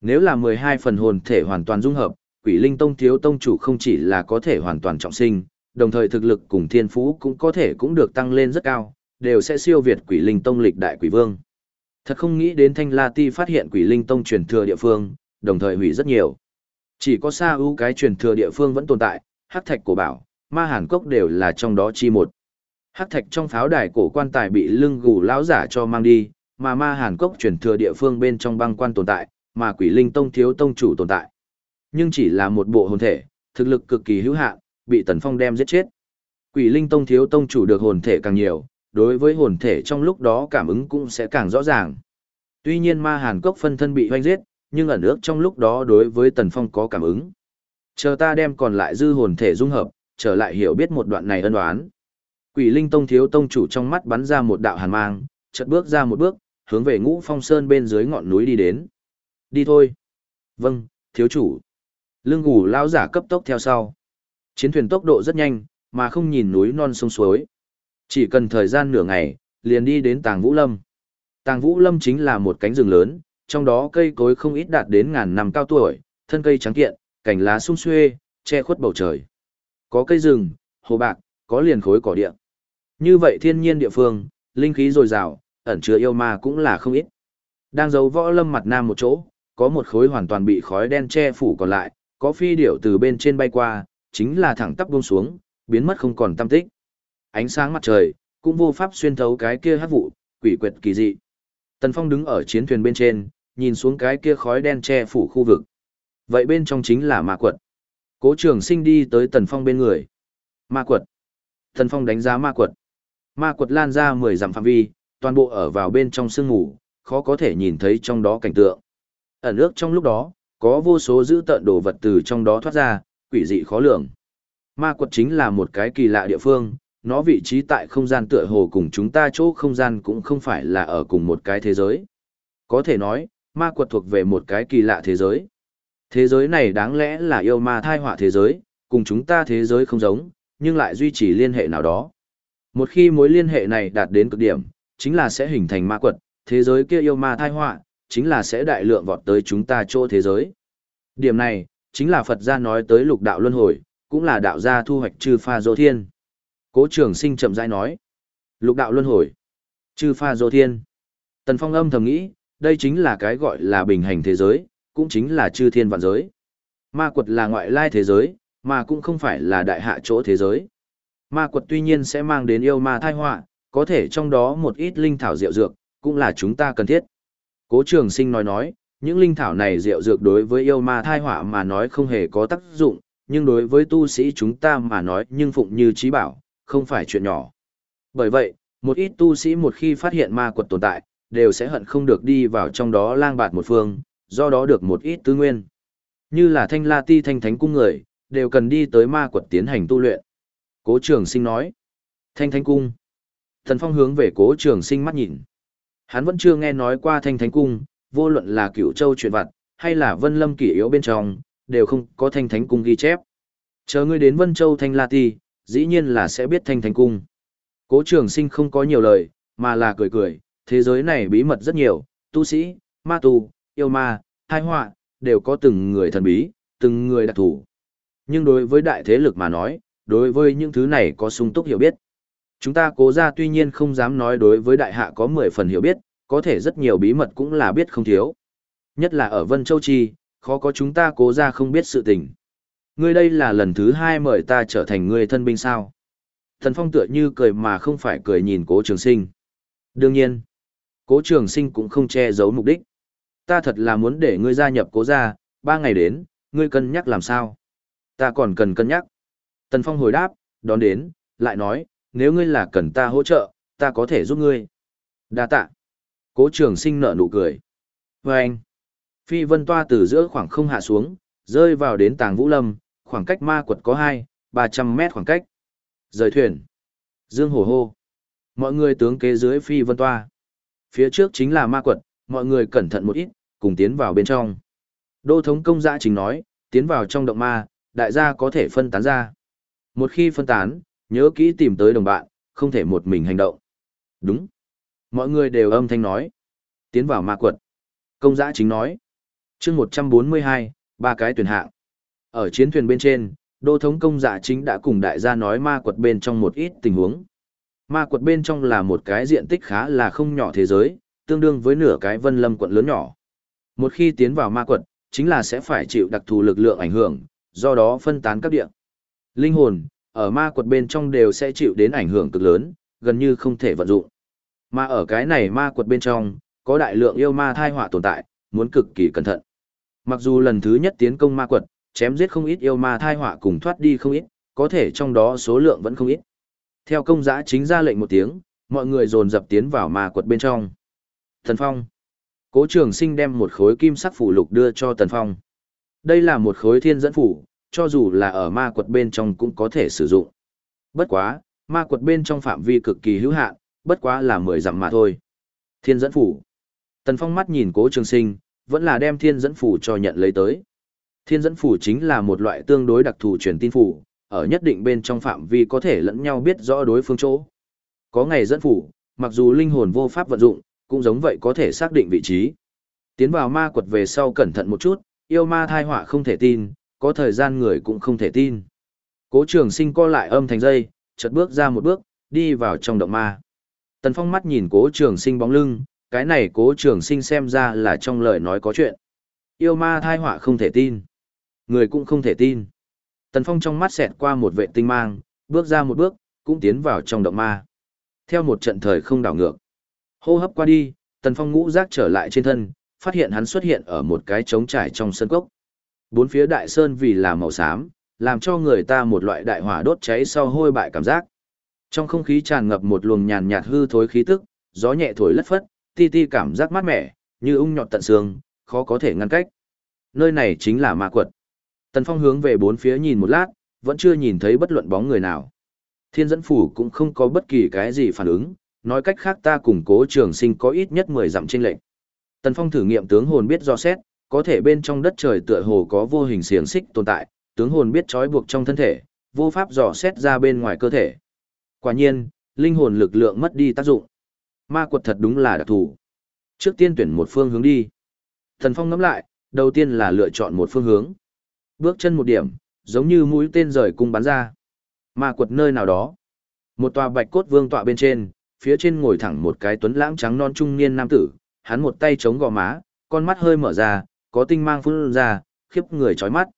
Nếu là 12 phần hồn thể hoàn toàn dung hợp, quỷ linh tông thiếu tông chủ không chỉ là có thể hoàn toàn trọng sinh, đồng thời thực lực cùng thiên phú cũng có thể cũng được tăng lên rất cao, đều sẽ siêu việt quỷ linh tông lịch đại quỷ vương. Thật không nghĩ đến Thanh La Ti phát hiện quỷ linh tông truyền thừa địa phương, đồng thời hủy rất nhiều. Chỉ có Sa ưu cái truyền thừa địa phương vẫn tồn tại, hắc thạch cổ bảo, ma hàn cốc đều là trong đó chi một. Hắc thạch trong pháo đài cổ quan tài bị lưng gù lão giả cho mang đi, mà ma hàn cốc truyền thừa địa phương bên trong băng quan tồn tại, mà quỷ linh tông thiếu tông chủ tồn tại. Nhưng chỉ là một bộ hồn thể, thực lực cực kỳ hữu hạn, bị Tần Phong đem giết chết. Quỷ linh tông thiếu tông chủ được hồn thể càng nhiều, đối với hồn thể trong lúc đó cảm ứng cũng sẽ càng rõ ràng. Tuy nhiên ma hàn cốc phân thân bị hoanh giết, nhưng ẩn ước trong lúc đó đối với Tần Phong có cảm ứng. Chờ ta đem còn lại dư hồn thể dung hợp, trở lại hiểu biết một đoạn này ân đoán. Quỷ linh tông thiếu tông chủ trong mắt bắn ra một đạo hàn mang, chợt bước ra một bước, hướng về ngũ phong sơn bên dưới ngọn núi đi đến. Đi thôi. Vâng, thiếu chủ. Lương ngủ lao giả cấp tốc theo sau. Chiến thuyền tốc độ rất nhanh, mà không nhìn núi non sông suối. Chỉ cần thời gian nửa ngày, liền đi đến Tàng Vũ Lâm. Tàng Vũ Lâm chính là một cánh rừng lớn, trong đó cây cối không ít đạt đến ngàn năm cao tuổi, thân cây trắng kiện, cành lá sum xuê, che khuất bầu trời. Có cây rừng, hồ bạc, có liền khối cỏ địa. Như vậy thiên nhiên địa phương, linh khí dồi dào, ẩn chứa yêu ma cũng là không ít. Đang giấu võ lâm mặt nam một chỗ, có một khối hoàn toàn bị khói đen che phủ còn lại, có phi điểu từ bên trên bay qua, chính là thẳng tắp buông xuống, biến mất không còn tâm tích. Ánh sáng mặt trời, cũng vô pháp xuyên thấu cái kia hắc vụ, quỷ quyệt kỳ dị. Tần Phong đứng ở chiến thuyền bên trên, nhìn xuống cái kia khói đen che phủ khu vực. Vậy bên trong chính là ma quật. Cố trường sinh đi tới Tần Phong bên người. Ma quật. Tần Phong đánh giá ma quật. Ma quật lan ra 10 dặm phạm vi, toàn bộ ở vào bên trong sương ngủ, khó có thể nhìn thấy trong đó cảnh tượng. Ẩn nước trong lúc đó, có vô số dữ tợn đồ vật từ trong đó thoát ra, quỷ dị khó lường. Ma quật chính là một cái kỳ lạ địa phương, nó vị trí tại không gian tựa hồ cùng chúng ta chỗ không gian cũng không phải là ở cùng một cái thế giới. Có thể nói, ma quật thuộc về một cái kỳ lạ thế giới. Thế giới này đáng lẽ là yêu ma thai họa thế giới, cùng chúng ta thế giới không giống, nhưng lại duy trì liên hệ nào đó. Một khi mối liên hệ này đạt đến cực điểm, chính là sẽ hình thành ma quật, thế giới kia yêu ma thai họa, chính là sẽ đại lượng vọt tới chúng ta chỗ thế giới. Điểm này, chính là Phật gia nói tới lục đạo luân hồi, cũng là đạo gia thu hoạch trừ pha dô thiên. Cố trường sinh chậm rãi nói. Lục đạo luân hồi. Chư pha dô thiên. Tần Phong âm thầm nghĩ, đây chính là cái gọi là bình hành thế giới, cũng chính là chư thiên vạn giới. Ma quật là ngoại lai thế giới, mà cũng không phải là đại hạ chỗ thế giới. Ma quật tuy nhiên sẽ mang đến yêu ma thai họa, có thể trong đó một ít linh thảo diệu dược, cũng là chúng ta cần thiết. Cố trường sinh nói nói, những linh thảo này diệu dược đối với yêu ma thai họa mà nói không hề có tác dụng, nhưng đối với tu sĩ chúng ta mà nói nhưng phụng như trí bảo, không phải chuyện nhỏ. Bởi vậy, một ít tu sĩ một khi phát hiện ma quật tồn tại, đều sẽ hận không được đi vào trong đó lang bạt một phương, do đó được một ít tư nguyên. Như là thanh la ti thanh thánh cung người, đều cần đi tới ma quật tiến hành tu luyện. Cố trường sinh nói. Thanh thánh cung. Thần phong hướng về cố trường sinh mắt nhìn. Hắn vẫn chưa nghe nói qua thanh thánh cung, vô luận là cửu châu chuyện vặt, hay là vân lâm kỷ yếu bên trong, đều không có thanh thánh cung ghi chép. Chờ ngươi đến vân châu thanh la ti, dĩ nhiên là sẽ biết thanh thánh cung. Cố trường sinh không có nhiều lời, mà là cười cười, thế giới này bí mật rất nhiều, tu sĩ, ma tu, yêu ma, hai họa, đều có từng người thần bí, từng người đặc thủ. Nhưng đối với đại thế lực mà nói, đối với những thứ này có sung túc hiểu biết. Chúng ta cố ra tuy nhiên không dám nói đối với đại hạ có 10 phần hiểu biết, có thể rất nhiều bí mật cũng là biết không thiếu. Nhất là ở Vân Châu Chi, khó có chúng ta cố ra không biết sự tình. Ngươi đây là lần thứ hai mời ta trở thành người thân binh sao? Thần Phong tựa như cười mà không phải cười nhìn cố trường sinh. Đương nhiên, cố trường sinh cũng không che giấu mục đích. Ta thật là muốn để ngươi gia nhập cố gia, ba ngày đến, ngươi cân nhắc làm sao? Ta còn cần cân nhắc. Tần Phong hồi đáp, đón đến, lại nói, nếu ngươi là cần ta hỗ trợ, ta có thể giúp ngươi. Đa tạ. Cố trường sinh nở nụ cười. Và anh, phi vân toa từ giữa khoảng không hạ xuống, rơi vào đến tàng vũ lâm, khoảng cách ma quật có hai, ba trăm mét khoảng cách. Rời thuyền. Dương hổ hô. Mọi người tướng kế dưới phi vân toa. Phía trước chính là ma quật, mọi người cẩn thận một ít, cùng tiến vào bên trong. Đô thống công giã chính nói, tiến vào trong động ma, đại gia có thể phân tán ra. Một khi phân tán, nhớ kỹ tìm tới đồng bạn, không thể một mình hành động. Đúng. Mọi người đều âm thanh nói. Tiến vào ma quật. Công giã chính nói. chương 142, ba cái tuyển hạng. Ở chiến thuyền bên trên, đô thống công dạ chính đã cùng đại gia nói ma quật bên trong một ít tình huống. Ma quật bên trong là một cái diện tích khá là không nhỏ thế giới, tương đương với nửa cái vân lâm quận lớn nhỏ. Một khi tiến vào ma quật, chính là sẽ phải chịu đặc thù lực lượng ảnh hưởng, do đó phân tán các địa. Linh hồn, ở ma quật bên trong đều sẽ chịu đến ảnh hưởng cực lớn, gần như không thể vận dụng. Mà ở cái này ma quật bên trong, có đại lượng yêu ma thai họa tồn tại, muốn cực kỳ cẩn thận. Mặc dù lần thứ nhất tiến công ma quật, chém giết không ít yêu ma thai họa cùng thoát đi không ít, có thể trong đó số lượng vẫn không ít. Theo công giã chính ra lệnh một tiếng, mọi người dồn dập tiến vào ma quật bên trong. Thần Phong. Cố trường sinh đem một khối kim sắc phủ lục đưa cho Tần Phong. Đây là một khối thiên dẫn phủ, cho dù là ở ma quật bên trong cũng có thể sử dụng. Bất quá, ma quật bên trong phạm vi cực kỳ hữu hạn, bất quá là mười dặm mà thôi. Thiên dẫn phủ. Tần Phong mắt nhìn cố trường sinh, vẫn là đem thiên dẫn phủ cho nhận lấy tới. Thiên dẫn phủ chính là một loại tương đối đặc thù truyền tin phủ, ở nhất định bên trong phạm vi có thể lẫn nhau biết rõ đối phương chỗ. Có ngày dẫn phủ, mặc dù linh hồn vô pháp vận dụng, cũng giống vậy có thể xác định vị trí. Tiến vào ma quật về sau cẩn thận một chút, yêu ma thai họa không thể tin, có thời gian người cũng không thể tin. Cố trường sinh co lại âm thành dây, chợt bước ra một bước, đi vào trong động ma. Tần Phong mắt nhìn cố trường sinh bóng lưng, cái này cố trường sinh xem ra là trong lời nói có chuyện. Yêu ma thai họa không thể tin. Người cũng không thể tin. Tần Phong trong mắt xẹt qua một vệ tinh mang, bước ra một bước, cũng tiến vào trong động ma. Theo một trận thời không đảo ngược. Hô hấp qua đi, Tần Phong ngũ giác trở lại trên thân, phát hiện hắn xuất hiện ở một cái trống trải trong sân cốc. Bốn phía đại sơn vì là màu xám, làm cho người ta một loại đại hỏa đốt cháy sau hôi bại cảm giác. Trong không khí tràn ngập một luồng nhàn nhạt hư thối khí tức, gió nhẹ thổi lất phất, ti ti cảm giác mát mẻ, như ung nhọt tận xương, khó có thể ngăn cách. Nơi này chính là ma quật. Tần Phong hướng về bốn phía nhìn một lát, vẫn chưa nhìn thấy bất luận bóng người nào. Thiên dẫn phủ cũng không có bất kỳ cái gì phản ứng, nói cách khác ta cùng cố trường sinh có ít nhất 10 dặm trên lệnh. Tần Phong thử nghiệm tướng hồn biết do xét, có thể bên trong đất trời tựa hồ có vô hình xiềng xích tồn tại, tướng hồn biết trói buộc trong thân thể, vô pháp dò xét ra bên ngoài cơ thể. Quả nhiên, linh hồn lực lượng mất đi tác dụng. Ma quật thật đúng là đặc thù. Trước tiên tuyển một phương hướng đi. Thần Phong ngẫm lại, đầu tiên là lựa chọn một phương hướng. Bước chân một điểm, giống như mũi tên rời cung bắn ra. Ma quật nơi nào đó. Một tòa bạch cốt vương tọa bên trên, phía trên ngồi thẳng một cái tuấn lãng trắng non trung niên nam tử, hắn một tay chống gò má, con mắt hơi mở ra, có tinh mang phun ra, khiếp người chói mắt.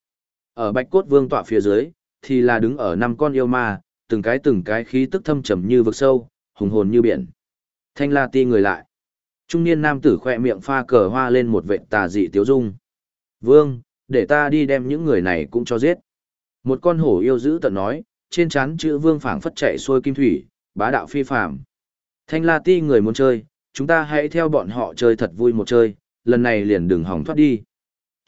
Ở bạch cốt vương tọa phía dưới, thì là đứng ở năm con yêu ma, từng cái từng cái khí tức thâm trầm như vực sâu, hùng hồn như biển. Thanh la ti người lại. Trung niên nam tử khoe miệng pha cờ hoa lên một vệ tà dị tiếu dung. Vương, để ta đi đem những người này cũng cho giết. Một con hổ yêu dữ tận nói, trên trán chữ vương phảng phất chạy xuôi kim thủy, bá đạo phi phàm. Thanh la ti người muốn chơi, chúng ta hãy theo bọn họ chơi thật vui một chơi, lần này liền đừng hỏng thoát đi.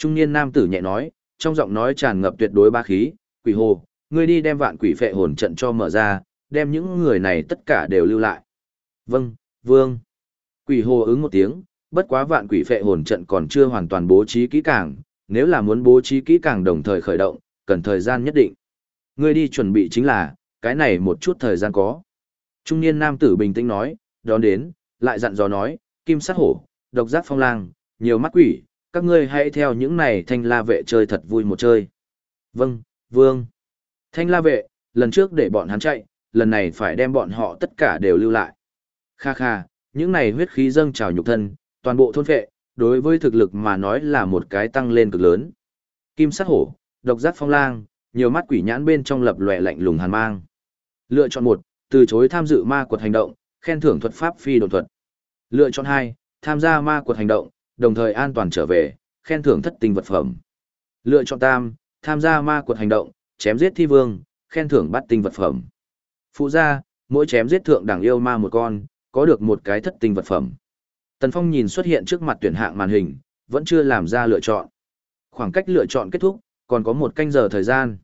Trung niên nam tử nhẹ nói, trong giọng nói tràn ngập tuyệt đối ba khí, quỷ hồ, ngươi đi đem vạn quỷ phệ hồn trận cho mở ra, đem những người này tất cả đều lưu lại. Vâng, vương. Quỷ hồ ứng một tiếng, bất quá vạn quỷ phệ hồn trận còn chưa hoàn toàn bố trí kỹ càng, nếu là muốn bố trí kỹ càng đồng thời khởi động, cần thời gian nhất định. Ngươi đi chuẩn bị chính là, cái này một chút thời gian có. Trung niên nam tử bình tĩnh nói, đón đến, lại dặn dò nói, kim sát hổ, độc giác phong lang, nhiều mắt quỷ, các ngươi hãy theo những này thanh la vệ chơi thật vui một chơi. Vâng, vương. Thanh la vệ, lần trước để bọn hắn chạy, lần này phải đem bọn họ tất cả đều lưu lại. Kha kha, những này huyết khí dâng trào nhục thân, toàn bộ thôn vệ, đối với thực lực mà nói là một cái tăng lên cực lớn. Kim sát hổ, độc giác phong lang, nhiều mắt quỷ nhãn bên trong lập lòe lạnh lùng hàn mang. Lựa chọn một, từ chối tham dự ma quật hành động, khen thưởng thuật pháp phi đồn thuật. Lựa chọn hai, tham gia ma quật hành động, đồng thời an toàn trở về, khen thưởng thất tinh vật phẩm. Lựa chọn tam, tham gia ma quật hành động, chém giết thi vương, khen thưởng bắt tinh vật phẩm. Phụ gia, mỗi chém giết thượng đẳng yêu ma một con, có được một cái thất tinh vật phẩm. Tần Phong nhìn xuất hiện trước mặt tuyển hạng màn hình, vẫn chưa làm ra lựa chọn. Khoảng cách lựa chọn kết thúc, còn có một canh giờ thời gian.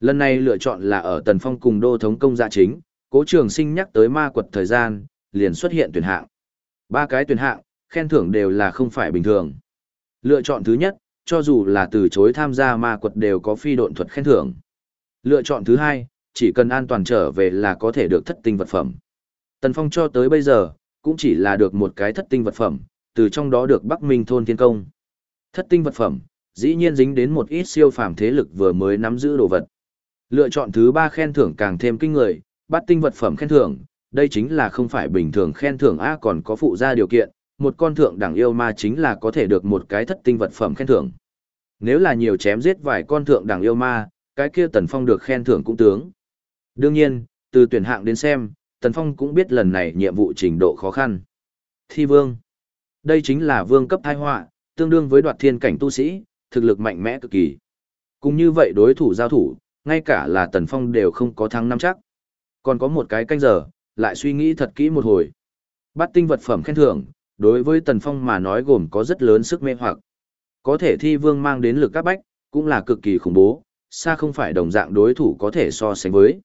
Lần này lựa chọn là ở Tần Phong cùng đô thống công gia chính, cố trường sinh nhắc tới ma quật thời gian, liền xuất hiện tuyển hạng. Ba cái tuyển hạng, khen thưởng đều là không phải bình thường. Lựa chọn thứ nhất, cho dù là từ chối tham gia ma quật đều có phi độn thuật khen thưởng. Lựa chọn thứ hai, chỉ cần an toàn trở về là có thể được thất tinh vật phẩm. Tần Phong cho tới bây giờ, cũng chỉ là được một cái thất tinh vật phẩm, từ trong đó được Bắc Minh thôn thiên công. Thất tinh vật phẩm, dĩ nhiên dính đến một ít siêu phàm thế lực vừa mới nắm giữ đồ vật. Lựa chọn thứ ba khen thưởng càng thêm kinh người, bắt tinh vật phẩm khen thưởng, đây chính là không phải bình thường khen thưởng A còn có phụ gia điều kiện, một con thượng đẳng yêu ma chính là có thể được một cái thất tinh vật phẩm khen thưởng. Nếu là nhiều chém giết vài con thượng đẳng yêu ma, cái kia Tần Phong được khen thưởng cũng tướng. Đương nhiên, từ tuyển hạng đến xem, Tần Phong cũng biết lần này nhiệm vụ trình độ khó khăn. Thi vương. Đây chính là vương cấp thai họa, tương đương với đoạt thiên cảnh tu sĩ, thực lực mạnh mẽ cực kỳ. Cũng như vậy đối thủ giao thủ, ngay cả là Tần Phong đều không có thắng năm chắc. Còn có một cái canh giờ, lại suy nghĩ thật kỹ một hồi. Bắt tinh vật phẩm khen thưởng, đối với Tần Phong mà nói gồm có rất lớn sức mê hoặc. Có thể thi vương mang đến lực các bách, cũng là cực kỳ khủng bố, xa không phải đồng dạng đối thủ có thể so sánh với.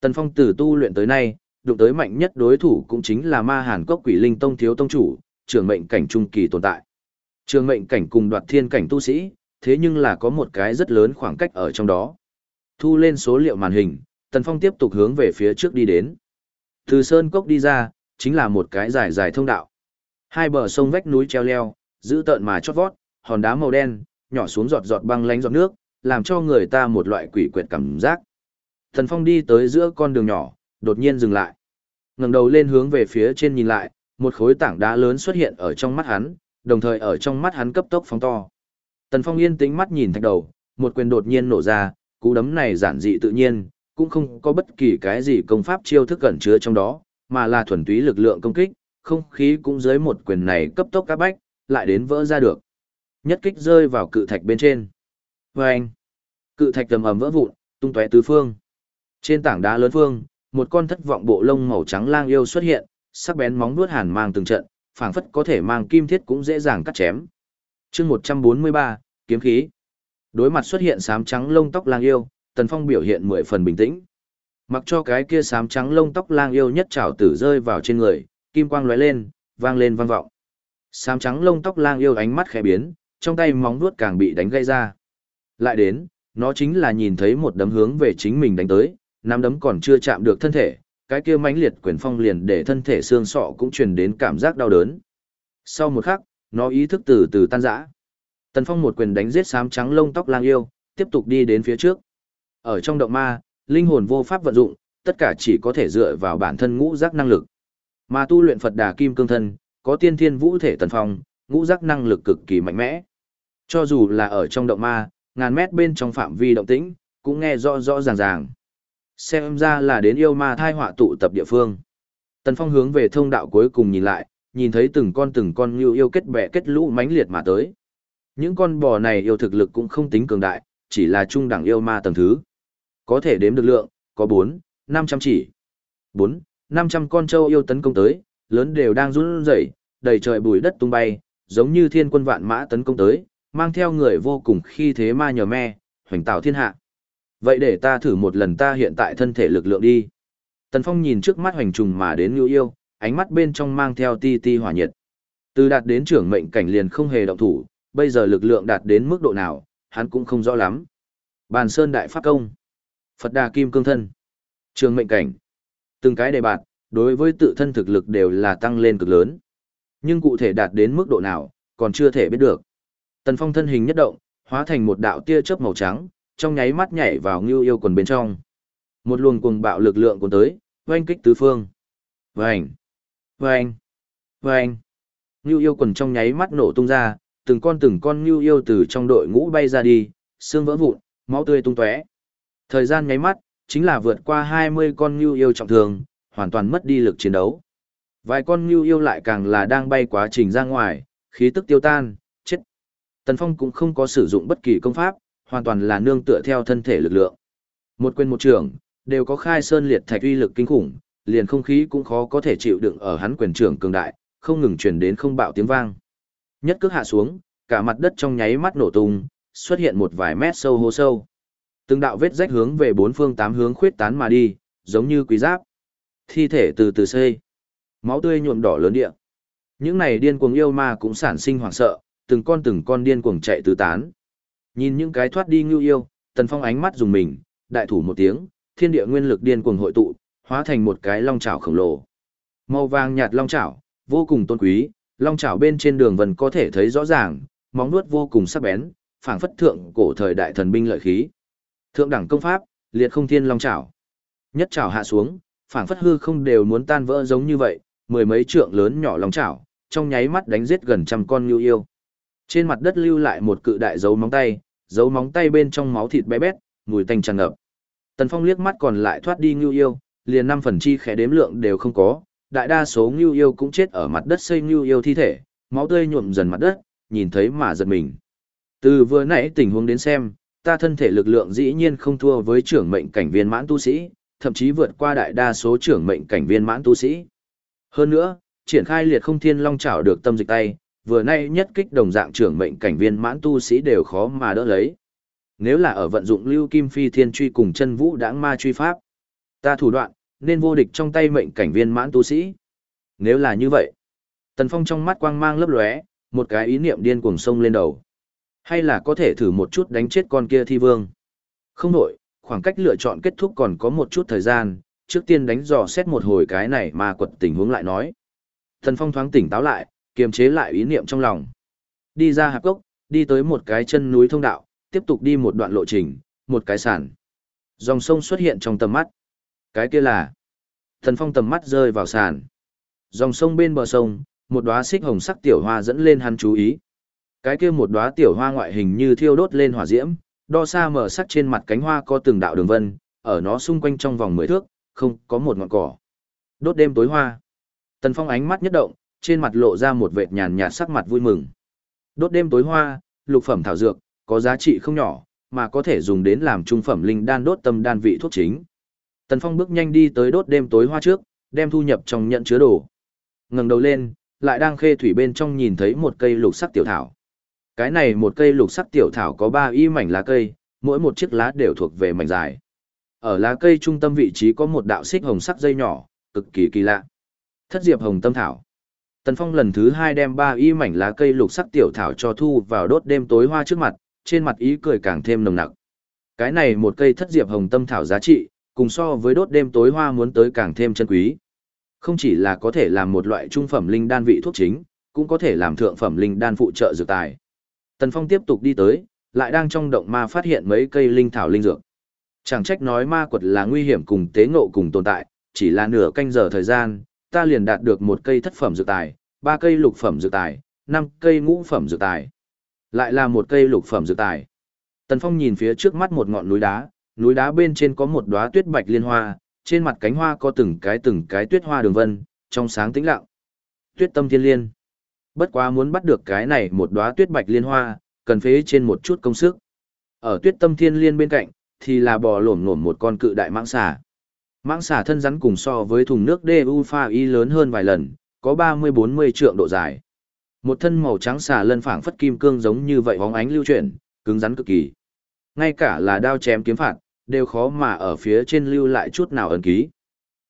Tần Phong từ tu luyện tới nay, đụng tới mạnh nhất đối thủ cũng chính là ma hàn cốc quỷ linh tông thiếu tông chủ, trường mệnh cảnh trung kỳ tồn tại. Trường mệnh cảnh cùng đoạt thiên cảnh tu sĩ, thế nhưng là có một cái rất lớn khoảng cách ở trong đó. Thu lên số liệu màn hình, Tần Phong tiếp tục hướng về phía trước đi đến. Từ sơn cốc đi ra, chính là một cái dài dài thông đạo. Hai bờ sông vách núi treo leo, giữ tợn mà chót vót, hòn đá màu đen, nhỏ xuống giọt giọt băng lánh giọt nước, làm cho người ta một loại quỷ quyệt cảm giác. Tần Phong đi tới giữa con đường nhỏ, đột nhiên dừng lại. ngẩng đầu lên hướng về phía trên nhìn lại, một khối tảng đá lớn xuất hiện ở trong mắt hắn, đồng thời ở trong mắt hắn cấp tốc phóng to. Tần Phong yên tĩnh mắt nhìn thạch đầu, một quyền đột nhiên nổ ra, cú đấm này giản dị tự nhiên, cũng không có bất kỳ cái gì công pháp chiêu thức cẩn chứa trong đó, mà là thuần túy lực lượng công kích, không khí cũng dưới một quyền này cấp tốc các bách, lại đến vỡ ra được. Nhất kích rơi vào cự thạch bên trên. Và anh, cự thạch tầm ầm vỡ vụn, tung tóe tứ phương. Trên tảng đá lớn phương, một con thất vọng bộ lông màu trắng lang yêu xuất hiện, sắc bén móng vuốt hàn mang từng trận, phảng phất có thể mang kim thiết cũng dễ dàng cắt chém. Chương 143, kiếm khí. Đối mặt xuất hiện sám trắng lông tóc lang yêu, Tần Phong biểu hiện mười phần bình tĩnh. Mặc cho cái kia sám trắng lông tóc lang yêu nhất trảo tử rơi vào trên người, kim quang lóe lên, vang lên vang vọng. Sám trắng lông tóc lang yêu ánh mắt khẽ biến, trong tay móng vuốt càng bị đánh gây ra. Lại đến, nó chính là nhìn thấy một đấm hướng về chính mình đánh tới, nắm đấm còn chưa chạm được thân thể, cái kia mãnh liệt quyền phong liền để thân thể xương sọ cũng truyền đến cảm giác đau đớn. Sau một khắc, nó ý thức từ từ tan rã. Tần Phong một quyền đánh giết sám trắng lông tóc lang yêu, tiếp tục đi đến phía trước. Ở trong động ma, linh hồn vô pháp vận dụng, tất cả chỉ có thể dựa vào bản thân ngũ giác năng lực. Mà tu luyện Phật Đà Kim Cương Thân, có tiên thiên vũ thể Tần Phong, ngũ giác năng lực cực kỳ mạnh mẽ. Cho dù là ở trong động ma, ngàn mét bên trong phạm vi động tĩnh, cũng nghe rõ rõ ràng ràng. Xem ra là đến yêu ma thai họa tụ tập địa phương. Tần Phong hướng về thông đạo cuối cùng nhìn lại, nhìn thấy từng con từng con như yêu kết bè kết lũ mãnh liệt mà tới. Những con bò này yêu thực lực cũng không tính cường đại, chỉ là trung đẳng yêu ma tầng thứ. Có thể đếm được lượng, có 4, 500 chỉ. 4, 500 con trâu yêu tấn công tới, lớn đều đang run rẩy, đầy trời bụi đất tung bay, giống như thiên quân vạn mã tấn công tới, mang theo người vô cùng khi thế ma nhờ me, hoành tạo thiên hạ. Vậy để ta thử một lần ta hiện tại thân thể lực lượng đi. Tần Phong nhìn trước mắt hoành trùng mà đến ngưu yêu, ánh mắt bên trong mang theo ti ti hỏa nhiệt. Từ đạt đến trưởng mệnh cảnh liền không hề động thủ, bây giờ lực lượng đạt đến mức độ nào, hắn cũng không rõ lắm. Bàn Sơn Đại Pháp Công, Phật Đà Kim Cương Thân, Trường Mệnh Cảnh. Từng cái đề bạt, đối với tự thân thực lực đều là tăng lên cực lớn. Nhưng cụ thể đạt đến mức độ nào, còn chưa thể biết được. Tần Phong thân hình nhất động, hóa thành một đạo tia chớp màu trắng, trong nháy mắt nhảy vào Ngưu Yêu quần bên trong. Một luồng cuồng bạo lực lượng cuốn tới, oanh kích tứ phương. Vành, vành, vành. Ngưu Yêu quần trong nháy mắt nổ tung ra, từng con từng con Ngưu Yêu từ trong đội ngũ bay ra đi, xương vỡ vụn, máu tươi tung tóe. Thời gian nháy mắt, chính là vượt qua 20 con ngưu yêu trọng thương, hoàn toàn mất đi lực chiến đấu. Vài con ngưu yêu lại càng là đang bay quá trình ra ngoài, khí tức tiêu tan, chết. Tần Phong cũng không có sử dụng bất kỳ công pháp, hoàn toàn là nương tựa theo thân thể lực lượng. Một quyền một trường, đều có khai sơn liệt thạch uy lực kinh khủng, liền không khí cũng khó có thể chịu đựng ở hắn quyền trưởng cường đại, không ngừng truyền đến không bạo tiếng vang. Nhất cước hạ xuống, cả mặt đất trong nháy mắt nổ tung, xuất hiện một vài mét sâu hố sâu. Từng đạo vết rách hướng về bốn phương tám hướng khuyết tán mà đi, giống như quý giáp. Thi thể từ từ xây. Máu tươi nhuộm đỏ lớn địa. Những này điên cuồng yêu ma cũng sản sinh hoảng sợ, từng con từng con điên cuồng chạy tứ tán. Nhìn những cái thoát đi ngưu yêu, Tần Phong ánh mắt dùng mình, đại thủ một tiếng, thiên địa nguyên lực điên cuồng hội tụ, hóa thành một cái long chảo khổng lồ. Màu vàng nhạt long chảo, vô cùng tôn quý, long chảo bên trên đường vân có thể thấy rõ ràng, móng nuốt vô cùng sắc bén, phảng phất thượng cổ thời đại thần binh lợi khí. Thượng đẳng công pháp, liệt không thiên long chảo. Nhất chảo hạ xuống, phảng phất hư không đều muốn tan vỡ giống như vậy, mười mấy trượng lớn nhỏ long chảo, trong nháy mắt đánh giết gần trăm con nhu yêu. Trên mặt đất lưu lại một cự đại dấu móng tay, dấu móng tay bên trong máu thịt bé bét, mùi tanh tràn ngập. Tần Phong liếc mắt còn lại thoát đi nhu yêu, liền năm phần chi khẽ đếm lượng đều không có, đại đa số nhu yêu cũng chết ở mặt đất xây nhu yêu thi thể, máu tươi nhuộm dần mặt đất, nhìn thấy mà giật mình. Từ vừa nãy tình huống đến xem, ta thân thể lực lượng dĩ nhiên không thua với trưởng mệnh cảnh viên mãn tu sĩ, thậm chí vượt qua đại đa số trưởng mệnh cảnh viên mãn tu sĩ. Hơn nữa, triển khai liệt không thiên long chảo được tâm dịch tay, vừa nay nhất kích đồng dạng trưởng mệnh cảnh viên mãn tu sĩ đều khó mà đỡ lấy. Nếu là ở vận dụng lưu kim phi thiên truy cùng chân vũ đãng ma truy pháp, ta thủ đoạn, nên vô địch trong tay mệnh cảnh viên mãn tu sĩ. Nếu là như vậy, Tần Phong trong mắt quang mang lấp lóe, một cái ý niệm điên cuồng sông lên đầu. Hay là có thể thử một chút đánh chết con kia thi vương. Không nổi, khoảng cách lựa chọn kết thúc còn có một chút thời gian, trước tiên đánh dò xét một hồi cái này mà quật tình huống lại nói. Thần Phong thoáng tỉnh táo lại, kiềm chế lại ý niệm trong lòng. Đi ra hạp gốc, đi tới một cái chân núi thông đạo, tiếp tục đi một đoạn lộ trình, một cái sàn. Dòng sông xuất hiện trong tầm mắt. Cái kia là... Thần Phong tầm mắt rơi vào sàn. Dòng sông bên bờ sông, một đóa xích hồng sắc tiểu hoa dẫn lên hắn chú ý. Cái kia một đóa tiểu hoa ngoại hình như thiêu đốt lên hỏa diễm, đo xa mở sắc trên mặt cánh hoa có từng đạo đường vân, ở nó xung quanh trong vòng mười thước, không có một ngọn cỏ. Đốt đêm tối hoa. Tần Phong ánh mắt nhất động, trên mặt lộ ra một vệt nhàn nhạt sắc mặt vui mừng. Đốt đêm tối hoa, lục phẩm thảo dược, có giá trị không nhỏ, mà có thể dùng đến làm trung phẩm linh đan đốt tâm đan vị thuốc chính. Tần Phong bước nhanh đi tới đốt đêm tối hoa trước, đem thu nhập trong nhận chứa đồ. Ngẩng đầu lên, lại đang khê thủy bên trong nhìn thấy một cây lục sắc tiểu thảo. Cái này một cây lục sắc tiểu thảo có ba y mảnh lá cây, mỗi một chiếc lá đều thuộc về mảnh dài. Ở lá cây trung tâm vị trí có một đạo xích hồng sắc dây nhỏ, cực kỳ kỳ lạ. Thất diệp hồng tâm thảo. Tần Phong lần thứ hai đem ba y mảnh lá cây lục sắc tiểu thảo cho thu vào đốt đêm tối hoa trước mặt, trên mặt ý cười càng thêm nồng nặc. Cái này một cây thất diệp hồng tâm thảo giá trị, cùng so với đốt đêm tối hoa muốn tới càng thêm chân quý. Không chỉ là có thể làm một loại trung phẩm linh đan vị thuốc chính, cũng có thể làm thượng phẩm linh đan phụ trợ dược tài. Tần Phong tiếp tục đi tới, lại đang trong động ma phát hiện mấy cây linh thảo linh dược. Chẳng trách nói ma quật là nguy hiểm cùng tế ngộ cùng tồn tại, chỉ là nửa canh giờ thời gian, ta liền đạt được một cây thất phẩm dược tài, ba cây lục phẩm dược tài, năm cây ngũ phẩm dược tài. Lại là một cây lục phẩm dược tài. Tần Phong nhìn phía trước mắt một ngọn núi đá, núi đá bên trên có một đóa tuyết bạch liên hoa, trên mặt cánh hoa có từng cái từng cái tuyết hoa đường vân, trong sáng tĩnh lặng. Tuyết tâm thiên liên. Bất quá muốn bắt được cái này một đóa tuyết bạch liên hoa, cần phế trên một chút công sức. Ở tuyết tâm thiên liên bên cạnh, thì là bò lổm lổm một con cự đại mãng xà. Mãng xà thân rắn cùng so với thùng nước DU pha y lớn hơn vài lần, có 30-40 trượng độ dài. Một thân màu trắng xà lân phảng phất kim cương giống như vậy bóng ánh lưu chuyển, cứng rắn cực kỳ. Ngay cả là đao chém kiếm phạt, đều khó mà ở phía trên lưu lại chút nào ấn ký.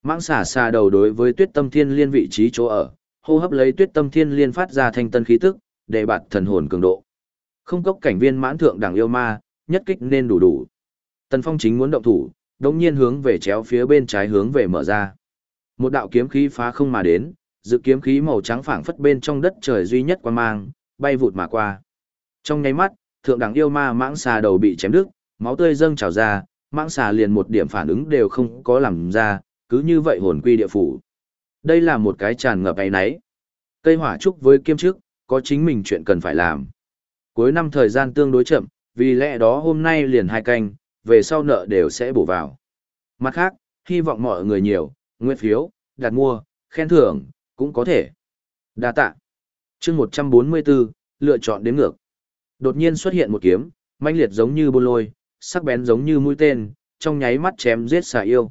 Mãng xà xà đầu đối với tuyết tâm thiên liên vị trí chỗ ở, hô hấp lấy tuyết tâm thiên liên phát ra thanh tân khí tức, để bạt thần hồn cường độ. Không cốc cảnh viên mãn thượng đẳng yêu ma, nhất kích nên đủ đủ. Tần Phong chính muốn động thủ, đống nhiên hướng về chéo phía bên trái hướng về mở ra. Một đạo kiếm khí phá không mà đến, dự kiếm khí màu trắng phảng phất bên trong đất trời duy nhất quan mang, bay vụt mà qua. Trong nháy mắt, thượng đẳng yêu ma mãng xà đầu bị chém đứt, máu tươi dâng trào ra, mãng xà liền một điểm phản ứng đều không có làm ra, cứ như vậy hồn quy địa phủ. Đây là một cái tràn ngập ấy nấy. Cây hỏa trúc với kiêm trước, có chính mình chuyện cần phải làm. Cuối năm thời gian tương đối chậm, vì lẽ đó hôm nay liền hai canh, về sau nợ đều sẽ bổ vào. Mặt khác, hy vọng mọi người nhiều, nguyện phiếu, đặt mua, khen thưởng, cũng có thể. Đa tạ. chương 144, lựa chọn đến ngược. Đột nhiên xuất hiện một kiếm, manh liệt giống như bôn lôi, sắc bén giống như mũi tên, trong nháy mắt chém giết xà yêu.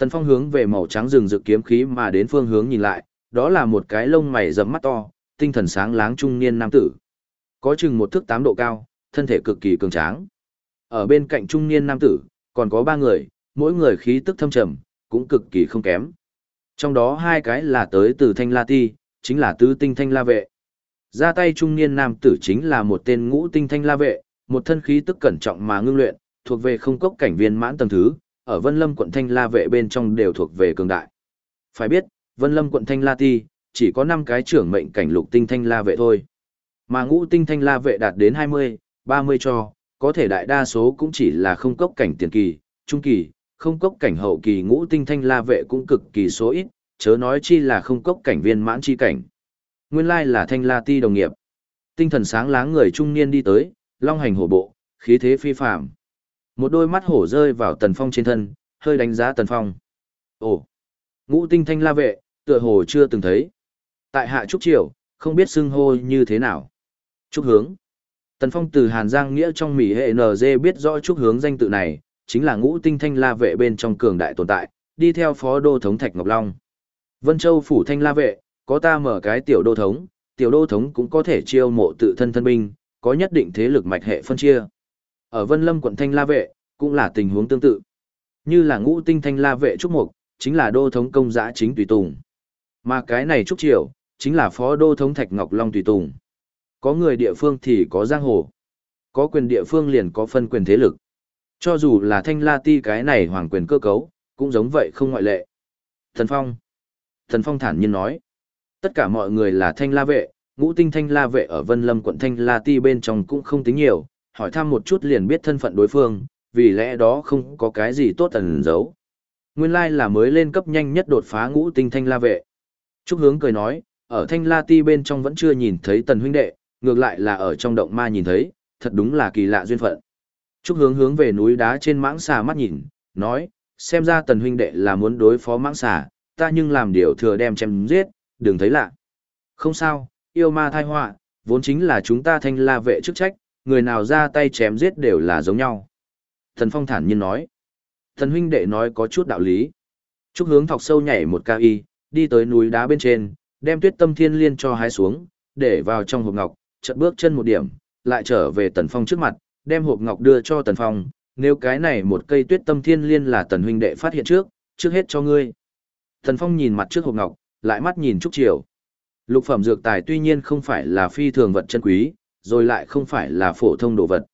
Tần Phong hướng về màu trắng rừng rực kiếm khí mà đến phương hướng nhìn lại, đó là một cái lông mày rậm mắt to, tinh thần sáng láng trung niên nam tử. Có chừng một thước tám độ cao, thân thể cực kỳ cường tráng. Ở bên cạnh trung niên nam tử, còn có ba người, mỗi người khí tức thâm trầm, cũng cực kỳ không kém. Trong đó hai cái là tới từ Thanh La Ti, chính là tứ tinh Thanh La Vệ. Ra tay trung niên nam tử chính là một tên ngũ tinh Thanh La Vệ, một thân khí tức cẩn trọng mà ngưng luyện, thuộc về không cốc cảnh viên mãn tầng thứ, ở Vân Lâm quận Thanh La Vệ bên trong đều thuộc về cường đại. Phải biết, Vân Lâm quận Thanh La Ti, chỉ có 5 cái trưởng mệnh cảnh lục tinh Thanh La Vệ thôi. Mà ngũ tinh Thanh La Vệ đạt đến 20, 30 cho, có thể đại đa số cũng chỉ là không cốc cảnh tiền kỳ, trung kỳ, không cốc cảnh hậu kỳ ngũ tinh Thanh La Vệ cũng cực kỳ số ít, chớ nói chi là không cốc cảnh viên mãn chi cảnh. Nguyên lai là Thanh La Ti đồng nghiệp. Tinh thần sáng láng người trung niên đi tới, long hành hổ bộ, khí thế phi phàm. Một đôi mắt hổ rơi vào Tần Phong trên thân, hơi đánh giá Tần Phong. Ồ, ngũ tinh thanh la vệ, tựa hồ chưa từng thấy. Tại hạ Trúc Triều, không biết xưng hô như thế nào. Trúc Hướng. Tần Phong từ Hàn Giang Nghĩa trong Mỹ hệ NG biết rõ Trúc Hướng danh tự này, chính là ngũ tinh thanh la vệ bên trong cường đại tồn tại, đi theo phó đô thống Thạch Ngọc Long. Vân Châu phủ thanh la vệ, có ta mở cái tiểu đô thống, tiểu đô thống cũng có thể chiêu mộ tự thân thân binh, có nhất định thế lực mạch hệ phân chia. Ở Vân Lâm quận Thanh La Vệ, cũng là tình huống tương tự. Như là ngũ tinh Thanh La Vệ Trúc Mục, chính là đô thống công giã chính tùy tùng. Mà cái này Trúc Triều, chính là phó đô thống Thạch Ngọc Long tùy tùng. Có người địa phương thì có giang hồ. Có quyền địa phương liền có phân quyền thế lực. Cho dù là Thanh La Ti cái này hoàng quyền cơ cấu, cũng giống vậy không ngoại lệ. Thần Phong. Thần Phong thản nhiên nói. Tất cả mọi người là Thanh La Vệ, ngũ tinh Thanh La Vệ ở Vân Lâm quận Thanh La Ti bên trong cũng không tính nhiều, hỏi thăm một chút liền biết thân phận đối phương, vì lẽ đó không có cái gì tốt ẩn giấu. Nguyên lai là mới lên cấp nhanh nhất đột phá ngũ tinh thanh la vệ. Trúc hướng cười nói, ở thanh la ti bên trong vẫn chưa nhìn thấy tần huynh đệ, ngược lại là ở trong động ma nhìn thấy, thật đúng là kỳ lạ duyên phận. Trúc hướng hướng về núi đá trên mãng xà mắt nhìn, nói, xem ra tần huynh đệ là muốn đối phó mãng xà, ta nhưng làm điều thừa đem chém giết, đừng thấy lạ. Không sao, yêu ma thai họa, vốn chính là chúng ta thanh la vệ chức trách, người nào ra tay chém giết đều là giống nhau. Thần Phong thản nhiên nói. Thần huynh đệ nói có chút đạo lý. Trúc hướng thọc sâu nhảy một ca y, đi tới núi đá bên trên, đem tuyết tâm thiên liên cho hái xuống, để vào trong hộp ngọc, chợt bước chân một điểm, lại trở về Tần Phong trước mặt, đem hộp ngọc đưa cho Tần Phong. Nếu cái này một cây tuyết tâm thiên liên là Tần huynh đệ phát hiện trước, trước hết cho ngươi. Tần Phong nhìn mặt trước hộp ngọc, lại mắt nhìn Trúc Triều. Lục phẩm dược tài tuy nhiên không phải là phi thường vật chân quý, rồi lại không phải là phổ thông đồ vật.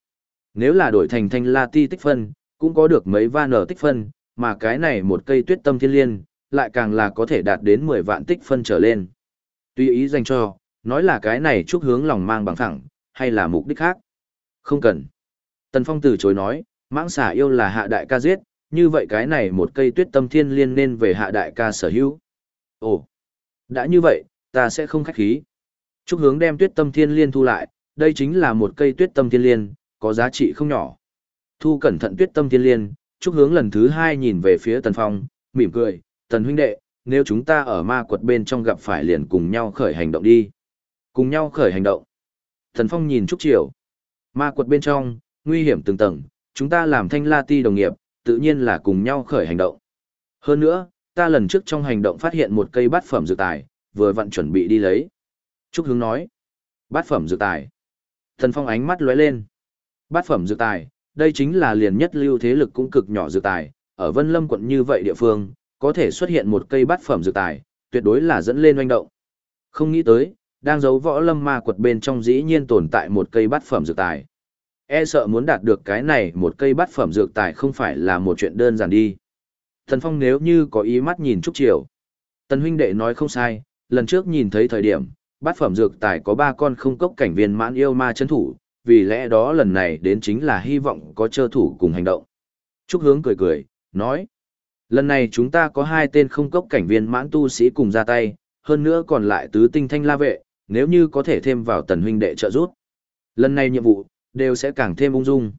Nếu là đổi thành thanh la ti tích phân, cũng có được mấy van ở tích phân, mà cái này một cây tuyết tâm thiên liên, lại càng là có thể đạt đến 10 vạn tích phân trở lên. Tuy ý dành cho, nói là cái này chúc hướng lòng mang bằng thẳng, hay là mục đích khác. Không cần. Tần Phong từ chối nói, mãng xà yêu là hạ đại ca giết, như vậy cái này một cây tuyết tâm thiên liên nên về hạ đại ca sở hữu. Ồ, đã như vậy, ta sẽ không khách khí. Trúc hướng đem tuyết tâm thiên liên thu lại, đây chính là một cây tuyết tâm thiên liên, có giá trị không nhỏ. Thu cẩn thận tuyết tâm thiên liên, Trúc hướng lần thứ hai nhìn về phía Tần Phong, mỉm cười, Tần huynh đệ, nếu chúng ta ở ma quật bên trong gặp phải liền cùng nhau khởi hành động đi. Cùng nhau khởi hành động. Tần Phong nhìn Trúc Triều. Ma quật bên trong, nguy hiểm từng tầng, chúng ta làm thanh la ti đồng nghiệp, tự nhiên là cùng nhau khởi hành động. Hơn nữa, ta lần trước trong hành động phát hiện một cây bát phẩm dược tài, vừa vặn chuẩn bị đi lấy. Trúc Hướng nói, bát phẩm dược tài. Thần Phong ánh mắt lóe lên. Bát phẩm dược tài, đây chính là liền nhất lưu thế lực cũng cực nhỏ dược tài, ở Vân Lâm quận như vậy địa phương, có thể xuất hiện một cây bát phẩm dược tài, tuyệt đối là dẫn lên oanh động. Không nghĩ tới, đang giấu võ lâm ma quật bên trong dĩ nhiên tồn tại một cây bát phẩm dược tài. E sợ muốn đạt được cái này một cây bát phẩm dược tài không phải là một chuyện đơn giản đi. Thần Phong nếu như có ý mắt nhìn Trúc Triều. Tần huynh đệ nói không sai, lần trước nhìn thấy thời điểm, bát phẩm dược tài có ba con không cốc cảnh viên mãn yêu ma chân thủ, vì lẽ đó lần này đến chính là hy vọng có chơ thủ cùng hành động. Trúc hướng cười cười, nói, lần này chúng ta có hai tên không cốc cảnh viên mãn tu sĩ cùng ra tay, hơn nữa còn lại tứ tinh thanh la vệ, nếu như có thể thêm vào tần huynh đệ trợ giúp. Lần này nhiệm vụ, đều sẽ càng thêm ung dung.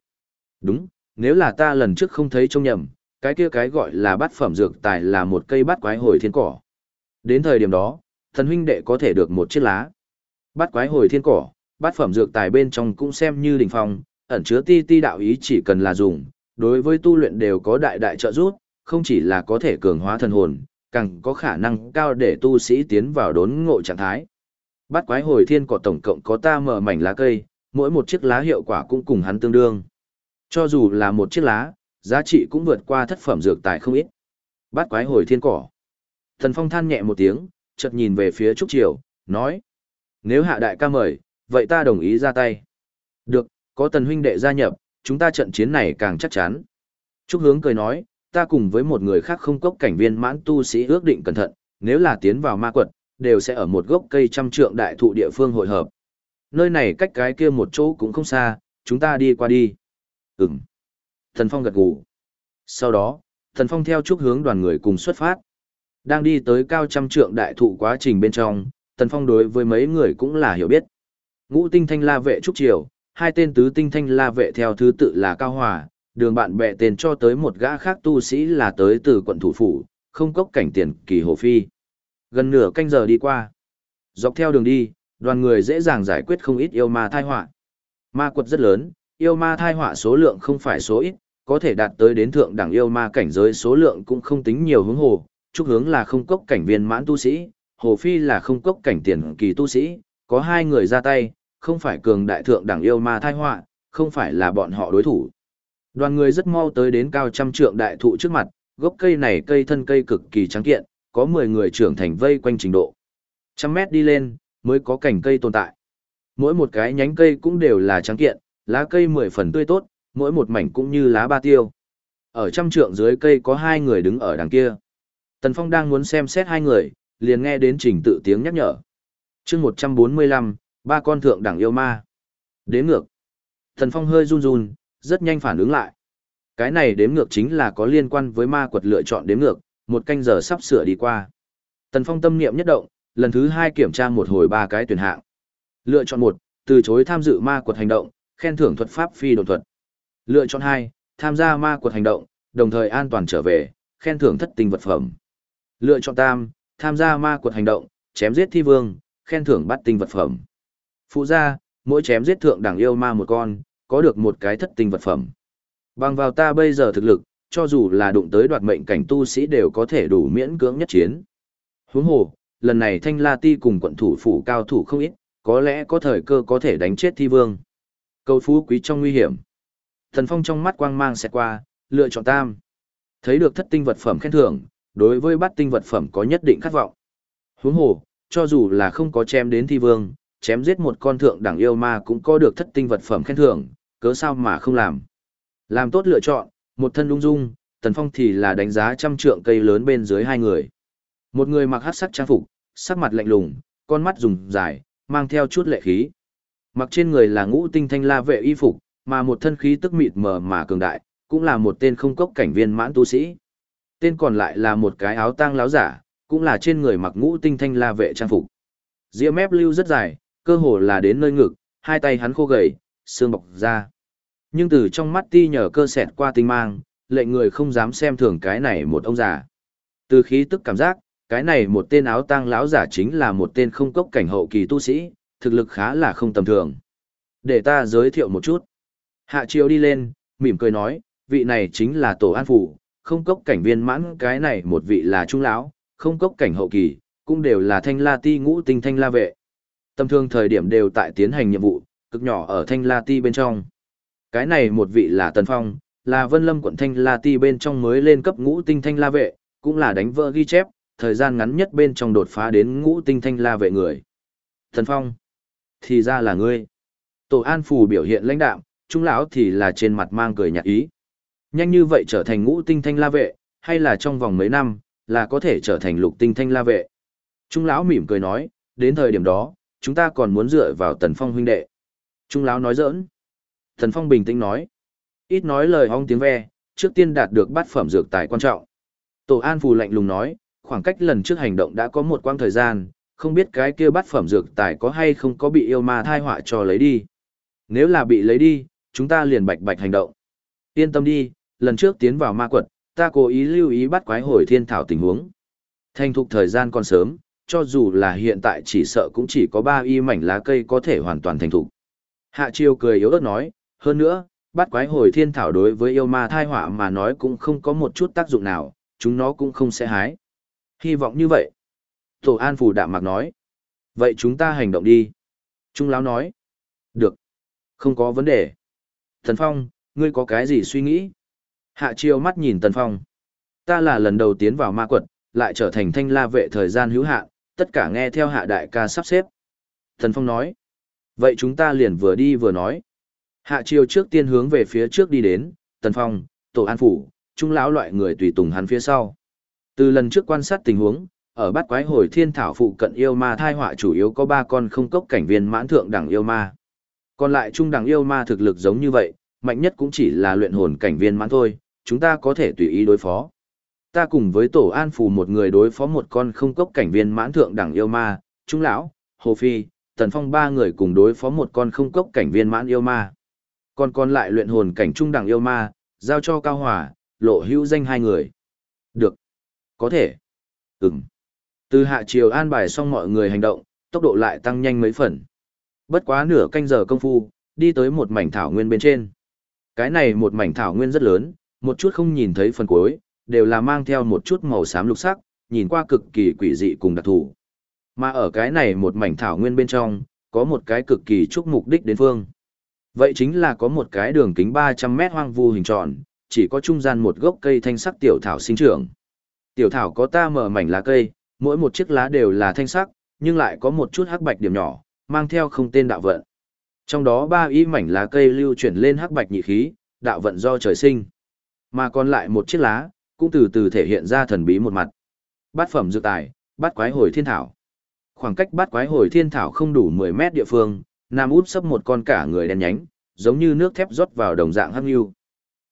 Đúng, Nếu là ta lần trước không thấy trông nhầm, cái kia cái gọi là bát phẩm dược tài là một cây bát quái hồi thiên cỏ. Đến thời điểm đó, thần huynh đệ có thể được một chiếc lá. Bát quái hồi thiên cỏ, bát phẩm dược tài bên trong cũng xem như đỉnh phong, ẩn chứa ti ti đạo ý chỉ cần là dùng, đối với tu luyện đều có đại đại trợ giúp, không chỉ là có thể cường hóa thần hồn, càng có khả năng cao để tu sĩ tiến vào đốn ngộ trạng thái. Bát quái hồi thiên cỏ tổng cộng có ta mở mảnh lá cây, mỗi một chiếc lá hiệu quả cũng cùng hắn tương đương. Cho dù là một chiếc lá, giá trị cũng vượt qua thất phẩm dược tài không ít. Bát quái hồi thiên cỏ. Thần Phong than nhẹ một tiếng, chợt nhìn về phía Trúc Triều, nói. Nếu hạ đại ca mời, vậy ta đồng ý ra tay. Được, có tần huynh đệ gia nhập, chúng ta trận chiến này càng chắc chắn. Trúc Hướng cười nói, ta cùng với một người khác không cốc cảnh viên mãn tu sĩ ước định cẩn thận, nếu là tiến vào ma quật, đều sẽ ở một gốc cây trăm trượng đại thụ địa phương hội hợp. Nơi này cách cái kia một chỗ cũng không xa, chúng ta đi qua đi. Ừm. Thần Phong gật gù. Sau đó, Thần Phong theo chúc hướng đoàn người cùng xuất phát. Đang đi tới cao trăm trượng đại thụ quá trình bên trong, tần Phong đối với mấy người cũng là hiểu biết. Ngũ tinh thanh la vệ trúc triều, hai tên tứ tinh thanh la vệ theo thứ tự là Cao Hòa, đường bạn bè tên cho tới một gã khác tu sĩ là tới từ quận thủ phủ, không cốc cảnh tiền kỳ hồ phi. Gần nửa canh giờ đi qua. Dọc theo đường đi, đoàn người dễ dàng giải quyết không ít yêu ma thai họa. Ma quật rất lớn, yêu ma thai họa số lượng không phải số ít, có thể đạt tới đến thượng đẳng yêu ma cảnh giới số lượng cũng không tính nhiều hướng hồ, Trúc hướng là không cốc cảnh viên mãn tu sĩ, hồ phi là không cốc cảnh tiền kỳ tu sĩ, có hai người ra tay, không phải cường đại thượng đẳng yêu ma thai họa, không phải là bọn họ đối thủ. Đoàn người rất mau tới đến cao trăm trượng đại thụ trước mặt, gốc cây này cây thân cây cực kỳ trắng kiện, có 10 người trưởng thành vây quanh trình độ. Trăm mét đi lên, mới có cảnh cây tồn tại. Mỗi một cái nhánh cây cũng đều là trắng kiện, lá cây 10 phần tươi tốt, mỗi một mảnh cũng như lá ba tiêu. Ở trăm trượng dưới cây có hai người đứng ở đằng kia. Tần Phong đang muốn xem xét hai người, liền nghe đến trình tự tiếng nhắc nhở. chương 145, ba con thượng đẳng yêu ma. Đếm ngược. Tần Phong hơi run run, rất nhanh phản ứng lại. Cái này đếm ngược chính là có liên quan với ma quật lựa chọn đếm ngược, một canh giờ sắp sửa đi qua. Tần Phong tâm niệm nhất động, lần thứ hai kiểm tra một hồi ba cái tuyển hạng. Lựa chọn một, từ chối tham dự ma quật hành động, khen thưởng thuật pháp phi đột thuật. Lựa chọn hai, tham gia ma quật hành động, đồng thời an toàn trở về, khen thưởng thất tinh vật phẩm. Lựa chọn tam, tham gia ma quật hành động, chém giết thi vương, khen thưởng bắt tinh vật phẩm. Phụ gia, mỗi chém giết thượng đẳng yêu ma một con, có được một cái thất tinh vật phẩm. Bằng vào ta bây giờ thực lực, cho dù là đụng tới đoạt mệnh cảnh tu sĩ đều có thể đủ miễn cưỡng nhất chiến. Huống hồ, lần này Thanh La Ti cùng quận thủ phủ cao thủ không ít, có lẽ có thời cơ có thể đánh chết thi vương. Cầu phú quý trong nguy hiểm. Thần Phong trong mắt quang mang xẹt qua, lựa chọn tam. Thấy được thất tinh vật phẩm khen thưởng, đối với bát tinh vật phẩm có nhất định khát vọng. Huống hồ, cho dù là không có chém đến thi vương, chém giết một con thượng đẳng yêu ma cũng có được thất tinh vật phẩm khen thưởng, cớ sao mà không làm. Làm tốt lựa chọn, một thân lung dung, Tần Phong thì là đánh giá trăm trượng cây lớn bên dưới hai người. Một người mặc hắc sắc trang phục, sắc mặt lạnh lùng, con mắt dùng dài, mang theo chút lệ khí. Mặc trên người là ngũ tinh thanh la vệ y phục, mà một thân khí tức mịt mờ mà cường đại, cũng là một tên không cốc cảnh viên mãn tu sĩ. Tên còn lại là một cái áo tang láo giả, cũng là trên người mặc ngũ tinh thanh la vệ trang phục. Ria mép lưu rất dài, cơ hồ là đến nơi ngực, hai tay hắn khô gầy, xương bọc ra. Nhưng từ trong mắt ti nhờ cơ sẹt qua tinh mang, lệnh người không dám xem thường cái này một ông già. Từ khí tức cảm giác, cái này một tên áo tang lão giả chính là một tên không cốc cảnh hậu kỳ tu sĩ, thực lực khá là không tầm thường. Để ta giới thiệu một chút. Hạ triều đi lên, mỉm cười nói, vị này chính là tổ an phủ, không cốc cảnh viên mãn cái này một vị là trung lão, không cốc cảnh hậu kỳ, cũng đều là thanh la ti ngũ tinh thanh la vệ. Tầm thường thời điểm đều tại tiến hành nhiệm vụ, cực nhỏ ở thanh la ti bên trong. Cái này một vị là Tần Phong, là Vân Lâm quận Thanh La Ti bên trong mới lên cấp ngũ tinh Thanh La vệ, cũng là đánh vỡ ghi chép, thời gian ngắn nhất bên trong đột phá đến ngũ tinh Thanh La vệ người. Tần Phong, thì ra là ngươi. Tổ An Phù biểu hiện lãnh đạm, trung lão thì là trên mặt mang cười nhạt ý. Nhanh như vậy trở thành ngũ tinh Thanh La vệ, hay là trong vòng mấy năm, là có thể trở thành lục tinh Thanh La vệ. Trung lão mỉm cười nói, đến thời điểm đó, chúng ta còn muốn dựa vào Tần Phong huynh đệ. Trung lão nói giỡn. Thần Phong bình tĩnh nói. Ít nói lời hong tiếng ve, trước tiên đạt được bát phẩm dược tài quan trọng. Tổ An Phù lạnh lùng nói, khoảng cách lần trước hành động đã có một quãng thời gian, không biết cái kia bát phẩm dược tài có hay không có bị yêu ma thai họa cho lấy đi. Nếu là bị lấy đi, chúng ta liền bạch bạch hành động. Yên tâm đi, lần trước tiến vào ma quật, ta cố ý lưu ý bắt quái hồi thiên thảo tình huống. Thành thục thời gian còn sớm, cho dù là hiện tại chỉ sợ cũng chỉ có ba y mảnh lá cây có thể hoàn toàn thành thục. Hạ Chiêu cười yếu ớt nói, hơn nữa, bắt quái hồi thiên thảo đối với yêu ma thai họa mà nói cũng không có một chút tác dụng nào, chúng nó cũng không sẽ hái. Hy vọng như vậy. Tổ An Phù đạm mạc nói. Vậy chúng ta hành động đi. Trung Lão nói. Được. Không có vấn đề. Thần Phong, ngươi có cái gì suy nghĩ? Hạ Chiêu mắt nhìn Tần Phong. Ta là lần đầu tiến vào ma quật, lại trở thành thanh la vệ thời gian hữu hạn, tất cả nghe theo hạ đại ca sắp xếp. Tần Phong nói. Vậy chúng ta liền vừa đi vừa nói. Hạ Chiêu trước tiên hướng về phía trước đi đến, Tần Phong, Tổ An Phủ, Trung Lão loại người tùy tùng hắn phía sau. Từ lần trước quan sát tình huống, ở bát quái hồi thiên thảo phụ cận yêu ma thai họa chủ yếu có ba con không cốc cảnh viên mãn thượng đẳng yêu ma. Còn lại trung đẳng yêu ma thực lực giống như vậy, mạnh nhất cũng chỉ là luyện hồn cảnh viên mãn thôi, chúng ta có thể tùy ý đối phó. Ta cùng với tổ an phù một người đối phó một con không cốc cảnh viên mãn thượng đẳng yêu ma, trung lão, hồ phi, tần phong ba người cùng đối phó một con không cốc cảnh viên mãn yêu ma. Còn còn lại luyện hồn cảnh trung đẳng yêu ma, giao cho cao hỏa, lộ hữu danh hai người. Được. Có thể. Ừm. Từ hạ chiều an bài xong mọi người hành động, tốc độ lại tăng nhanh mấy phần. Bất quá nửa canh giờ công phu, đi tới một mảnh thảo nguyên bên trên. Cái này một mảnh thảo nguyên rất lớn, một chút không nhìn thấy phần cuối, đều là mang theo một chút màu xám lục sắc, nhìn qua cực kỳ quỷ dị cùng đặc thù. Mà ở cái này một mảnh thảo nguyên bên trong, có một cái cực kỳ chúc mục đích đến phương. Vậy chính là có một cái đường kính 300 mét hoang vu hình tròn, chỉ có trung gian một gốc cây thanh sắc tiểu thảo sinh trưởng. Tiểu thảo có ta mở mảnh lá cây, mỗi một chiếc lá đều là thanh sắc, nhưng lại có một chút hắc bạch điểm nhỏ, mang theo không tên đạo vận. Trong đó ba ý mảnh lá cây lưu chuyển lên hắc bạch nhị khí, đạo vận do trời sinh. Mà còn lại một chiếc lá, cũng từ từ thể hiện ra thần bí một mặt. Bát phẩm dược tài, bát quái hồi thiên thảo. Khoảng cách bát quái hồi thiên thảo không đủ 10 mét địa phương, nam út sấp một con cả người đen nhánh, giống như nước thép rót vào đồng dạng hắc nhưu.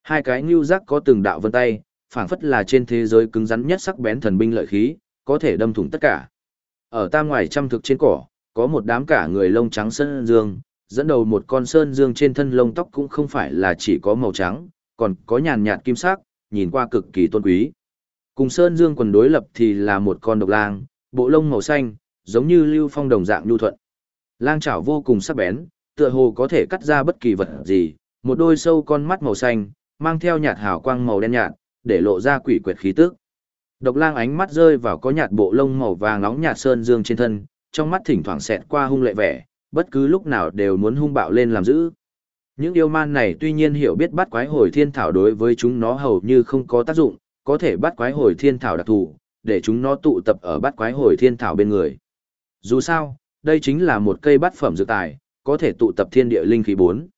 Hai cái nhưu giác có từng đạo vân tay, phảng phất là trên thế giới cứng rắn nhất sắc bén thần binh lợi khí, có thể đâm thủng tất cả. Ở ta ngoài trăm thực trên cỏ, có một đám cả người lông trắng sơn dương, dẫn đầu một con sơn dương trên thân lông tóc cũng không phải là chỉ có màu trắng, còn có nhàn nhạt kim sắc, nhìn qua cực kỳ tôn quý. Cùng sơn dương quần đối lập thì là một con độc lang, bộ lông màu xanh, giống như lưu phong đồng dạng nhu thuận. Lang chảo vô cùng sắc bén, tựa hồ có thể cắt ra bất kỳ vật gì, một đôi sâu con mắt màu xanh, mang theo nhạt hào quang màu đen nhạt, để lộ ra quỷ quyệt khí tức. Độc lang ánh mắt rơi vào có nhạt bộ lông màu vàng nóng nhạt sơn dương trên thân, trong mắt thỉnh thoảng xẹt qua hung lệ vẻ, bất cứ lúc nào đều muốn hung bạo lên làm dữ. Những yêu man này tuy nhiên hiểu biết bắt quái hồi thiên thảo đối với chúng nó hầu như không có tác dụng, có thể bắt quái hồi thiên thảo đặc thù, để chúng nó tụ tập ở bắt quái hồi thiên thảo bên người. Dù sao, đây chính là một cây bát phẩm dược tài, có thể tụ tập thiên địa linh khí 4.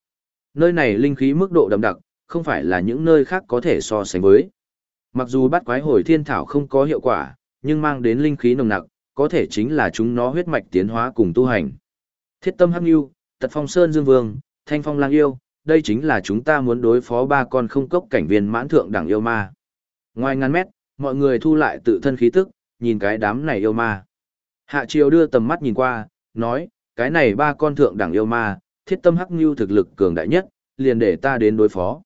Nơi này linh khí mức độ đậm đặc, không phải là những nơi khác có thể so sánh với. Mặc dù bắt quái hồi thiên thảo không có hiệu quả, nhưng mang đến linh khí nồng nặc, có thể chính là chúng nó huyết mạch tiến hóa cùng tu hành. Thiết tâm hắc nhu, tật phong sơn dương vương, thanh phong lang yêu, đây chính là chúng ta muốn đối phó ba con không cốc cảnh viên mãn thượng đẳng yêu ma. Ngoài ngàn mét, mọi người thu lại tự thân khí tức, nhìn cái đám này yêu ma. Hạ triều đưa tầm mắt nhìn qua, nói, cái này ba con thượng đẳng yêu ma, thiết tâm hắc như thực lực cường đại nhất, liền để ta đến đối phó.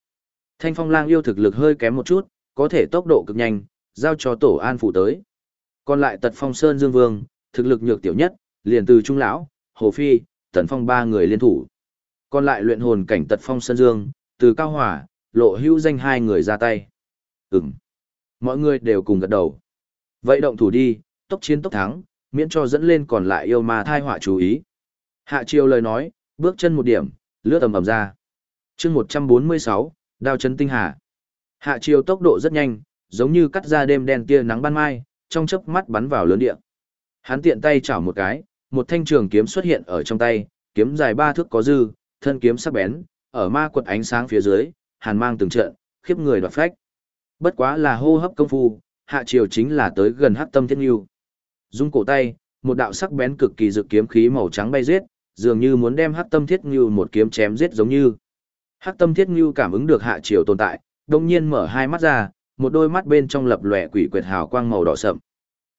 Thanh phong lang yêu thực lực hơi kém một chút, có thể tốc độ cực nhanh, giao cho tổ an phụ tới. Còn lại tật phong sơn dương vương, thực lực nhược tiểu nhất, liền từ trung lão, hồ phi, tần phong ba người liên thủ. Còn lại luyện hồn cảnh tật phong sơn dương, từ cao hỏa, lộ hữu danh hai người ra tay. Ừm. Mọi người đều cùng gật đầu. Vậy động thủ đi, tốc chiến tốc thắng, miễn cho dẫn lên còn lại yêu ma thai họa chú ý. Hạ triều lời nói, bước chân một điểm, lướt tầm ầm ra. chương 146, đao chân tinh hà. Hạ chiều tốc độ rất nhanh, giống như cắt ra đêm đen tia nắng ban mai, trong chớp mắt bắn vào lớn địa. Hắn tiện tay chảo một cái, một thanh trường kiếm xuất hiện ở trong tay, kiếm dài ba thước có dư, thân kiếm sắc bén, ở ma quật ánh sáng phía dưới, hàn mang từng trận, khiếp người đoạt phách. Bất quá là hô hấp công phu, hạ chiều chính là tới gần hắc tâm thiết nhu. Dung cổ tay, một đạo sắc bén cực kỳ dự kiếm khí màu trắng bay giết, dường như muốn đem hắc tâm thiết nhu một kiếm chém giết giống như. Hắc tâm thiết nhu cảm ứng được hạ chiều tồn tại, đồng nhiên mở hai mắt ra, một đôi mắt bên trong lập lòe quỷ quyệt hào quang màu đỏ sậm.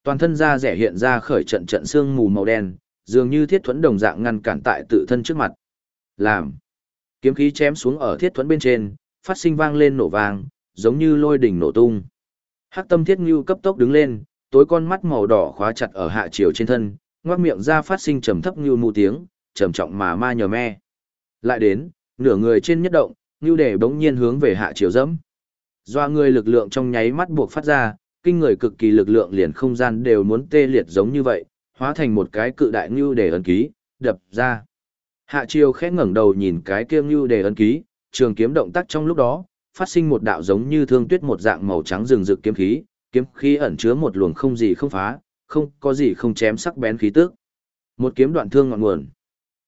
Toàn thân da rẻ hiện ra khởi trận trận xương mù màu đen, dường như thiết thuẫn đồng dạng ngăn cản tại tự thân trước mặt. Làm. Kiếm khí chém xuống ở thiết thuẫn bên trên, phát sinh vang lên nổ vang, giống như lôi đỉnh nổ tung. Hắc tâm thiết ngưu cấp tốc đứng lên, tối con mắt màu đỏ khóa chặt ở hạ chiều trên thân, ngoác miệng ra phát sinh trầm thấp ngưu mù tiếng, trầm trọng mà ma nhờ me. Lại đến, nửa người trên nhất động, ngưu để bỗng nhiên hướng về hạ chiều dẫm. Doa người lực lượng trong nháy mắt buộc phát ra, kinh người cực kỳ lực lượng liền không gian đều muốn tê liệt giống như vậy, hóa thành một cái cự đại ngưu để ấn ký, đập ra. Hạ triều khẽ ngẩng đầu nhìn cái kia ngưu đề ấn ký, trường kiếm động tác trong lúc đó, phát sinh một đạo giống như thương tuyết một dạng màu trắng rừng rực kiếm khí, kiếm khí ẩn chứa một luồng không gì không phá, không có gì không chém sắc bén khí tức. Một kiếm đoạn thương ngọn nguồn.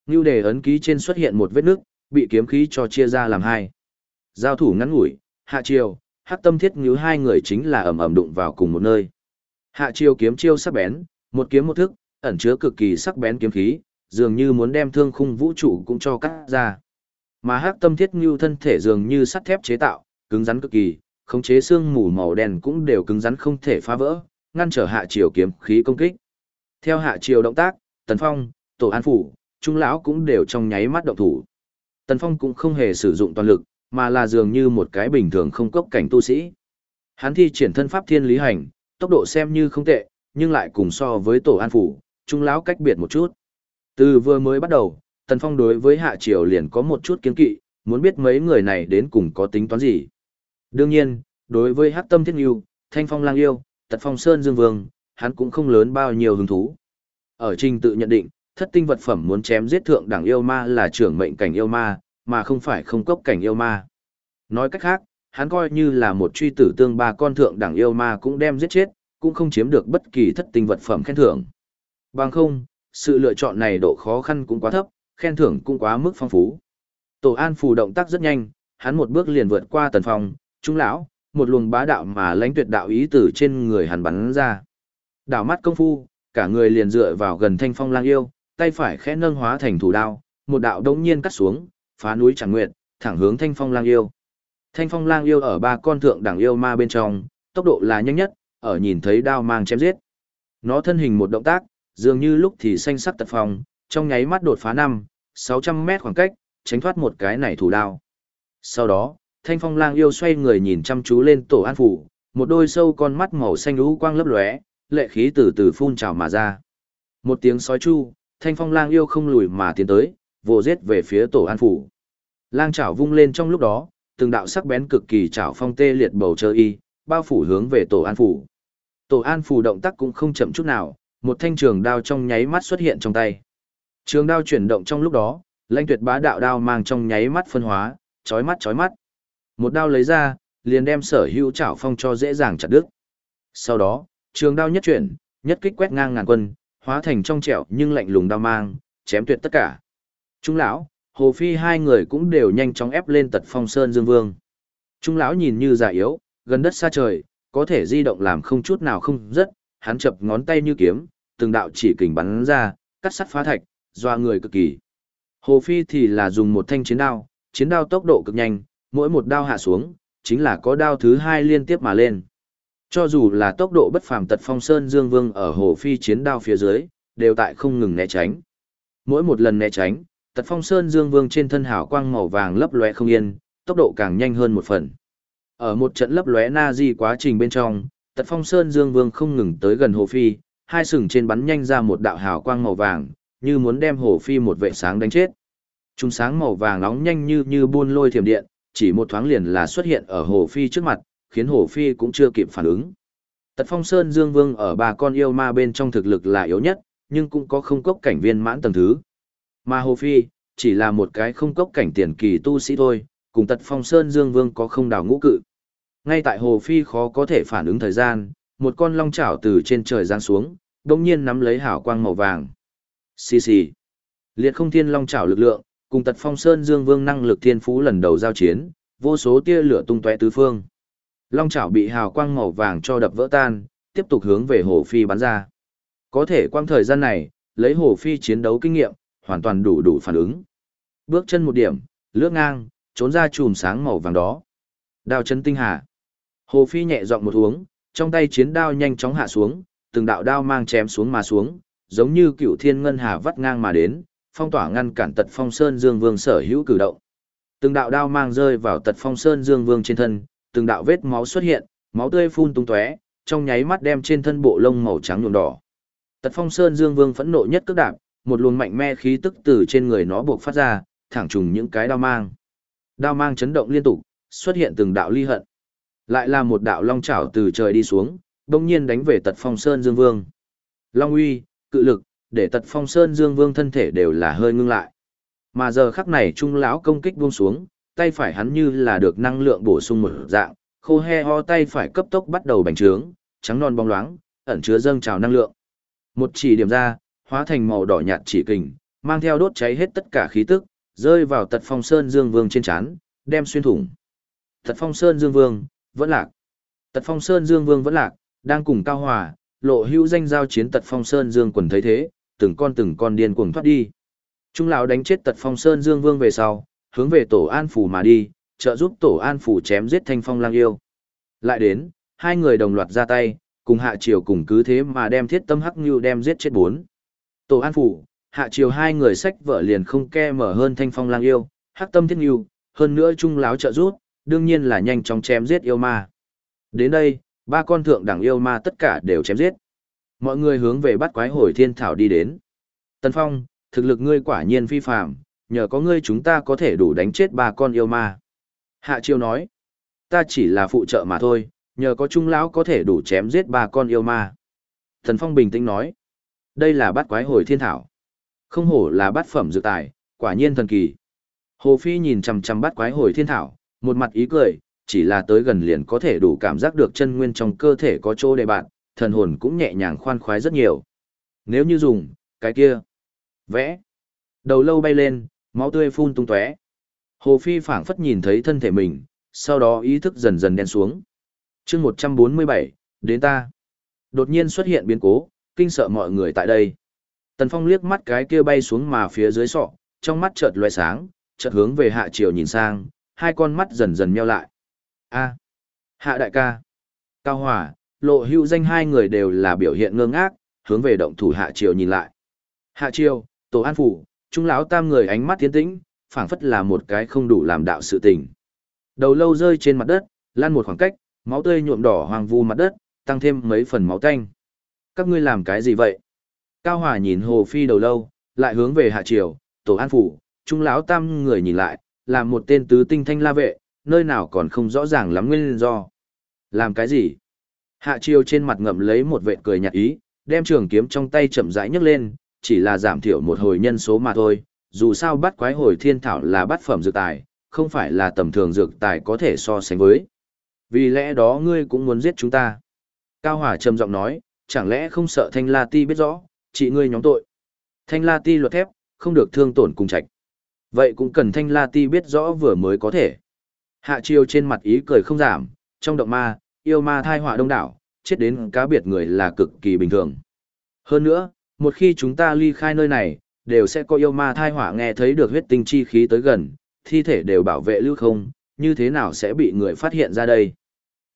Nưu đề ấn ký trên xuất hiện một vết nước, bị kiếm khí cho chia ra làm hai. Giao thủ ngắn ngủi, hạ triều, hắc tâm thiết ngữ hai người chính là ầm ầm đụng vào cùng một nơi. Hạ triều kiếm chiêu sắc bén, một kiếm một thức, ẩn chứa cực kỳ sắc bén kiếm khí, dường như muốn đem thương khung vũ trụ cũng cho cắt ra. Mà hắc tâm thiết ngưu thân thể dường như sắt thép chế tạo, cứng rắn cực kỳ, khống chế xương mù màu đen cũng đều cứng rắn không thể phá vỡ, ngăn trở hạ triều kiếm khí công kích. Theo hạ triều động tác, Tần Phong, Tổ An Phủ, Trung Lão cũng đều trong nháy mắt động thủ. Tần Phong cũng không hề sử dụng toàn lực, mà là dường như một cái bình thường không cốc cảnh tu sĩ. Hắn thi triển thân pháp thiên lý hành, tốc độ xem như không tệ, nhưng lại cùng so với Tổ An Phủ, Trung Lão cách biệt một chút. Từ vừa mới bắt đầu, Tần Phong đối với Hạ Triều liền có một chút kiến kỵ, muốn biết mấy người này đến cùng có tính toán gì. Đương nhiên, đối với Hắc Tâm Thiết Nhu, Thanh Phong Lang Yêu, Tật Phong Sơn Dương Vương, hắn cũng không lớn bao nhiêu hứng thú. Ở trình tự nhận định, thất tinh vật phẩm muốn chém giết thượng đẳng yêu ma là trưởng mệnh cảnh yêu ma, mà không phải không cốc cảnh yêu ma. Nói cách khác, hắn coi như là một truy tử tương ba con thượng đẳng yêu ma cũng đem giết chết, cũng không chiếm được bất kỳ thất tinh vật phẩm khen thưởng. Bằng không, sự lựa chọn này độ khó khăn cũng quá thấp, khen thưởng cũng quá mức phong phú. Tổ An phù động tác rất nhanh, hắn một bước liền vượt qua tần phong, trung lão, một luồng bá đạo mà lãnh tuyệt đạo ý từ trên người hắn bắn ra. Đảo mắt công phu, cả người liền dựa vào gần thanh phong lang yêu, tay phải khẽ nâng hóa thành thủ đao, một đạo đống nhiên cắt xuống, phá núi chẳng nguyệt, thẳng hướng thanh phong lang yêu. Thanh phong lang yêu ở ba con thượng đẳng yêu ma bên trong, tốc độ là nhanh nhất, ở nhìn thấy đao mang chém giết. Nó thân hình một động tác, dường như lúc thì xanh sắc tật phong, trong nháy mắt đột phá năm, 600 mét khoảng cách, tránh thoát một cái này thủ đao. Sau đó, thanh phong lang yêu xoay người nhìn chăm chú lên tổ an phủ, một đôi sâu con mắt màu xanh lũ quang lấp lóe, lệ khí từ từ phun trào mà ra. Một tiếng sói chu, thanh phong lang yêu không lùi mà tiến tới, vồ giết về phía tổ an phủ. Lang chảo vung lên trong lúc đó, từng đạo sắc bén cực kỳ chảo phong tê liệt bầu trời y, bao phủ hướng về tổ an phủ. Tổ an phủ động tác cũng không chậm chút nào, một thanh trường đao trong nháy mắt xuất hiện trong tay. Trường đao chuyển động trong lúc đó, lãnh tuyệt bá đạo đao mang trong nháy mắt phân hóa, chói mắt chói mắt. Một đao lấy ra, liền đem sở hữu chảo phong cho dễ dàng chặt đứt. Sau đó, trường đao nhất chuyển, nhất kích quét ngang ngàn quân, hóa thành trong trẻo nhưng lạnh lùng đao mang, chém tuyệt tất cả. Trung lão, Hồ Phi hai người cũng đều nhanh chóng ép lên tật phong sơn dương vương. Trung lão nhìn như già yếu, gần đất xa trời, có thể di động làm không chút nào không rất, hắn chập ngón tay như kiếm, từng đạo chỉ kình bắn ra, cắt sắt phá thạch, doa người cực kỳ. Hồ Phi thì là dùng một thanh chiến đao, chiến đao tốc độ cực nhanh, mỗi một đao hạ xuống, chính là có đao thứ hai liên tiếp mà lên. Cho dù là tốc độ bất phàm tật phong sơn dương vương ở Hồ Phi chiến đao phía dưới, đều tại không ngừng né tránh. Mỗi một lần né tránh, tật phong sơn dương vương trên thân hào quang màu vàng lấp lóe không yên, tốc độ càng nhanh hơn một phần. Ở một trận lấp lóe na di quá trình bên trong, tật phong sơn dương vương không ngừng tới gần Hồ Phi, hai sừng trên bắn nhanh ra một đạo hào quang màu vàng, như muốn đem Hồ Phi một vệ sáng đánh chết. Trung sáng màu vàng nóng nhanh như như buôn lôi thiểm điện, chỉ một thoáng liền là xuất hiện ở Hồ Phi trước mặt, khiến Hồ Phi cũng chưa kịp phản ứng. Tật Phong Sơn Dương Vương ở ba con yêu ma bên trong thực lực là yếu nhất, nhưng cũng có không cốc cảnh viên mãn tầng thứ. Mà Hồ Phi, chỉ là một cái không cốc cảnh tiền kỳ tu sĩ thôi, cùng Tật Phong Sơn Dương Vương có không đào ngũ cự. Ngay tại Hồ Phi khó có thể phản ứng thời gian, một con long chảo từ trên trời giáng xuống, đồng nhiên nắm lấy hảo quang màu vàng. Xì xì. Liệt không thiên long chảo lực lượng, cùng tật phong sơn dương vương năng lực thiên phú lần đầu giao chiến, vô số tia lửa tung tóe tứ phương. Long chảo bị hào quang màu vàng cho đập vỡ tan, tiếp tục hướng về hồ phi bắn ra. Có thể quang thời gian này, lấy hồ phi chiến đấu kinh nghiệm, hoàn toàn đủ đủ phản ứng. Bước chân một điểm, lướt ngang, trốn ra chùm sáng màu vàng đó. Đao chân tinh hà. Hồ phi nhẹ giọng một uống, trong tay chiến đao nhanh chóng hạ xuống, từng đạo đao mang chém xuống mà xuống, giống như cựu thiên ngân hà vắt ngang mà đến, phong tỏa ngăn cản tật phong sơn dương vương sở hữu cử động. Từng đạo đao mang rơi vào tật phong sơn dương vương trên thân, từng đạo vết máu xuất hiện, máu tươi phun tung tóe, trong nháy mắt đem trên thân bộ lông màu trắng nhuộm đỏ. Tật phong sơn dương vương phẫn nộ nhất cước đạp, một luồng mạnh mẽ khí tức từ trên người nó buộc phát ra, thẳng trùng những cái đao mang. Đao mang chấn động liên tục, xuất hiện từng đạo ly hận. Lại là một đạo long chảo từ trời đi xuống, đồng nhiên đánh về tật phong sơn dương vương. Long uy, cự lực, để tật phong sơn dương vương thân thể đều là hơi ngưng lại. Mà giờ khắc này trung lão công kích buông xuống, tay phải hắn như là được năng lượng bổ sung một dạng, khô he ho tay phải cấp tốc bắt đầu bành trướng, trắng non bóng loáng, ẩn chứa dâng trào năng lượng. Một chỉ điểm ra, hóa thành màu đỏ nhạt chỉ kình, mang theo đốt cháy hết tất cả khí tức, rơi vào tật phong sơn dương vương trên chán, đem xuyên thủng. Tật phong sơn dương vương, vẫn lạc. Tật phong sơn dương vương vẫn lạc, đang cùng cao hòa, lộ hữu danh giao chiến tật phong sơn dương quần thấy thế, từng con từng con điên cuồng thoát đi. Trung lão đánh chết tật phong sơn dương vương về sau, hướng về tổ an phủ mà đi, trợ giúp tổ an phủ chém giết thanh phong lang yêu. Lại đến, hai người đồng loạt ra tay, cùng hạ triều cùng cứ thế mà đem thiết tâm hắc như đem giết chết bốn. Tổ an phủ, hạ triều hai người sách vợ liền không ke mở hơn thanh phong lang yêu, hắc tâm thiết như, hơn nữa trung lão trợ giúp, đương nhiên là nhanh chóng chém giết yêu ma. Đến đây, ba con thượng đẳng yêu ma tất cả đều chém giết. Mọi người hướng về bắt quái hồi thiên thảo đi đến. Tần Phong, thực lực ngươi quả nhiên phi phàm, nhờ có ngươi chúng ta có thể đủ đánh chết ba con yêu ma. Hạ Chiêu nói, ta chỉ là phụ trợ mà thôi, nhờ có trung lão có thể đủ chém giết ba con yêu ma. Thần Phong bình tĩnh nói, đây là bát quái hồi thiên thảo. Không hổ là bát phẩm dự tài, quả nhiên thần kỳ. Hồ Phi nhìn chằm chằm bát quái hồi thiên thảo, một mặt ý cười, chỉ là tới gần liền có thể đủ cảm giác được chân nguyên trong cơ thể có chỗ để bạn, thần hồn cũng nhẹ nhàng khoan khoái rất nhiều. Nếu như dùng, cái kia, vẽ, đầu lâu bay lên, máu tươi phun tung tóe. Hồ Phi phảng phất nhìn thấy thân thể mình, sau đó ý thức dần dần đen xuống. chương 147, đến ta. Đột nhiên xuất hiện biến cố, kinh sợ mọi người tại đây. Tần Phong liếc mắt cái kia bay xuống mà phía dưới sọ, trong mắt chợt loe sáng, chợt hướng về hạ triều nhìn sang, hai con mắt dần dần meo lại. A, hạ đại ca, cao hỏa, lộ hữu danh hai người đều là biểu hiện ngơ ngác, hướng về động thủ hạ triều nhìn lại. Hạ triều, tổ an phủ, trung lão tam người ánh mắt tiến tĩnh, phảng phất là một cái không đủ làm đạo sự tình. Đầu lâu rơi trên mặt đất, lan một khoảng cách, máu tươi nhuộm đỏ hoàng vu mặt đất, tăng thêm mấy phần máu tanh. Các ngươi làm cái gì vậy? Cao Hòa nhìn Hồ Phi đầu lâu, lại hướng về hạ triều, tổ an phủ, trung lão tam người nhìn lại, là một tên tứ tinh thanh la vệ, nơi nào còn không rõ ràng lắm nguyên do. Làm cái gì? Hạ triều trên mặt ngậm lấy một vệ cười nhạt ý, đem trường kiếm trong tay chậm rãi nhấc lên, chỉ là giảm thiểu một hồi nhân số mà thôi, dù sao bắt quái hồi thiên thảo là bắt phẩm dược tài, không phải là tầm thường dược tài có thể so sánh với. Vì lẽ đó ngươi cũng muốn giết chúng ta. Cao Hỏa trầm giọng nói, chẳng lẽ không sợ Thanh La Ti biết rõ, chỉ ngươi nhóm tội. Thanh La Ti luật thép, không được thương tổn cùng trạch. Vậy cũng cần Thanh La Ti biết rõ vừa mới có thể. Hạ Chiêu trên mặt ý cười không giảm, trong động ma, yêu ma thai họa đông đảo, chết đến cá biệt người là cực kỳ bình thường. Hơn nữa, một khi chúng ta ly khai nơi này, đều sẽ có yêu ma thai họa nghe thấy được huyết tinh chi khí tới gần, thi thể đều bảo vệ lưu không, như thế nào sẽ bị người phát hiện ra đây.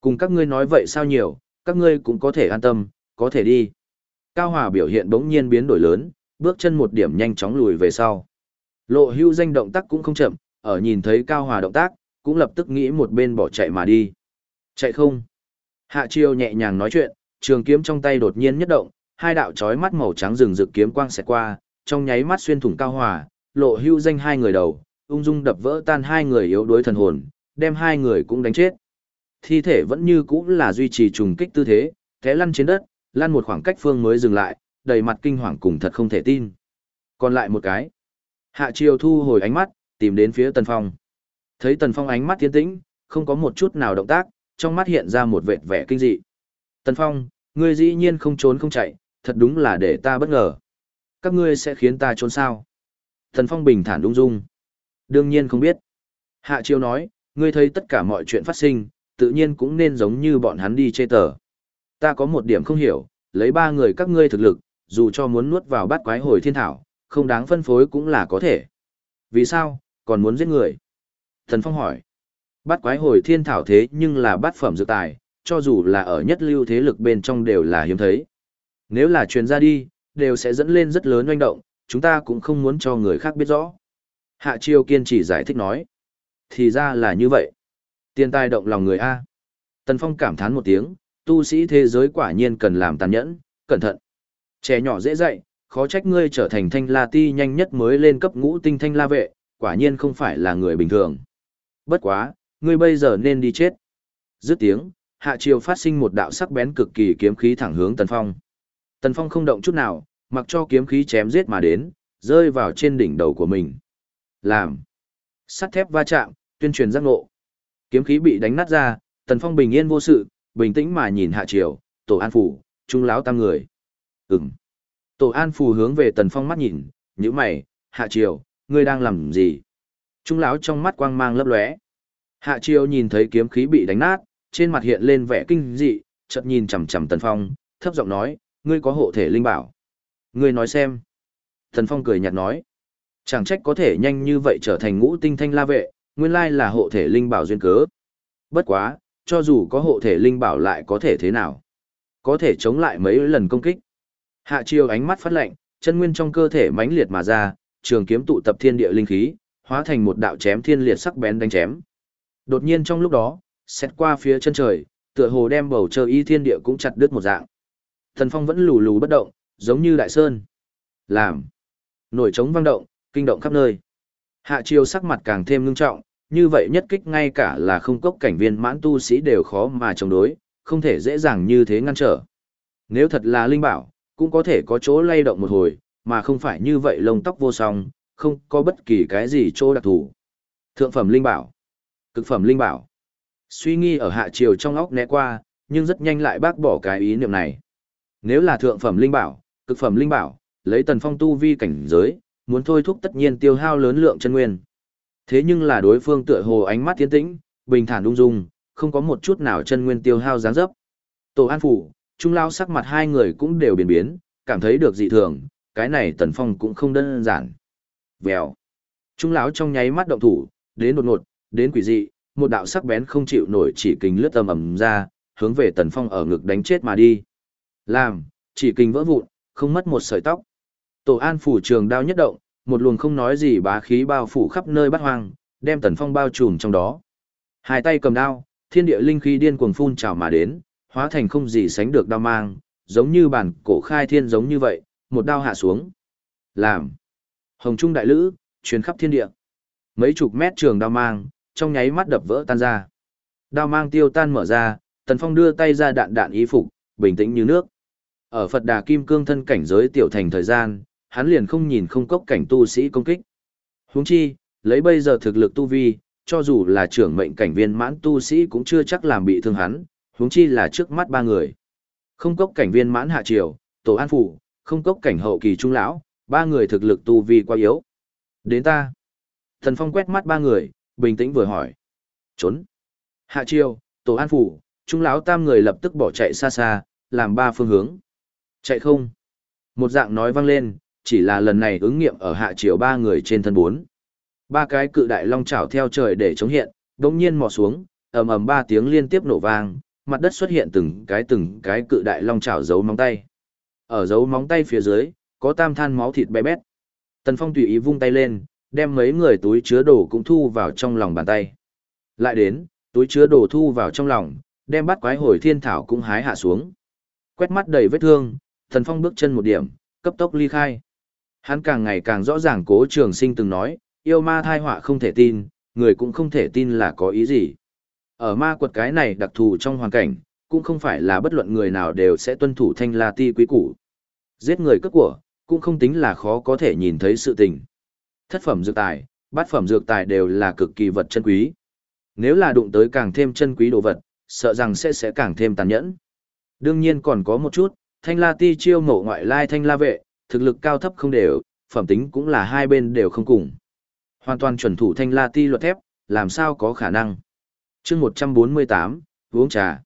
Cùng các ngươi nói vậy sao nhiều, các ngươi cũng có thể an tâm, có thể đi. Cao Hòa biểu hiện bỗng nhiên biến đổi lớn, bước chân một điểm nhanh chóng lùi về sau. Lộ hưu danh động tác cũng không chậm, ở nhìn thấy Cao Hòa động tác, cũng lập tức nghĩ một bên bỏ chạy mà đi. Chạy không? Hạ Chiêu nhẹ nhàng nói chuyện, trường kiếm trong tay đột nhiên nhất động, hai đạo chói mắt màu trắng rừng rực kiếm quang xẹt qua, trong nháy mắt xuyên thủng cao hòa, lộ hưu danh hai người đầu, ung dung đập vỡ tan hai người yếu đuối thần hồn, đem hai người cũng đánh chết. Thi thể vẫn như cũ là duy trì trùng kích tư thế, té lăn trên đất, lăn một khoảng cách phương mới dừng lại, đầy mặt kinh hoàng cùng thật không thể tin. Còn lại một cái. Hạ Triều thu hồi ánh mắt, tìm đến phía Tần Phong. Thấy Tần Phong ánh mắt tiến tĩnh, không có một chút nào động tác, trong mắt hiện ra một vệt vẻ kinh dị. Tần Phong, ngươi dĩ nhiên không trốn không chạy, thật đúng là để ta bất ngờ. Các ngươi sẽ khiến ta trốn sao? Tần Phong bình thản đúng dung. Đương nhiên không biết. Hạ Triều nói, ngươi thấy tất cả mọi chuyện phát sinh, tự nhiên cũng nên giống như bọn hắn đi chê tờ. Ta có một điểm không hiểu, lấy ba người các ngươi thực lực, dù cho muốn nuốt vào bát quái hồi thiên thảo, không đáng phân phối cũng là có thể. Vì sao, còn muốn giết người? Thần Phong hỏi. Bắt quái hồi thiên thảo thế nhưng là bát phẩm dược tài, cho dù là ở nhất lưu thế lực bên trong đều là hiếm thấy. Nếu là truyền ra đi, đều sẽ dẫn lên rất lớn oanh động, chúng ta cũng không muốn cho người khác biết rõ. Hạ Chiêu kiên trì giải thích nói. Thì ra là như vậy. Tiên tai động lòng người A. Tần Phong cảm thán một tiếng, tu sĩ thế giới quả nhiên cần làm tàn nhẫn, cẩn thận. Trẻ nhỏ dễ dạy, khó trách ngươi trở thành thanh la ti nhanh nhất mới lên cấp ngũ tinh thanh la vệ, quả nhiên không phải là người bình thường. Bất quá, ngươi bây giờ nên đi chết. Dứt tiếng, hạ triều phát sinh một đạo sắc bén cực kỳ kiếm khí thẳng hướng Tần Phong. Tần Phong không động chút nào, mặc cho kiếm khí chém giết mà đến, rơi vào trên đỉnh đầu của mình. Làm. Sắt thép va chạm, tuyên truyền giác ngộ. Kiếm khí bị đánh nát ra, Tần Phong bình yên vô sự, bình tĩnh mà nhìn hạ triều, tổ an phủ, trung láo tam người. Ừm. Tổ an phù hướng về Tần Phong mắt nhìn, nhíu mày, hạ triều, ngươi đang làm gì? Trung lão trong mắt quang mang lấp lóe. Hạ triều nhìn thấy kiếm khí bị đánh nát, trên mặt hiện lên vẻ kinh dị, chợt nhìn chằm chằm Tần Phong, thấp giọng nói, ngươi có hộ thể linh bảo. Ngươi nói xem. Tần Phong cười nhạt nói, chẳng trách có thể nhanh như vậy trở thành ngũ tinh thanh la vệ, nguyên lai là hộ thể linh bảo duyên cớ. Bất quá, cho dù có hộ thể linh bảo lại có thể thế nào? Có thể chống lại mấy lần công kích. Hạ Triều ánh mắt phát lạnh, chân nguyên trong cơ thể mãnh liệt mà ra, trường kiếm tụ tập thiên địa linh khí, hóa thành một đạo chém thiên liệt sắc bén đánh chém. Đột nhiên trong lúc đó, xét qua phía chân trời, tựa hồ đem bầu trời y thiên địa cũng chặt đứt một dạng. Thần Phong vẫn lù lù bất động, giống như đại sơn. Làm. Nổi trống vang động, kinh động khắp nơi. Hạ Triều sắc mặt càng thêm ngưng trọng, như vậy nhất kích ngay cả là không cốc cảnh viên mãn tu sĩ đều khó mà chống đối, không thể dễ dàng như thế ngăn trở. Nếu thật là linh bảo, cũng có thể có chỗ lay động một hồi, mà không phải như vậy lông tóc vô song, không có bất kỳ cái gì chỗ đặc thù. Thượng phẩm linh bảo, cực phẩm linh bảo. Suy nghĩ ở hạ chiều trong óc né qua, nhưng rất nhanh lại bác bỏ cái ý niệm này. Nếu là thượng phẩm linh bảo, cực phẩm linh bảo, lấy tần phong tu vi cảnh giới, muốn thôi thúc tất nhiên tiêu hao lớn lượng chân nguyên. Thế nhưng là đối phương tựa hồ ánh mắt tiến tĩnh, bình thản ung dung, không có một chút nào chân nguyên tiêu hao dáng dấp. Tổ An phủ, Trung Lao sắc mặt hai người cũng đều biến biến, cảm thấy được dị thường, cái này Tần Phong cũng không đơn giản. Vèo. Trung lão trong nháy mắt động thủ, đến đột ngột, đến quỷ dị, một đạo sắc bén không chịu nổi chỉ kình lướt âm ầm ra, hướng về Tần Phong ở ngực đánh chết mà đi. Làm, chỉ kình vỡ vụn, không mất một sợi tóc. Tổ An phủ trường đao nhất động, một luồng không nói gì bá khí bao phủ khắp nơi bắt hoang, đem Tần Phong bao trùm trong đó. Hai tay cầm đao, thiên địa linh khí điên cuồng phun trào mà đến, hóa thành không gì sánh được đao mang, giống như bản cổ khai thiên giống như vậy, một đao hạ xuống. Làm. Hồng trung đại lữ, truyền khắp thiên địa. Mấy chục mét trường đao mang, trong nháy mắt đập vỡ tan ra. Đao mang tiêu tan mở ra, Tần Phong đưa tay ra đạn đạn ý phục, bình tĩnh như nước. Ở Phật Đà Kim Cương thân cảnh giới tiểu thành thời gian, hắn liền không nhìn không cốc cảnh tu sĩ công kích. Huống chi, lấy bây giờ thực lực tu vi, cho dù là trưởng mệnh cảnh viên mãn tu sĩ cũng chưa chắc làm bị thương hắn, huống chi là trước mắt ba người. Không cốc cảnh viên mãn hạ triều, tổ an phủ, không cốc cảnh hậu kỳ trung lão, ba người thực lực tu vi quá yếu. Đến ta. Thần Phong quét mắt ba người, bình tĩnh vừa hỏi. Trốn. Hạ triều, tổ an phủ, trung lão tam người lập tức bỏ chạy xa xa, làm ba phương hướng. Chạy không. Một dạng nói vang lên, chỉ là lần này ứng nghiệm ở hạ triều ba người trên thân bốn. Ba cái cự đại long chảo theo trời để chống hiện, đống nhiên mò xuống, ầm ầm ba tiếng liên tiếp nổ vang, mặt đất xuất hiện từng cái từng cái cự đại long chảo giấu móng tay. Ở dấu móng tay phía dưới, có tam than máu thịt bé bét. Tần Phong tùy ý vung tay lên, đem mấy người túi chứa đồ cũng thu vào trong lòng bàn tay. Lại đến, túi chứa đồ thu vào trong lòng, đem bắt quái hồi thiên thảo cũng hái hạ xuống. Quét mắt đầy vết thương, Tần Phong bước chân một điểm, cấp tốc ly khai. Hắn càng ngày càng rõ ràng cố trường sinh từng nói, yêu ma thai họa không thể tin, người cũng không thể tin là có ý gì. Ở ma quật cái này đặc thù trong hoàn cảnh, cũng không phải là bất luận người nào đều sẽ tuân thủ thanh la ti quý củ. Giết người cướp của, cũng không tính là khó có thể nhìn thấy sự tình. Thất phẩm dược tài, bát phẩm dược tài đều là cực kỳ vật chân quý. Nếu là đụng tới càng thêm chân quý đồ vật, sợ rằng sẽ sẽ càng thêm tàn nhẫn. Đương nhiên còn có một chút, thanh la ti chiêu mộ ngoại lai thanh la vệ, thực lực cao thấp không đều, phẩm tính cũng là hai bên đều không cùng. Hoàn toàn chuẩn thủ thanh la ti luật thép, làm sao có khả năng chương 148, uống trà.